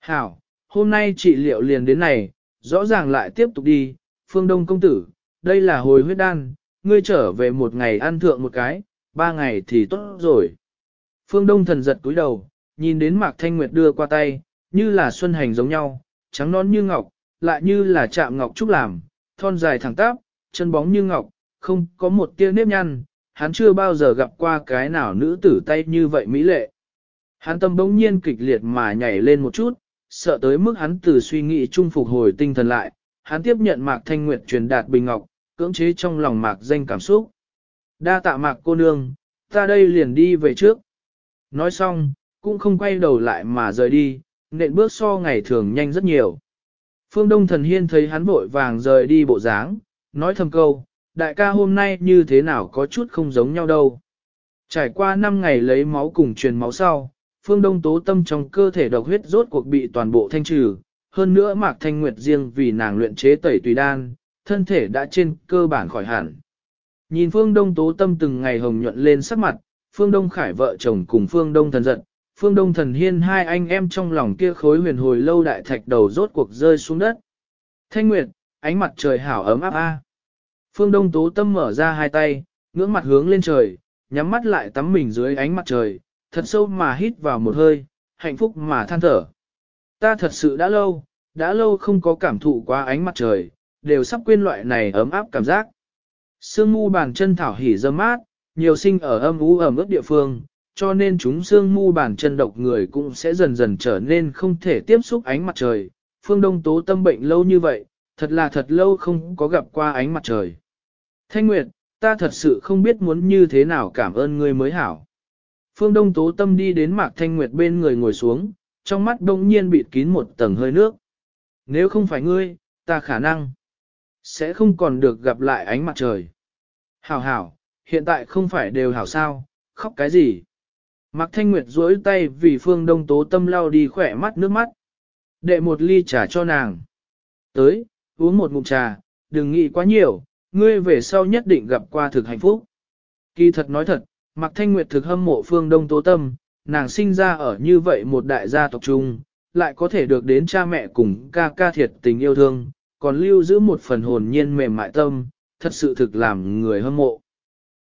Hảo, hôm nay trị liệu liền đến này, rõ ràng lại tiếp tục đi, Phương Đông công tử, đây là hồi huyết đan, ngươi trở về một ngày ăn thượng một cái, ba ngày thì tốt rồi. Phương Đông thần giật túi đầu, nhìn đến Mạc Thanh Nguyệt đưa qua tay, như là xuân hành giống nhau, trắng non như ngọc, lại như là chạm ngọc trúc làm, thon dài thẳng tắp, chân bóng như ngọc, không có một tia nếp nhăn, hắn chưa bao giờ gặp qua cái nào nữ tử tay như vậy mỹ lệ. Hắn tâm bỗng nhiên kịch liệt mà nhảy lên một chút, sợ tới mức hắn từ suy nghĩ trung phục hồi tinh thần lại, hắn tiếp nhận Mạc Thanh Nguyệt truyền đạt bình ngọc, cưỡng chế trong lòng Mạc danh cảm xúc. Đa tạ Mạc cô nương, ta đây liền đi về trước. Nói xong, cũng không quay đầu lại mà rời đi, nện bước so ngày thường nhanh rất nhiều. Phương Đông Thần Hiên thấy hắn vội vàng rời đi bộ dáng, nói thầm câu, đại ca hôm nay như thế nào có chút không giống nhau đâu. Trải qua 5 ngày lấy máu cùng truyền máu sau, Phương Đông Tố Tâm trong cơ thể độc huyết rốt cuộc bị toàn bộ thanh trừ, hơn nữa Mạc Thanh Nguyệt riêng vì nàng luyện chế tẩy tùy đan, thân thể đã trên cơ bản khỏi hẳn. Nhìn Phương Đông Tố Tâm từng ngày hồng nhuận lên sắc mặt, Phương Đông Khải vợ chồng cùng Phương Đông Thần giận, Phương Đông Thần Hiên hai anh em trong lòng kia khối huyền hồi lâu đại thạch đầu rốt cuộc rơi xuống đất. Thanh Nguyệt, ánh mặt trời hảo ấm áp a. Phương Đông Tố Tâm mở ra hai tay, ngưỡng mặt hướng lên trời, nhắm mắt lại tắm mình dưới ánh mặt trời, thật sâu mà hít vào một hơi, hạnh phúc mà than thở. Ta thật sự đã lâu, đã lâu không có cảm thụ qua ánh mặt trời, đều sắp quên loại này ấm áp cảm giác. Sương mu bàn chân thảo hỉ dâm mát, nhiều sinh ở âm u ẩm ướt địa phương, cho nên chúng sương mu bàn chân độc người cũng sẽ dần dần trở nên không thể tiếp xúc ánh mặt trời. Phương Đông Tố tâm bệnh lâu như vậy, thật là thật lâu không có gặp qua ánh mặt trời. Thanh Nguyệt, ta thật sự không biết muốn như thế nào cảm ơn ngươi mới hảo. Phương Đông Tố tâm đi đến Mạc Thanh Nguyệt bên người ngồi xuống, trong mắt đông nhiên bịt kín một tầng hơi nước. Nếu không phải ngươi, ta khả năng sẽ không còn được gặp lại ánh mặt trời. Hảo hảo, hiện tại không phải đều hảo sao, khóc cái gì? Mạc Thanh Nguyệt duỗi tay vì phương đông tố tâm lau đi khỏe mắt nước mắt. Đệ một ly trà cho nàng. Tới, uống một ngụm trà, đừng nghĩ quá nhiều, ngươi về sau nhất định gặp qua thực hạnh phúc. Kỳ thật nói thật, Mạc Thanh Nguyệt thực hâm mộ phương đông tố tâm, nàng sinh ra ở như vậy một đại gia tộc chung, lại có thể được đến cha mẹ cùng ca ca thiệt tình yêu thương, còn lưu giữ một phần hồn nhiên mềm mại tâm, thật sự thực làm người hâm mộ.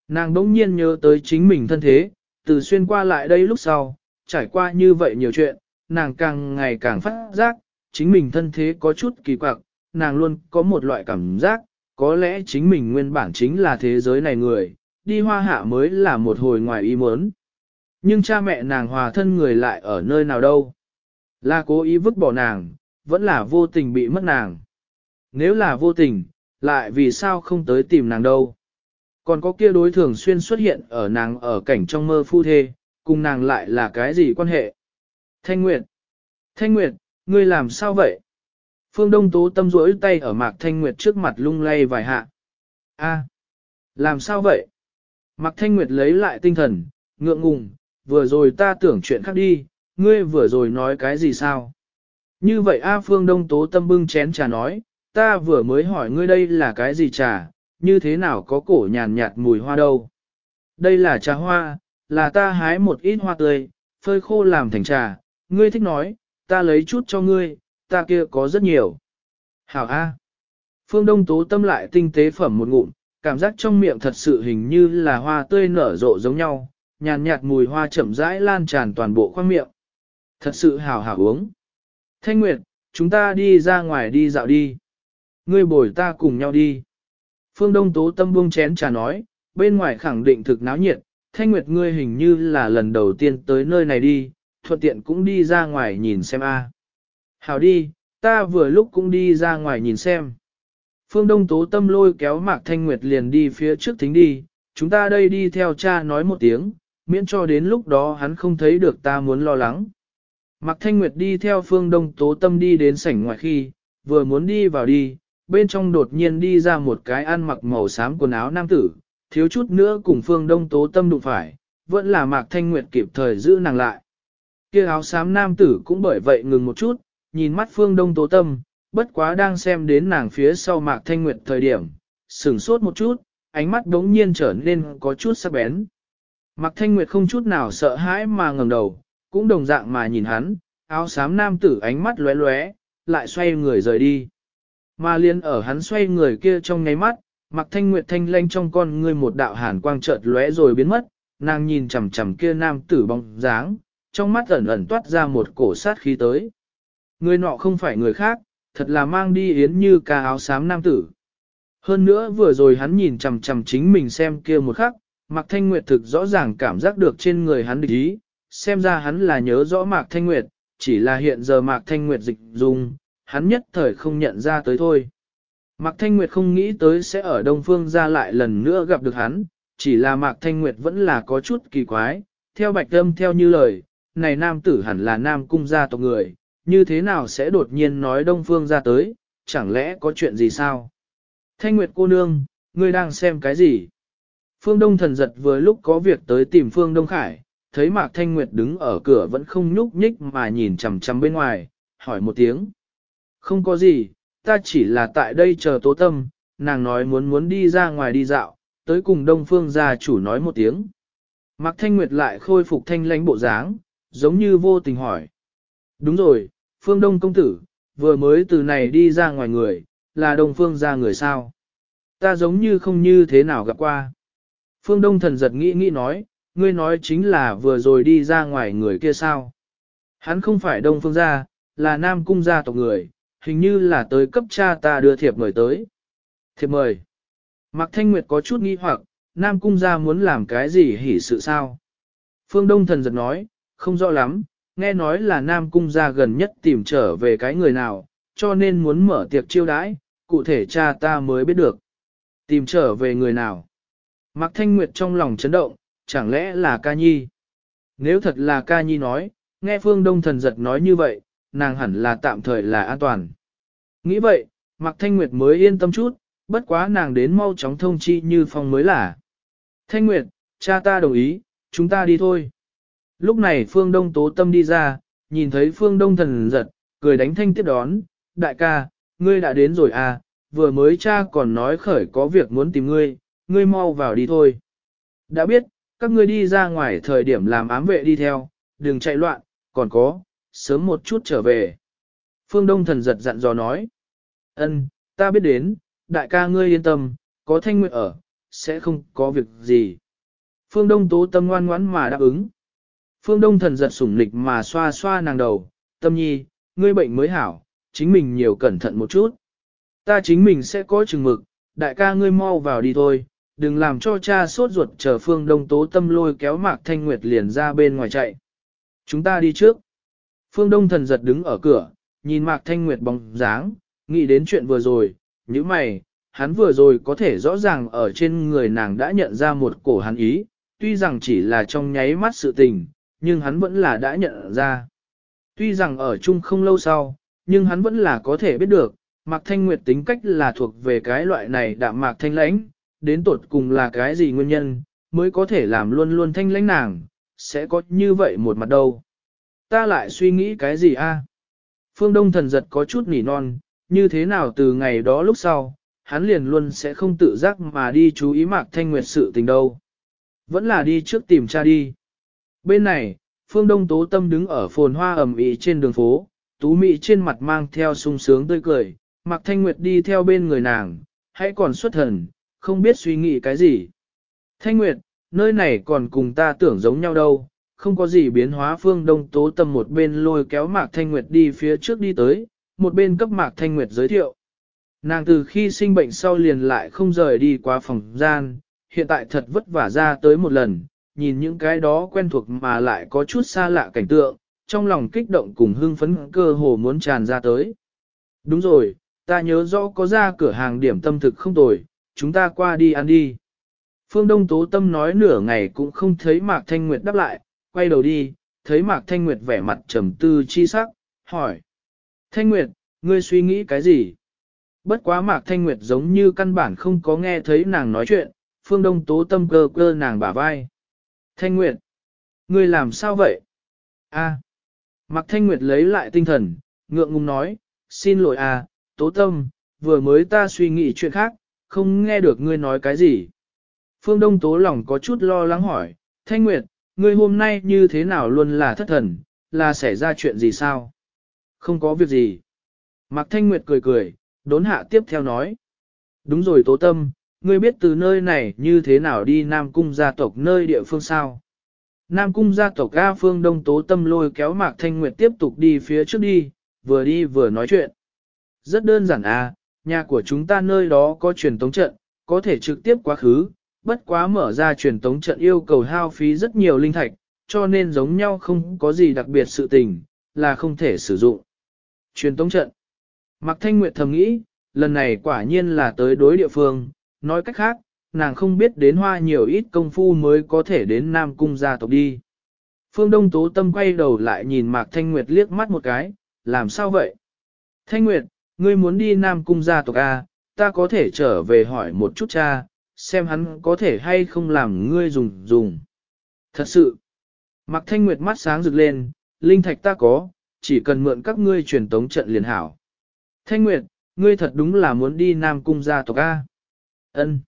Nàng đỗng nhiên nhớ tới chính mình thân thế, từ xuyên qua lại đây lúc sau, trải qua như vậy nhiều chuyện, nàng càng ngày càng phát giác, chính mình thân thế có chút kỳ quặc, nàng luôn có một loại cảm giác, có lẽ chính mình nguyên bản chính là thế giới này người, đi hoa hạ mới là một hồi ngoài ý muốn. Nhưng cha mẹ nàng hòa thân người lại ở nơi nào đâu? Là cố ý vứt bỏ nàng, vẫn là vô tình bị mất nàng. Nếu là vô tình, lại vì sao không tới tìm nàng đâu? Còn có kia đối thường xuyên xuất hiện ở nàng ở cảnh trong mơ phu thê, cùng nàng lại là cái gì quan hệ? Thanh Nguyệt! Thanh Nguyệt, ngươi làm sao vậy? Phương Đông Tố tâm rỗi tay ở Mạc Thanh Nguyệt trước mặt lung lay vài hạ. A, làm sao vậy? Mạc Thanh Nguyệt lấy lại tinh thần, ngượng ngùng, vừa rồi ta tưởng chuyện khác đi, ngươi vừa rồi nói cái gì sao? Như vậy A Phương Đông Tố tâm bưng chén trà nói, ta vừa mới hỏi ngươi đây là cái gì trà, như thế nào có cổ nhàn nhạt mùi hoa đâu? Đây là trà hoa, là ta hái một ít hoa tươi, phơi khô làm thành trà, ngươi thích nói, ta lấy chút cho ngươi, ta kia có rất nhiều. Hảo A. Phương Đông Tố tâm lại tinh tế phẩm một ngụm, cảm giác trong miệng thật sự hình như là hoa tươi nở rộ giống nhau, nhàn nhạt mùi hoa chậm rãi lan tràn toàn bộ khoang miệng. Thật sự hảo hảo uống. Thanh Nguyệt, chúng ta đi ra ngoài đi dạo đi. Ngươi bồi ta cùng nhau đi. Phương Đông Tố tâm buông chén trà nói, bên ngoài khẳng định thực náo nhiệt, Thanh Nguyệt ngươi hình như là lần đầu tiên tới nơi này đi, thuận tiện cũng đi ra ngoài nhìn xem a. Hảo đi, ta vừa lúc cũng đi ra ngoài nhìn xem. Phương Đông Tố Tâm lôi kéo Mạc Thanh Nguyệt liền đi phía trước thính đi, chúng ta đây đi theo cha nói một tiếng, miễn cho đến lúc đó hắn không thấy được ta muốn lo lắng. Mạc Thanh Nguyệt đi theo Phương Đông Tố Tâm đi đến sảnh ngoài khi, vừa muốn đi vào đi, bên trong đột nhiên đi ra một cái ăn mặc màu xám quần áo nam tử, thiếu chút nữa cùng Phương Đông Tố Tâm đụng phải, vẫn là Mạc Thanh Nguyệt kịp thời giữ nàng lại. Kia áo xám nam tử cũng bởi vậy ngừng một chút, nhìn mắt phương đông tố tâm, bất quá đang xem đến nàng phía sau mạc thanh nguyệt thời điểm, sửng sốt một chút, ánh mắt đống nhiên trở nên có chút sắc bén. Mạc thanh nguyệt không chút nào sợ hãi mà ngẩng đầu, cũng đồng dạng mà nhìn hắn, áo xám nam tử ánh mắt lóe lóe, lại xoay người rời đi. Mà liên ở hắn xoay người kia trong nháy mắt, Mạc Thanh Nguyệt thanh lanh trong con người một đạo hàn quang chợt lóe rồi biến mất, nàng nhìn chằm chằm kia nam tử bóng dáng, trong mắt ẩn ẩn toát ra một cổ sát khí tới. Người nọ không phải người khác, thật là mang đi yến như ca áo xám nam tử. Hơn nữa vừa rồi hắn nhìn chằm chằm chính mình xem kia một khắc, Mạc Thanh Nguyệt thực rõ ràng cảm giác được trên người hắn địch ý, xem ra hắn là nhớ rõ Mạc Thanh Nguyệt, chỉ là hiện giờ Mạc Thanh Nguyệt dịch dung, hắn nhất thời không nhận ra tới thôi. Mạc Thanh Nguyệt không nghĩ tới sẽ ở Đông Phương ra lại lần nữa gặp được hắn, chỉ là Mạc Thanh Nguyệt vẫn là có chút kỳ quái, theo bạch âm theo như lời, này nam tử hẳn là nam cung gia tộc người, như thế nào sẽ đột nhiên nói Đông Phương ra tới, chẳng lẽ có chuyện gì sao? Thanh Nguyệt cô nương, ngươi đang xem cái gì? Phương Đông thần giật vừa lúc có việc tới tìm Phương Đông Khải, thấy Mạc Thanh Nguyệt đứng ở cửa vẫn không nhúc nhích mà nhìn chằm chằm bên ngoài, hỏi một tiếng. Không có gì, ta chỉ là tại đây chờ tố tâm, nàng nói muốn muốn đi ra ngoài đi dạo, tới cùng Đông Phương gia chủ nói một tiếng. Mạc Thanh Nguyệt lại khôi phục thanh lãnh bộ dáng, giống như vô tình hỏi. Đúng rồi, Phương Đông công tử, vừa mới từ này đi ra ngoài người, là Đông Phương gia người sao? Ta giống như không như thế nào gặp qua. Phương Đông thần giật nghĩ nghĩ nói, ngươi nói chính là vừa rồi đi ra ngoài người kia sao? Hắn không phải Đông Phương gia, là Nam Cung gia tộc người, hình như là tới cấp cha ta đưa thiệp mời tới. Thiệp mời. Mạc Thanh Nguyệt có chút nghi hoặc, Nam Cung gia muốn làm cái gì hỉ sự sao? Phương Đông thần giật nói, không rõ lắm, nghe nói là Nam Cung gia gần nhất tìm trở về cái người nào, cho nên muốn mở tiệc chiêu đãi, cụ thể cha ta mới biết được. Tìm trở về người nào? Mạc Thanh Nguyệt trong lòng chấn động, chẳng lẽ là ca nhi? Nếu thật là ca nhi nói, nghe phương đông thần giật nói như vậy, nàng hẳn là tạm thời là an toàn. Nghĩ vậy, Mạc Thanh Nguyệt mới yên tâm chút, bất quá nàng đến mau chóng thông chi như phong mới là. Thanh Nguyệt, cha ta đồng ý, chúng ta đi thôi. Lúc này Phương Đông Tố Tâm đi ra, nhìn thấy Phương Đông thần giật, cười đánh thanh tiếp đón, đại ca, ngươi đã đến rồi à, vừa mới cha còn nói khởi có việc muốn tìm ngươi, ngươi mau vào đi thôi. Đã biết, các ngươi đi ra ngoài thời điểm làm ám vệ đi theo, đừng chạy loạn, còn có, sớm một chút trở về. Phương Đông thần giật dặn dò nói, ân, ta biết đến, đại ca ngươi yên tâm, có thanh nguyện ở, sẽ không có việc gì. Phương Đông tố tâm ngoan ngoãn mà đáp ứng. Phương Đông thần giật sủng lịch mà xoa xoa nàng đầu, tâm nhi, ngươi bệnh mới hảo, chính mình nhiều cẩn thận một chút. Ta chính mình sẽ có chừng mực, đại ca ngươi mau vào đi thôi, đừng làm cho cha sốt ruột chờ Phương Đông tố tâm lôi kéo Mạc Thanh Nguyệt liền ra bên ngoài chạy. Chúng ta đi trước. Phương Đông thần giật đứng ở cửa, nhìn Mạc Thanh Nguyệt bóng dáng, nghĩ đến chuyện vừa rồi, như mày, hắn vừa rồi có thể rõ ràng ở trên người nàng đã nhận ra một cổ hắn ý, tuy rằng chỉ là trong nháy mắt sự tình, nhưng hắn vẫn là đã nhận ra. Tuy rằng ở chung không lâu sau, nhưng hắn vẫn là có thể biết được, Mạc Thanh Nguyệt tính cách là thuộc về cái loại này đạm mạc thanh lãnh, đến tột cùng là cái gì nguyên nhân, mới có thể làm luôn luôn thanh lãnh nàng, sẽ có như vậy một mặt đâu. Ta lại suy nghĩ cái gì a? Phương Đông thần giật có chút nỉ non, như thế nào từ ngày đó lúc sau, hắn liền luôn sẽ không tự giác mà đi chú ý Mạc Thanh Nguyệt sự tình đâu. Vẫn là đi trước tìm cha đi. Bên này, Phương Đông Tố Tâm đứng ở phồn hoa ẩm ý trên đường phố, Tú Mỹ trên mặt mang theo sung sướng tươi cười, Mạc Thanh Nguyệt đi theo bên người nàng, hãy còn xuất thần, không biết suy nghĩ cái gì. Thanh Nguyệt, nơi này còn cùng ta tưởng giống nhau đâu, không có gì biến hóa Phương Đông Tố Tâm một bên lôi kéo Mạc Thanh Nguyệt đi phía trước đi tới, một bên cấp Mạc Thanh Nguyệt giới thiệu. Nàng từ khi sinh bệnh sau liền lại không rời đi qua phòng gian, hiện tại thật vất vả ra tới một lần, nhìn những cái đó quen thuộc mà lại có chút xa lạ cảnh tượng, trong lòng kích động cùng hưng phấn cơ hồ muốn tràn ra tới. Đúng rồi, ta nhớ rõ có ra cửa hàng điểm tâm thực không tồi, chúng ta qua đi ăn đi. Phương Đông Tố Tâm nói nửa ngày cũng không thấy Mạc Thanh Nguyệt đáp lại, quay đầu đi, thấy Mạc Thanh Nguyệt vẻ mặt trầm tư chi sắc, hỏi. Thanh Nguyệt, ngươi suy nghĩ cái gì? Bất quá Mạc Thanh Nguyệt giống như căn bản không có nghe thấy nàng nói chuyện, Phương Đông Tố Tâm cơ cơ nàng bả vai. Thanh Nguyệt, ngươi làm sao vậy? A. Mạc Thanh Nguyệt lấy lại tinh thần, ngượng ngùng nói, xin lỗi à, Tố Tâm, vừa mới ta suy nghĩ chuyện khác, không nghe được ngươi nói cái gì. Phương Đông Tố lòng có chút lo lắng hỏi, Thanh Nguyệt, ngươi hôm nay như thế nào luôn là thất thần, là xảy ra chuyện gì sao? Không có việc gì. Mạc Thanh Nguyệt cười cười, đốn hạ tiếp theo nói. Đúng rồi Tố Tâm, ngươi biết từ nơi này như thế nào đi Nam Cung gia tộc nơi địa phương sao? Nam Cung gia tộc A Phương Đông Tố Tâm lôi kéo Mạc Thanh Nguyệt tiếp tục đi phía trước đi, vừa đi vừa nói chuyện. Rất đơn giản A, nhà của chúng ta nơi đó có truyền tống trận, có thể trực tiếp quá khứ, bất quá mở ra truyền tống trận yêu cầu hao phí rất nhiều linh thạch, cho nên giống nhau không có gì đặc biệt sự tình, là không thể sử dụng. Truyền tống trận. Mạc Thanh Nguyệt thầm nghĩ, lần này quả nhiên là tới đối địa phương, nói cách khác, nàng không biết đến hoa nhiều ít công phu mới có thể đến Nam Cung gia tộc đi. Phương Đông Tố Tâm quay đầu lại nhìn Mạc Thanh Nguyệt liếc mắt một cái, làm sao vậy? Thanh Nguyệt, ngươi muốn đi Nam Cung gia tộc A, ta có thể trở về hỏi một chút cha, xem hắn có thể hay không làm ngươi dùng dùng. Thật sự, Mạc Thanh Nguyệt mắt sáng rực lên, linh thạch ta có, chỉ cần mượn các ngươi truyền tống trận liền hảo. Thanh Nguyệt, ngươi thật đúng là muốn đi Nam Cung gia tộc A. Ân.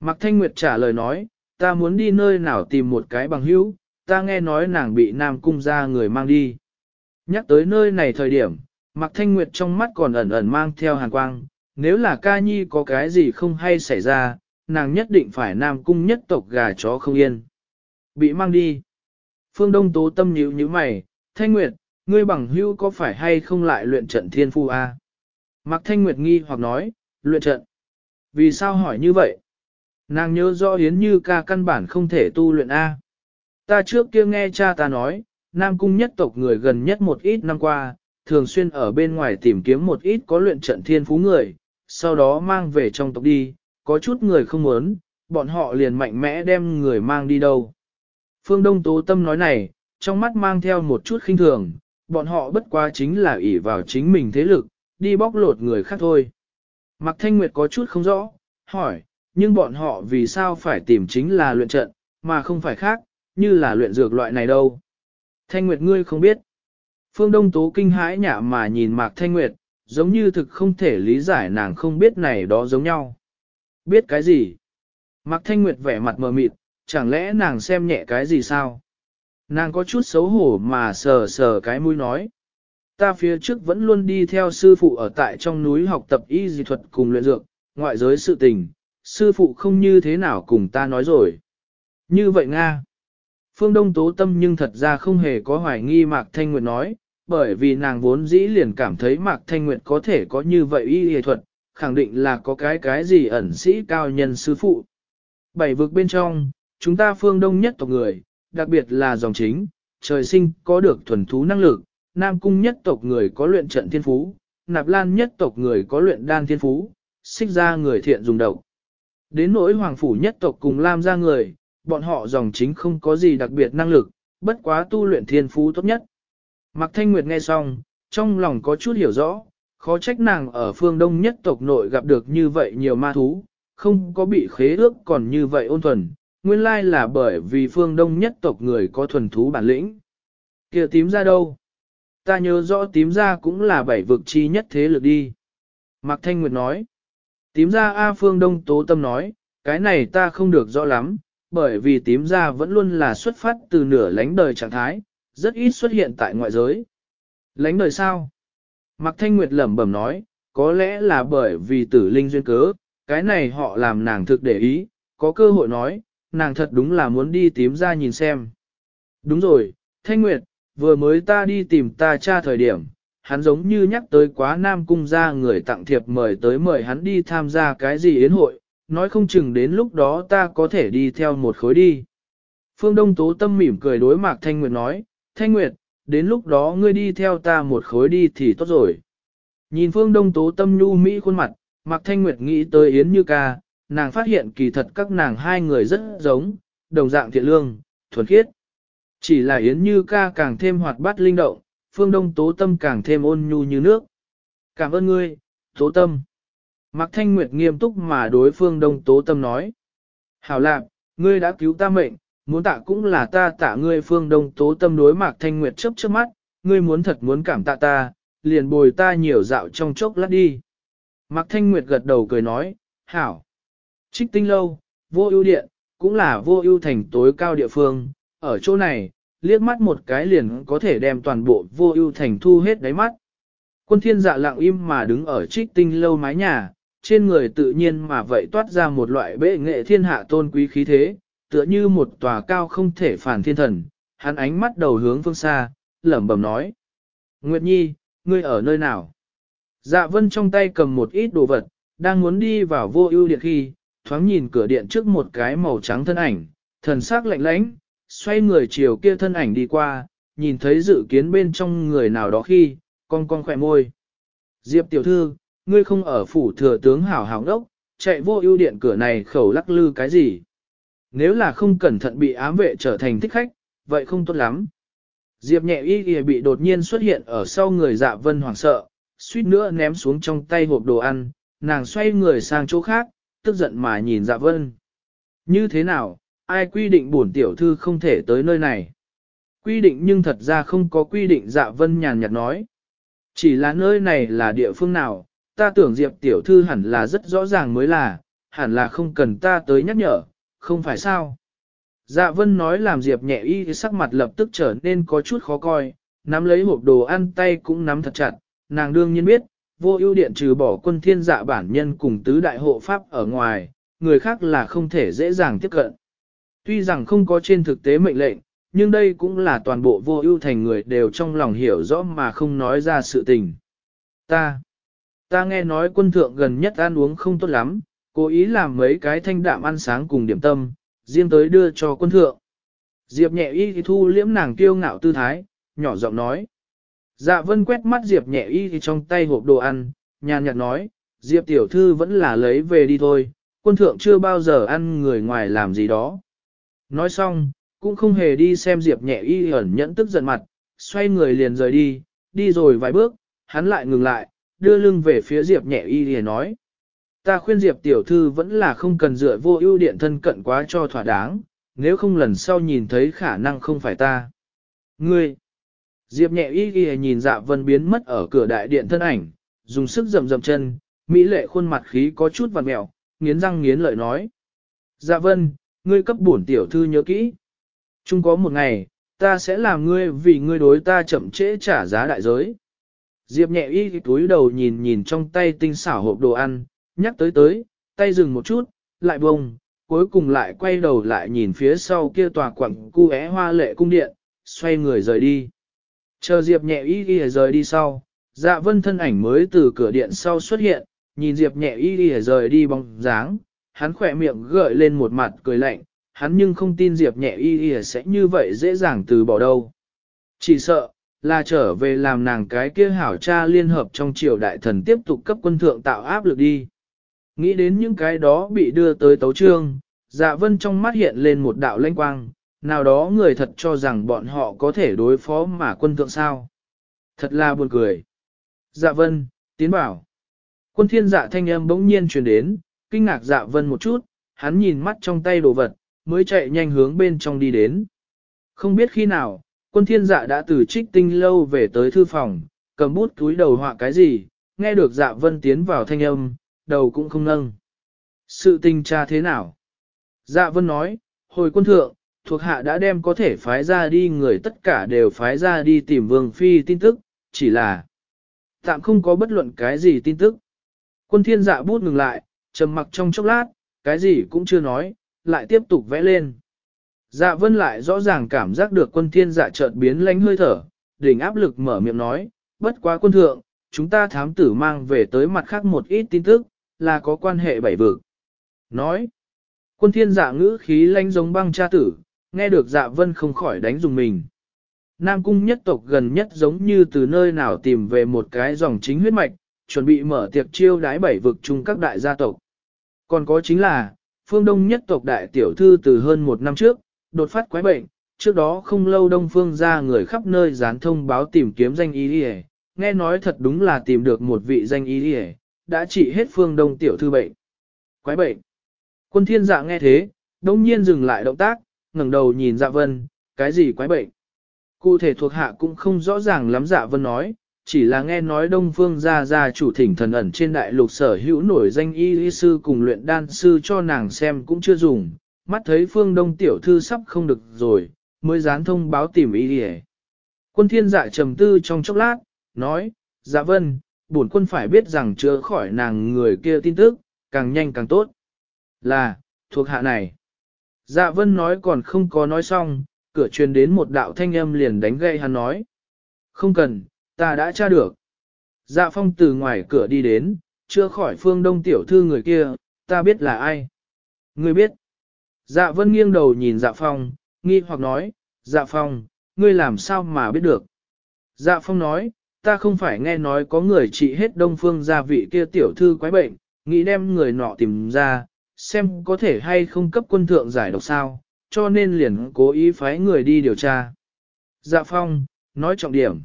Mạc Thanh Nguyệt trả lời nói, ta muốn đi nơi nào tìm một cái bằng hữu, ta nghe nói nàng bị Nam Cung gia người mang đi. Nhắc tới nơi này thời điểm, Mạc Thanh Nguyệt trong mắt còn ẩn ẩn mang theo hàn quang, nếu là ca nhi có cái gì không hay xảy ra, nàng nhất định phải Nam Cung nhất tộc gà chó không yên. Bị mang đi. Phương Đông Tố tâm nhíu như mày, Thanh Nguyệt, ngươi bằng hữu có phải hay không lại luyện trận thiên phu a? Mạc Thanh Nguyệt nghi hoặc nói, luyện trận. Vì sao hỏi như vậy? Nàng nhớ rõ Yến Như ca căn bản không thể tu luyện A. Ta trước kia nghe cha ta nói, Nam Cung nhất tộc người gần nhất một ít năm qua, thường xuyên ở bên ngoài tìm kiếm một ít có luyện trận thiên phú người, sau đó mang về trong tộc đi, có chút người không muốn, bọn họ liền mạnh mẽ đem người mang đi đâu. Phương Đông Tố Tâm nói này, trong mắt mang theo một chút khinh thường, bọn họ bất quá chính là ỷ vào chính mình thế lực, đi bóc lột người khác thôi. Mạc Thanh Nguyệt có chút không rõ, hỏi, nhưng bọn họ vì sao phải tìm chính là luyện trận, mà không phải khác, như là luyện dược loại này đâu. Thanh Nguyệt ngươi không biết. Phương Đông Tố kinh hãi nhả mà nhìn Mạc Thanh Nguyệt, giống như thực không thể lý giải nàng không biết này đó giống nhau. Biết cái gì? Mạc Thanh Nguyệt vẻ mặt mờ mịt, chẳng lẽ nàng xem nhẹ cái gì sao? Nàng có chút xấu hổ mà sờ sờ cái mũi nói. Ta phía trước vẫn luôn đi theo sư phụ ở tại trong núi học tập y dị thuật cùng luyện dược, ngoại giới sự tình, sư phụ không như thế nào cùng ta nói rồi. Như vậy Nga. Phương Đông Tố Tâm nhưng thật ra không hề có hoài nghi Mạc Thanh Nguyệt nói, bởi vì nàng vốn dĩ liền cảm thấy Mạc Thanh Nguyệt có thể có như vậy y y thuật, khẳng định là có cái cái gì ẩn sĩ cao nhân sư phụ. Bảy vực bên trong, chúng ta phương đông nhất tộc người, đặc biệt là dòng chính, trời sinh có được thuần thú năng lực, Nam Cung nhất tộc người có luyện trận thiên phú, Nạp Lan nhất tộc người có luyện đan thiên phú, xích ra người thiện dùng độc. Đến nỗi Hoàng Phủ nhất tộc cùng Lam ra người, bọn họ dòng chính không có gì đặc biệt năng lực, bất quá tu luyện thiên phú tốt nhất. Mạc Thanh Nguyệt nghe xong, trong lòng có chút hiểu rõ, khó trách nàng ở phương đông nhất tộc nội gặp được như vậy nhiều ma thú, không có bị khế ước còn như vậy ôn thuần, nguyên lai là bởi vì phương đông nhất tộc người có thuần thú bản lĩnh. kia tím ra đâu? Ta nhớ rõ tím ra cũng là bảy vực chi nhất thế lực đi. Mạc Thanh Nguyệt nói. Tím ra A phương đông tố tâm nói, cái này ta không được rõ lắm, bởi vì tím ra vẫn luôn là xuất phát từ nửa lánh đời trạng thái, rất ít xuất hiện tại ngoại giới. Lánh đời sao? Mạc Thanh Nguyệt lẩm bẩm nói, có lẽ là bởi vì tử linh duyên cớ, cái này họ làm nàng thực để ý, có cơ hội nói, nàng thật đúng là muốn đi tím ra nhìn xem. Đúng rồi, Thanh Nguyệt, vừa mới ta đi tìm ta cha thời điểm, hắn giống như nhắc tới quá Nam Cung ra người tặng thiệp mời tới mời hắn đi tham gia cái gì yến hội, nói không chừng đến lúc đó ta có thể đi theo một khối đi. Phương Đông Tố Tâm mỉm cười đối Mạc Thanh Nguyệt nói, Thanh Nguyệt, đến lúc đó ngươi đi theo ta một khối đi thì tốt rồi. Nhìn Phương Đông Tố Tâm nhu mỹ khuôn mặt, Mạc Thanh Nguyệt nghĩ tới Yến Như Ca, nàng phát hiện kỳ thật các nàng hai người rất giống, đồng dạng thiện lương, thuần khiết. Chỉ là Yến Như Ca càng thêm hoạt bát linh động, Phương Đông Tố Tâm càng thêm ôn nhu như nước. Cảm ơn ngươi, Tố Tâm. Mạc Thanh Nguyệt nghiêm túc mà đối Phương Đông Tố Tâm nói. Hảo lạc, ngươi đã cứu ta mệnh, muốn tạ cũng là ta tạ ngươi Phương Đông Tố Tâm đối Mạc Thanh Nguyệt chớp chớp mắt, ngươi muốn thật muốn cảm tạ ta, liền bồi ta nhiều dạo trong chốc lát đi. Mạc Thanh Nguyệt gật đầu cười nói, hảo. Trích tinh lâu, vô ưu điện, cũng là vô ưu thành tối cao địa phương, ở chỗ này, liếc mắt một cái liền có thể đem toàn bộ vô ưu thành thu hết đáy mắt. Quân thiên dạ lặng im mà đứng ở trích tinh lâu mái nhà, trên người tự nhiên mà vậy toát ra một loại bệ nghệ thiên hạ tôn quý khí thế, tựa như một tòa cao không thể phản thiên thần, hắn ánh mắt đầu hướng phương xa, lẩm bẩm nói. Nguyệt Nhi, ngươi ở nơi nào? Dạ vân trong tay cầm một ít đồ vật, đang muốn đi vào vô ưu điện khi, thoáng nhìn cửa điện trước một cái màu trắng thân ảnh, thần sắc lạnh lãnh, xoay người chiều kia thân ảnh đi qua, nhìn thấy dự kiến bên trong người nào đó khi, con con khỏe môi. Diệp tiểu thư, ngươi không ở phủ thừa tướng hảo hảo đốc, chạy vô ưu điện cửa này khẩu lắc lư cái gì? Nếu là không cẩn thận bị ám vệ trở thành thích khách, vậy không tốt lắm. Diệp nhẹ y y bị đột nhiên xuất hiện ở sau người dạ vân hoảng sợ, suýt nữa ném xuống trong tay hộp đồ ăn, nàng xoay người sang chỗ khác, tức giận mà nhìn dạ vân. Như thế nào, ai quy định bổn tiểu thư không thể tới nơi này? Quy định nhưng thật ra không có quy định dạ vân nhàn nhạt nói. Chỉ là nơi này là địa phương nào, ta tưởng Diệp tiểu thư hẳn là rất rõ ràng mới là, hẳn là không cần ta tới nhắc nhở, không phải sao? Dạ vân nói làm Diệp nhẹ y sắc mặt lập tức trở nên có chút khó coi, nắm lấy hộp đồ ăn tay cũng nắm thật chặt, nàng đương nhiên biết, vô ưu điện trừ bỏ quân thiên dạ bản nhân cùng tứ đại hộ pháp ở ngoài, người khác là không thể dễ dàng tiếp cận. Tuy rằng không có trên thực tế mệnh lệnh, nhưng đây cũng là toàn bộ vô ưu thành người đều trong lòng hiểu rõ mà không nói ra sự tình. Ta, ta nghe nói quân thượng gần nhất ăn uống không tốt lắm, cố ý làm mấy cái thanh đạm ăn sáng cùng điểm tâm, riêng tới đưa cho quân thượng. Diệp nhẹ y thì thu liễm nàng kiêu ngạo tư thái, nhỏ giọng nói. Dạ vân quét mắt Diệp nhẹ y thì trong tay hộp đồ ăn, nhàn nhạt nói, Diệp tiểu thư vẫn là lấy về đi thôi, quân thượng chưa bao giờ ăn người ngoài làm gì đó. Nói xong, cũng không hề đi xem Diệp nhẹ y ẩn nhẫn tức giận mặt, xoay người liền rời đi, đi rồi vài bước, hắn lại ngừng lại, đưa lưng về phía Diệp nhẹ y thì nói. Ta khuyên Diệp tiểu thư vẫn là không cần dựa vô ưu điện thân cận quá cho thỏa đáng, nếu không lần sau nhìn thấy khả năng không phải ta. Ngươi! Diệp nhẹ y ghi nhìn dạ vân biến mất ở cửa đại điện thân ảnh, dùng sức rầm rầm chân, mỹ lệ khuôn mặt khí có chút vằn mẹo, nghiến răng nghiến lợi nói. Dạ vân, ngươi cấp bổn tiểu thư nhớ kỹ. Chung có một ngày, ta sẽ làm ngươi vì ngươi đối ta chậm trễ trả giá đại giới. Diệp nhẹ y túi đầu nhìn nhìn trong tay tinh xảo hộp đồ ăn, nhắc tới tới, tay dừng một chút, lại bông, cuối cùng lại quay đầu lại nhìn phía sau kia tòa quặng cu é hoa lệ cung điện, xoay người rời đi. Chờ Diệp nhẹ y y rời đi sau, dạ vân thân ảnh mới từ cửa điện sau xuất hiện, nhìn Diệp nhẹ y y rời đi bóng dáng, hắn khỏe miệng gợi lên một mặt cười lạnh, hắn nhưng không tin Diệp nhẹ y y sẽ như vậy dễ dàng từ bỏ đâu. Chỉ sợ, là trở về làm nàng cái kia hảo cha liên hợp trong triều đại thần tiếp tục cấp quân thượng tạo áp lực đi. Nghĩ đến những cái đó bị đưa tới tấu trương, dạ vân trong mắt hiện lên một đạo lanh quang, nào đó người thật cho rằng bọn họ có thể đối phó mà quân thượng sao. Thật là buồn cười. Dạ vân, tiến bảo. Quân thiên dạ thanh âm bỗng nhiên truyền đến, kinh ngạc dạ vân một chút, hắn nhìn mắt trong tay đồ vật, mới chạy nhanh hướng bên trong đi đến. Không biết khi nào, quân thiên dạ đã từ trích tinh lâu về tới thư phòng, cầm bút túi đầu họa cái gì, nghe được dạ vân tiến vào thanh âm, đầu cũng không nâng. Sự tình tra thế nào? Dạ vân nói, hồi quân thượng, thuộc hạ đã đem có thể phái ra đi người tất cả đều phái ra đi tìm vương phi tin tức, chỉ là tạm không có bất luận cái gì tin tức. Quân thiên dạ bút ngừng lại, trầm mặc trong chốc lát, cái gì cũng chưa nói, lại tiếp tục vẽ lên. Dạ vân lại rõ ràng cảm giác được quân thiên dạ chợt biến lánh hơi thở, đỉnh áp lực mở miệng nói, bất quá quân thượng, chúng ta thám tử mang về tới mặt khác một ít tin tức, là có quan hệ bảy vực. Nói, quân thiên dạ ngữ khí lanh giống băng cha tử, nghe được dạ vân không khỏi đánh dùng mình. Nam cung nhất tộc gần nhất giống như từ nơi nào tìm về một cái dòng chính huyết mạch, chuẩn bị mở tiệc chiêu đái bảy vực chung các đại gia tộc. Còn có chính là, phương đông nhất tộc đại tiểu thư từ hơn một năm trước, đột phát quái bệnh, trước đó không lâu đông phương ra người khắp nơi dán thông báo tìm kiếm danh y đi nghe nói thật đúng là tìm được một vị danh y đi đã trị hết phương đông tiểu thư bệnh. Quái bệnh. Quân thiên dạ nghe thế, đông nhiên dừng lại động tác, ngẩng đầu nhìn dạ vân, cái gì quái bệnh. Cụ thể thuộc hạ cũng không rõ ràng lắm dạ vân nói, chỉ là nghe nói Đông Phương gia gia chủ thỉnh thần ẩn trên đại lục sở hữu nổi danh y y sư cùng luyện đan sư cho nàng xem cũng chưa dùng, mắt thấy phương Đông tiểu thư sắp không được rồi, mới dán thông báo tìm y y Quân thiên dạ trầm tư trong chốc lát, nói, dạ vân, bổn quân phải biết rằng chữa khỏi nàng người kia tin tức, càng nhanh càng tốt. Là, thuộc hạ này. Dạ vân nói còn không có nói xong, cửa truyền đến một đạo thanh âm liền đánh gây hắn nói. Không cần, ta đã tra được. Dạ phong từ ngoài cửa đi đến, chưa khỏi phương đông tiểu thư người kia, ta biết là ai. Ngươi biết. Dạ vân nghiêng đầu nhìn dạ phong, nghi hoặc nói, dạ phong, ngươi làm sao mà biết được. Dạ phong nói, ta không phải nghe nói có người trị hết đông phương gia vị kia tiểu thư quái bệnh, nghĩ đem người nọ tìm ra, xem có thể hay không cấp quân thượng giải độc sao, cho nên liền cố ý phái người đi điều tra. Dạ phong, nói trọng điểm.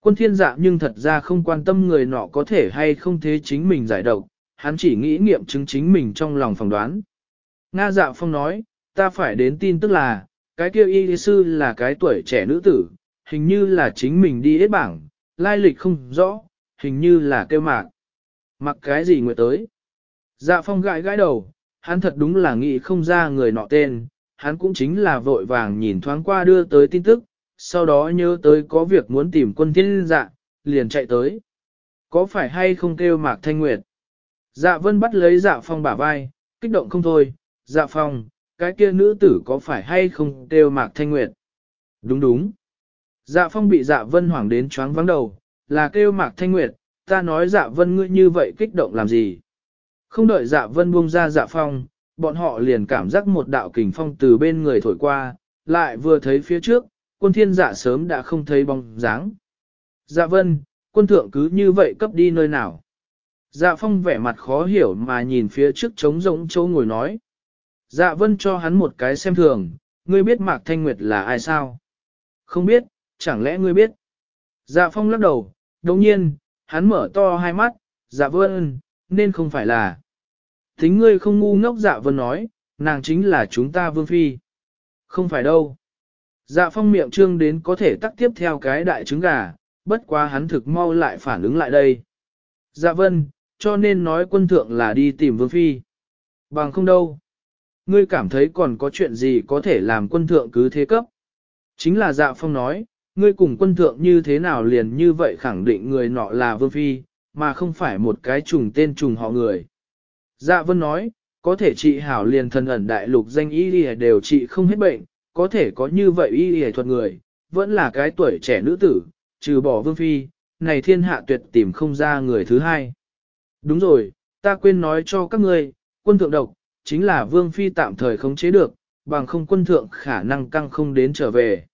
Quân thiên dạ nhưng thật ra không quan tâm người nọ có thể hay không thế chính mình giải độc, hắn chỉ nghĩ nghiệm chứng chính mình trong lòng phỏng đoán. Nga dạ phong nói, ta phải đến tin tức là, cái kia y sư là cái tuổi trẻ nữ tử, hình như là chính mình đi hết bảng, lai lịch không rõ, hình như là kêu mạc. Mặc cái gì nguyệt tới? Dạ phong gãi gãi đầu, hắn thật đúng là nghĩ không ra người nọ tên, hắn cũng chính là vội vàng nhìn thoáng qua đưa tới tin tức, sau đó nhớ tới có việc muốn tìm quân thiên dạ, liền chạy tới. Có phải hay không kêu mạc thanh nguyệt? Dạ vân bắt lấy dạ phong bả vai, kích động không thôi, dạ phong, cái kia nữ tử có phải hay không kêu mạc thanh nguyệt? Đúng đúng. Dạ phong bị dạ vân hoảng đến choáng vắng đầu, là kêu mạc thanh nguyệt, ta nói dạ vân ngươi như vậy kích động làm gì? Không đợi dạ vân buông ra dạ phong, bọn họ liền cảm giác một đạo kình phong từ bên người thổi qua, lại vừa thấy phía trước, quân thiên dạ sớm đã không thấy bóng dáng. Dạ vân, quân thượng cứ như vậy cấp đi nơi nào. Dạ phong vẻ mặt khó hiểu mà nhìn phía trước trống rỗng chỗ ngồi nói. Dạ vân cho hắn một cái xem thường, ngươi biết Mạc Thanh Nguyệt là ai sao? Không biết, chẳng lẽ ngươi biết? Dạ phong lắc đầu, đồng nhiên, hắn mở to hai mắt, dạ vân, nên không phải là. Thính ngươi không ngu ngốc dạ vân nói, nàng chính là chúng ta vương phi. Không phải đâu. Dạ phong miệng trương đến có thể tắt tiếp theo cái đại trứng gà, bất quá hắn thực mau lại phản ứng lại đây. Dạ vân, cho nên nói quân thượng là đi tìm vương phi. Bằng không đâu. Ngươi cảm thấy còn có chuyện gì có thể làm quân thượng cứ thế cấp. Chính là dạ phong nói, ngươi cùng quân thượng như thế nào liền như vậy khẳng định người nọ là vương phi, mà không phải một cái trùng tên trùng họ người. Dạ vân nói, có thể trị hảo liền thần ẩn đại lục danh y lìa đều trị không hết bệnh, có thể có như vậy y y thuật người, vẫn là cái tuổi trẻ nữ tử, trừ bỏ vương phi, này thiên hạ tuyệt tìm không ra người thứ hai. Đúng rồi, ta quên nói cho các ngươi, quân thượng độc, chính là vương phi tạm thời khống chế được, bằng không quân thượng khả năng căng không đến trở về.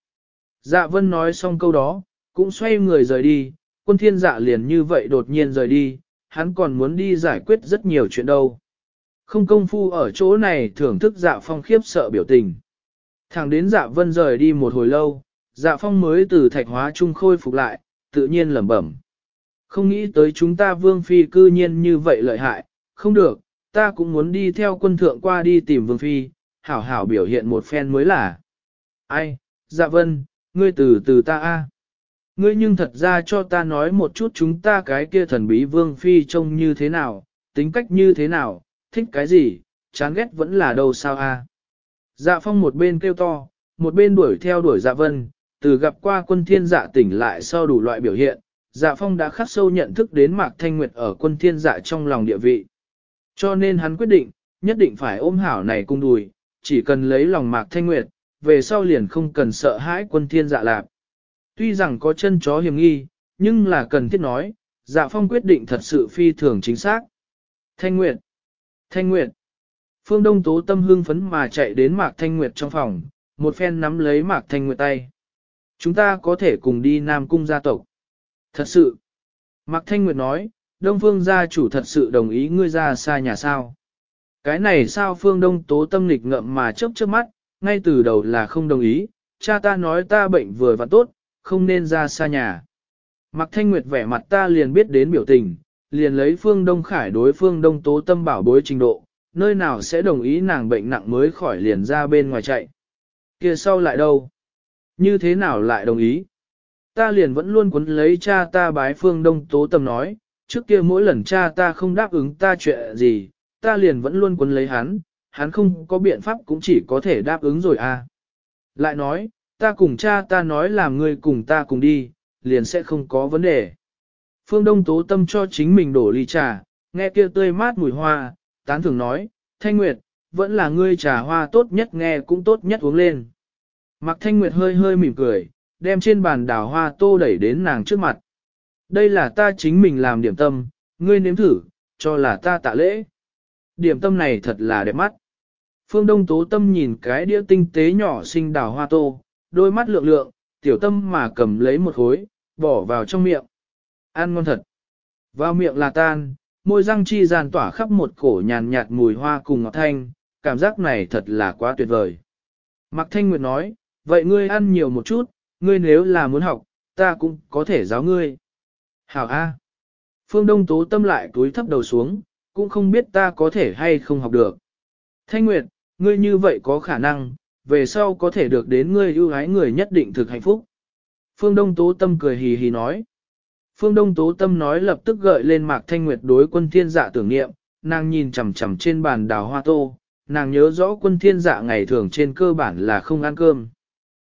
Dạ vân nói xong câu đó, cũng xoay người rời đi, quân thiên dạ liền như vậy đột nhiên rời đi, hắn còn muốn đi giải quyết rất nhiều chuyện đâu. Không công phu ở chỗ này thưởng thức dạ phong khiếp sợ biểu tình. Thẳng đến dạ vân rời đi một hồi lâu, dạ phong mới từ thạch hóa trung khôi phục lại, tự nhiên lẩm bẩm. Không nghĩ tới chúng ta vương phi cư nhiên như vậy lợi hại, không được, ta cũng muốn đi theo quân thượng qua đi tìm vương phi, hảo hảo biểu hiện một phen mới là. Ai, dạ vân, ngươi từ từ ta a. Ngươi nhưng thật ra cho ta nói một chút chúng ta cái kia thần bí vương phi trông như thế nào, tính cách như thế nào, thích cái gì, chán ghét vẫn là đâu sao a. Dạ phong một bên kêu to, một bên đuổi theo đuổi dạ vân, từ gặp qua quân thiên dạ tỉnh lại sau đủ loại biểu hiện, dạ phong đã khắc sâu nhận thức đến Mạc Thanh Nguyệt ở quân thiên dạ trong lòng địa vị. Cho nên hắn quyết định, nhất định phải ôm hảo này cung đùi, chỉ cần lấy lòng Mạc Thanh Nguyệt, về sau liền không cần sợ hãi quân thiên dạ lạp. Tuy rằng có chân chó hiểm nghi, nhưng là cần thiết nói, dạ phong quyết định thật sự phi thường chính xác. Thanh Nguyệt! Thanh Nguyệt! Phương Đông Tố tâm hương phấn mà chạy đến Mạc Thanh Nguyệt trong phòng, một phen nắm lấy Mạc Thanh Nguyệt tay. Chúng ta có thể cùng đi Nam Cung gia tộc. Thật sự! Mạc Thanh Nguyệt nói, Đông Phương gia chủ thật sự đồng ý ngươi ra xa nhà sao. Cái này sao Phương Đông Tố tâm lịch ngậm mà chớp chớp mắt, ngay từ đầu là không đồng ý, cha ta nói ta bệnh vừa và tốt, không nên ra xa nhà. Mạc Thanh Nguyệt vẻ mặt ta liền biết đến biểu tình, liền lấy Phương Đông Khải đối Phương Đông Tố tâm bảo bối trình độ, nơi nào sẽ đồng ý nàng bệnh nặng mới khỏi liền ra bên ngoài chạy. kia sau lại đâu? Như thế nào lại đồng ý? Ta liền vẫn luôn quấn lấy cha ta bái Phương Đông Tố tâm nói, trước kia mỗi lần cha ta không đáp ứng ta chuyện gì, ta liền vẫn luôn quấn lấy hắn, hắn không có biện pháp cũng chỉ có thể đáp ứng rồi à. Lại nói, ta cùng cha ta nói là ngươi cùng ta cùng đi, liền sẽ không có vấn đề. Phương Đông tố tâm cho chính mình đổ ly trà, nghe kia tươi mát mùi hoa, tán thường nói, Thanh Nguyệt, vẫn là ngươi trà hoa tốt nhất nghe cũng tốt nhất uống lên. Mặc Thanh Nguyệt hơi hơi mỉm cười, đem trên bàn đào hoa tô đẩy đến nàng trước mặt. Đây là ta chính mình làm điểm tâm, ngươi nếm thử, cho là ta tạ lễ. Điểm tâm này thật là đẹp mắt. Phương Đông Tố Tâm nhìn cái đĩa tinh tế nhỏ xinh đào hoa tô, đôi mắt lượng lượng, tiểu tâm mà cầm lấy một khối, bỏ vào trong miệng. Ăn ngon thật. Vào miệng là tan, môi răng chi giàn tỏa khắp một cổ nhàn nhạt mùi hoa cùng ngọt thanh, cảm giác này thật là quá tuyệt vời. Mạc Thanh Nguyệt nói, vậy ngươi ăn nhiều một chút, ngươi nếu là muốn học, ta cũng có thể giáo ngươi. Hảo A. Phương Đông Tố Tâm lại túi thấp đầu xuống, cũng không biết ta có thể hay không học được. Thanh Nguyệt, ngươi như vậy có khả năng, về sau có thể được đến ngươi ưu ái người nhất định thực hạnh phúc. Phương Đông Tố Tâm cười hì hì nói. Phương Đông Tố Tâm nói lập tức gợi lên Mạc Thanh Nguyệt đối quân thiên dạ tưởng niệm, nàng nhìn chằm chằm trên bàn đào hoa tô, nàng nhớ rõ quân thiên dạ ngày thường trên cơ bản là không ăn cơm.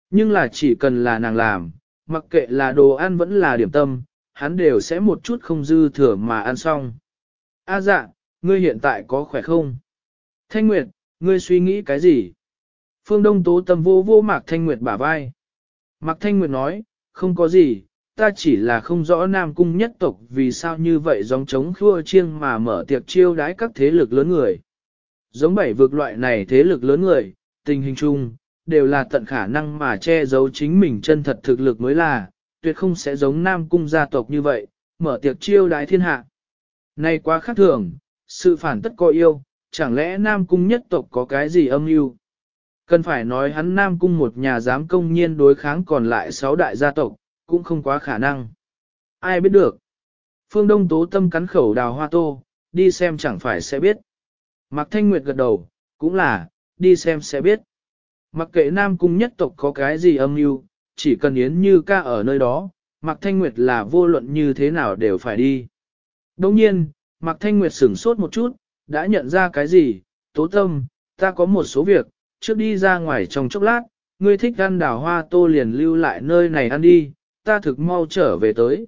Nhưng là chỉ cần là nàng làm, mặc kệ là đồ ăn vẫn là điểm tâm, hắn đều sẽ một chút không dư thừa mà ăn xong. A dạ, ngươi hiện tại có khỏe không? Thanh Nguyệt, ngươi suy nghĩ cái gì? Phương Đông Tố Tâm vô vô Mạc Thanh Nguyệt bả vai. Mạc Thanh Nguyệt nói, không có gì, ta chỉ là không rõ Nam Cung nhất tộc vì sao như vậy giống chống khua chiêng mà mở tiệc chiêu đái các thế lực lớn người. Giống bảy vực loại này thế lực lớn người, tình hình chung, đều là tận khả năng mà che giấu chính mình chân thật thực lực mới là, tuyệt không sẽ giống Nam Cung gia tộc như vậy, mở tiệc chiêu đái thiên hạ. Này quá khác thường, sự phản tất có yêu, chẳng lẽ Nam Cung nhất tộc có cái gì âm mưu? Cần phải nói hắn Nam Cung một nhà dám công nhiên đối kháng còn lại sáu đại gia tộc, cũng không quá khả năng. Ai biết được? Phương Đông Tố Tâm cắn khẩu đào hoa tô, đi xem chẳng phải sẽ biết. Mạc Thanh Nguyệt gật đầu, cũng là, đi xem sẽ biết. Mặc kệ Nam Cung nhất tộc có cái gì âm mưu, chỉ cần Yến Như ca ở nơi đó, Mạc Thanh Nguyệt là vô luận như thế nào đều phải đi. Đồng nhiên, Mạc Thanh Nguyệt sửng sốt một chút, đã nhận ra cái gì, tố tâm, ta có một số việc, trước đi ra ngoài trong chốc lát, ngươi thích ăn đào hoa tô liền lưu lại nơi này ăn đi, ta thực mau trở về tới.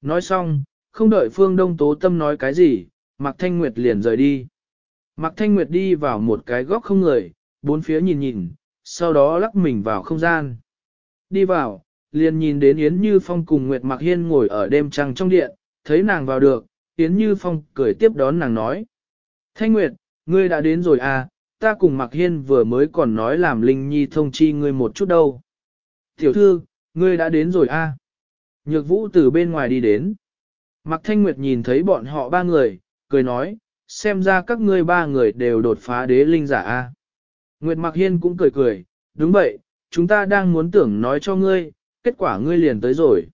Nói xong, không đợi phương đông tố tâm nói cái gì, Mạc Thanh Nguyệt liền rời đi. Mạc Thanh Nguyệt đi vào một cái góc không người, bốn phía nhìn nhìn, sau đó lắc mình vào không gian. Đi vào, liền nhìn đến Yến Như Phong cùng Nguyệt Mạc Hiên ngồi ở đêm trăng trong điện, thấy nàng vào được, Yến Như Phong cười tiếp đón nàng nói. Thanh Nguyệt, ngươi đã đến rồi à, ta cùng Mạc Hiên vừa mới còn nói làm Linh Nhi thông chi ngươi một chút đâu. Tiểu thư, ngươi đã đến rồi à. Nhược vũ từ bên ngoài đi đến. Mạc Thanh Nguyệt nhìn thấy bọn họ ba người, cười nói, xem ra các ngươi ba người đều đột phá đế linh giả a. À. Nguyệt Mạc Hiên cũng cười cười, đúng vậy, chúng ta đang muốn tưởng nói cho ngươi, kết quả ngươi liền tới rồi.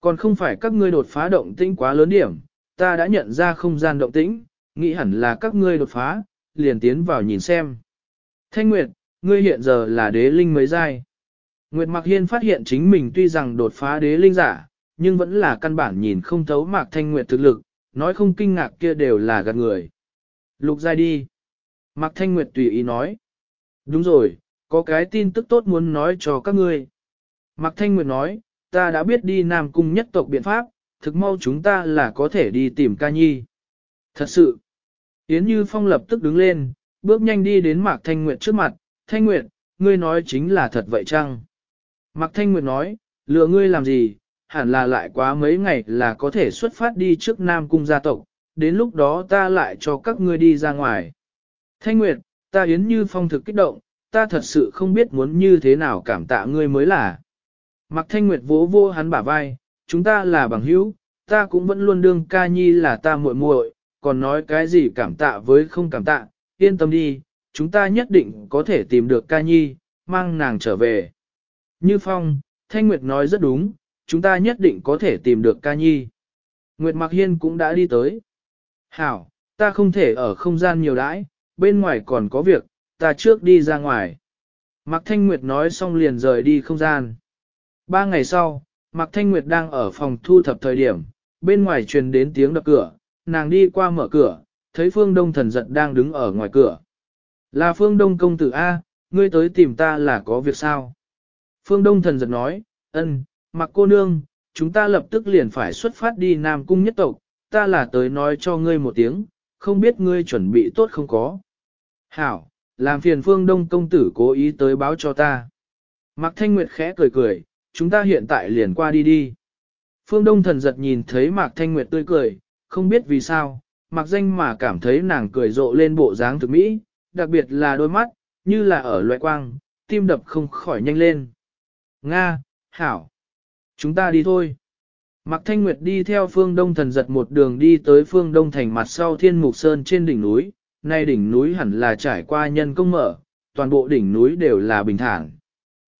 Còn không phải các ngươi đột phá động tĩnh quá lớn điểm, ta đã nhận ra không gian động tĩnh, nghĩ hẳn là các ngươi đột phá, liền tiến vào nhìn xem. Thanh Nguyệt, ngươi hiện giờ là đế linh mấy giai. Nguyệt Mạc Hiên phát hiện chính mình tuy rằng đột phá đế linh giả, nhưng vẫn là căn bản nhìn không thấu Mạc Thanh Nguyệt thực lực, nói không kinh ngạc kia đều là gạt người. Lục giai đi. Mạc Thanh Nguyệt tùy ý nói. Đúng rồi, có cái tin tức tốt muốn nói cho các ngươi. Mạc Thanh Nguyệt nói, ta đã biết đi Nam Cung nhất tộc biện pháp, thực mau chúng ta là có thể đi tìm ca nhi. Thật sự, Yến Như Phong lập tức đứng lên, bước nhanh đi đến Mạc Thanh Nguyệt trước mặt, Thanh Nguyệt, ngươi nói chính là thật vậy chăng? Mạc Thanh Nguyệt nói, lừa ngươi làm gì, hẳn là lại quá mấy ngày là có thể xuất phát đi trước Nam Cung gia tộc, đến lúc đó ta lại cho các ngươi đi ra ngoài. Thanh Nguyệt, ta Yến Như Phong thực kích động, ta thật sự không biết muốn như thế nào cảm tạ ngươi mới là. Mạc Thanh Nguyệt vỗ vô hắn bả vai, chúng ta là bằng hữu, ta cũng vẫn luôn đương ca nhi là ta muội muội, còn nói cái gì cảm tạ với không cảm tạ, yên tâm đi, chúng ta nhất định có thể tìm được ca nhi, mang nàng trở về. Như Phong, Thanh Nguyệt nói rất đúng, chúng ta nhất định có thể tìm được ca nhi. Nguyệt Mạc Hiên cũng đã đi tới. Hảo, ta không thể ở không gian nhiều đãi, bên ngoài còn có việc, ta trước đi ra ngoài. Mạc Thanh Nguyệt nói xong liền rời đi không gian. Ba ngày sau, Mạc Thanh Nguyệt đang ở phòng thu thập thời điểm, bên ngoài truyền đến tiếng đập cửa, nàng đi qua mở cửa, thấy Phương Đông thần giật đang đứng ở ngoài cửa. Là Phương Đông công tử A, ngươi tới tìm ta là có việc sao? Phương Đông thần giật nói, ân, mặc cô nương, chúng ta lập tức liền phải xuất phát đi Nam Cung nhất tộc, ta là tới nói cho ngươi một tiếng, không biết ngươi chuẩn bị tốt không có. Hảo, làm phiền Phương Đông công tử cố ý tới báo cho ta. Mạc Thanh Nguyệt khẽ cười cười, chúng ta hiện tại liền qua đi đi. Phương Đông thần giật nhìn thấy Mạc Thanh Nguyệt tươi cười, không biết vì sao, mặc danh mà cảm thấy nàng cười rộ lên bộ dáng thực mỹ, đặc biệt là đôi mắt, như là ở loại quang, tim đập không khỏi nhanh lên. Nga, Hảo, chúng ta đi thôi. Mạc Thanh Nguyệt đi theo phương Đông thần giật một đường đi tới phương Đông thành mặt sau thiên mục sơn trên đỉnh núi, nay đỉnh núi hẳn là trải qua nhân công mở, toàn bộ đỉnh núi đều là bình thản.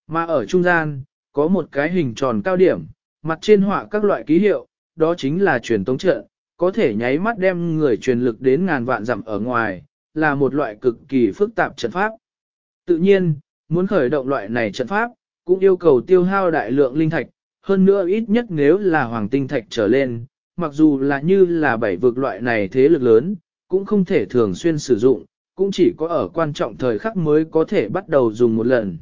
Mà ở trung gian, có một cái hình tròn cao điểm, mặt trên họa các loại ký hiệu, đó chính là truyền tống trận, có thể nháy mắt đem người truyền lực đến ngàn vạn dặm ở ngoài, là một loại cực kỳ phức tạp trận pháp. Tự nhiên, muốn khởi động loại này trận pháp, cũng yêu cầu tiêu hao đại lượng linh thạch, hơn nữa ít nhất nếu là hoàng tinh thạch trở lên, mặc dù là như là bảy vực loại này thế lực lớn, cũng không thể thường xuyên sử dụng, cũng chỉ có ở quan trọng thời khắc mới có thể bắt đầu dùng một lần.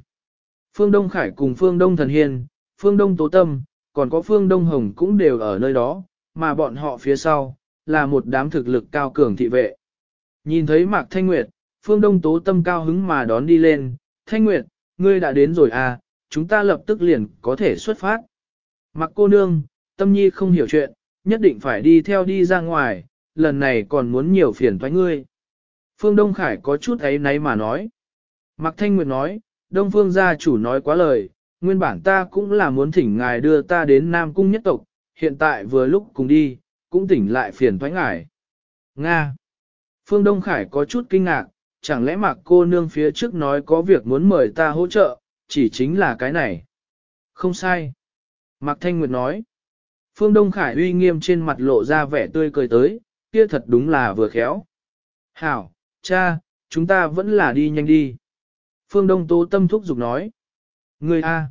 Phương Đông Khải cùng Phương Đông Thần Hiên, Phương Đông Tố Tâm, còn có Phương Đông Hồng cũng đều ở nơi đó, mà bọn họ phía sau, là một đám thực lực cao cường thị vệ. Nhìn thấy Mạc Thanh Nguyệt, Phương Đông Tố Tâm cao hứng mà đón đi lên, Thanh Nguyệt, ngươi đã đến rồi à, chúng ta lập tức liền có thể xuất phát. Mạc cô nương, Tâm Nhi không hiểu chuyện, nhất định phải đi theo đi ra ngoài, lần này còn muốn nhiều phiền thoái ngươi. Phương Đông Khải có chút ấy nấy mà nói. Mạc Thanh Nguyệt nói, Đông Phương gia chủ nói quá lời, nguyên bản ta cũng là muốn thỉnh ngài đưa ta đến Nam Cung nhất tộc, hiện tại vừa lúc cùng đi, cũng tỉnh lại phiền thoái ngải. Nga. Phương Đông Khải có chút kinh ngạc, chẳng lẽ mặc cô nương phía trước nói có việc muốn mời ta hỗ trợ, chỉ chính là cái này. Không sai. Mạc Thanh Nguyệt nói. Phương Đông Khải uy nghiêm trên mặt lộ ra vẻ tươi cười tới, kia thật đúng là vừa khéo. Hảo, cha, chúng ta vẫn là đi nhanh đi. Phương Đông Tố Tâm thúc giục nói. Người A.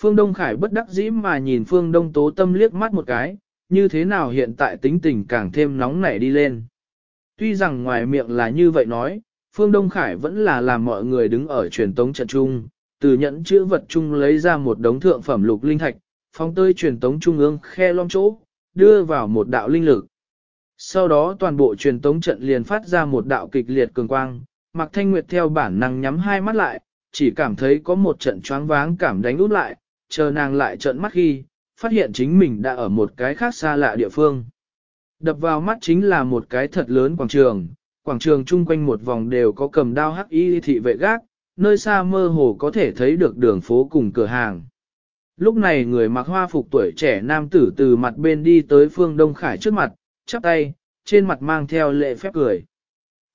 Phương Đông Khải bất đắc dĩ mà nhìn Phương Đông Tố Tâm liếc mắt một cái, như thế nào hiện tại tính tình càng thêm nóng nảy đi lên. Tuy rằng ngoài miệng là như vậy nói, Phương Đông Khải vẫn là làm mọi người đứng ở truyền tống trận trung, từ nhẫn chữ vật chung lấy ra một đống thượng phẩm lục linh thạch, phóng tơi truyền tống trung ương khe lom chỗ, đưa vào một đạo linh lực. Sau đó toàn bộ truyền tống trận liền phát ra một đạo kịch liệt cường quang, Mạc Thanh Nguyệt theo bản năng nhắm hai mắt lại, chỉ cảm thấy có một trận choáng váng cảm đánh út lại, chờ nàng lại trợn mắt khi, phát hiện chính mình đã ở một cái khác xa lạ địa phương. Đập vào mắt chính là một cái thật lớn quảng trường, quảng trường chung quanh một vòng đều có cầm đao hắc y thị vệ gác, nơi xa mơ hồ có thể thấy được đường phố cùng cửa hàng. Lúc này người mặc hoa phục tuổi trẻ nam tử từ mặt bên đi tới phương Đông Khải trước mặt, chắp tay, trên mặt mang theo lệ phép cười.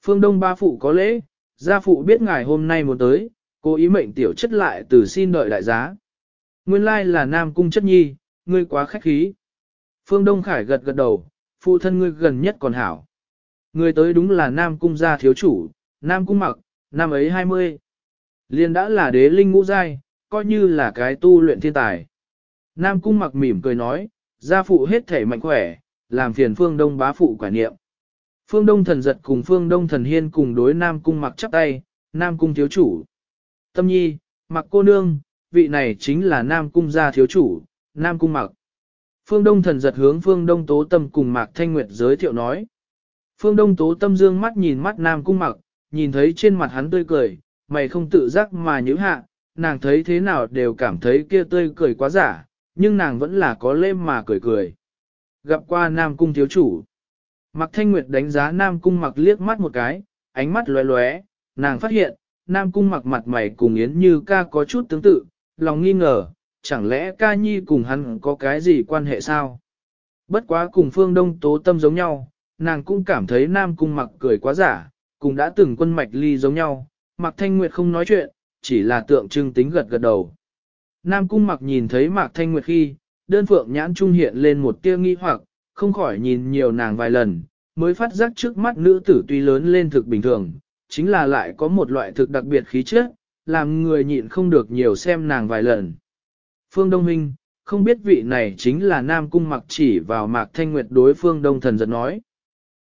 Phương Đông ba phụ có lễ, gia phụ biết ngài hôm nay muốn tới, cố ý mệnh tiểu chất lại từ xin đợi đại giá. Nguyên lai là nam cung chất nhi, ngươi quá khách khí. Phương Đông Khải gật gật đầu, phụ thân ngươi gần nhất còn hảo. Ngươi tới đúng là nam cung gia thiếu chủ, nam cung mặc, năm ấy 20. Liên đã là đế linh ngũ giai, coi như là cái tu luyện thiên tài. Nam cung mặc mỉm cười nói, gia phụ hết thể mạnh khỏe, làm phiền phương đông bá phụ quả niệm. Phương đông thần giật cùng phương đông thần hiên cùng đối nam cung mặc chắp tay, nam cung thiếu chủ. Tâm nhi, mặc cô nương, vị này chính là nam cung gia thiếu chủ, nam cung mặc. Phương đông thần giật hướng phương đông tố tâm cùng mạc thanh nguyệt giới thiệu nói. Phương đông tố tâm dương mắt nhìn mắt nam cung mặc, nhìn thấy trên mặt hắn tươi cười, mày không tự giác mà nhữ hạ, nàng thấy thế nào đều cảm thấy kia tươi cười quá giả, nhưng nàng vẫn là có lêm mà cười cười. Gặp qua Nam Cung thiếu chủ. Mạc Thanh Nguyệt đánh giá Nam Cung mặc liếc mắt một cái, ánh mắt lóe lóe, nàng phát hiện, Nam Cung mặc mặt mày cùng Yến Như ca có chút tương tự, lòng nghi ngờ, chẳng lẽ ca nhi cùng hắn có cái gì quan hệ sao? Bất quá cùng phương đông tố tâm giống nhau, nàng cũng cảm thấy Nam Cung mặc cười quá giả, cùng đã từng quân mạch ly giống nhau, Mạc Thanh Nguyệt không nói chuyện, chỉ là tượng trưng tính gật gật đầu. Nam Cung mặc nhìn thấy Mạc Thanh Nguyệt khi, đơn phượng nhãn trung hiện lên một tia nghi hoặc, không khỏi nhìn nhiều nàng vài lần, mới phát giác trước mắt nữ tử tuy lớn lên thực bình thường, chính là lại có một loại thực đặc biệt khí chất, làm người nhịn không được nhiều xem nàng vài lần. Phương Đông Hinh không biết vị này chính là Nam Cung mặc chỉ vào Mạc Thanh Nguyệt đối Phương Đông Thần giật nói.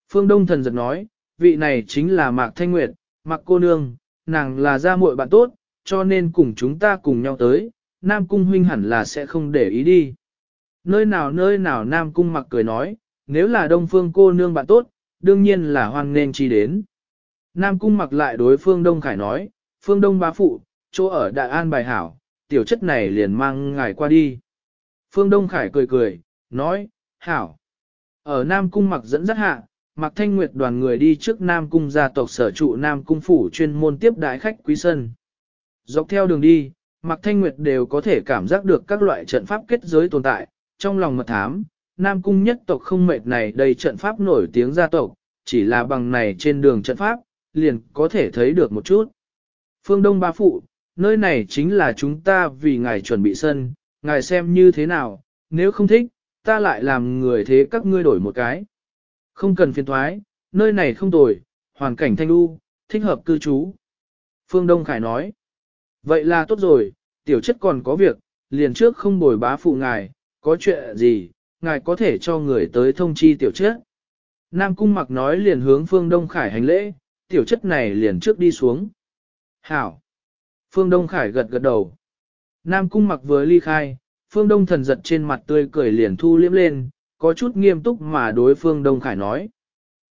Phương Đông Thần giật nói, vị này chính là Mạc Thanh Nguyệt, Mạc cô nương, nàng là gia muội bạn tốt, cho nên cùng chúng ta cùng nhau tới, Nam Cung huynh hẳn là sẽ không để ý đi. Nơi nào nơi nào Nam Cung mặc cười nói, nếu là Đông Phương cô nương bạn tốt, đương nhiên là hoan nên chi đến. Nam Cung mặc lại đối Phương Đông Khải nói, Phương Đông bá phụ, chỗ ở Đại An bài hảo, tiểu chất này liền mang ngài qua đi. Phương Đông Khải cười cười, nói, hảo. Ở Nam Cung mặc dẫn dắt hạ, Mặc Thanh Nguyệt đoàn người đi trước Nam Cung gia tộc sở trụ Nam Cung phủ chuyên môn tiếp đại khách quý sân. Dọc theo đường đi, Mặc Thanh Nguyệt đều có thể cảm giác được các loại trận pháp kết giới tồn tại, trong lòng mật thám, Nam Cung nhất tộc không mệt này đầy trận pháp nổi tiếng gia tộc, chỉ là bằng này trên đường trận pháp, liền có thể thấy được một chút. Phương Đông Ba Phụ, nơi này chính là chúng ta vì ngài chuẩn bị sân, ngài xem như thế nào, nếu không thích, ta lại làm người thế các ngươi đổi một cái. Không cần phiền thoái, nơi này không tồi, hoàn cảnh thanh lưu, thích hợp cư trú. Phương Đông Khải nói, vậy là tốt rồi, tiểu chất còn có việc, liền trước không bồi bá phụ ngài, có chuyện gì, ngài có thể cho người tới thông chi tiểu chất. Nam Cung mặc nói liền hướng Phương Đông Khải hành lễ, tiểu chất này liền trước đi xuống. Hảo! Phương Đông Khải gật gật đầu. Nam Cung mặc vừa ly khai, Phương Đông thần giật trên mặt tươi cười liền thu liếm lên, có chút nghiêm túc mà đối phương Đông Khải nói.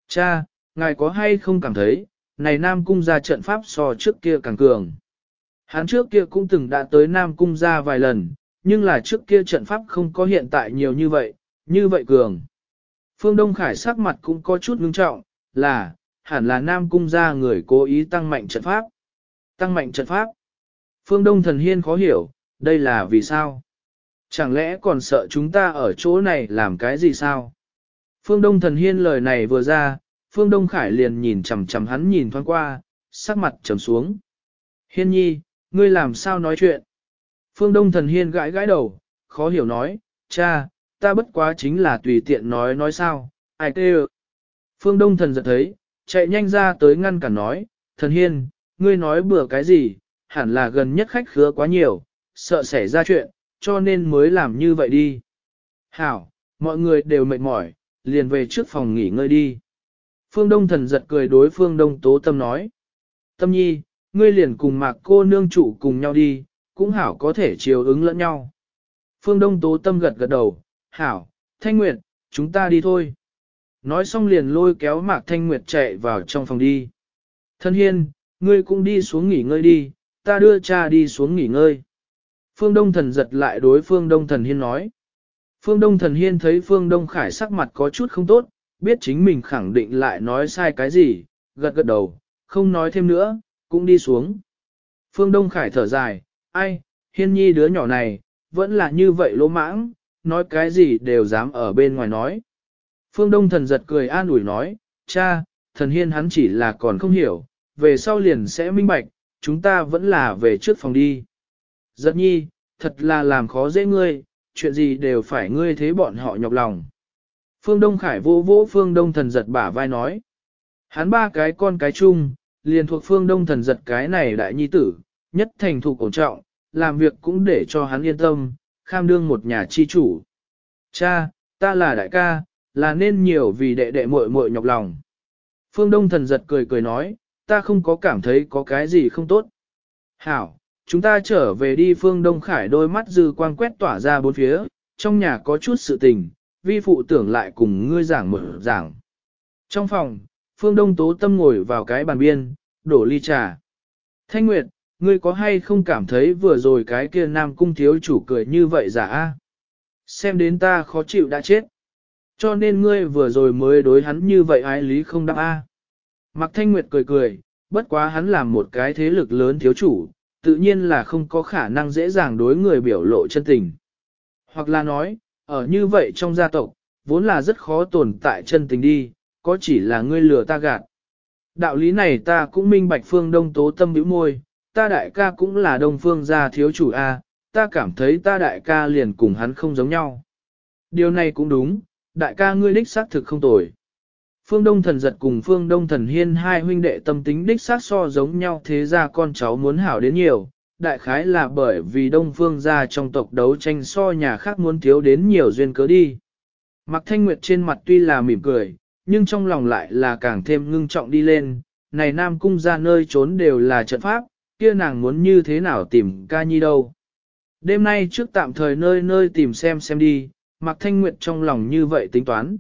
Cha, ngài có hay không cảm thấy, này Nam Cung ra trận pháp so trước kia càng cường. Hắn trước kia cũng từng đã tới Nam Cung ra vài lần, nhưng là trước kia trận pháp không có hiện tại nhiều như vậy, như vậy cường. Phương Đông Khải sắc mặt cũng có chút ngưng trọng, là, hẳn là Nam Cung ra người cố ý tăng mạnh trận pháp. Tăng mạnh trận pháp. Phương Đông Thần Hiên khó hiểu, đây là vì sao? Chẳng lẽ còn sợ chúng ta ở chỗ này làm cái gì sao? Phương Đông Thần Hiên lời này vừa ra, Phương Đông Khải liền nhìn chằm chằm hắn nhìn thoáng qua, sắc mặt trầm xuống. Hiên nhi, ngươi làm sao nói chuyện? Phương Đông Thần Hiên gãi gãi đầu, khó hiểu nói, cha, ta bất quá chính là tùy tiện nói nói sao, ai tê Phương Đông Thần giật thấy, chạy nhanh ra tới ngăn cản nói, Thần Hiên, ngươi nói bừa cái gì, hẳn là gần nhất khách khứa quá nhiều, sợ xảy ra chuyện, cho nên mới làm như vậy đi. Hảo, mọi người đều mệt mỏi, liền về trước phòng nghỉ ngơi đi. Phương Đông thần giật cười đối Phương Đông Tố Tâm nói. Tâm nhi, ngươi liền cùng mạc cô nương trụ cùng nhau đi, cũng hảo có thể chiều ứng lẫn nhau. Phương Đông Tố Tâm gật gật đầu, hảo, thanh Nguyệt, chúng ta đi thôi. Nói xong liền lôi kéo Mạc Thanh Nguyệt chạy vào trong phòng đi. Thân hiên, ngươi cũng đi xuống nghỉ ngơi đi, ta đưa cha đi xuống nghỉ ngơi. Phương Đông Thần giật lại đối Phương Đông Thần Hiên nói. Phương Đông Thần Hiên thấy Phương Đông Khải sắc mặt có chút không tốt, biết chính mình khẳng định lại nói sai cái gì, gật gật đầu, không nói thêm nữa, cũng đi xuống. Phương Đông Khải thở dài, ai, Hiên Nhi đứa nhỏ này, vẫn là như vậy lỗ mãng, nói cái gì đều dám ở bên ngoài nói. Phương Đông Thần giật cười an ủi nói, cha, thần hiên hắn chỉ là còn không hiểu, về sau liền sẽ minh bạch, chúng ta vẫn là về trước phòng đi. Giật nhi, thật là làm khó dễ ngươi, chuyện gì đều phải ngươi thế bọn họ nhọc lòng. Phương Đông Khải vô vỗ Phương Đông thần giật bả vai nói. Hắn ba cái con cái chung, liền thuộc Phương Đông thần giật cái này đại nhi tử, nhất thành thủ cổ trọng, làm việc cũng để cho hắn yên tâm, kham đương một nhà chi chủ. Cha, ta là đại ca, là nên nhiều vì đệ đệ muội muội nhọc lòng. Phương Đông thần giật cười cười nói, ta không có cảm thấy có cái gì không tốt. Hảo, chúng ta trở về đi Phương Đông Khải đôi mắt dư quang quét tỏa ra bốn phía, trong nhà có chút sự tình, vi phụ tưởng lại cùng ngươi giảng mở giảng. Trong phòng, Phương Đông Tố Tâm ngồi vào cái bàn biên, đổ ly trà. Thanh Nguyệt, ngươi có hay không cảm thấy vừa rồi cái kia nam cung thiếu chủ cười như vậy giả a? Xem đến ta khó chịu đã chết. Cho nên ngươi vừa rồi mới đối hắn như vậy ái lý không đáp a. Mạc Thanh Nguyệt cười cười, bất quá hắn làm một cái thế lực lớn thiếu chủ, tự nhiên là không có khả năng dễ dàng đối người biểu lộ chân tình. Hoặc là nói, ở như vậy trong gia tộc, vốn là rất khó tồn tại chân tình đi, có chỉ là ngươi lừa ta gạt. Đạo lý này ta cũng minh bạch phương đông tố tâm biểu môi, ta đại ca cũng là đông phương gia thiếu chủ A, ta cảm thấy ta đại ca liền cùng hắn không giống nhau. Điều này cũng đúng, đại ca ngươi đích xác thực không tồi. Phương Đông Thần giật cùng Phương Đông Thần Hiên hai huynh đệ tâm tính đích xác so giống nhau thế ra con cháu muốn hảo đến nhiều, đại khái là bởi vì Đông Phương gia trong tộc đấu tranh so nhà khác muốn thiếu đến nhiều duyên cớ đi. Mặc Thanh Nguyệt trên mặt tuy là mỉm cười, nhưng trong lòng lại là càng thêm ngưng trọng đi lên, này Nam Cung ra nơi trốn đều là trận pháp, kia nàng muốn như thế nào tìm ca nhi đâu. Đêm nay trước tạm thời nơi nơi tìm xem xem đi, Mạc Thanh Nguyệt trong lòng như vậy tính toán.